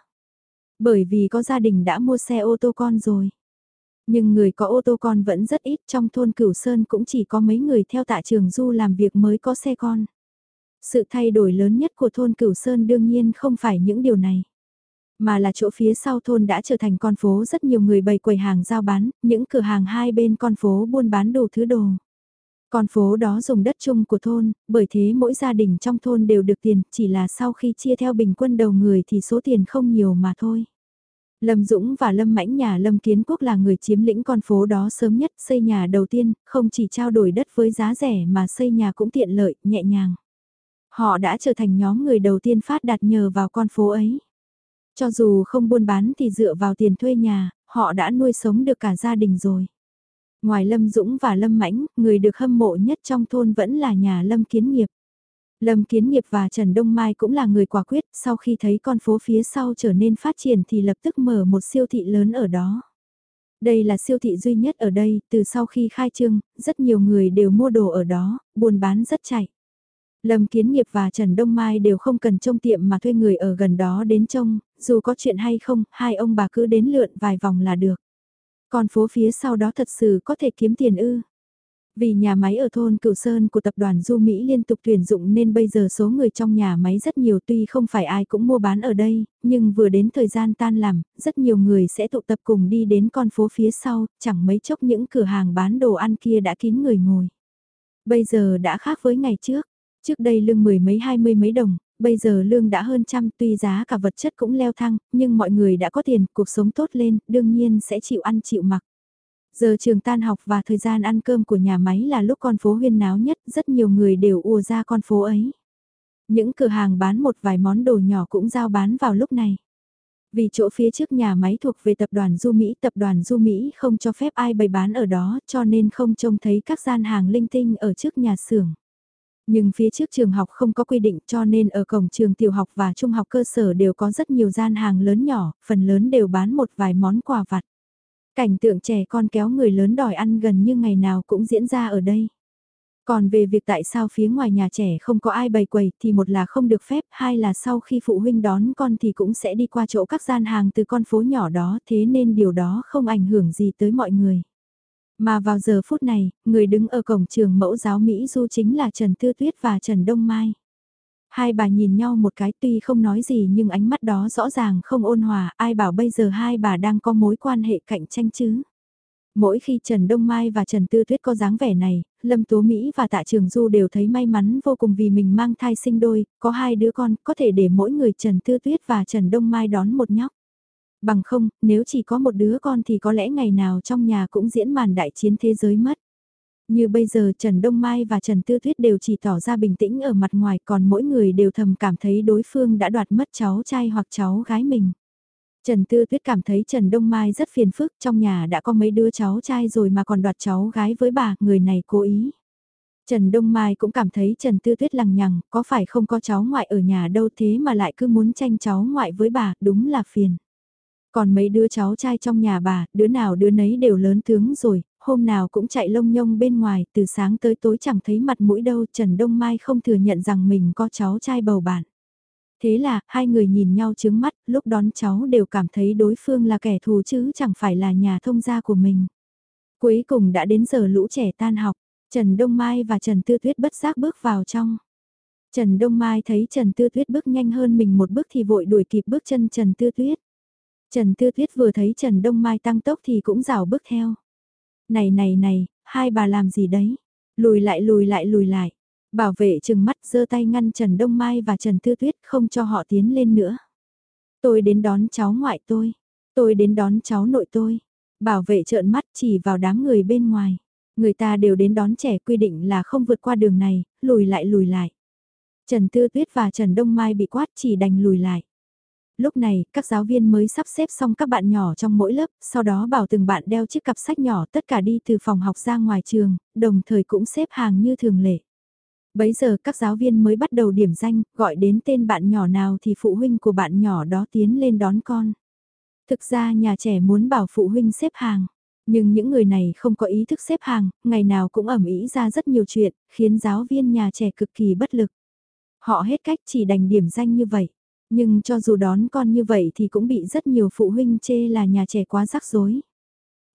Bởi vì có gia đình đã mua xe ô tô con rồi. Nhưng người có ô tô con vẫn rất ít trong thôn Cửu Sơn cũng chỉ có mấy người theo tạ trường du làm việc mới có xe con. Sự thay đổi lớn nhất của thôn Cửu Sơn đương nhiên không phải những điều này. Mà là chỗ phía sau thôn đã trở thành con phố rất nhiều người bày quầy hàng giao bán, những cửa hàng hai bên con phố buôn bán đồ thứ đồ. Con phố đó dùng đất chung của thôn, bởi thế mỗi gia đình trong thôn đều được tiền, chỉ là sau khi chia theo bình quân đầu người thì số tiền không nhiều mà thôi. Lâm Dũng và Lâm Mãnh nhà Lâm Kiến Quốc là người chiếm lĩnh con phố đó sớm nhất xây nhà đầu tiên, không chỉ trao đổi đất với giá rẻ mà xây nhà cũng tiện lợi, nhẹ nhàng. Họ đã trở thành nhóm người đầu tiên phát đạt nhờ vào con phố ấy. Cho dù không buôn bán thì dựa vào tiền thuê nhà, họ đã nuôi sống được cả gia đình rồi. Ngoài Lâm Dũng và Lâm Mãnh, người được hâm mộ nhất trong thôn vẫn là nhà Lâm Kiến Nghiệp. Lâm Kiến Nghiệp và Trần Đông Mai cũng là người quả quyết, sau khi thấy con phố phía sau trở nên phát triển thì lập tức mở một siêu thị lớn ở đó. Đây là siêu thị duy nhất ở đây, từ sau khi khai trương, rất nhiều người đều mua đồ ở đó, buôn bán rất chạy. Lâm Kiến Nghiệp và Trần Đông Mai đều không cần trông tiệm mà thuê người ở gần đó đến trông, dù có chuyện hay không, hai ông bà cứ đến lượn vài vòng là được. Còn phố phía sau đó thật sự có thể kiếm tiền ư. Vì nhà máy ở thôn Cửu Sơn của tập đoàn Du Mỹ liên tục tuyển dụng nên bây giờ số người trong nhà máy rất nhiều tuy không phải ai cũng mua bán ở đây, nhưng vừa đến thời gian tan làm, rất nhiều người sẽ tụ tập cùng đi đến con phố phía sau, chẳng mấy chốc những cửa hàng bán đồ ăn kia đã kín người ngồi. Bây giờ đã khác với ngày trước, trước đây lương mười mấy hai mươi mấy đồng, bây giờ lương đã hơn trăm tuy giá cả vật chất cũng leo thang, nhưng mọi người đã có tiền, cuộc sống tốt lên, đương nhiên sẽ chịu ăn chịu mặc. Giờ trường tan học và thời gian ăn cơm của nhà máy là lúc con phố huyên náo nhất, rất nhiều người đều ùa ra con phố ấy. Những cửa hàng bán một vài món đồ nhỏ cũng giao bán vào lúc này. Vì chỗ phía trước nhà máy thuộc về tập đoàn Du Mỹ, tập đoàn Du Mỹ không cho phép ai bày bán ở đó cho nên không trông thấy các gian hàng linh tinh ở trước nhà xưởng. Nhưng phía trước trường học không có quy định cho nên ở cổng trường tiểu học và trung học cơ sở đều có rất nhiều gian hàng lớn nhỏ, phần lớn đều bán một vài món quà vặt. Cảnh tượng trẻ con kéo người lớn đòi ăn gần như ngày nào cũng diễn ra ở đây. Còn về việc tại sao phía ngoài nhà trẻ không có ai bày quầy thì một là không được phép, hai là sau khi phụ huynh đón con thì cũng sẽ đi qua chỗ các gian hàng từ con phố nhỏ đó thế nên điều đó không ảnh hưởng gì tới mọi người. Mà vào giờ phút này, người đứng ở cổng trường mẫu giáo Mỹ Du chính là Trần Tư Tuyết và Trần Đông Mai. Hai bà nhìn nhau một cái tuy không nói gì nhưng ánh mắt đó rõ ràng không ôn hòa, ai bảo bây giờ hai bà đang có mối quan hệ cạnh tranh chứ. Mỗi khi Trần Đông Mai và Trần Tư Tuyết có dáng vẻ này, Lâm Tố Mỹ và Tạ Trường Du đều thấy may mắn vô cùng vì mình mang thai sinh đôi, có hai đứa con, có thể để mỗi người Trần Tư Tuyết và Trần Đông Mai đón một nhóc. Bằng không, nếu chỉ có một đứa con thì có lẽ ngày nào trong nhà cũng diễn màn đại chiến thế giới mất. Như bây giờ Trần Đông Mai và Trần Tư Tuyết đều chỉ tỏ ra bình tĩnh ở mặt ngoài còn mỗi người đều thầm cảm thấy đối phương đã đoạt mất cháu trai hoặc cháu gái mình. Trần Tư Tuyết cảm thấy Trần Đông Mai rất phiền phức trong nhà đã có mấy đứa cháu trai rồi mà còn đoạt cháu gái với bà, người này cố ý. Trần Đông Mai cũng cảm thấy Trần Tư Tuyết lằng nhằng, có phải không có cháu ngoại ở nhà đâu thế mà lại cứ muốn tranh cháu ngoại với bà, đúng là phiền. Còn mấy đứa cháu trai trong nhà bà, đứa nào đứa nấy đều lớn tướng rồi, hôm nào cũng chạy lông nhông bên ngoài, từ sáng tới tối chẳng thấy mặt mũi đâu, Trần Đông Mai không thừa nhận rằng mình có cháu trai bầu bạn. Thế là, hai người nhìn nhau chướng mắt, lúc đón cháu đều cảm thấy đối phương là kẻ thù chứ chẳng phải là nhà thông gia của mình. Cuối cùng đã đến giờ lũ trẻ tan học, Trần Đông Mai và Trần Tư Tuyết bất giác bước vào trong. Trần Đông Mai thấy Trần Tư Tuyết bước nhanh hơn mình một bước thì vội đuổi kịp bước chân Trần Tư Tuyết. Trần Tư Tuyết vừa thấy Trần Đông Mai tăng tốc thì cũng rào bước theo. Này này này, hai bà làm gì đấy? Lùi lại lùi lại lùi lại. Bảo vệ chừng mắt giơ tay ngăn Trần Đông Mai và Trần Tư Tuyết không cho họ tiến lên nữa. Tôi đến đón cháu ngoại tôi. Tôi đến đón cháu nội tôi. Bảo vệ trợn mắt chỉ vào đám người bên ngoài. Người ta đều đến đón trẻ quy định là không vượt qua đường này, lùi lại lùi lại. Trần Tư Tuyết và Trần Đông Mai bị quát chỉ đành lùi lại. Lúc này, các giáo viên mới sắp xếp xong các bạn nhỏ trong mỗi lớp, sau đó bảo từng bạn đeo chiếc cặp sách nhỏ tất cả đi từ phòng học ra ngoài trường, đồng thời cũng xếp hàng như thường lệ. Bấy giờ các giáo viên mới bắt đầu điểm danh, gọi đến tên bạn nhỏ nào thì phụ huynh của bạn nhỏ đó tiến lên đón con. Thực ra nhà trẻ muốn bảo phụ huynh xếp hàng, nhưng những người này không có ý thức xếp hàng, ngày nào cũng ẩm ý ra rất nhiều chuyện, khiến giáo viên nhà trẻ cực kỳ bất lực. Họ hết cách chỉ đành điểm danh như vậy. Nhưng cho dù đón con như vậy thì cũng bị rất nhiều phụ huynh chê là nhà trẻ quá rắc rối.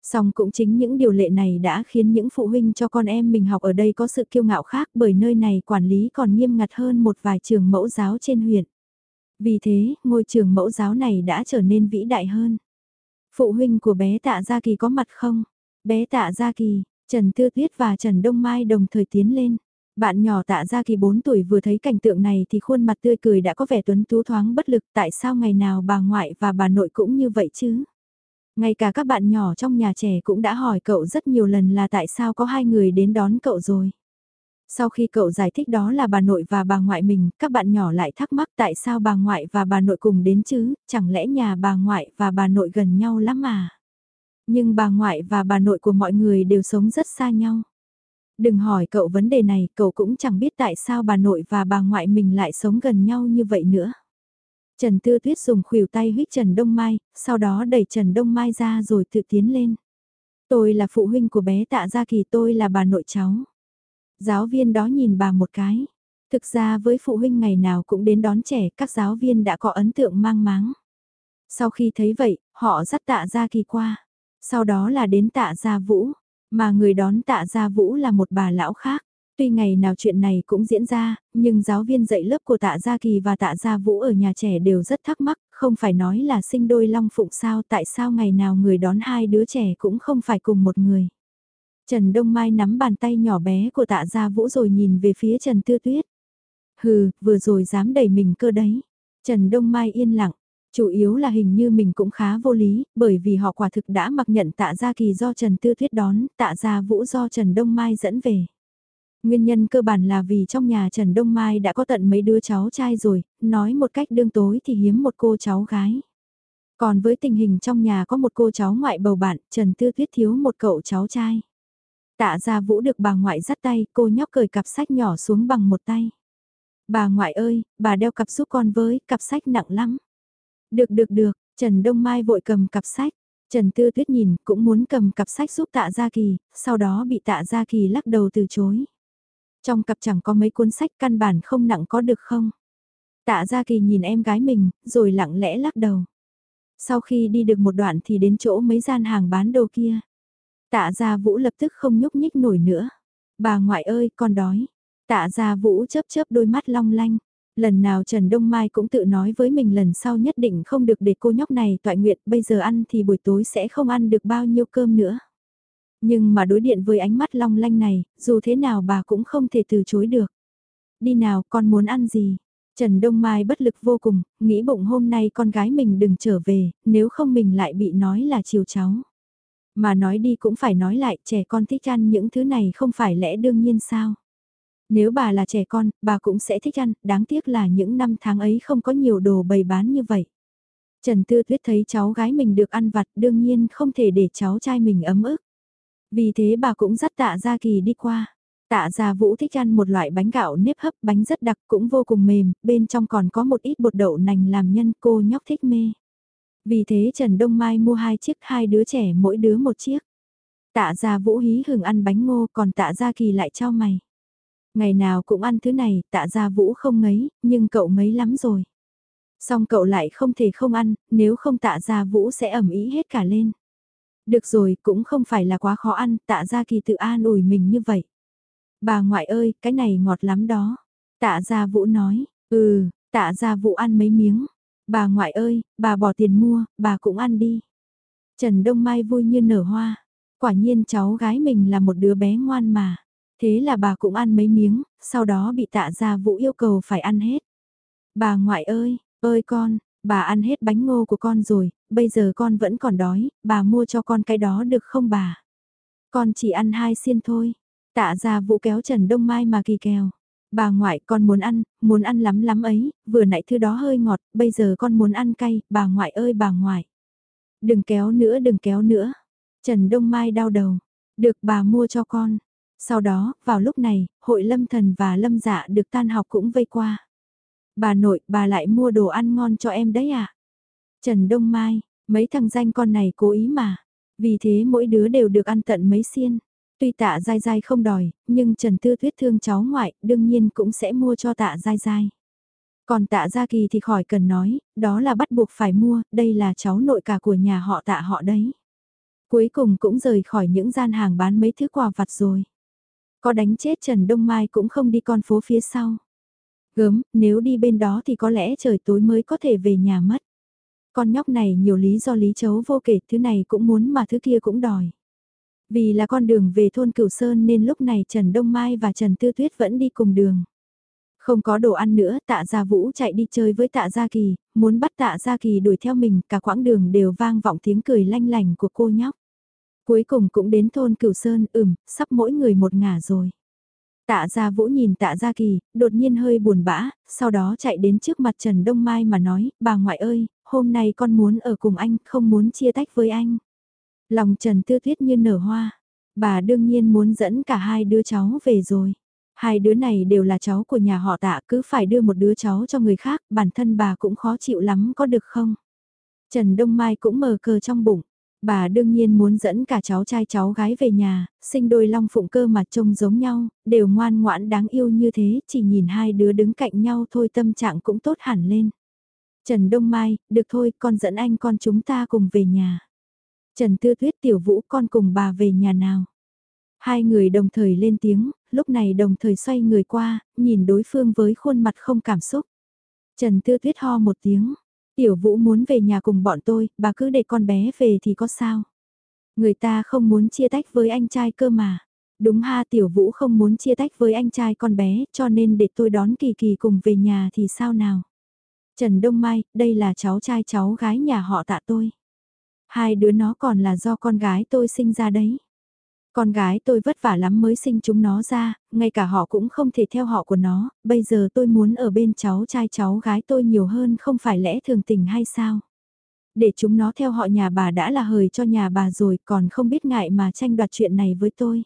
Song cũng chính những điều lệ này đã khiến những phụ huynh cho con em mình học ở đây có sự kiêu ngạo khác bởi nơi này quản lý còn nghiêm ngặt hơn một vài trường mẫu giáo trên huyện. Vì thế, ngôi trường mẫu giáo này đã trở nên vĩ đại hơn. Phụ huynh của bé Tạ Gia Kỳ có mặt không? Bé Tạ Gia Kỳ, Trần Tư Tuyết và Trần Đông Mai đồng thời tiến lên. Bạn nhỏ tạ ra kỳ 4 tuổi vừa thấy cảnh tượng này thì khuôn mặt tươi cười đã có vẻ tuấn tú thoáng bất lực tại sao ngày nào bà ngoại và bà nội cũng như vậy chứ. Ngay cả các bạn nhỏ trong nhà trẻ cũng đã hỏi cậu rất nhiều lần là tại sao có hai người đến đón cậu rồi. Sau khi cậu giải thích đó là bà nội và bà ngoại mình, các bạn nhỏ lại thắc mắc tại sao bà ngoại và bà nội cùng đến chứ, chẳng lẽ nhà bà ngoại và bà nội gần nhau lắm mà. Nhưng bà ngoại và bà nội của mọi người đều sống rất xa nhau. Đừng hỏi cậu vấn đề này, cậu cũng chẳng biết tại sao bà nội và bà ngoại mình lại sống gần nhau như vậy nữa. Trần Tư Tuyết dùng khuỷu tay huyết Trần Đông Mai, sau đó đẩy Trần Đông Mai ra rồi tự tiến lên. Tôi là phụ huynh của bé Tạ Gia Kỳ tôi là bà nội cháu. Giáo viên đó nhìn bà một cái. Thực ra với phụ huynh ngày nào cũng đến đón trẻ, các giáo viên đã có ấn tượng mang máng. Sau khi thấy vậy, họ dắt Tạ Gia Kỳ qua. Sau đó là đến Tạ Gia Vũ. Mà người đón tạ gia vũ là một bà lão khác. Tuy ngày nào chuyện này cũng diễn ra, nhưng giáo viên dạy lớp của tạ gia kỳ và tạ gia vũ ở nhà trẻ đều rất thắc mắc, không phải nói là sinh đôi long phụng sao tại sao ngày nào người đón hai đứa trẻ cũng không phải cùng một người. Trần Đông Mai nắm bàn tay nhỏ bé của tạ gia vũ rồi nhìn về phía Trần Tư Tuyết. Hừ, vừa rồi dám đẩy mình cơ đấy. Trần Đông Mai yên lặng, Chủ yếu là hình như mình cũng khá vô lý, bởi vì họ quả thực đã mặc nhận tạ gia kỳ do Trần Tư Thuyết đón, tạ gia vũ do Trần Đông Mai dẫn về. Nguyên nhân cơ bản là vì trong nhà Trần Đông Mai đã có tận mấy đứa cháu trai rồi, nói một cách đương tối thì hiếm một cô cháu gái. Còn với tình hình trong nhà có một cô cháu ngoại bầu bạn, Trần Tư Thuyết thiếu một cậu cháu trai. Tạ gia vũ được bà ngoại dắt tay, cô nhóc cởi cặp sách nhỏ xuống bằng một tay. Bà ngoại ơi, bà đeo cặp giúp con với, cặp sách nặng lắm. Được được được, Trần Đông Mai vội cầm cặp sách. Trần Tư Tuyết nhìn cũng muốn cầm cặp sách giúp tạ Gia Kỳ, sau đó bị tạ Gia Kỳ lắc đầu từ chối. Trong cặp chẳng có mấy cuốn sách căn bản không nặng có được không? Tạ Gia Kỳ nhìn em gái mình, rồi lặng lẽ lắc đầu. Sau khi đi được một đoạn thì đến chỗ mấy gian hàng bán đồ kia. Tạ Gia Vũ lập tức không nhúc nhích nổi nữa. Bà ngoại ơi, con đói. Tạ Gia Vũ chớp chớp đôi mắt long lanh. Lần nào Trần Đông Mai cũng tự nói với mình lần sau nhất định không được để cô nhóc này toại nguyện, bây giờ ăn thì buổi tối sẽ không ăn được bao nhiêu cơm nữa. Nhưng mà đối điện với ánh mắt long lanh này, dù thế nào bà cũng không thể từ chối được. Đi nào, con muốn ăn gì? Trần Đông Mai bất lực vô cùng, nghĩ bụng hôm nay con gái mình đừng trở về, nếu không mình lại bị nói là chiều cháu. Mà nói đi cũng phải nói lại, trẻ con thích ăn những thứ này không phải lẽ đương nhiên sao. Nếu bà là trẻ con, bà cũng sẽ thích ăn, đáng tiếc là những năm tháng ấy không có nhiều đồ bày bán như vậy. Trần Tư Tuyết thấy cháu gái mình được ăn vặt đương nhiên không thể để cháu trai mình ấm ức. Vì thế bà cũng dắt tạ Gia Kỳ đi qua. Tạ Gia Vũ thích ăn một loại bánh gạo nếp hấp bánh rất đặc cũng vô cùng mềm, bên trong còn có một ít bột đậu nành làm nhân cô nhóc thích mê. Vì thế Trần Đông Mai mua hai chiếc hai đứa trẻ mỗi đứa một chiếc. Tạ Gia Vũ hí hừng ăn bánh ngô còn tạ Gia Kỳ lại cho mày. Ngày nào cũng ăn thứ này, tạ ra vũ không mấy, nhưng cậu mấy lắm rồi. Xong cậu lại không thể không ăn, nếu không tạ ra vũ sẽ ẩm ý hết cả lên. Được rồi, cũng không phải là quá khó ăn, tạ ra kỳ tự an ủi mình như vậy. Bà ngoại ơi, cái này ngọt lắm đó. Tạ ra vũ nói, ừ, tạ ra vũ ăn mấy miếng. Bà ngoại ơi, bà bỏ tiền mua, bà cũng ăn đi. Trần Đông Mai vui như nở hoa. Quả nhiên cháu gái mình là một đứa bé ngoan mà. Thế là bà cũng ăn mấy miếng, sau đó bị tạ gia vũ yêu cầu phải ăn hết. Bà ngoại ơi, ơi con, bà ăn hết bánh ngô của con rồi, bây giờ con vẫn còn đói, bà mua cho con cái đó được không bà? Con chỉ ăn hai xiên thôi. Tạ gia vũ kéo Trần Đông Mai mà kỳ kèo. Bà ngoại con muốn ăn, muốn ăn lắm lắm ấy, vừa nãy thứ đó hơi ngọt, bây giờ con muốn ăn cay, bà ngoại ơi bà ngoại. Đừng kéo nữa đừng kéo nữa. Trần Đông Mai đau đầu. Được bà mua cho con. Sau đó, vào lúc này, hội lâm thần và lâm dạ được tan học cũng vây qua. Bà nội, bà lại mua đồ ăn ngon cho em đấy à? Trần Đông Mai, mấy thằng danh con này cố ý mà. Vì thế mỗi đứa đều được ăn tận mấy xiên. Tuy tạ dai dai không đòi, nhưng Trần Tư Tuyết thương cháu ngoại, đương nhiên cũng sẽ mua cho tạ dai dai. Còn tạ gia kỳ thì khỏi cần nói, đó là bắt buộc phải mua, đây là cháu nội cả của nhà họ tạ họ đấy. Cuối cùng cũng rời khỏi những gian hàng bán mấy thứ quà vặt rồi. Có đánh chết Trần Đông Mai cũng không đi con phố phía sau. Gớm, nếu đi bên đó thì có lẽ trời tối mới có thể về nhà mất. Con nhóc này nhiều lý do lý chấu vô kể, thứ này cũng muốn mà thứ kia cũng đòi. Vì là con đường về thôn Cửu Sơn nên lúc này Trần Đông Mai và Trần Tư Tuyết vẫn đi cùng đường. Không có đồ ăn nữa, tạ Gia Vũ chạy đi chơi với tạ Gia Kỳ, muốn bắt tạ Gia Kỳ đuổi theo mình, cả quãng đường đều vang vọng tiếng cười lanh lành của cô nhóc. Cuối cùng cũng đến thôn Cửu Sơn, ừm, sắp mỗi người một ngả rồi. Tạ Gia Vũ nhìn Tạ Gia Kỳ, đột nhiên hơi buồn bã, sau đó chạy đến trước mặt Trần Đông Mai mà nói, bà ngoại ơi, hôm nay con muốn ở cùng anh, không muốn chia tách với anh. Lòng Trần Tư Tuyết như nở hoa, bà đương nhiên muốn dẫn cả hai đứa cháu về rồi. Hai đứa này đều là cháu của nhà họ tạ cứ phải đưa một đứa cháu cho người khác, bản thân bà cũng khó chịu lắm có được không? Trần Đông Mai cũng mờ cờ trong bụng. Bà đương nhiên muốn dẫn cả cháu trai cháu gái về nhà, sinh đôi long phụng cơ mà trông giống nhau, đều ngoan ngoãn đáng yêu như thế, chỉ nhìn hai đứa đứng cạnh nhau thôi tâm trạng cũng tốt hẳn lên. Trần Đông Mai, được thôi, con dẫn anh con chúng ta cùng về nhà. Trần Tư Tuyết tiểu vũ con cùng bà về nhà nào. Hai người đồng thời lên tiếng, lúc này đồng thời xoay người qua, nhìn đối phương với khuôn mặt không cảm xúc. Trần Tư Tuyết ho một tiếng, tiểu vũ muốn về nhà cùng bọn tôi, bà cứ để con bé về thì có sao. Người ta không muốn chia tách với anh trai cơ mà. Đúng ha tiểu vũ không muốn chia tách với anh trai con bé cho nên để tôi đón kỳ kỳ cùng về nhà thì sao nào. Trần Đông Mai, đây là cháu trai cháu gái nhà họ tạ tôi. Hai đứa nó còn là do con gái tôi sinh ra đấy. Con gái tôi vất vả lắm mới sinh chúng nó ra, ngay cả họ cũng không thể theo họ của nó, bây giờ tôi muốn ở bên cháu trai cháu gái tôi nhiều hơn không phải lẽ thường tình hay sao? Để chúng nó theo họ nhà bà đã là hời cho nhà bà rồi còn không biết ngại mà tranh đoạt chuyện này với tôi.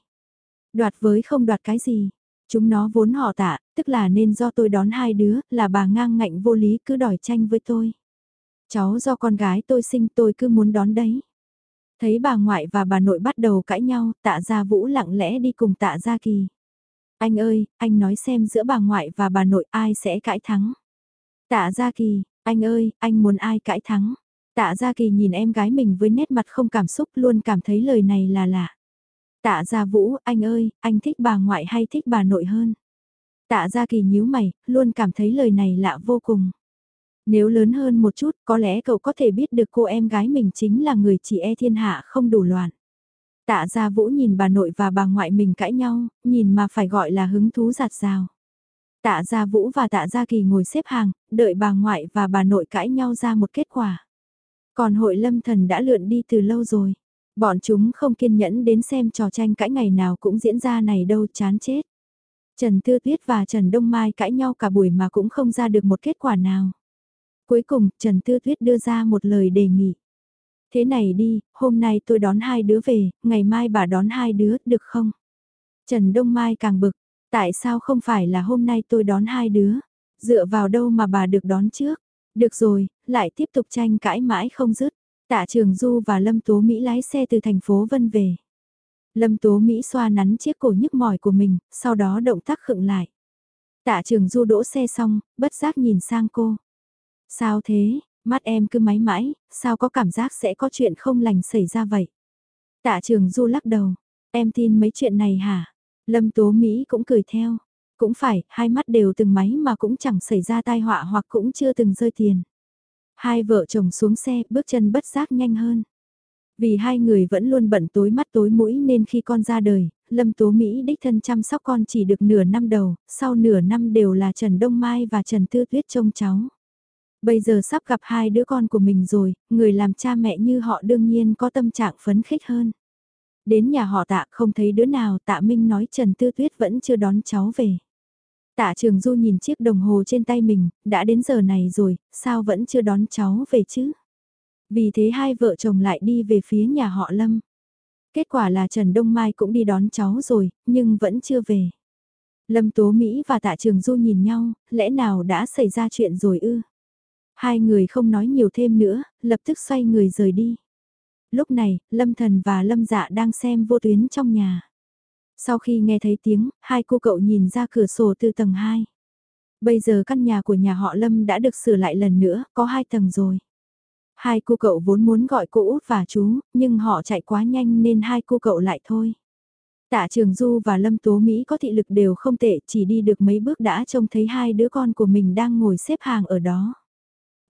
Đoạt với không đoạt cái gì, chúng nó vốn họ tạ, tức là nên do tôi đón hai đứa, là bà ngang ngạnh vô lý cứ đòi tranh với tôi. Cháu do con gái tôi sinh tôi cứ muốn đón đấy. Thấy bà ngoại và bà nội bắt đầu cãi nhau, tạ gia vũ lặng lẽ đi cùng tạ gia kỳ. Anh ơi, anh nói xem giữa bà ngoại và bà nội ai sẽ cãi thắng. Tạ gia kỳ, anh ơi, anh muốn ai cãi thắng. Tạ gia kỳ nhìn em gái mình với nét mặt không cảm xúc luôn cảm thấy lời này là lạ. Tạ gia vũ, anh ơi, anh thích bà ngoại hay thích bà nội hơn. Tạ gia kỳ nhíu mày, luôn cảm thấy lời này lạ vô cùng. Nếu lớn hơn một chút, có lẽ cậu có thể biết được cô em gái mình chính là người chỉ e thiên hạ không đủ loạn. Tạ gia vũ nhìn bà nội và bà ngoại mình cãi nhau, nhìn mà phải gọi là hứng thú giạt rào. Tạ gia vũ và tạ gia kỳ ngồi xếp hàng, đợi bà ngoại và bà nội cãi nhau ra một kết quả. Còn hội lâm thần đã lượn đi từ lâu rồi. Bọn chúng không kiên nhẫn đến xem trò tranh cãi ngày nào cũng diễn ra này đâu chán chết. Trần Tư Tuyết và Trần Đông Mai cãi nhau cả buổi mà cũng không ra được một kết quả nào. Cuối cùng, Trần Tư Tuyết đưa ra một lời đề nghị. Thế này đi, hôm nay tôi đón hai đứa về, ngày mai bà đón hai đứa, được không? Trần Đông Mai càng bực, tại sao không phải là hôm nay tôi đón hai đứa? Dựa vào đâu mà bà được đón trước? Được rồi, lại tiếp tục tranh cãi mãi không dứt. Tạ Trường Du và Lâm Tố Mỹ lái xe từ thành phố Vân về. Lâm Tố Mỹ xoa nắn chiếc cổ nhức mỏi của mình, sau đó động tác khựng lại. Tạ Trường Du đỗ xe xong, bất giác nhìn sang cô. Sao thế, mắt em cứ máy mãi, sao có cảm giác sẽ có chuyện không lành xảy ra vậy? Tạ trường du lắc đầu, em tin mấy chuyện này hả? Lâm Tố Mỹ cũng cười theo. Cũng phải, hai mắt đều từng máy mà cũng chẳng xảy ra tai họa hoặc cũng chưa từng rơi tiền. Hai vợ chồng xuống xe, bước chân bất giác nhanh hơn. Vì hai người vẫn luôn bận tối mắt tối mũi nên khi con ra đời, Lâm Tố Mỹ đích thân chăm sóc con chỉ được nửa năm đầu, sau nửa năm đều là Trần Đông Mai và Trần Tư Tuyết trông cháu. Bây giờ sắp gặp hai đứa con của mình rồi, người làm cha mẹ như họ đương nhiên có tâm trạng phấn khích hơn. Đến nhà họ tạ không thấy đứa nào tạ Minh nói Trần Tư Tuyết vẫn chưa đón cháu về. Tạ Trường Du nhìn chiếc đồng hồ trên tay mình, đã đến giờ này rồi, sao vẫn chưa đón cháu về chứ? Vì thế hai vợ chồng lại đi về phía nhà họ Lâm. Kết quả là Trần Đông Mai cũng đi đón cháu rồi, nhưng vẫn chưa về. Lâm Tố Mỹ và Tạ Trường Du nhìn nhau, lẽ nào đã xảy ra chuyện rồi ư? Hai người không nói nhiều thêm nữa, lập tức xoay người rời đi. Lúc này, Lâm Thần và Lâm Dạ đang xem vô tuyến trong nhà. Sau khi nghe thấy tiếng, hai cô cậu nhìn ra cửa sổ từ tầng 2. Bây giờ căn nhà của nhà họ Lâm đã được sửa lại lần nữa, có hai tầng rồi. Hai cô cậu vốn muốn gọi cô út và chú, nhưng họ chạy quá nhanh nên hai cô cậu lại thôi. Tạ Trường Du và Lâm Tố Mỹ có thị lực đều không tệ, chỉ đi được mấy bước đã trông thấy hai đứa con của mình đang ngồi xếp hàng ở đó.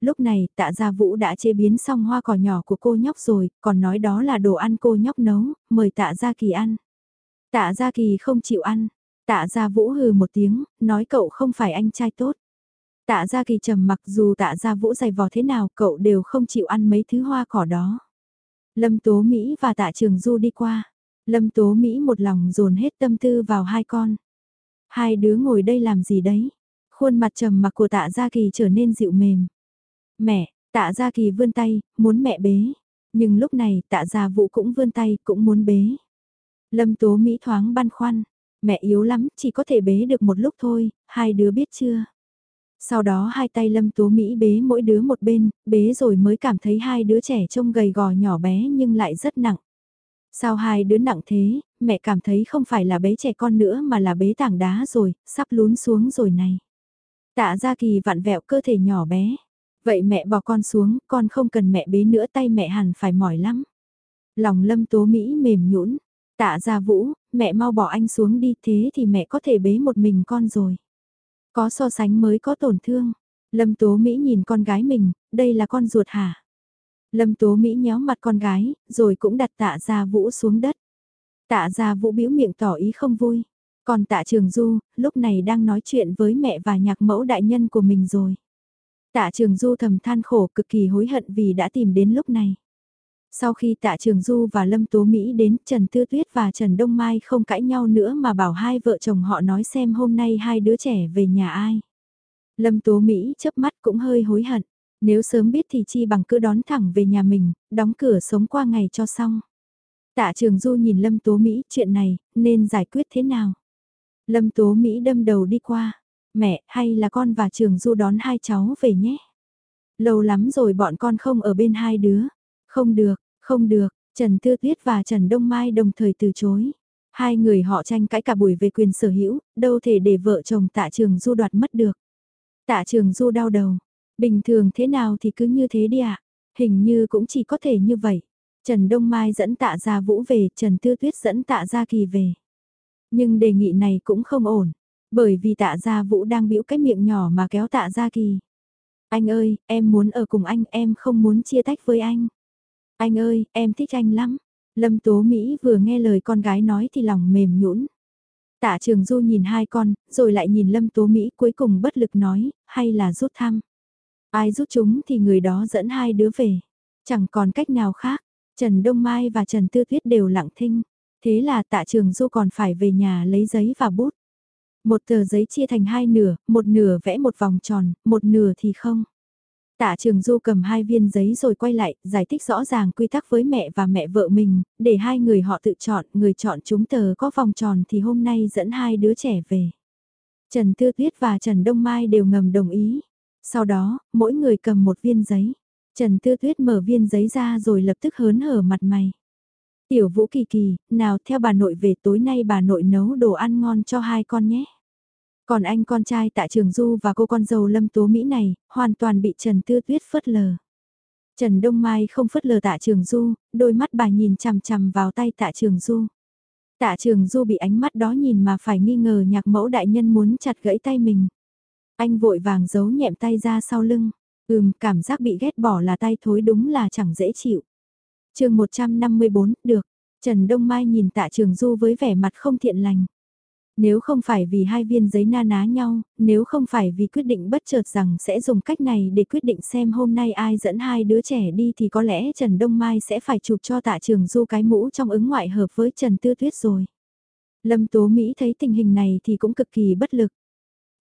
Lúc này, tạ gia vũ đã chế biến xong hoa cỏ nhỏ của cô nhóc rồi, còn nói đó là đồ ăn cô nhóc nấu, mời tạ gia kỳ ăn. Tạ gia kỳ không chịu ăn, tạ gia vũ hừ một tiếng, nói cậu không phải anh trai tốt. Tạ gia kỳ trầm mặc dù tạ gia vũ dày vò thế nào cậu đều không chịu ăn mấy thứ hoa cỏ đó. Lâm Tố Mỹ và tạ trường du đi qua. Lâm Tố Mỹ một lòng dồn hết tâm tư vào hai con. Hai đứa ngồi đây làm gì đấy? Khuôn mặt trầm mặc của tạ gia kỳ trở nên dịu mềm. Mẹ, tạ gia kỳ vươn tay, muốn mẹ bế. Nhưng lúc này tạ gia vũ cũng vươn tay, cũng muốn bế. Lâm Tố Mỹ thoáng băn khoăn. Mẹ yếu lắm, chỉ có thể bế được một lúc thôi, hai đứa biết chưa? Sau đó hai tay Lâm Tố Mỹ bế mỗi đứa một bên, bế rồi mới cảm thấy hai đứa trẻ trông gầy gò nhỏ bé nhưng lại rất nặng. Sao hai đứa nặng thế, mẹ cảm thấy không phải là bế trẻ con nữa mà là bế tảng đá rồi, sắp lún xuống rồi này. Tạ Gia Kỳ vặn vẹo cơ thể nhỏ bé. Vậy mẹ bỏ con xuống, con không cần mẹ bế nữa tay mẹ hẳn phải mỏi lắm. Lòng Lâm Tố Mỹ mềm nhũn Tạ Gia Vũ, mẹ mau bỏ anh xuống đi thế thì mẹ có thể bế một mình con rồi. Có so sánh mới có tổn thương. Lâm Tố Mỹ nhìn con gái mình, đây là con ruột hả? Lâm Tố Mỹ nhéo mặt con gái, rồi cũng đặt tạ gia vũ xuống đất. Tạ gia vũ biểu miệng tỏ ý không vui. Còn tạ trường du, lúc này đang nói chuyện với mẹ và nhạc mẫu đại nhân của mình rồi. Tạ trường du thầm than khổ cực kỳ hối hận vì đã tìm đến lúc này. Sau khi tạ trường du và Lâm Tố Mỹ đến, Trần Tư Tuyết và Trần Đông Mai không cãi nhau nữa mà bảo hai vợ chồng họ nói xem hôm nay hai đứa trẻ về nhà ai. Lâm Tố Mỹ chớp mắt cũng hơi hối hận. Nếu sớm biết thì chi bằng cứ đón thẳng về nhà mình, đóng cửa sống qua ngày cho xong. Tạ Trường Du nhìn Lâm Tố Mỹ chuyện này, nên giải quyết thế nào? Lâm Tố Mỹ đâm đầu đi qua. Mẹ, hay là con và Trường Du đón hai cháu về nhé? Lâu lắm rồi bọn con không ở bên hai đứa. Không được, không được, Trần Tư Tuyết và Trần Đông Mai đồng thời từ chối. Hai người họ tranh cãi cả buổi về quyền sở hữu, đâu thể để vợ chồng tạ trường du đoạt mất được. Tạ trường du đau đầu, bình thường thế nào thì cứ như thế đi ạ, hình như cũng chỉ có thể như vậy. Trần Đông Mai dẫn tạ gia vũ về, Trần Tư Tuyết dẫn tạ gia kỳ về. Nhưng đề nghị này cũng không ổn, bởi vì tạ gia vũ đang bĩu cái miệng nhỏ mà kéo tạ gia kỳ. Anh ơi, em muốn ở cùng anh, em không muốn chia tách với anh. Anh ơi, em thích anh lắm. Lâm Tố Mỹ vừa nghe lời con gái nói thì lòng mềm nhũn. Tạ Trường Du nhìn hai con, rồi lại nhìn Lâm Tố Mỹ cuối cùng bất lực nói, hay là rút thăm. Ai rút chúng thì người đó dẫn hai đứa về. Chẳng còn cách nào khác. Trần Đông Mai và Trần Tư Tuyết đều lặng thinh. Thế là Tạ Trường Du còn phải về nhà lấy giấy và bút. Một tờ giấy chia thành hai nửa, một nửa vẽ một vòng tròn, một nửa thì không. Tạ Trường Du cầm hai viên giấy rồi quay lại, giải thích rõ ràng quy tắc với mẹ và mẹ vợ mình, để hai người họ tự chọn, người chọn chúng tờ có vòng tròn thì hôm nay dẫn hai đứa trẻ về. Trần Tư Tuyết và Trần Đông Mai đều ngầm đồng ý. Sau đó, mỗi người cầm một viên giấy. Trần Tư Tuyết mở viên giấy ra rồi lập tức hớn hở mặt mày. Tiểu Vũ Kỳ Kỳ, nào theo bà nội về tối nay bà nội nấu đồ ăn ngon cho hai con nhé. Còn anh con trai tạ trường du và cô con dâu lâm tố Mỹ này, hoàn toàn bị Trần Tư Tuyết phớt lờ. Trần Đông Mai không phớt lờ tạ trường du, đôi mắt bà nhìn chằm chằm vào tay tạ trường du. Tạ trường du bị ánh mắt đó nhìn mà phải nghi ngờ nhạc mẫu đại nhân muốn chặt gãy tay mình. Anh vội vàng giấu nhẹm tay ra sau lưng. Ừm, cảm giác bị ghét bỏ là tay thối đúng là chẳng dễ chịu chương 154, được. Trần Đông Mai nhìn tạ trường du với vẻ mặt không thiện lành. Nếu không phải vì hai viên giấy na ná nhau, nếu không phải vì quyết định bất chợt rằng sẽ dùng cách này để quyết định xem hôm nay ai dẫn hai đứa trẻ đi thì có lẽ Trần Đông Mai sẽ phải chụp cho tạ trường du cái mũ trong ứng ngoại hợp với Trần Tư Tuyết rồi. Lâm Tố Mỹ thấy tình hình này thì cũng cực kỳ bất lực.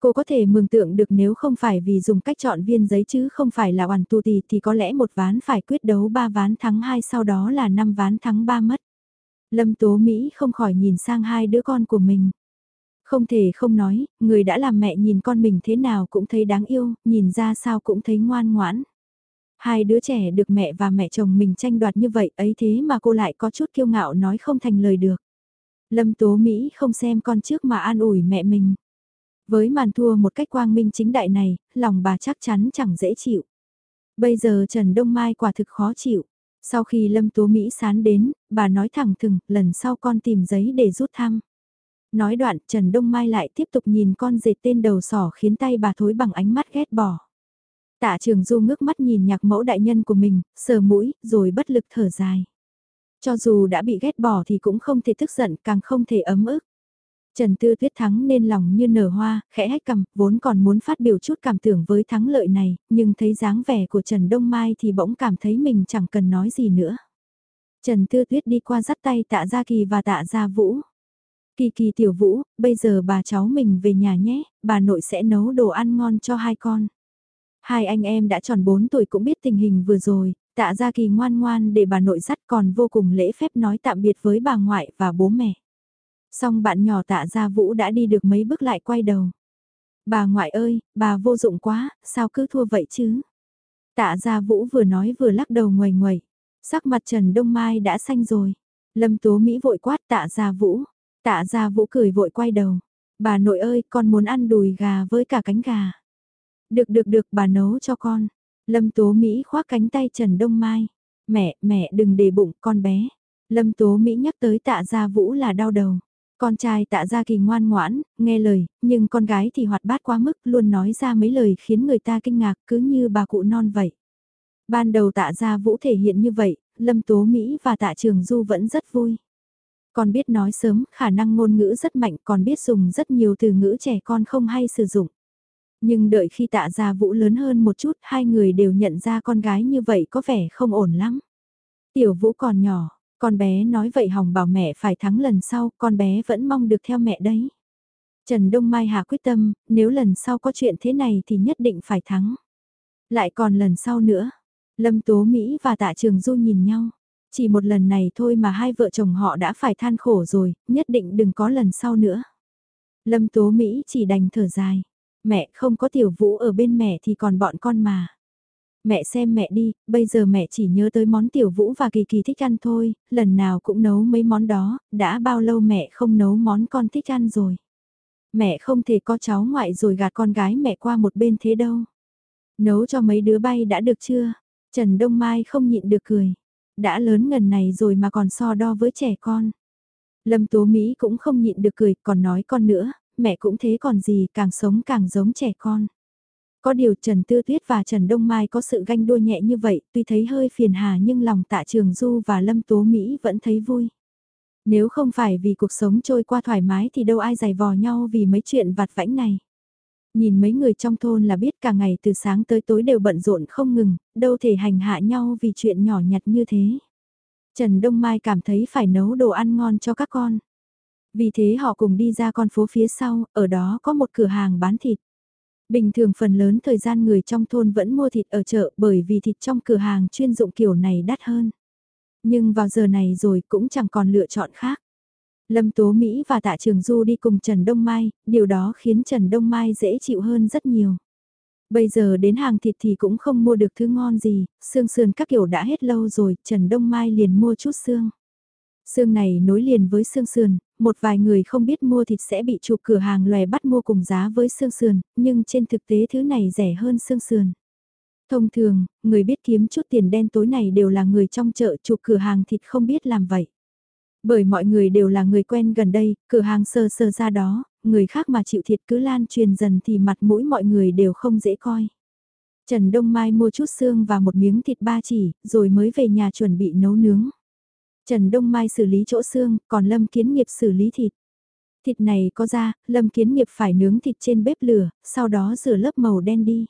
Cô có thể mường tượng được nếu không phải vì dùng cách chọn viên giấy chứ không phải là oản tù thì thì có lẽ một ván phải quyết đấu ba ván thắng hai sau đó là năm ván thắng ba mất. Lâm Tố Mỹ không khỏi nhìn sang hai đứa con của mình. Không thể không nói, người đã làm mẹ nhìn con mình thế nào cũng thấy đáng yêu, nhìn ra sao cũng thấy ngoan ngoãn. Hai đứa trẻ được mẹ và mẹ chồng mình tranh đoạt như vậy ấy thế mà cô lại có chút kiêu ngạo nói không thành lời được. Lâm Tố Mỹ không xem con trước mà an ủi mẹ mình. Với màn thua một cách quang minh chính đại này, lòng bà chắc chắn chẳng dễ chịu. Bây giờ Trần Đông Mai quả thực khó chịu. Sau khi Lâm Tố Mỹ sán đến, bà nói thẳng thừng, lần sau con tìm giấy để rút thăm. Nói đoạn Trần Đông Mai lại tiếp tục nhìn con dệt tên đầu sỏ khiến tay bà thối bằng ánh mắt ghét bỏ. Tạ trường du ngước mắt nhìn nhạc mẫu đại nhân của mình, sờ mũi, rồi bất lực thở dài. Cho dù đã bị ghét bỏ thì cũng không thể tức giận, càng không thể ấm ức. Trần Tư Tuyết thắng nên lòng như nở hoa, khẽ hách cầm, vốn còn muốn phát biểu chút cảm tưởng với thắng lợi này, nhưng thấy dáng vẻ của Trần Đông Mai thì bỗng cảm thấy mình chẳng cần nói gì nữa. Trần Tư Tuyết đi qua dắt tay tạ Gia Kỳ và tạ Gia Vũ. Kỳ kỳ tiểu vũ, bây giờ bà cháu mình về nhà nhé, bà nội sẽ nấu đồ ăn ngon cho hai con. Hai anh em đã tròn 4 tuổi cũng biết tình hình vừa rồi, tạ gia kỳ ngoan ngoan để bà nội dắt còn vô cùng lễ phép nói tạm biệt với bà ngoại và bố mẹ. Xong bạn nhỏ tạ gia vũ đã đi được mấy bước lại quay đầu. Bà ngoại ơi, bà vô dụng quá, sao cứ thua vậy chứ? Tạ gia vũ vừa nói vừa lắc đầu ngoài ngoài. Sắc mặt Trần Đông Mai đã xanh rồi. Lâm Tố Mỹ vội quát tạ gia vũ. Tạ gia vũ cười vội quay đầu. Bà nội ơi, con muốn ăn đùi gà với cả cánh gà. Được được được, bà nấu cho con. Lâm Tố Mỹ khoác cánh tay Trần Đông Mai. Mẹ, mẹ đừng để bụng con bé. Lâm Tố Mỹ nhắc tới tạ gia vũ là đau đầu. Con trai tạ gia kỳ ngoan ngoãn, nghe lời, nhưng con gái thì hoạt bát quá mức, luôn nói ra mấy lời khiến người ta kinh ngạc cứ như bà cụ non vậy. Ban đầu tạ gia vũ thể hiện như vậy, Lâm Tố Mỹ và tạ Trường Du vẫn rất vui. Con biết nói sớm, khả năng ngôn ngữ rất mạnh, còn biết dùng rất nhiều từ ngữ trẻ con không hay sử dụng. Nhưng đợi khi tạ gia vũ lớn hơn một chút, hai người đều nhận ra con gái như vậy có vẻ không ổn lắm. Tiểu vũ còn nhỏ, con bé nói vậy hỏng bảo mẹ phải thắng lần sau, con bé vẫn mong được theo mẹ đấy. Trần Đông Mai Hà quyết tâm, nếu lần sau có chuyện thế này thì nhất định phải thắng. Lại còn lần sau nữa, Lâm Tố Mỹ và Tạ Trường Du nhìn nhau. Chỉ một lần này thôi mà hai vợ chồng họ đã phải than khổ rồi, nhất định đừng có lần sau nữa. Lâm Tố Mỹ chỉ đành thở dài. Mẹ không có tiểu vũ ở bên mẹ thì còn bọn con mà. Mẹ xem mẹ đi, bây giờ mẹ chỉ nhớ tới món tiểu vũ và kỳ kỳ thích ăn thôi, lần nào cũng nấu mấy món đó, đã bao lâu mẹ không nấu món con thích ăn rồi. Mẹ không thể có cháu ngoại rồi gạt con gái mẹ qua một bên thế đâu. Nấu cho mấy đứa bay đã được chưa? Trần Đông Mai không nhịn được cười. Đã lớn ngần này rồi mà còn so đo với trẻ con. Lâm Tố Mỹ cũng không nhịn được cười, còn nói con nữa, mẹ cũng thế còn gì, càng sống càng giống trẻ con. Có điều Trần Tư Tuyết và Trần Đông Mai có sự ganh đua nhẹ như vậy, tuy thấy hơi phiền hà nhưng lòng tạ trường Du và Lâm Tố Mỹ vẫn thấy vui. Nếu không phải vì cuộc sống trôi qua thoải mái thì đâu ai giày vò nhau vì mấy chuyện vặt vãnh này. Nhìn mấy người trong thôn là biết cả ngày từ sáng tới tối đều bận rộn không ngừng, đâu thể hành hạ nhau vì chuyện nhỏ nhặt như thế. Trần Đông Mai cảm thấy phải nấu đồ ăn ngon cho các con. Vì thế họ cùng đi ra con phố phía sau, ở đó có một cửa hàng bán thịt. Bình thường phần lớn thời gian người trong thôn vẫn mua thịt ở chợ bởi vì thịt trong cửa hàng chuyên dụng kiểu này đắt hơn. Nhưng vào giờ này rồi cũng chẳng còn lựa chọn khác. Lâm Tố Mỹ và Tạ Trường Du đi cùng Trần Đông Mai, điều đó khiến Trần Đông Mai dễ chịu hơn rất nhiều. Bây giờ đến hàng thịt thì cũng không mua được thứ ngon gì, xương sườn các kiểu đã hết lâu rồi, Trần Đông Mai liền mua chút xương. Xương này nối liền với xương sườn, một vài người không biết mua thịt sẽ bị chụp cửa hàng lòe bắt mua cùng giá với xương sườn, nhưng trên thực tế thứ này rẻ hơn xương sườn. Thông thường, người biết kiếm chút tiền đen tối này đều là người trong chợ chụp cửa hàng thịt không biết làm vậy. Bởi mọi người đều là người quen gần đây, cửa hàng sơ sơ ra đó, người khác mà chịu thiệt cứ lan truyền dần thì mặt mũi mọi người đều không dễ coi. Trần Đông Mai mua chút xương và một miếng thịt ba chỉ, rồi mới về nhà chuẩn bị nấu nướng. Trần Đông Mai xử lý chỗ xương, còn Lâm Kiến Nghiệp xử lý thịt. Thịt này có ra, Lâm Kiến Nghiệp phải nướng thịt trên bếp lửa, sau đó rửa lớp màu đen đi.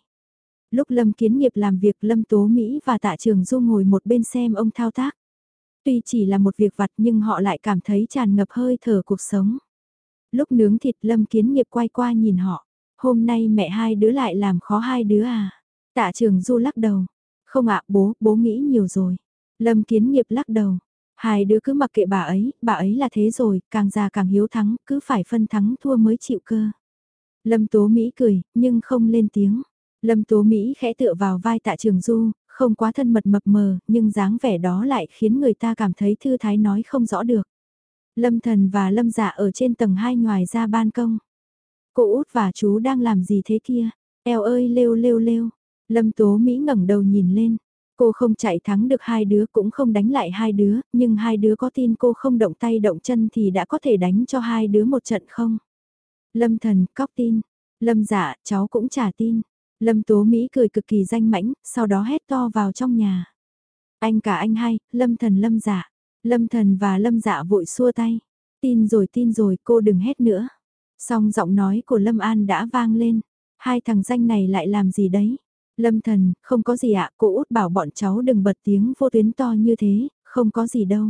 Lúc Lâm Kiến Nghiệp làm việc Lâm Tố Mỹ và Tạ Trường Du ngồi một bên xem ông thao tác. Tuy chỉ là một việc vặt nhưng họ lại cảm thấy tràn ngập hơi thở cuộc sống. Lúc nướng thịt Lâm Kiến Nghiệp quay qua nhìn họ. Hôm nay mẹ hai đứa lại làm khó hai đứa à? Tạ Trường Du lắc đầu. Không ạ bố, bố nghĩ nhiều rồi. Lâm Kiến Nghiệp lắc đầu. Hai đứa cứ mặc kệ bà ấy, bà ấy là thế rồi, càng già càng hiếu thắng, cứ phải phân thắng thua mới chịu cơ. Lâm Tố Mỹ cười, nhưng không lên tiếng. Lâm Tố Mỹ khẽ tựa vào vai tạ trường du, không quá thân mật mập mờ, nhưng dáng vẻ đó lại khiến người ta cảm thấy thư thái nói không rõ được. Lâm Thần và Lâm Dạ ở trên tầng 2 ngoài ra ban công. Cô út và chú đang làm gì thế kia? Eo ơi lêu lêu lêu. Lâm Tố Mỹ ngẩng đầu nhìn lên. Cô không chạy thắng được hai đứa cũng không đánh lại hai đứa, nhưng hai đứa có tin cô không động tay động chân thì đã có thể đánh cho hai đứa một trận không? Lâm thần, cóc tin. Lâm dạ, cháu cũng trả tin. Lâm Tố Mỹ cười cực kỳ danh mãnh, sau đó hét to vào trong nhà. Anh cả anh hai, Lâm thần Lâm dạ. Lâm thần và Lâm dạ vội xua tay. Tin rồi tin rồi, cô đừng hét nữa. Xong giọng nói của Lâm An đã vang lên. Hai thằng danh này lại làm gì đấy? Lâm thần, không có gì ạ, cô út bảo bọn cháu đừng bật tiếng vô tuyến to như thế, không có gì đâu.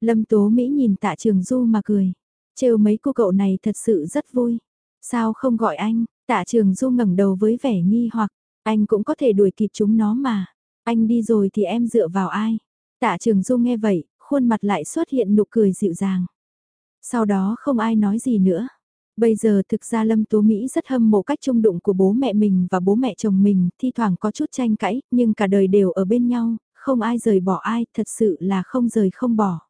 Lâm Tố Mỹ nhìn tạ trường du mà cười. Trêu mấy cô cậu này thật sự rất vui. Sao không gọi anh? Tạ trường du ngẩng đầu với vẻ nghi hoặc, anh cũng có thể đuổi kịp chúng nó mà. Anh đi rồi thì em dựa vào ai? Tạ trường du nghe vậy, khuôn mặt lại xuất hiện nụ cười dịu dàng. Sau đó không ai nói gì nữa. Bây giờ thực ra Lâm tú Mỹ rất hâm mộ cách trung đụng của bố mẹ mình và bố mẹ chồng mình, thi thoảng có chút tranh cãi, nhưng cả đời đều ở bên nhau, không ai rời bỏ ai, thật sự là không rời không bỏ.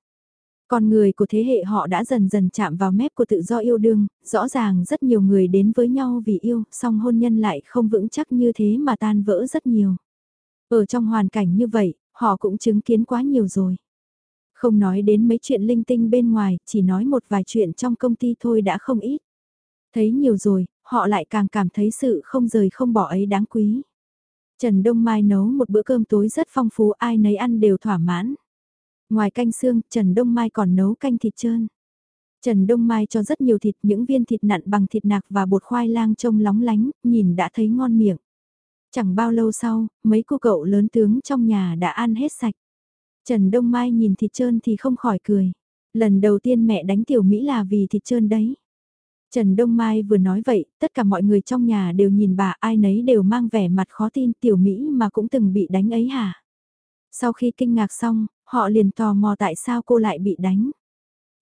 Con người của thế hệ họ đã dần dần chạm vào mép của tự do yêu đương, rõ ràng rất nhiều người đến với nhau vì yêu, song hôn nhân lại không vững chắc như thế mà tan vỡ rất nhiều. Ở trong hoàn cảnh như vậy, họ cũng chứng kiến quá nhiều rồi. Không nói đến mấy chuyện linh tinh bên ngoài, chỉ nói một vài chuyện trong công ty thôi đã không ít. Thấy nhiều rồi, họ lại càng cảm thấy sự không rời không bỏ ấy đáng quý. Trần Đông Mai nấu một bữa cơm tối rất phong phú ai nấy ăn đều thỏa mãn. Ngoài canh xương, Trần Đông Mai còn nấu canh thịt trơn. Trần Đông Mai cho rất nhiều thịt, những viên thịt nặn bằng thịt nạc và bột khoai lang trông lóng lánh, nhìn đã thấy ngon miệng. Chẳng bao lâu sau, mấy cô cậu lớn tướng trong nhà đã ăn hết sạch. Trần Đông Mai nhìn thịt trơn thì không khỏi cười. Lần đầu tiên mẹ đánh tiểu Mỹ là vì thịt trơn đấy. Trần Đông Mai vừa nói vậy, tất cả mọi người trong nhà đều nhìn bà ai nấy đều mang vẻ mặt khó tin tiểu Mỹ mà cũng từng bị đánh ấy hả? Sau khi kinh ngạc xong, họ liền tò mò tại sao cô lại bị đánh.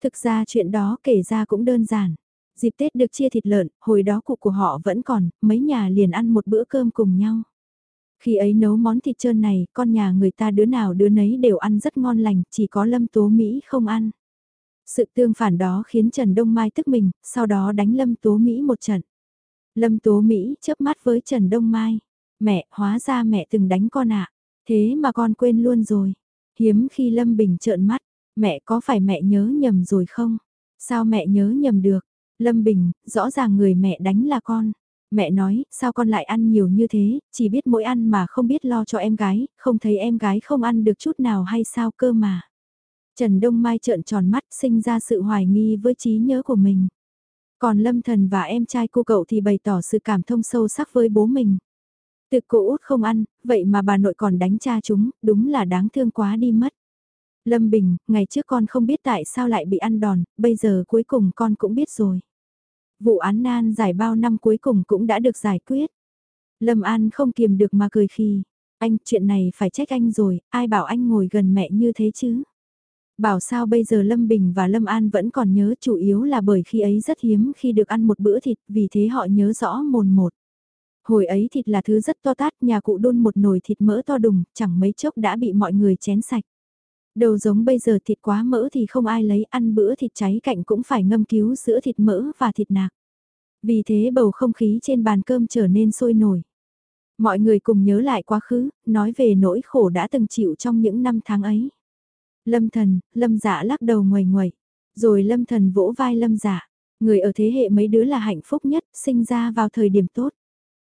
Thực ra chuyện đó kể ra cũng đơn giản. Dịp Tết được chia thịt lợn, hồi đó cụ của họ vẫn còn, mấy nhà liền ăn một bữa cơm cùng nhau. Khi ấy nấu món thịt trơn này, con nhà người ta đứa nào đứa nấy đều ăn rất ngon lành, chỉ có Lâm Tố Mỹ không ăn. Sự tương phản đó khiến Trần Đông Mai tức mình, sau đó đánh Lâm Tố Mỹ một trận. Lâm Tố Mỹ chớp mắt với Trần Đông Mai. Mẹ, hóa ra mẹ từng đánh con ạ. Thế mà con quên luôn rồi. Hiếm khi Lâm Bình trợn mắt. Mẹ có phải mẹ nhớ nhầm rồi không? Sao mẹ nhớ nhầm được? Lâm Bình, rõ ràng người mẹ đánh là con. Mẹ nói, sao con lại ăn nhiều như thế, chỉ biết mỗi ăn mà không biết lo cho em gái, không thấy em gái không ăn được chút nào hay sao cơ mà. Trần Đông Mai trợn tròn mắt sinh ra sự hoài nghi với trí nhớ của mình. Còn Lâm Thần và em trai cô cậu thì bày tỏ sự cảm thông sâu sắc với bố mình. Tự cô út không ăn, vậy mà bà nội còn đánh cha chúng, đúng là đáng thương quá đi mất. Lâm Bình, ngày trước con không biết tại sao lại bị ăn đòn, bây giờ cuối cùng con cũng biết rồi. Vụ án nan giải bao năm cuối cùng cũng đã được giải quyết. Lâm An không kiềm được mà cười khi, anh chuyện này phải trách anh rồi, ai bảo anh ngồi gần mẹ như thế chứ. Bảo sao bây giờ Lâm Bình và Lâm An vẫn còn nhớ chủ yếu là bởi khi ấy rất hiếm khi được ăn một bữa thịt vì thế họ nhớ rõ mồn một. Hồi ấy thịt là thứ rất to tát, nhà cụ đun một nồi thịt mỡ to đùng, chẳng mấy chốc đã bị mọi người chén sạch. Đầu giống bây giờ thịt quá mỡ thì không ai lấy ăn bữa thịt cháy cạnh cũng phải ngâm cứu giữa thịt mỡ và thịt nạc. Vì thế bầu không khí trên bàn cơm trở nên sôi nổi. Mọi người cùng nhớ lại quá khứ, nói về nỗi khổ đã từng chịu trong những năm tháng ấy. Lâm thần, lâm dạ lắc đầu ngoài ngoài. Rồi lâm thần vỗ vai lâm dạ. Người ở thế hệ mấy đứa là hạnh phúc nhất, sinh ra vào thời điểm tốt.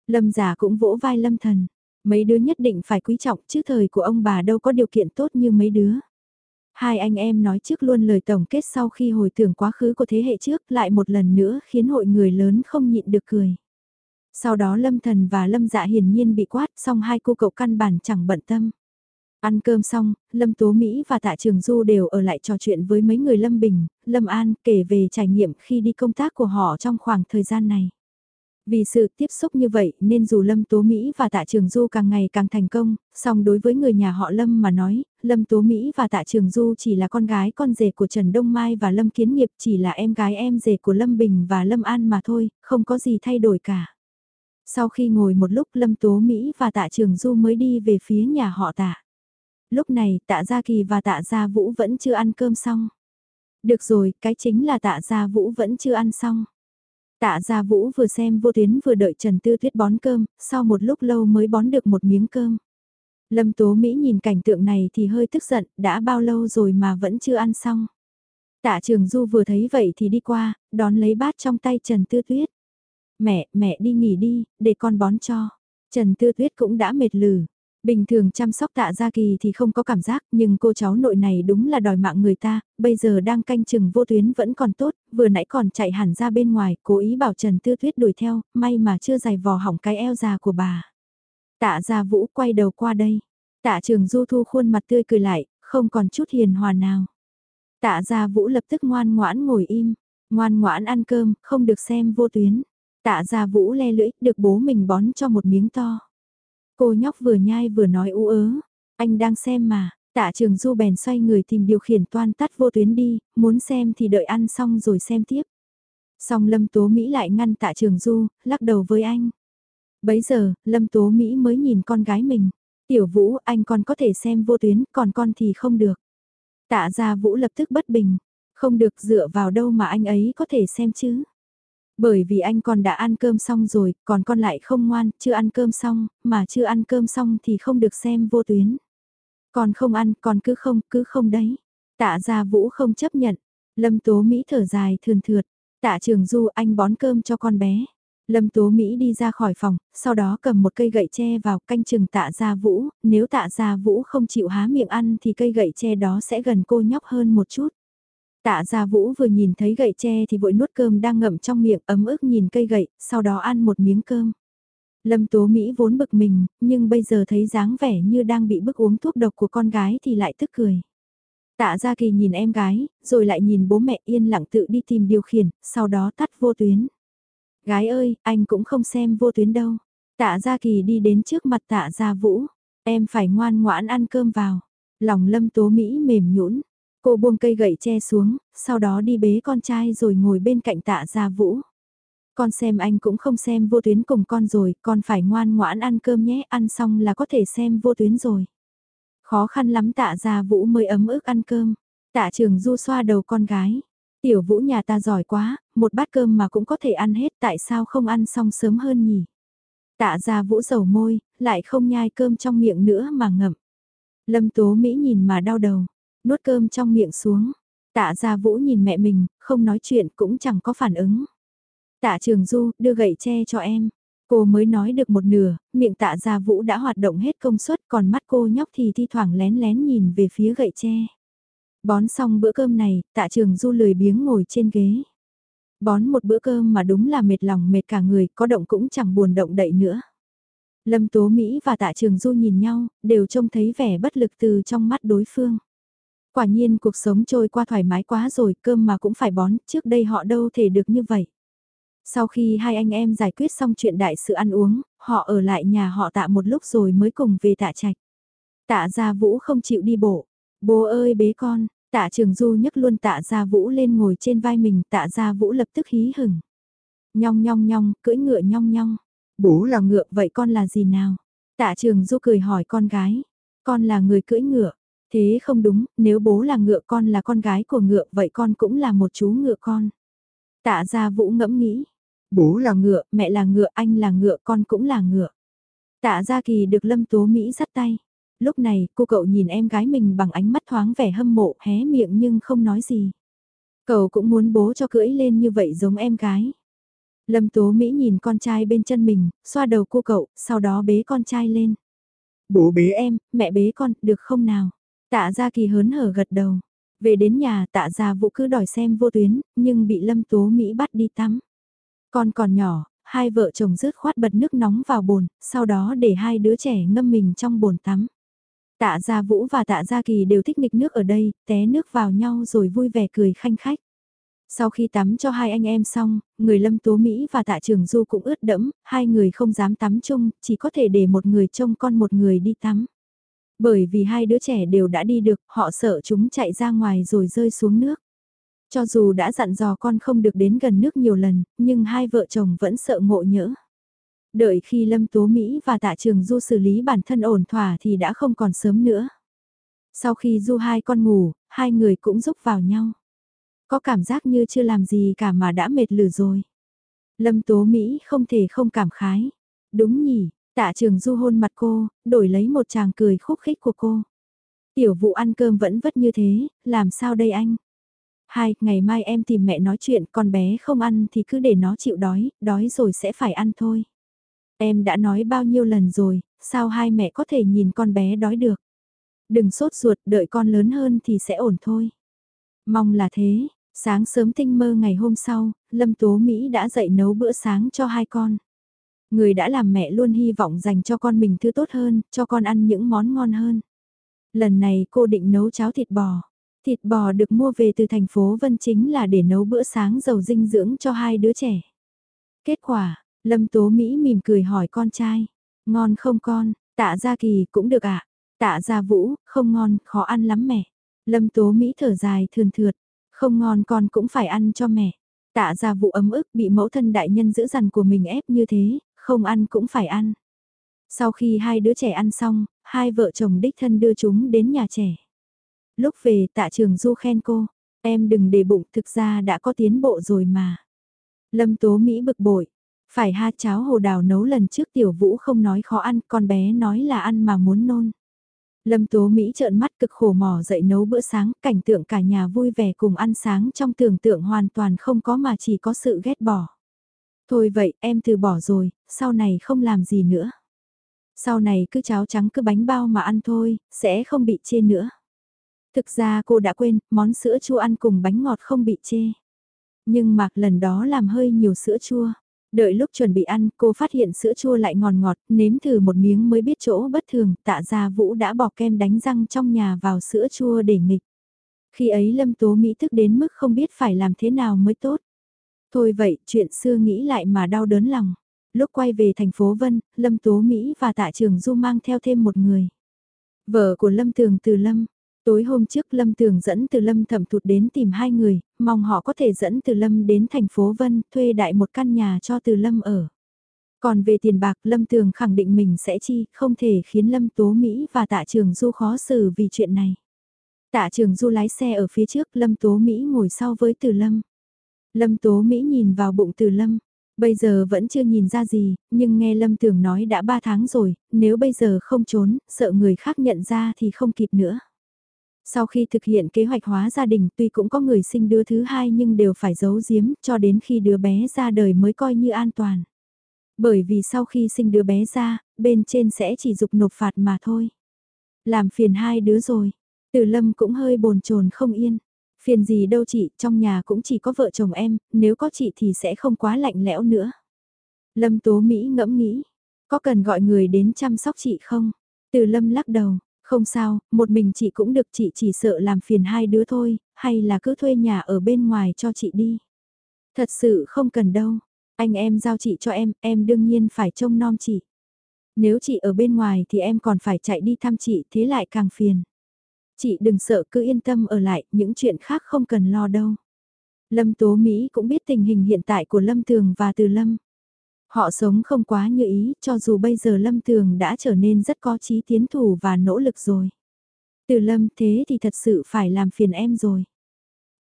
Lâm giả cũng vỗ vai lâm thần. Mấy đứa nhất định phải quý trọng chứ thời của ông bà đâu có điều kiện tốt như mấy đứa. Hai anh em nói trước luôn lời tổng kết sau khi hồi tưởng quá khứ của thế hệ trước lại một lần nữa khiến hội người lớn không nhịn được cười. Sau đó Lâm Thần và Lâm Dạ hiển nhiên bị quát xong hai cô cậu căn bản chẳng bận tâm. Ăn cơm xong, Lâm Tố Mỹ và Tạ Trường Du đều ở lại trò chuyện với mấy người Lâm Bình, Lâm An kể về trải nghiệm khi đi công tác của họ trong khoảng thời gian này. Vì sự tiếp xúc như vậy nên dù Lâm Tố Mỹ và Tạ Trường Du càng ngày càng thành công, song đối với người nhà họ Lâm mà nói, Lâm Tố Mỹ và Tạ Trường Du chỉ là con gái con rể của Trần Đông Mai và Lâm Kiến Nghiệp chỉ là em gái em rể của Lâm Bình và Lâm An mà thôi, không có gì thay đổi cả. Sau khi ngồi một lúc Lâm Tố Mỹ và Tạ Trường Du mới đi về phía nhà họ Tạ. Lúc này Tạ Gia Kỳ và Tạ Gia Vũ vẫn chưa ăn cơm xong. Được rồi, cái chính là Tạ Gia Vũ vẫn chưa ăn xong. Tạ Gia Vũ vừa xem vô tuyến vừa đợi Trần Tư Tuyết bón cơm, sau một lúc lâu mới bón được một miếng cơm. Lâm Tố Mỹ nhìn cảnh tượng này thì hơi tức giận, đã bao lâu rồi mà vẫn chưa ăn xong. Tạ Trường Du vừa thấy vậy thì đi qua, đón lấy bát trong tay Trần Tư Tuyết. Mẹ, mẹ đi nghỉ đi, để con bón cho. Trần Tư Tuyết cũng đã mệt lử. Bình thường chăm sóc tạ gia kỳ thì không có cảm giác nhưng cô cháu nội này đúng là đòi mạng người ta, bây giờ đang canh chừng vô tuyến vẫn còn tốt, vừa nãy còn chạy hẳn ra bên ngoài, cố ý bảo Trần Tư Tuyết đuổi theo, may mà chưa giày vò hỏng cái eo già của bà. Tạ gia vũ quay đầu qua đây, tạ trường du thu khuôn mặt tươi cười lại, không còn chút hiền hòa nào. Tạ gia vũ lập tức ngoan ngoãn ngồi im, ngoan ngoãn ăn cơm, không được xem vô tuyến. Tạ gia vũ le lưỡi, được bố mình bón cho một miếng to. Cô nhóc vừa nhai vừa nói u ớ, anh đang xem mà, tạ trường du bèn xoay người tìm điều khiển toan tắt vô tuyến đi, muốn xem thì đợi ăn xong rồi xem tiếp. Xong Lâm Tố Mỹ lại ngăn tạ trường du, lắc đầu với anh. Bấy giờ, Lâm Tố Mỹ mới nhìn con gái mình. Tiểu Vũ, anh còn có thể xem vô tuyến, còn con thì không được. Tạ ra Vũ lập tức bất bình. Không được dựa vào đâu mà anh ấy có thể xem chứ. Bởi vì anh còn đã ăn cơm xong rồi, còn con lại không ngoan, chưa ăn cơm xong, mà chưa ăn cơm xong thì không được xem vô tuyến. Còn không ăn, còn cứ không, cứ không đấy. Tạ gia vũ không chấp nhận. Lâm Tố Mỹ thở dài thường thượt. Tạ trường du anh bón cơm cho con bé. Lâm Tố Mỹ đi ra khỏi phòng, sau đó cầm một cây gậy tre vào canh chừng tạ gia vũ, nếu tạ gia vũ không chịu há miệng ăn thì cây gậy tre đó sẽ gần cô nhóc hơn một chút. Tạ Gia Vũ vừa nhìn thấy gậy tre thì vội nuốt cơm đang ngậm trong miệng ấm ức nhìn cây gậy, sau đó ăn một miếng cơm. Lâm Tố Mỹ vốn bực mình, nhưng bây giờ thấy dáng vẻ như đang bị bức uống thuốc độc của con gái thì lại tức cười. Tạ Gia Kỳ nhìn em gái, rồi lại nhìn bố mẹ yên lặng tự đi tìm điều khiển, sau đó tắt vô tuyến. Gái ơi, anh cũng không xem vô tuyến đâu. Tạ Gia Kỳ đi đến trước mặt Tạ Gia Vũ. Em phải ngoan ngoãn ăn cơm vào. Lòng Lâm Tố Mỹ mềm nhũn Cô buông cây gậy che xuống, sau đó đi bế con trai rồi ngồi bên cạnh tạ gia vũ. Con xem anh cũng không xem vô tuyến cùng con rồi, con phải ngoan ngoãn ăn cơm nhé, ăn xong là có thể xem vô tuyến rồi. Khó khăn lắm tạ gia vũ mới ấm ức ăn cơm. Tạ trường du xoa đầu con gái. Tiểu vũ nhà ta giỏi quá, một bát cơm mà cũng có thể ăn hết tại sao không ăn xong sớm hơn nhỉ? Tạ gia vũ dầu môi, lại không nhai cơm trong miệng nữa mà ngậm. Lâm tố Mỹ nhìn mà đau đầu nuốt cơm trong miệng xuống. Tạ Gia Vũ nhìn mẹ mình, không nói chuyện cũng chẳng có phản ứng. Tạ Trường Du, đưa gậy che cho em. Cô mới nói được một nửa, miệng tạ Gia Vũ đã hoạt động hết công suất còn mắt cô nhóc thì thi thoảng lén lén nhìn về phía gậy tre. Bón xong bữa cơm này, tạ Trường Du lười biếng ngồi trên ghế. Bón một bữa cơm mà đúng là mệt lòng mệt cả người, có động cũng chẳng buồn động đậy nữa. Lâm Tố Mỹ và Tạ Trường Du nhìn nhau, đều trông thấy vẻ bất lực từ trong mắt đối phương. Quả nhiên cuộc sống trôi qua thoải mái quá rồi, cơm mà cũng phải bón, trước đây họ đâu thể được như vậy. Sau khi hai anh em giải quyết xong chuyện đại sự ăn uống, họ ở lại nhà họ tạ một lúc rồi mới cùng về tạ trạch. Tạ gia vũ không chịu đi bộ. Bố ơi bế con, tạ trường du nhấc luôn tạ gia vũ lên ngồi trên vai mình, tạ gia vũ lập tức hí hửng. Nhong nhong nhong, cưỡi ngựa nhong nhong. Bố là ngựa, vậy con là gì nào? Tạ trường du cười hỏi con gái. Con là người cưỡi ngựa. Thế không đúng, nếu bố là ngựa con là con gái của ngựa vậy con cũng là một chú ngựa con. Tạ gia vũ ngẫm nghĩ, bố là ngựa, mẹ là ngựa, anh là ngựa, con cũng là ngựa. Tạ gia kỳ được lâm tố Mỹ dắt tay. Lúc này cô cậu nhìn em gái mình bằng ánh mắt thoáng vẻ hâm mộ hé miệng nhưng không nói gì. Cậu cũng muốn bố cho cưỡi lên như vậy giống em gái. Lâm Tố Mỹ nhìn con trai bên chân mình, xoa đầu cô cậu, sau đó bế con trai lên. Bố bế Em, mẹ bế con, được không nào? Tạ Gia Kỳ hớn hở gật đầu. Về đến nhà tạ Gia Vũ cứ đòi xem vô tuyến, nhưng bị Lâm Tố Mỹ bắt đi tắm. Con còn nhỏ, hai vợ chồng rớt khoát bật nước nóng vào bồn, sau đó để hai đứa trẻ ngâm mình trong bồn tắm. Tạ Gia Vũ và Tạ Gia Kỳ đều thích nghịch nước ở đây, té nước vào nhau rồi vui vẻ cười khanh khách. Sau khi tắm cho hai anh em xong, người Lâm Tố Mỹ và Tạ Trường Du cũng ướt đẫm, hai người không dám tắm chung, chỉ có thể để một người trông con một người đi tắm. Bởi vì hai đứa trẻ đều đã đi được, họ sợ chúng chạy ra ngoài rồi rơi xuống nước. Cho dù đã dặn dò con không được đến gần nước nhiều lần, nhưng hai vợ chồng vẫn sợ ngộ nhỡ. Đợi khi Lâm Tố Mỹ và Tạ Trường Du xử lý bản thân ổn thỏa thì đã không còn sớm nữa. Sau khi Du hai con ngủ, hai người cũng giúp vào nhau. Có cảm giác như chưa làm gì cả mà đã mệt lử rồi. Lâm Tố Mỹ không thể không cảm khái. Đúng nhỉ, tạ trường du hôn mặt cô, đổi lấy một chàng cười khúc khích của cô. Tiểu vụ ăn cơm vẫn vất như thế, làm sao đây anh? Hai, ngày mai em tìm mẹ nói chuyện, con bé không ăn thì cứ để nó chịu đói, đói rồi sẽ phải ăn thôi. Em đã nói bao nhiêu lần rồi, sao hai mẹ có thể nhìn con bé đói được? Đừng sốt ruột, đợi con lớn hơn thì sẽ ổn thôi. Mong là thế, Sáng sớm tinh mơ ngày hôm sau, Lâm Tố Mỹ đã dậy nấu bữa sáng cho hai con. Người đã làm mẹ luôn hy vọng dành cho con mình thứ tốt hơn, cho con ăn những món ngon hơn. Lần này cô định nấu cháo thịt bò. Thịt bò được mua về từ thành phố Vân chính là để nấu bữa sáng giàu dinh dưỡng cho hai đứa trẻ. Kết quả, Lâm Tố Mỹ mỉm cười hỏi con trai. Ngon không con, tạ gia kỳ cũng được ạ. À? Tạ gia vũ, không ngon, khó ăn lắm mẹ. Lâm Tố Mỹ thở dài thườn thượt. Không ngon con cũng phải ăn cho mẹ. Tạ gia vụ ấm ức bị mẫu thân đại nhân giữ dằn của mình ép như thế, không ăn cũng phải ăn. Sau khi hai đứa trẻ ăn xong, hai vợ chồng đích thân đưa chúng đến nhà trẻ. Lúc về tạ trường du khen cô, em đừng để bụng thực ra đã có tiến bộ rồi mà. Lâm Tố Mỹ bực bội, phải ha cháo hồ đào nấu lần trước tiểu vũ không nói khó ăn, con bé nói là ăn mà muốn nôn. Lâm Tố Mỹ trợn mắt cực khổ mò dậy nấu bữa sáng, cảnh tượng cả nhà vui vẻ cùng ăn sáng trong tưởng tượng hoàn toàn không có mà chỉ có sự ghét bỏ. Thôi vậy, em từ bỏ rồi, sau này không làm gì nữa. Sau này cứ cháo trắng cứ bánh bao mà ăn thôi, sẽ không bị chê nữa. Thực ra cô đã quên, món sữa chua ăn cùng bánh ngọt không bị chê. Nhưng mạc lần đó làm hơi nhiều sữa chua. Đợi lúc chuẩn bị ăn, cô phát hiện sữa chua lại ngọt ngọt, nếm thử một miếng mới biết chỗ bất thường, tạ ra Vũ đã bỏ kem đánh răng trong nhà vào sữa chua để nghịch. Khi ấy Lâm Tố Mỹ thức đến mức không biết phải làm thế nào mới tốt. Thôi vậy, chuyện xưa nghĩ lại mà đau đớn lòng. Lúc quay về thành phố Vân, Lâm Tố Mỹ và Tạ Trường Du mang theo thêm một người. Vợ của Lâm Tường từ Lâm, Tối hôm trước Lâm Tường dẫn từ Lâm thẩm thụt đến tìm hai người, mong họ có thể dẫn từ Lâm đến thành phố Vân, thuê đại một căn nhà cho từ Lâm ở. Còn về tiền bạc Lâm Tường khẳng định mình sẽ chi, không thể khiến Lâm Tố Mỹ và Tạ Trường Du khó xử vì chuyện này. Tạ Trường Du lái xe ở phía trước, Lâm Tố Mỹ ngồi sau với Từ Lâm. Lâm Tố Mỹ nhìn vào bụng Từ Lâm, bây giờ vẫn chưa nhìn ra gì, nhưng nghe Lâm Tưởng nói đã ba tháng rồi, nếu bây giờ không trốn, sợ người khác nhận ra thì không kịp nữa. Sau khi thực hiện kế hoạch hóa gia đình tuy cũng có người sinh đứa thứ hai nhưng đều phải giấu giếm cho đến khi đứa bé ra đời mới coi như an toàn. Bởi vì sau khi sinh đứa bé ra, bên trên sẽ chỉ dục nộp phạt mà thôi. Làm phiền hai đứa rồi. Từ lâm cũng hơi bồn chồn không yên. Phiền gì đâu chị, trong nhà cũng chỉ có vợ chồng em, nếu có chị thì sẽ không quá lạnh lẽo nữa. Lâm Tố Mỹ ngẫm nghĩ, có cần gọi người đến chăm sóc chị không? Từ lâm lắc đầu, không sao, một mình chị cũng được chị chỉ sợ làm phiền hai đứa thôi, hay là cứ thuê nhà ở bên ngoài cho chị đi. Thật sự không cần đâu, anh em giao chị cho em, em đương nhiên phải trông nom chị. Nếu chị ở bên ngoài thì em còn phải chạy đi thăm chị thế lại càng phiền. Chị đừng sợ cứ yên tâm ở lại, những chuyện khác không cần lo đâu. Lâm Tố Mỹ cũng biết tình hình hiện tại của Lâm Tường và Từ Lâm. Họ sống không quá như ý, cho dù bây giờ Lâm Tường đã trở nên rất có chí tiến thủ và nỗ lực rồi. Từ Lâm thế thì thật sự phải làm phiền em rồi.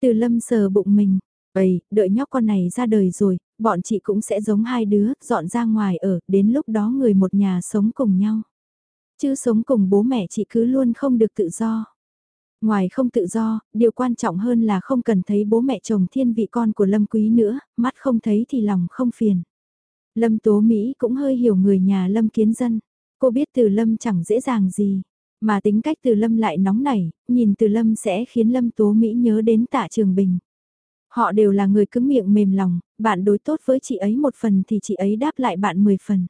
Từ Lâm sờ bụng mình, Vậy, đợi nhóc con này ra đời rồi, bọn chị cũng sẽ giống hai đứa, dọn ra ngoài ở, đến lúc đó người một nhà sống cùng nhau. Chứ sống cùng bố mẹ chị cứ luôn không được tự do. Ngoài không tự do, điều quan trọng hơn là không cần thấy bố mẹ chồng thiên vị con của Lâm Quý nữa, mắt không thấy thì lòng không phiền. Lâm Tố Mỹ cũng hơi hiểu người nhà Lâm Kiến Dân. Cô biết từ lâm chẳng dễ dàng gì, mà tính cách từ lâm lại nóng nảy, nhìn từ lâm sẽ khiến lâm tố Mỹ nhớ đến tạ trường bình. Họ đều là người cứng miệng mềm lòng, bạn đối tốt với chị ấy một phần thì chị ấy đáp lại bạn mười phần.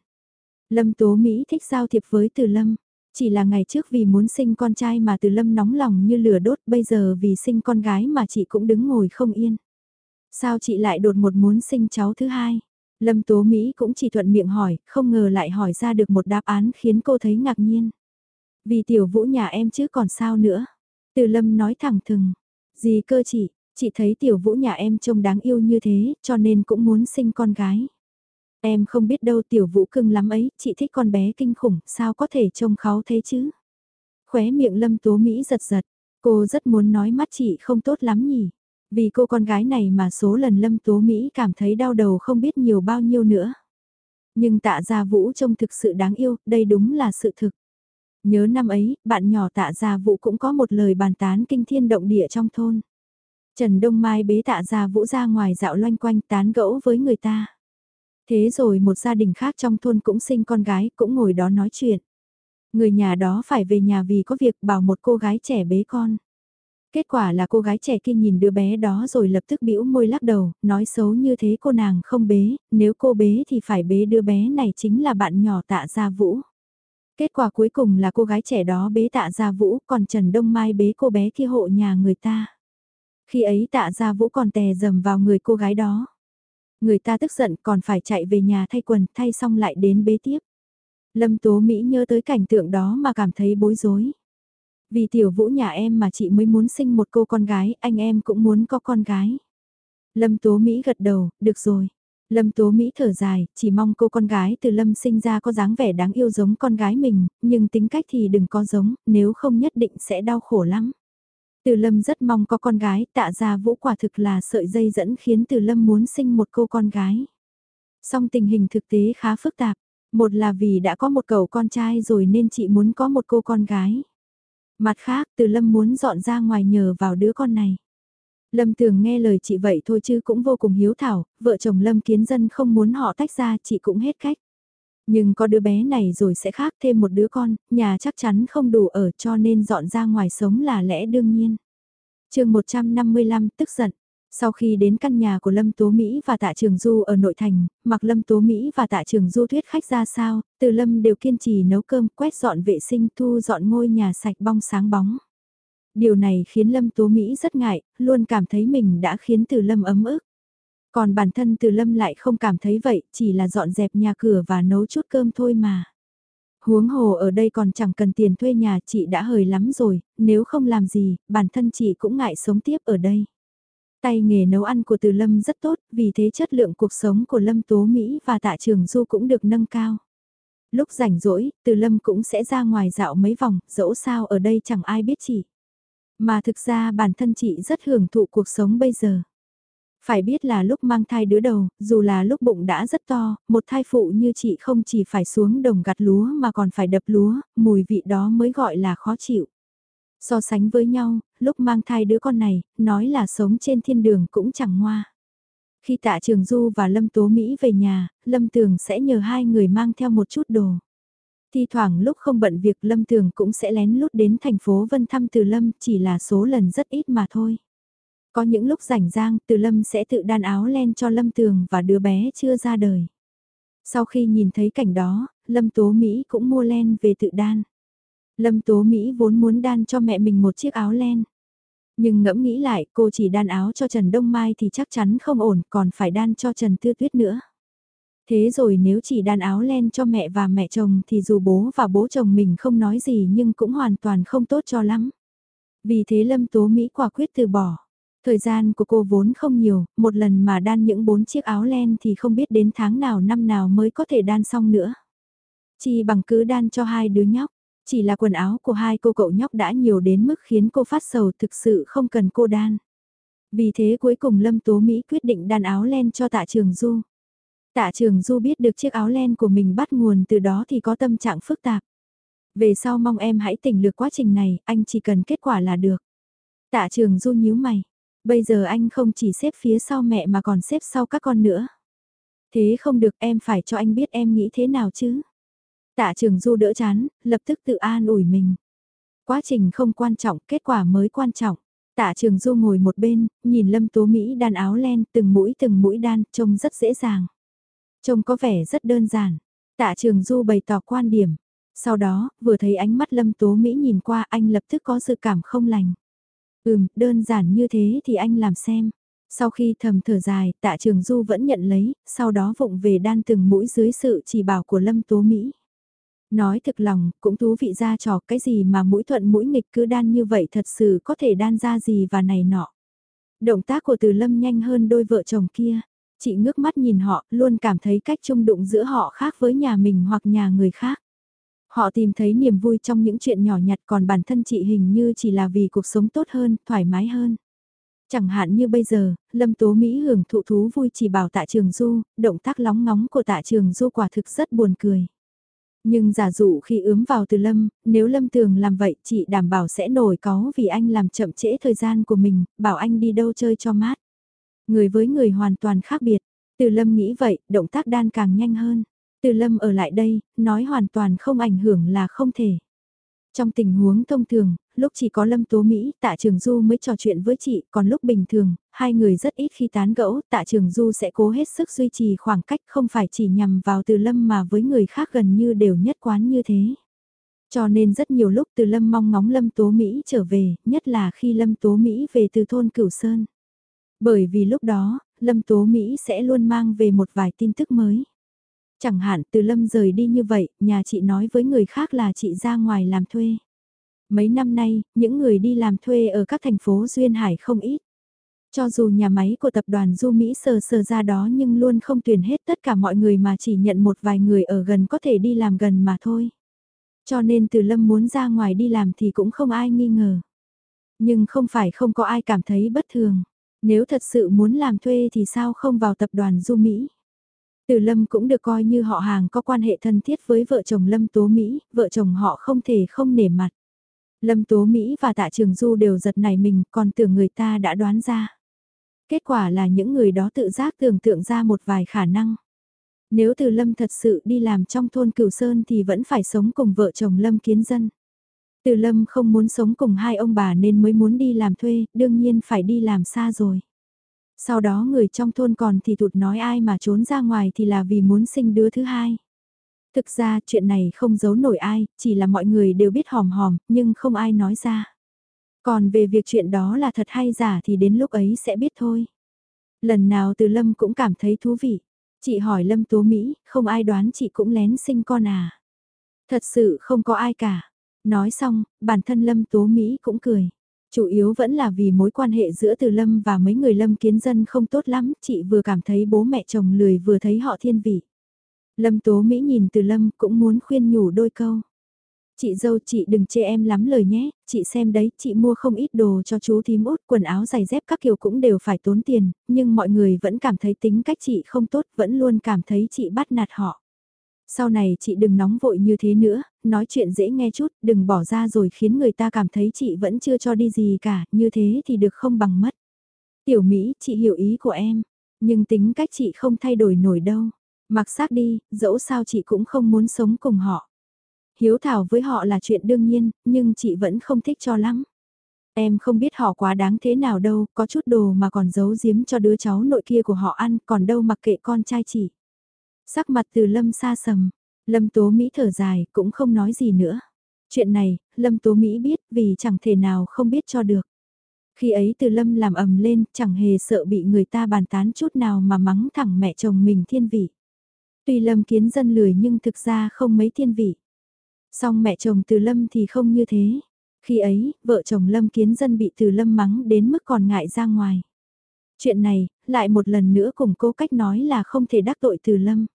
Lâm Tố Mỹ thích giao thiệp với Từ Lâm. Chỉ là ngày trước vì muốn sinh con trai mà Từ Lâm nóng lòng như lửa đốt bây giờ vì sinh con gái mà chị cũng đứng ngồi không yên. Sao chị lại đột một muốn sinh cháu thứ hai? Lâm Tố Mỹ cũng chỉ thuận miệng hỏi, không ngờ lại hỏi ra được một đáp án khiến cô thấy ngạc nhiên. Vì tiểu vũ nhà em chứ còn sao nữa. Từ Lâm nói thẳng thừng. Gì cơ chị, chị thấy tiểu vũ nhà em trông đáng yêu như thế, cho nên cũng muốn sinh con gái. Em không biết đâu tiểu vũ cưng lắm ấy, chị thích con bé kinh khủng, sao có thể trông kháu thế chứ? Khóe miệng lâm tố Mỹ giật giật, cô rất muốn nói mắt chị không tốt lắm nhỉ? Vì cô con gái này mà số lần lâm tố Mỹ cảm thấy đau đầu không biết nhiều bao nhiêu nữa. Nhưng tạ gia vũ trông thực sự đáng yêu, đây đúng là sự thực. Nhớ năm ấy, bạn nhỏ tạ gia vũ cũng có một lời bàn tán kinh thiên động địa trong thôn. Trần Đông Mai bế tạ gia vũ ra ngoài dạo loanh quanh tán gẫu với người ta. Thế rồi một gia đình khác trong thôn cũng sinh con gái, cũng ngồi đó nói chuyện. Người nhà đó phải về nhà vì có việc bảo một cô gái trẻ bế con. Kết quả là cô gái trẻ kia nhìn đứa bé đó rồi lập tức bĩu môi lắc đầu, nói xấu như thế cô nàng không bế, nếu cô bế thì phải bế đứa bé này chính là bạn nhỏ tạ gia vũ. Kết quả cuối cùng là cô gái trẻ đó bế tạ gia vũ, còn Trần Đông Mai bế cô bé kia hộ nhà người ta. Khi ấy tạ gia vũ còn tè dầm vào người cô gái đó. Người ta tức giận còn phải chạy về nhà thay quần, thay xong lại đến bế tiếp. Lâm Tố Mỹ nhớ tới cảnh tượng đó mà cảm thấy bối rối. Vì tiểu vũ nhà em mà chị mới muốn sinh một cô con gái, anh em cũng muốn có con gái. Lâm Tố Mỹ gật đầu, được rồi. Lâm Tố Mỹ thở dài, chỉ mong cô con gái từ Lâm sinh ra có dáng vẻ đáng yêu giống con gái mình, nhưng tính cách thì đừng có giống, nếu không nhất định sẽ đau khổ lắm. Từ Lâm rất mong có con gái, tạ ra vũ quả thực là sợi dây dẫn khiến Từ Lâm muốn sinh một cô con gái. Song tình hình thực tế khá phức tạp, một là vì đã có một cậu con trai rồi nên chị muốn có một cô con gái. Mặt khác, Từ Lâm muốn dọn ra ngoài nhờ vào đứa con này. Lâm Tường nghe lời chị vậy thôi chứ cũng vô cùng hiếu thảo, vợ chồng Lâm Kiến Dân không muốn họ tách ra chị cũng hết cách. Nhưng có đứa bé này rồi sẽ khác thêm một đứa con, nhà chắc chắn không đủ ở cho nên dọn ra ngoài sống là lẽ đương nhiên. chương 155 tức giận. Sau khi đến căn nhà của Lâm Tố Mỹ và Tạ Trường Du ở nội thành, mặc Lâm Tố Mỹ và Tạ Trường Du thuyết khách ra sao, từ Lâm đều kiên trì nấu cơm, quét dọn vệ sinh, thu dọn ngôi nhà sạch bong sáng bóng. Điều này khiến Lâm Tố Mỹ rất ngại, luôn cảm thấy mình đã khiến Từ Lâm ấm ức. Còn bản thân từ lâm lại không cảm thấy vậy, chỉ là dọn dẹp nhà cửa và nấu chút cơm thôi mà. Huống hồ ở đây còn chẳng cần tiền thuê nhà chị đã hời lắm rồi, nếu không làm gì, bản thân chị cũng ngại sống tiếp ở đây. Tay nghề nấu ăn của Từ Lâm rất tốt, vì thế chất lượng cuộc sống của Lâm Tố Mỹ và Tạ Trường Du cũng được nâng cao. Lúc rảnh rỗi, Từ Lâm cũng sẽ ra ngoài dạo mấy vòng, dẫu sao ở đây chẳng ai biết chị. Mà thực ra bản thân chị rất hưởng thụ cuộc sống bây giờ. Phải biết là lúc mang thai đứa đầu, dù là lúc bụng đã rất to, một thai phụ như chị không chỉ phải xuống đồng gặt lúa mà còn phải đập lúa, mùi vị đó mới gọi là khó chịu. So sánh với nhau, lúc mang thai đứa con này, nói là sống trên thiên đường cũng chẳng ngoa. Khi tạ Trường Du và Lâm Tố Mỹ về nhà, Lâm Tường sẽ nhờ hai người mang theo một chút đồ. Thi thoảng lúc không bận việc Lâm Tường cũng sẽ lén lút đến thành phố Vân thăm từ Lâm chỉ là số lần rất ít mà thôi. Có những lúc rảnh rang, Từ Lâm sẽ tự đan áo len cho Lâm Tường và đứa bé chưa ra đời. Sau khi nhìn thấy cảnh đó, Lâm Tố Mỹ cũng mua len về tự đan. Lâm Tố Mỹ vốn muốn đan cho mẹ mình một chiếc áo len. Nhưng ngẫm nghĩ lại cô chỉ đan áo cho Trần Đông Mai thì chắc chắn không ổn còn phải đan cho Trần Tư Tuyết nữa. Thế rồi nếu chỉ đan áo len cho mẹ và mẹ chồng thì dù bố và bố chồng mình không nói gì nhưng cũng hoàn toàn không tốt cho lắm. Vì thế Lâm Tố Mỹ quả quyết từ bỏ. Thời gian của cô vốn không nhiều, một lần mà đan những bốn chiếc áo len thì không biết đến tháng nào năm nào mới có thể đan xong nữa. Chỉ bằng cứ đan cho hai đứa nhóc, chỉ là quần áo của hai cô cậu nhóc đã nhiều đến mức khiến cô phát sầu thực sự không cần cô đan. Vì thế cuối cùng Lâm Tố Mỹ quyết định đan áo len cho tạ trường Du. Tạ trường Du biết được chiếc áo len của mình bắt nguồn từ đó thì có tâm trạng phức tạp. Về sau mong em hãy tỉnh lược quá trình này, anh chỉ cần kết quả là được. Tạ trường Du nhíu mày, Bây giờ anh không chỉ xếp phía sau mẹ mà còn xếp sau các con nữa. Thế không được em phải cho anh biết em nghĩ thế nào chứ. Tạ trường du đỡ chán, lập tức tự an ủi mình. Quá trình không quan trọng, kết quả mới quan trọng. Tạ trường du ngồi một bên, nhìn lâm tố Mỹ đan áo len, từng mũi từng mũi đan, trông rất dễ dàng. Trông có vẻ rất đơn giản. Tạ trường du bày tỏ quan điểm. Sau đó, vừa thấy ánh mắt lâm tố Mỹ nhìn qua anh lập tức có sự cảm không lành. Ừm, đơn giản như thế thì anh làm xem. Sau khi thầm thở dài, tạ trường du vẫn nhận lấy, sau đó vụng về đan từng mũi dưới sự chỉ bảo của lâm tố Mỹ. Nói thực lòng, cũng thú vị ra trò cái gì mà mũi thuận mũi nghịch cứ đan như vậy thật sự có thể đan ra gì và này nọ. Động tác của từ lâm nhanh hơn đôi vợ chồng kia. Chị ngước mắt nhìn họ, luôn cảm thấy cách chung đụng giữa họ khác với nhà mình hoặc nhà người khác. Họ tìm thấy niềm vui trong những chuyện nhỏ nhặt còn bản thân chị hình như chỉ là vì cuộc sống tốt hơn, thoải mái hơn. Chẳng hạn như bây giờ, Lâm Tố Mỹ hưởng thụ thú vui chỉ bảo tạ trường du, động tác lóng ngóng của tạ trường du quả thực rất buồn cười. Nhưng giả dụ khi ướm vào từ Lâm, nếu Lâm Tường làm vậy chị đảm bảo sẽ nổi có vì anh làm chậm trễ thời gian của mình, bảo anh đi đâu chơi cho mát. Người với người hoàn toàn khác biệt, từ Lâm nghĩ vậy, động tác đan càng nhanh hơn. Từ Lâm ở lại đây, nói hoàn toàn không ảnh hưởng là không thể. Trong tình huống thông thường, lúc chỉ có Lâm Tố Mỹ, Tạ Trường Du mới trò chuyện với chị, còn lúc bình thường, hai người rất ít khi tán gẫu, Tạ Trường Du sẽ cố hết sức duy trì khoảng cách không phải chỉ nhằm vào Từ Lâm mà với người khác gần như đều nhất quán như thế. Cho nên rất nhiều lúc Từ Lâm mong ngóng Lâm Tố Mỹ trở về, nhất là khi Lâm Tố Mỹ về từ thôn Cửu Sơn. Bởi vì lúc đó, Lâm Tố Mỹ sẽ luôn mang về một vài tin tức mới. Chẳng hạn từ Lâm rời đi như vậy, nhà chị nói với người khác là chị ra ngoài làm thuê. Mấy năm nay, những người đi làm thuê ở các thành phố Duyên Hải không ít. Cho dù nhà máy của tập đoàn Du Mỹ sờ sờ ra đó nhưng luôn không tuyển hết tất cả mọi người mà chỉ nhận một vài người ở gần có thể đi làm gần mà thôi. Cho nên từ Lâm muốn ra ngoài đi làm thì cũng không ai nghi ngờ. Nhưng không phải không có ai cảm thấy bất thường. Nếu thật sự muốn làm thuê thì sao không vào tập đoàn Du Mỹ? Từ Lâm cũng được coi như họ hàng có quan hệ thân thiết với vợ chồng Lâm Tố Mỹ, vợ chồng họ không thể không nể mặt. Lâm Tố Mỹ và Tạ Trường Du đều giật nảy mình còn tưởng người ta đã đoán ra. Kết quả là những người đó tự giác tưởng tượng ra một vài khả năng. Nếu từ Lâm thật sự đi làm trong thôn Cửu Sơn thì vẫn phải sống cùng vợ chồng Lâm Kiến Dân. Từ Lâm không muốn sống cùng hai ông bà nên mới muốn đi làm thuê, đương nhiên phải đi làm xa rồi. Sau đó người trong thôn còn thì thụt nói ai mà trốn ra ngoài thì là vì muốn sinh đứa thứ hai. Thực ra chuyện này không giấu nổi ai, chỉ là mọi người đều biết hòm hòm, nhưng không ai nói ra. Còn về việc chuyện đó là thật hay giả thì đến lúc ấy sẽ biết thôi. Lần nào từ Lâm cũng cảm thấy thú vị. Chị hỏi Lâm Tố Mỹ, không ai đoán chị cũng lén sinh con à. Thật sự không có ai cả. Nói xong, bản thân Lâm Tố Mỹ cũng cười. Chủ yếu vẫn là vì mối quan hệ giữa Từ Lâm và mấy người Lâm kiến dân không tốt lắm, chị vừa cảm thấy bố mẹ chồng lười vừa thấy họ thiên vị. Lâm Tố Mỹ nhìn Từ Lâm cũng muốn khuyên nhủ đôi câu. Chị dâu chị đừng chê em lắm lời nhé, chị xem đấy, chị mua không ít đồ cho chú thím út, quần áo giày dép các kiểu cũng đều phải tốn tiền, nhưng mọi người vẫn cảm thấy tính cách chị không tốt, vẫn luôn cảm thấy chị bắt nạt họ. Sau này chị đừng nóng vội như thế nữa, nói chuyện dễ nghe chút, đừng bỏ ra rồi khiến người ta cảm thấy chị vẫn chưa cho đi gì cả, như thế thì được không bằng mất. Tiểu Mỹ, chị hiểu ý của em, nhưng tính cách chị không thay đổi nổi đâu. Mặc xác đi, dẫu sao chị cũng không muốn sống cùng họ. Hiếu thảo với họ là chuyện đương nhiên, nhưng chị vẫn không thích cho lắm. Em không biết họ quá đáng thế nào đâu, có chút đồ mà còn giấu giếm cho đứa cháu nội kia của họ ăn, còn đâu mặc kệ con trai chị. Sắc mặt từ Lâm xa sầm, Lâm Tố Mỹ thở dài, cũng không nói gì nữa. Chuyện này, Lâm Tố Mỹ biết vì chẳng thể nào không biết cho được. Khi ấy từ Lâm làm ầm lên, chẳng hề sợ bị người ta bàn tán chút nào mà mắng thẳng mẹ chồng mình thiên vị. Tuy Lâm kiến dân lười nhưng thực ra không mấy thiên vị. Song mẹ chồng từ Lâm thì không như thế. Khi ấy, vợ chồng Lâm kiến dân bị từ Lâm mắng đến mức còn ngại ra ngoài. Chuyện này, lại một lần nữa cùng cố cách nói là không thể đắc tội từ Lâm.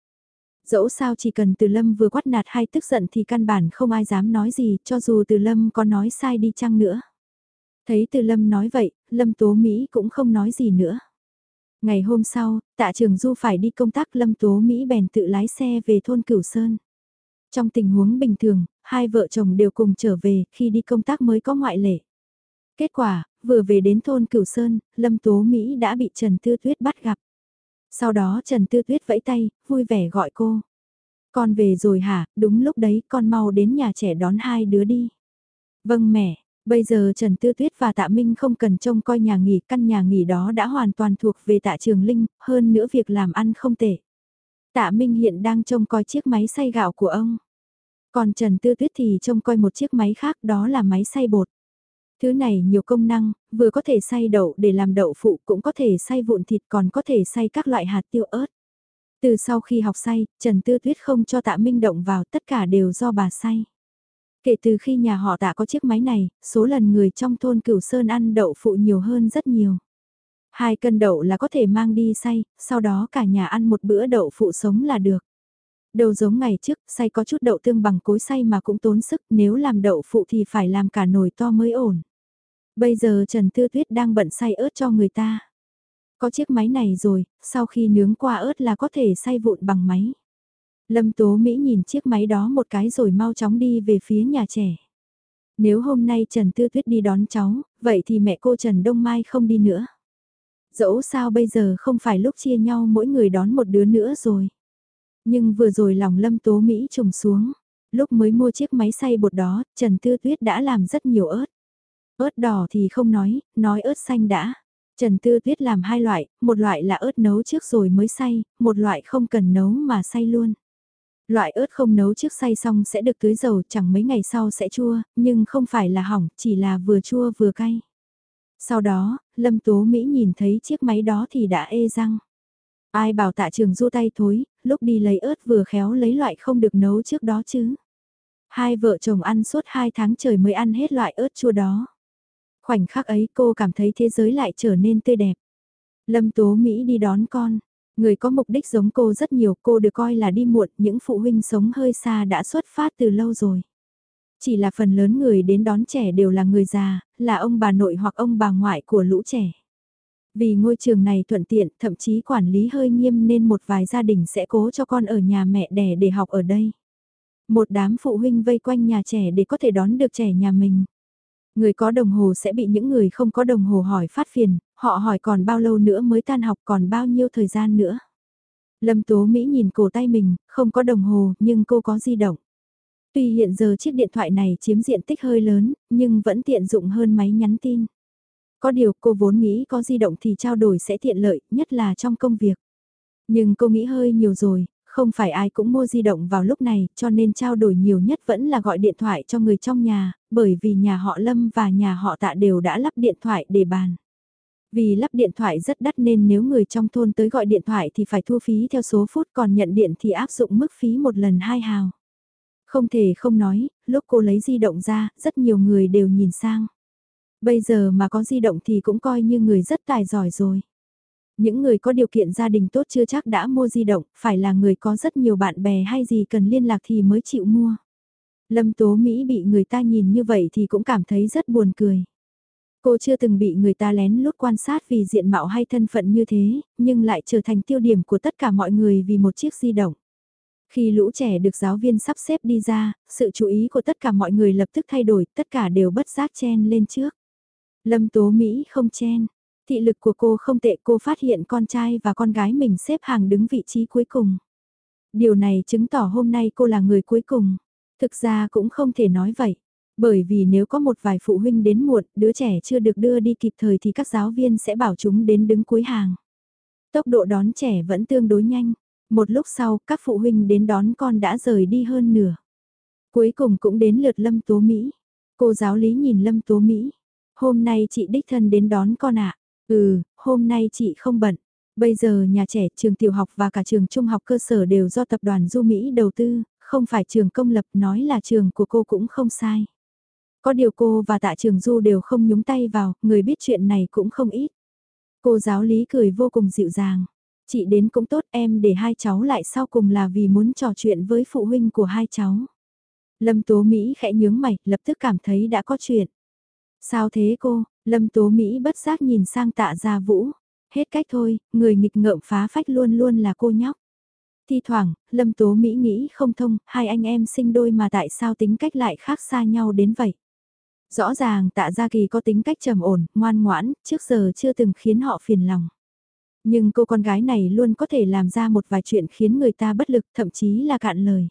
Dẫu sao chỉ cần từ Lâm vừa quát nạt hay tức giận thì căn bản không ai dám nói gì cho dù từ Lâm có nói sai đi chăng nữa. Thấy từ Lâm nói vậy, Lâm Tố Mỹ cũng không nói gì nữa. Ngày hôm sau, tạ trường Du phải đi công tác Lâm Tố Mỹ bèn tự lái xe về thôn Cửu Sơn. Trong tình huống bình thường, hai vợ chồng đều cùng trở về, khi đi công tác mới có ngoại lệ. Kết quả, vừa về đến thôn Cửu Sơn, Lâm Tố Mỹ đã bị Trần Tư Tuyết bắt gặp. Sau đó Trần Tư Tuyết vẫy tay, vui vẻ gọi cô. Con về rồi hả, đúng lúc đấy con mau đến nhà trẻ đón hai đứa đi. Vâng mẹ, bây giờ Trần Tư Tuyết và Tạ Minh không cần trông coi nhà nghỉ, căn nhà nghỉ đó đã hoàn toàn thuộc về Tạ Trường Linh, hơn nữa việc làm ăn không tệ. Tạ Minh hiện đang trông coi chiếc máy xay gạo của ông. Còn Trần Tư Tuyết thì trông coi một chiếc máy khác đó là máy xay bột. Thứ này nhiều công năng, vừa có thể xay đậu để làm đậu phụ cũng có thể xay vụn thịt còn có thể xay các loại hạt tiêu ớt. Từ sau khi học xay, Trần Tư Tuyết không cho tạ Minh động vào tất cả đều do bà xay. Kể từ khi nhà họ tạ có chiếc máy này, số lần người trong thôn Cửu Sơn ăn đậu phụ nhiều hơn rất nhiều. Hai cân đậu là có thể mang đi xay, sau đó cả nhà ăn một bữa đậu phụ sống là được. Đầu giống ngày trước, xay có chút đậu tương bằng cối xay mà cũng tốn sức, nếu làm đậu phụ thì phải làm cả nồi to mới ổn. Bây giờ Trần Tư Tuyết đang bận xay ớt cho người ta. Có chiếc máy này rồi, sau khi nướng qua ớt là có thể xay vụn bằng máy. Lâm Tố Mỹ nhìn chiếc máy đó một cái rồi mau chóng đi về phía nhà trẻ. Nếu hôm nay Trần Tư Tuyết đi đón cháu, vậy thì mẹ cô Trần Đông Mai không đi nữa. Dẫu sao bây giờ không phải lúc chia nhau mỗi người đón một đứa nữa rồi. Nhưng vừa rồi lòng Lâm Tố Mỹ trùng xuống. Lúc mới mua chiếc máy xay bột đó, Trần Tư Tuyết đã làm rất nhiều ớt. Ớt đỏ thì không nói, nói ớt xanh đã. Trần Tư Tuyết làm hai loại, một loại là ớt nấu trước rồi mới xay, một loại không cần nấu mà xay luôn. Loại ớt không nấu trước xay xong sẽ được tưới dầu chẳng mấy ngày sau sẽ chua, nhưng không phải là hỏng, chỉ là vừa chua vừa cay. Sau đó, Lâm Tố Mỹ nhìn thấy chiếc máy đó thì đã ê răng. Ai bảo tạ trường du tay thối, lúc đi lấy ớt vừa khéo lấy loại không được nấu trước đó chứ. Hai vợ chồng ăn suốt hai tháng trời mới ăn hết loại ớt chua đó. Khoảnh khắc ấy cô cảm thấy thế giới lại trở nên tươi đẹp. Lâm Tố Mỹ đi đón con. Người có mục đích giống cô rất nhiều cô được coi là đi muộn những phụ huynh sống hơi xa đã xuất phát từ lâu rồi. Chỉ là phần lớn người đến đón trẻ đều là người già, là ông bà nội hoặc ông bà ngoại của lũ trẻ. Vì ngôi trường này thuận tiện, thậm chí quản lý hơi nghiêm nên một vài gia đình sẽ cố cho con ở nhà mẹ đẻ để học ở đây. Một đám phụ huynh vây quanh nhà trẻ để có thể đón được trẻ nhà mình. Người có đồng hồ sẽ bị những người không có đồng hồ hỏi phát phiền, họ hỏi còn bao lâu nữa mới tan học còn bao nhiêu thời gian nữa. Lâm Tố Mỹ nhìn cổ tay mình, không có đồng hồ nhưng cô có di động. Tuy hiện giờ chiếc điện thoại này chiếm diện tích hơi lớn, nhưng vẫn tiện dụng hơn máy nhắn tin. Có điều cô vốn nghĩ có di động thì trao đổi sẽ tiện lợi, nhất là trong công việc. Nhưng cô nghĩ hơi nhiều rồi, không phải ai cũng mua di động vào lúc này, cho nên trao đổi nhiều nhất vẫn là gọi điện thoại cho người trong nhà, bởi vì nhà họ Lâm và nhà họ Tạ đều đã lắp điện thoại để bàn. Vì lắp điện thoại rất đắt nên nếu người trong thôn tới gọi điện thoại thì phải thu phí theo số phút còn nhận điện thì áp dụng mức phí một lần hai hào. Không thể không nói, lúc cô lấy di động ra, rất nhiều người đều nhìn sang. Bây giờ mà có di động thì cũng coi như người rất tài giỏi rồi. Những người có điều kiện gia đình tốt chưa chắc đã mua di động, phải là người có rất nhiều bạn bè hay gì cần liên lạc thì mới chịu mua. Lâm Tố Mỹ bị người ta nhìn như vậy thì cũng cảm thấy rất buồn cười. Cô chưa từng bị người ta lén lút quan sát vì diện mạo hay thân phận như thế, nhưng lại trở thành tiêu điểm của tất cả mọi người vì một chiếc di động. Khi lũ trẻ được giáo viên sắp xếp đi ra, sự chú ý của tất cả mọi người lập tức thay đổi, tất cả đều bất giác chen lên trước. Lâm Tố Mỹ không chen. Thị lực của cô không tệ cô phát hiện con trai và con gái mình xếp hàng đứng vị trí cuối cùng. Điều này chứng tỏ hôm nay cô là người cuối cùng. Thực ra cũng không thể nói vậy. Bởi vì nếu có một vài phụ huynh đến muộn, đứa trẻ chưa được đưa đi kịp thời thì các giáo viên sẽ bảo chúng đến đứng cuối hàng. Tốc độ đón trẻ vẫn tương đối nhanh. Một lúc sau, các phụ huynh đến đón con đã rời đi hơn nửa. Cuối cùng cũng đến lượt Lâm Tố Mỹ. Cô giáo lý nhìn Lâm Tố Mỹ. Hôm nay chị đích thân đến đón con ạ. Ừ, hôm nay chị không bận. Bây giờ nhà trẻ, trường tiểu học và cả trường trung học cơ sở đều do tập đoàn Du Mỹ đầu tư, không phải trường công lập nói là trường của cô cũng không sai. Có điều cô và tạ trường Du đều không nhúng tay vào, người biết chuyện này cũng không ít. Cô giáo lý cười vô cùng dịu dàng. Chị đến cũng tốt em để hai cháu lại sau cùng là vì muốn trò chuyện với phụ huynh của hai cháu. Lâm Tố Mỹ khẽ nhướng mày, lập tức cảm thấy đã có chuyện. Sao thế cô, Lâm Tố Mỹ bất giác nhìn sang tạ gia vũ. Hết cách thôi, người nghịch ngợm phá phách luôn luôn là cô nhóc. Thi thoảng, Lâm Tố Mỹ nghĩ không thông, hai anh em sinh đôi mà tại sao tính cách lại khác xa nhau đến vậy. Rõ ràng tạ Gia Kỳ có tính cách trầm ổn, ngoan ngoãn, trước giờ chưa từng khiến họ phiền lòng. Nhưng cô con gái này luôn có thể làm ra một vài chuyện khiến người ta bất lực, thậm chí là cạn lời.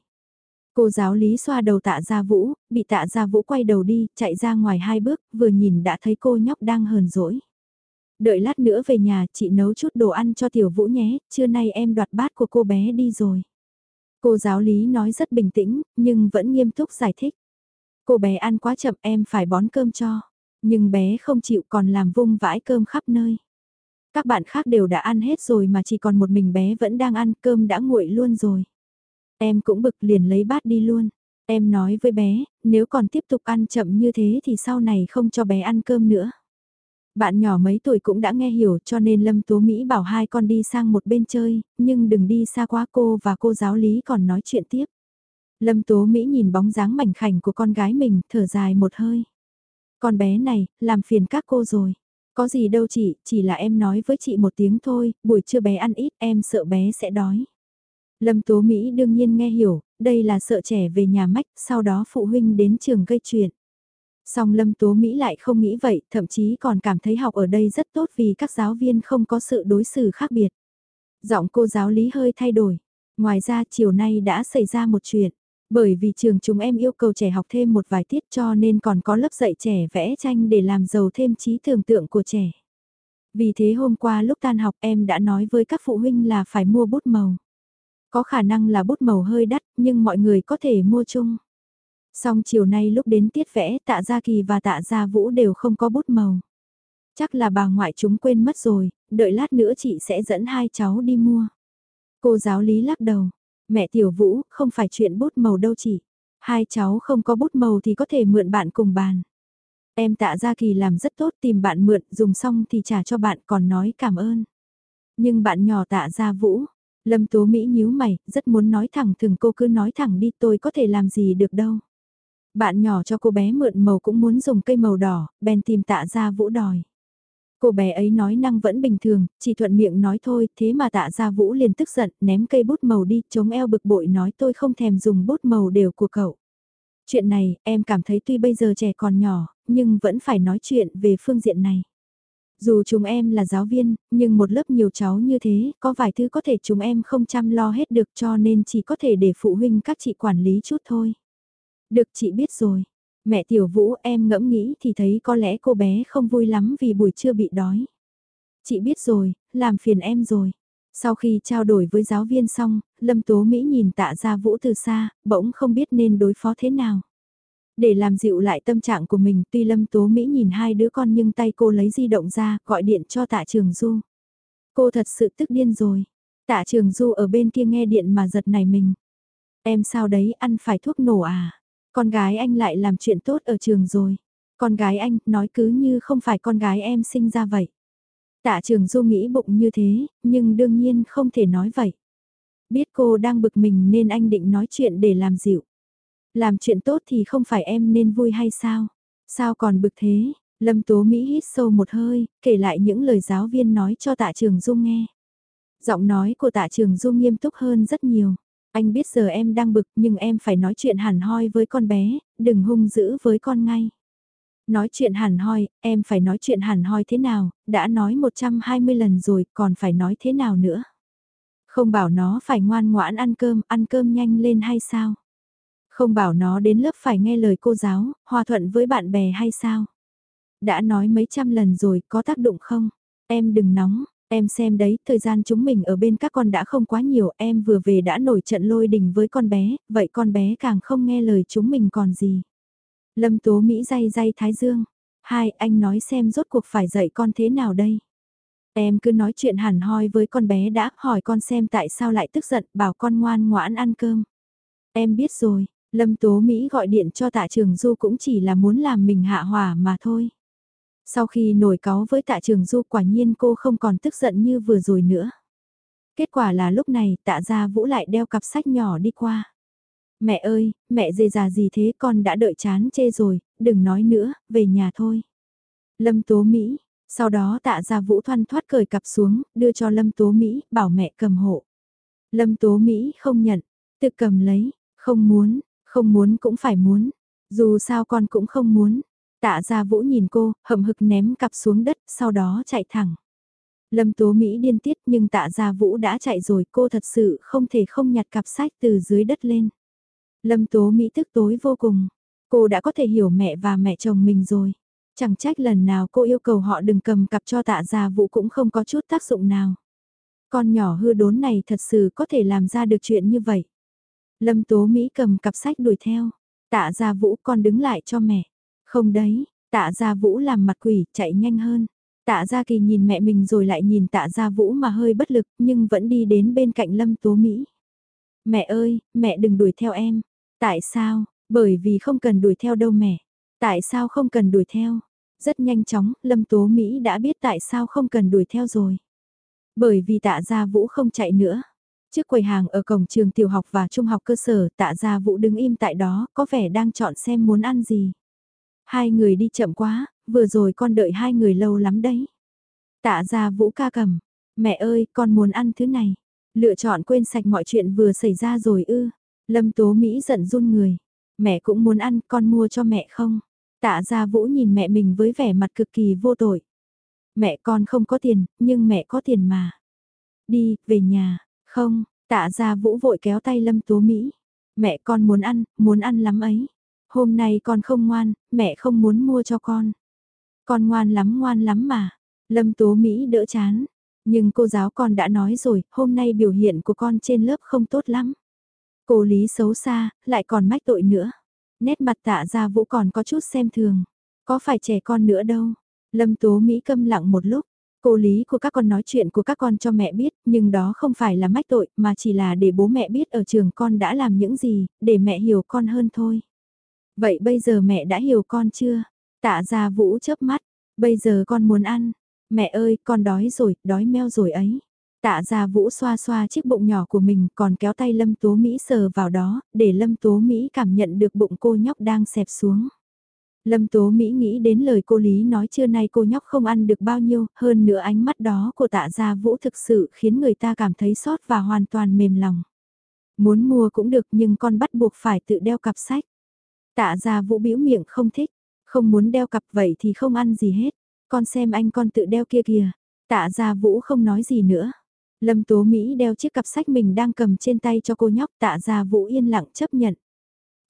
Cô giáo lý xoa đầu tạ gia vũ, bị tạ gia vũ quay đầu đi, chạy ra ngoài hai bước, vừa nhìn đã thấy cô nhóc đang hờn dỗi. Đợi lát nữa về nhà, chị nấu chút đồ ăn cho tiểu vũ nhé, trưa nay em đoạt bát của cô bé đi rồi. Cô giáo lý nói rất bình tĩnh, nhưng vẫn nghiêm túc giải thích. Cô bé ăn quá chậm em phải bón cơm cho. Nhưng bé không chịu còn làm vung vãi cơm khắp nơi. Các bạn khác đều đã ăn hết rồi mà chỉ còn một mình bé vẫn đang ăn cơm đã nguội luôn rồi. Em cũng bực liền lấy bát đi luôn. Em nói với bé, nếu còn tiếp tục ăn chậm như thế thì sau này không cho bé ăn cơm nữa. Bạn nhỏ mấy tuổi cũng đã nghe hiểu cho nên Lâm Tố Mỹ bảo hai con đi sang một bên chơi, nhưng đừng đi xa quá cô và cô giáo lý còn nói chuyện tiếp. Lâm Tố Mỹ nhìn bóng dáng mảnh khảnh của con gái mình, thở dài một hơi. Con bé này, làm phiền các cô rồi. Có gì đâu chị, chỉ là em nói với chị một tiếng thôi, buổi trưa bé ăn ít, em sợ bé sẽ đói. Lâm Tố Mỹ đương nhiên nghe hiểu, đây là sợ trẻ về nhà mách, sau đó phụ huynh đến trường gây chuyện. Song Lâm Tố Mỹ lại không nghĩ vậy, thậm chí còn cảm thấy học ở đây rất tốt vì các giáo viên không có sự đối xử khác biệt. Giọng cô giáo lý hơi thay đổi. Ngoài ra chiều nay đã xảy ra một chuyện. Bởi vì trường chúng em yêu cầu trẻ học thêm một vài tiết cho nên còn có lớp dạy trẻ vẽ tranh để làm giàu thêm trí tưởng tượng của trẻ. Vì thế hôm qua lúc tan học em đã nói với các phụ huynh là phải mua bút màu. Có khả năng là bút màu hơi đắt nhưng mọi người có thể mua chung. Song chiều nay lúc đến tiết vẽ tạ Gia Kỳ và tạ Gia Vũ đều không có bút màu. Chắc là bà ngoại chúng quên mất rồi, đợi lát nữa chị sẽ dẫn hai cháu đi mua. Cô giáo lý lắc đầu, mẹ tiểu Vũ, không phải chuyện bút màu đâu chị. Hai cháu không có bút màu thì có thể mượn bạn cùng bàn. Em tạ Gia Kỳ làm rất tốt tìm bạn mượn, dùng xong thì trả cho bạn còn nói cảm ơn. Nhưng bạn nhỏ tạ Gia Vũ, Lâm Tố Mỹ nhíu mày, rất muốn nói thẳng thường cô cứ nói thẳng đi tôi có thể làm gì được đâu. Bạn nhỏ cho cô bé mượn màu cũng muốn dùng cây màu đỏ, bèn tìm tạ ra vũ đòi. Cô bé ấy nói năng vẫn bình thường, chỉ thuận miệng nói thôi, thế mà tạ ra vũ liền tức giận, ném cây bút màu đi, chống eo bực bội nói tôi không thèm dùng bút màu đều của cậu. Chuyện này, em cảm thấy tuy bây giờ trẻ còn nhỏ, nhưng vẫn phải nói chuyện về phương diện này. Dù chúng em là giáo viên, nhưng một lớp nhiều cháu như thế, có vài thứ có thể chúng em không chăm lo hết được cho nên chỉ có thể để phụ huynh các chị quản lý chút thôi. Được chị biết rồi. Mẹ Tiểu Vũ em ngẫm nghĩ thì thấy có lẽ cô bé không vui lắm vì buổi trưa bị đói. Chị biết rồi, làm phiền em rồi. Sau khi trao đổi với giáo viên xong, Lâm Tố Mỹ nhìn tạ gia Vũ từ xa, bỗng không biết nên đối phó thế nào. Để làm dịu lại tâm trạng của mình tuy Lâm Tố Mỹ nhìn hai đứa con nhưng tay cô lấy di động ra gọi điện cho tạ trường Du. Cô thật sự tức điên rồi. Tạ trường Du ở bên kia nghe điện mà giật này mình. Em sao đấy ăn phải thuốc nổ à? Con gái anh lại làm chuyện tốt ở trường rồi. Con gái anh nói cứ như không phải con gái em sinh ra vậy. Tạ trường Du nghĩ bụng như thế, nhưng đương nhiên không thể nói vậy. Biết cô đang bực mình nên anh định nói chuyện để làm dịu. Làm chuyện tốt thì không phải em nên vui hay sao? Sao còn bực thế? Lâm Tố Mỹ hít sâu một hơi, kể lại những lời giáo viên nói cho tạ trường Dung nghe. Giọng nói của tạ trường Dung nghiêm túc hơn rất nhiều. Anh biết giờ em đang bực nhưng em phải nói chuyện hẳn hoi với con bé, đừng hung dữ với con ngay. Nói chuyện hẳn hoi, em phải nói chuyện hẳn hoi thế nào, đã nói 120 lần rồi còn phải nói thế nào nữa. Không bảo nó phải ngoan ngoãn ăn cơm, ăn cơm nhanh lên hay sao? Không bảo nó đến lớp phải nghe lời cô giáo, hòa thuận với bạn bè hay sao? Đã nói mấy trăm lần rồi, có tác dụng không? Em đừng nóng, Em xem đấy, thời gian chúng mình ở bên các con đã không quá nhiều, em vừa về đã nổi trận lôi đình với con bé, vậy con bé càng không nghe lời chúng mình còn gì. Lâm Tố Mỹ day day Thái Dương. Hai, anh nói xem rốt cuộc phải dạy con thế nào đây? Em cứ nói chuyện hẳn hoi với con bé đã, hỏi con xem tại sao lại tức giận, bảo con ngoan ngoãn ăn cơm. Em biết rồi, Lâm Tố Mỹ gọi điện cho tạ trường Du cũng chỉ là muốn làm mình hạ hỏa mà thôi. Sau khi nổi cáu với tạ trường du quả nhiên cô không còn tức giận như vừa rồi nữa. Kết quả là lúc này tạ gia vũ lại đeo cặp sách nhỏ đi qua. Mẹ ơi, mẹ dề già gì thế con đã đợi chán chê rồi, đừng nói nữa, về nhà thôi. Lâm Tố Mỹ, sau đó tạ gia vũ thoăn thoát cởi cặp xuống, đưa cho Lâm Tố Mỹ, bảo mẹ cầm hộ. Lâm Tố Mỹ không nhận, tự cầm lấy, không muốn, không muốn cũng phải muốn, dù sao con cũng không muốn, Tạ gia vũ nhìn cô, hậm hực ném cặp xuống đất, sau đó chạy thẳng. Lâm Tố Mỹ điên tiết nhưng tạ gia vũ đã chạy rồi cô thật sự không thể không nhặt cặp sách từ dưới đất lên. Lâm Tố Mỹ tức tối vô cùng. Cô đã có thể hiểu mẹ và mẹ chồng mình rồi. Chẳng trách lần nào cô yêu cầu họ đừng cầm cặp cho tạ gia vũ cũng không có chút tác dụng nào. Con nhỏ hư đốn này thật sự có thể làm ra được chuyện như vậy. Lâm Tố Mỹ cầm cặp sách đuổi theo. Tạ gia vũ con đứng lại cho mẹ. Không đấy, tạ gia vũ làm mặt quỷ chạy nhanh hơn. Tạ Gia Kỳ nhìn mẹ mình rồi lại nhìn Tạ Gia Vũ mà hơi bất lực nhưng vẫn đi đến bên cạnh Lâm Tố Mỹ. Mẹ ơi, mẹ đừng đuổi theo em. Tại sao? Bởi vì không cần đuổi theo đâu mẹ. Tại sao không cần đuổi theo? Rất nhanh chóng, Lâm Tố Mỹ đã biết tại sao không cần đuổi theo rồi. Bởi vì Tạ Gia Vũ không chạy nữa. Trước quầy hàng ở cổng trường tiểu học và trung học cơ sở, Tạ Gia Vũ đứng im tại đó, có vẻ đang chọn xem muốn ăn gì. Hai người đi chậm quá, vừa rồi con đợi hai người lâu lắm đấy. Tạ gia vũ ca cầm, mẹ ơi con muốn ăn thứ này. Lựa chọn quên sạch mọi chuyện vừa xảy ra rồi ư. Lâm Tố Mỹ giận run người. Mẹ cũng muốn ăn con mua cho mẹ không? Tạ gia vũ nhìn mẹ mình với vẻ mặt cực kỳ vô tội. Mẹ con không có tiền, nhưng mẹ có tiền mà. Đi, về nhà, không, tạ ra vũ vội kéo tay Lâm Tố Mỹ. Mẹ con muốn ăn, muốn ăn lắm ấy. Hôm nay con không ngoan, mẹ không muốn mua cho con. Con ngoan lắm ngoan lắm mà. Lâm Tố Mỹ đỡ chán. Nhưng cô giáo con đã nói rồi, hôm nay biểu hiện của con trên lớp không tốt lắm. Cô Lý xấu xa, lại còn mách tội nữa. Nét mặt tạ ra vũ còn có chút xem thường. Có phải trẻ con nữa đâu. Lâm Tố Mỹ câm lặng một lúc. Cô Lý của các con nói chuyện của các con cho mẹ biết, nhưng đó không phải là mách tội, mà chỉ là để bố mẹ biết ở trường con đã làm những gì, để mẹ hiểu con hơn thôi. Vậy bây giờ mẹ đã hiểu con chưa? Tạ ra vũ chớp mắt, bây giờ con muốn ăn. Mẹ ơi, con đói rồi, đói meo rồi ấy. Tạ ra vũ xoa xoa chiếc bụng nhỏ của mình còn kéo tay Lâm Tố Mỹ sờ vào đó, để Lâm Tố Mỹ cảm nhận được bụng cô nhóc đang xẹp xuống. Lâm Tố Mỹ nghĩ đến lời cô Lý nói trưa nay cô nhóc không ăn được bao nhiêu, hơn nữa ánh mắt đó của tạ gia vũ thực sự khiến người ta cảm thấy sót và hoàn toàn mềm lòng. Muốn mua cũng được nhưng con bắt buộc phải tự đeo cặp sách. Tạ gia vũ bĩu miệng không thích, không muốn đeo cặp vậy thì không ăn gì hết. Con xem anh con tự đeo kia kìa. Tạ gia vũ không nói gì nữa. Lâm Tố Mỹ đeo chiếc cặp sách mình đang cầm trên tay cho cô nhóc tạ gia vũ yên lặng chấp nhận.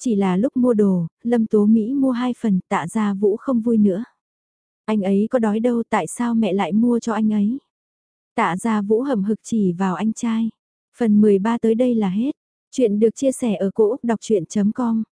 Chỉ là lúc mua đồ, Lâm Tố Mỹ mua hai phần tạ gia vũ không vui nữa. Anh ấy có đói đâu tại sao mẹ lại mua cho anh ấy. Tạ gia vũ hầm hực chỉ vào anh trai. Phần 13 tới đây là hết. Chuyện được chia sẻ ở cỗ đọc chuyện.com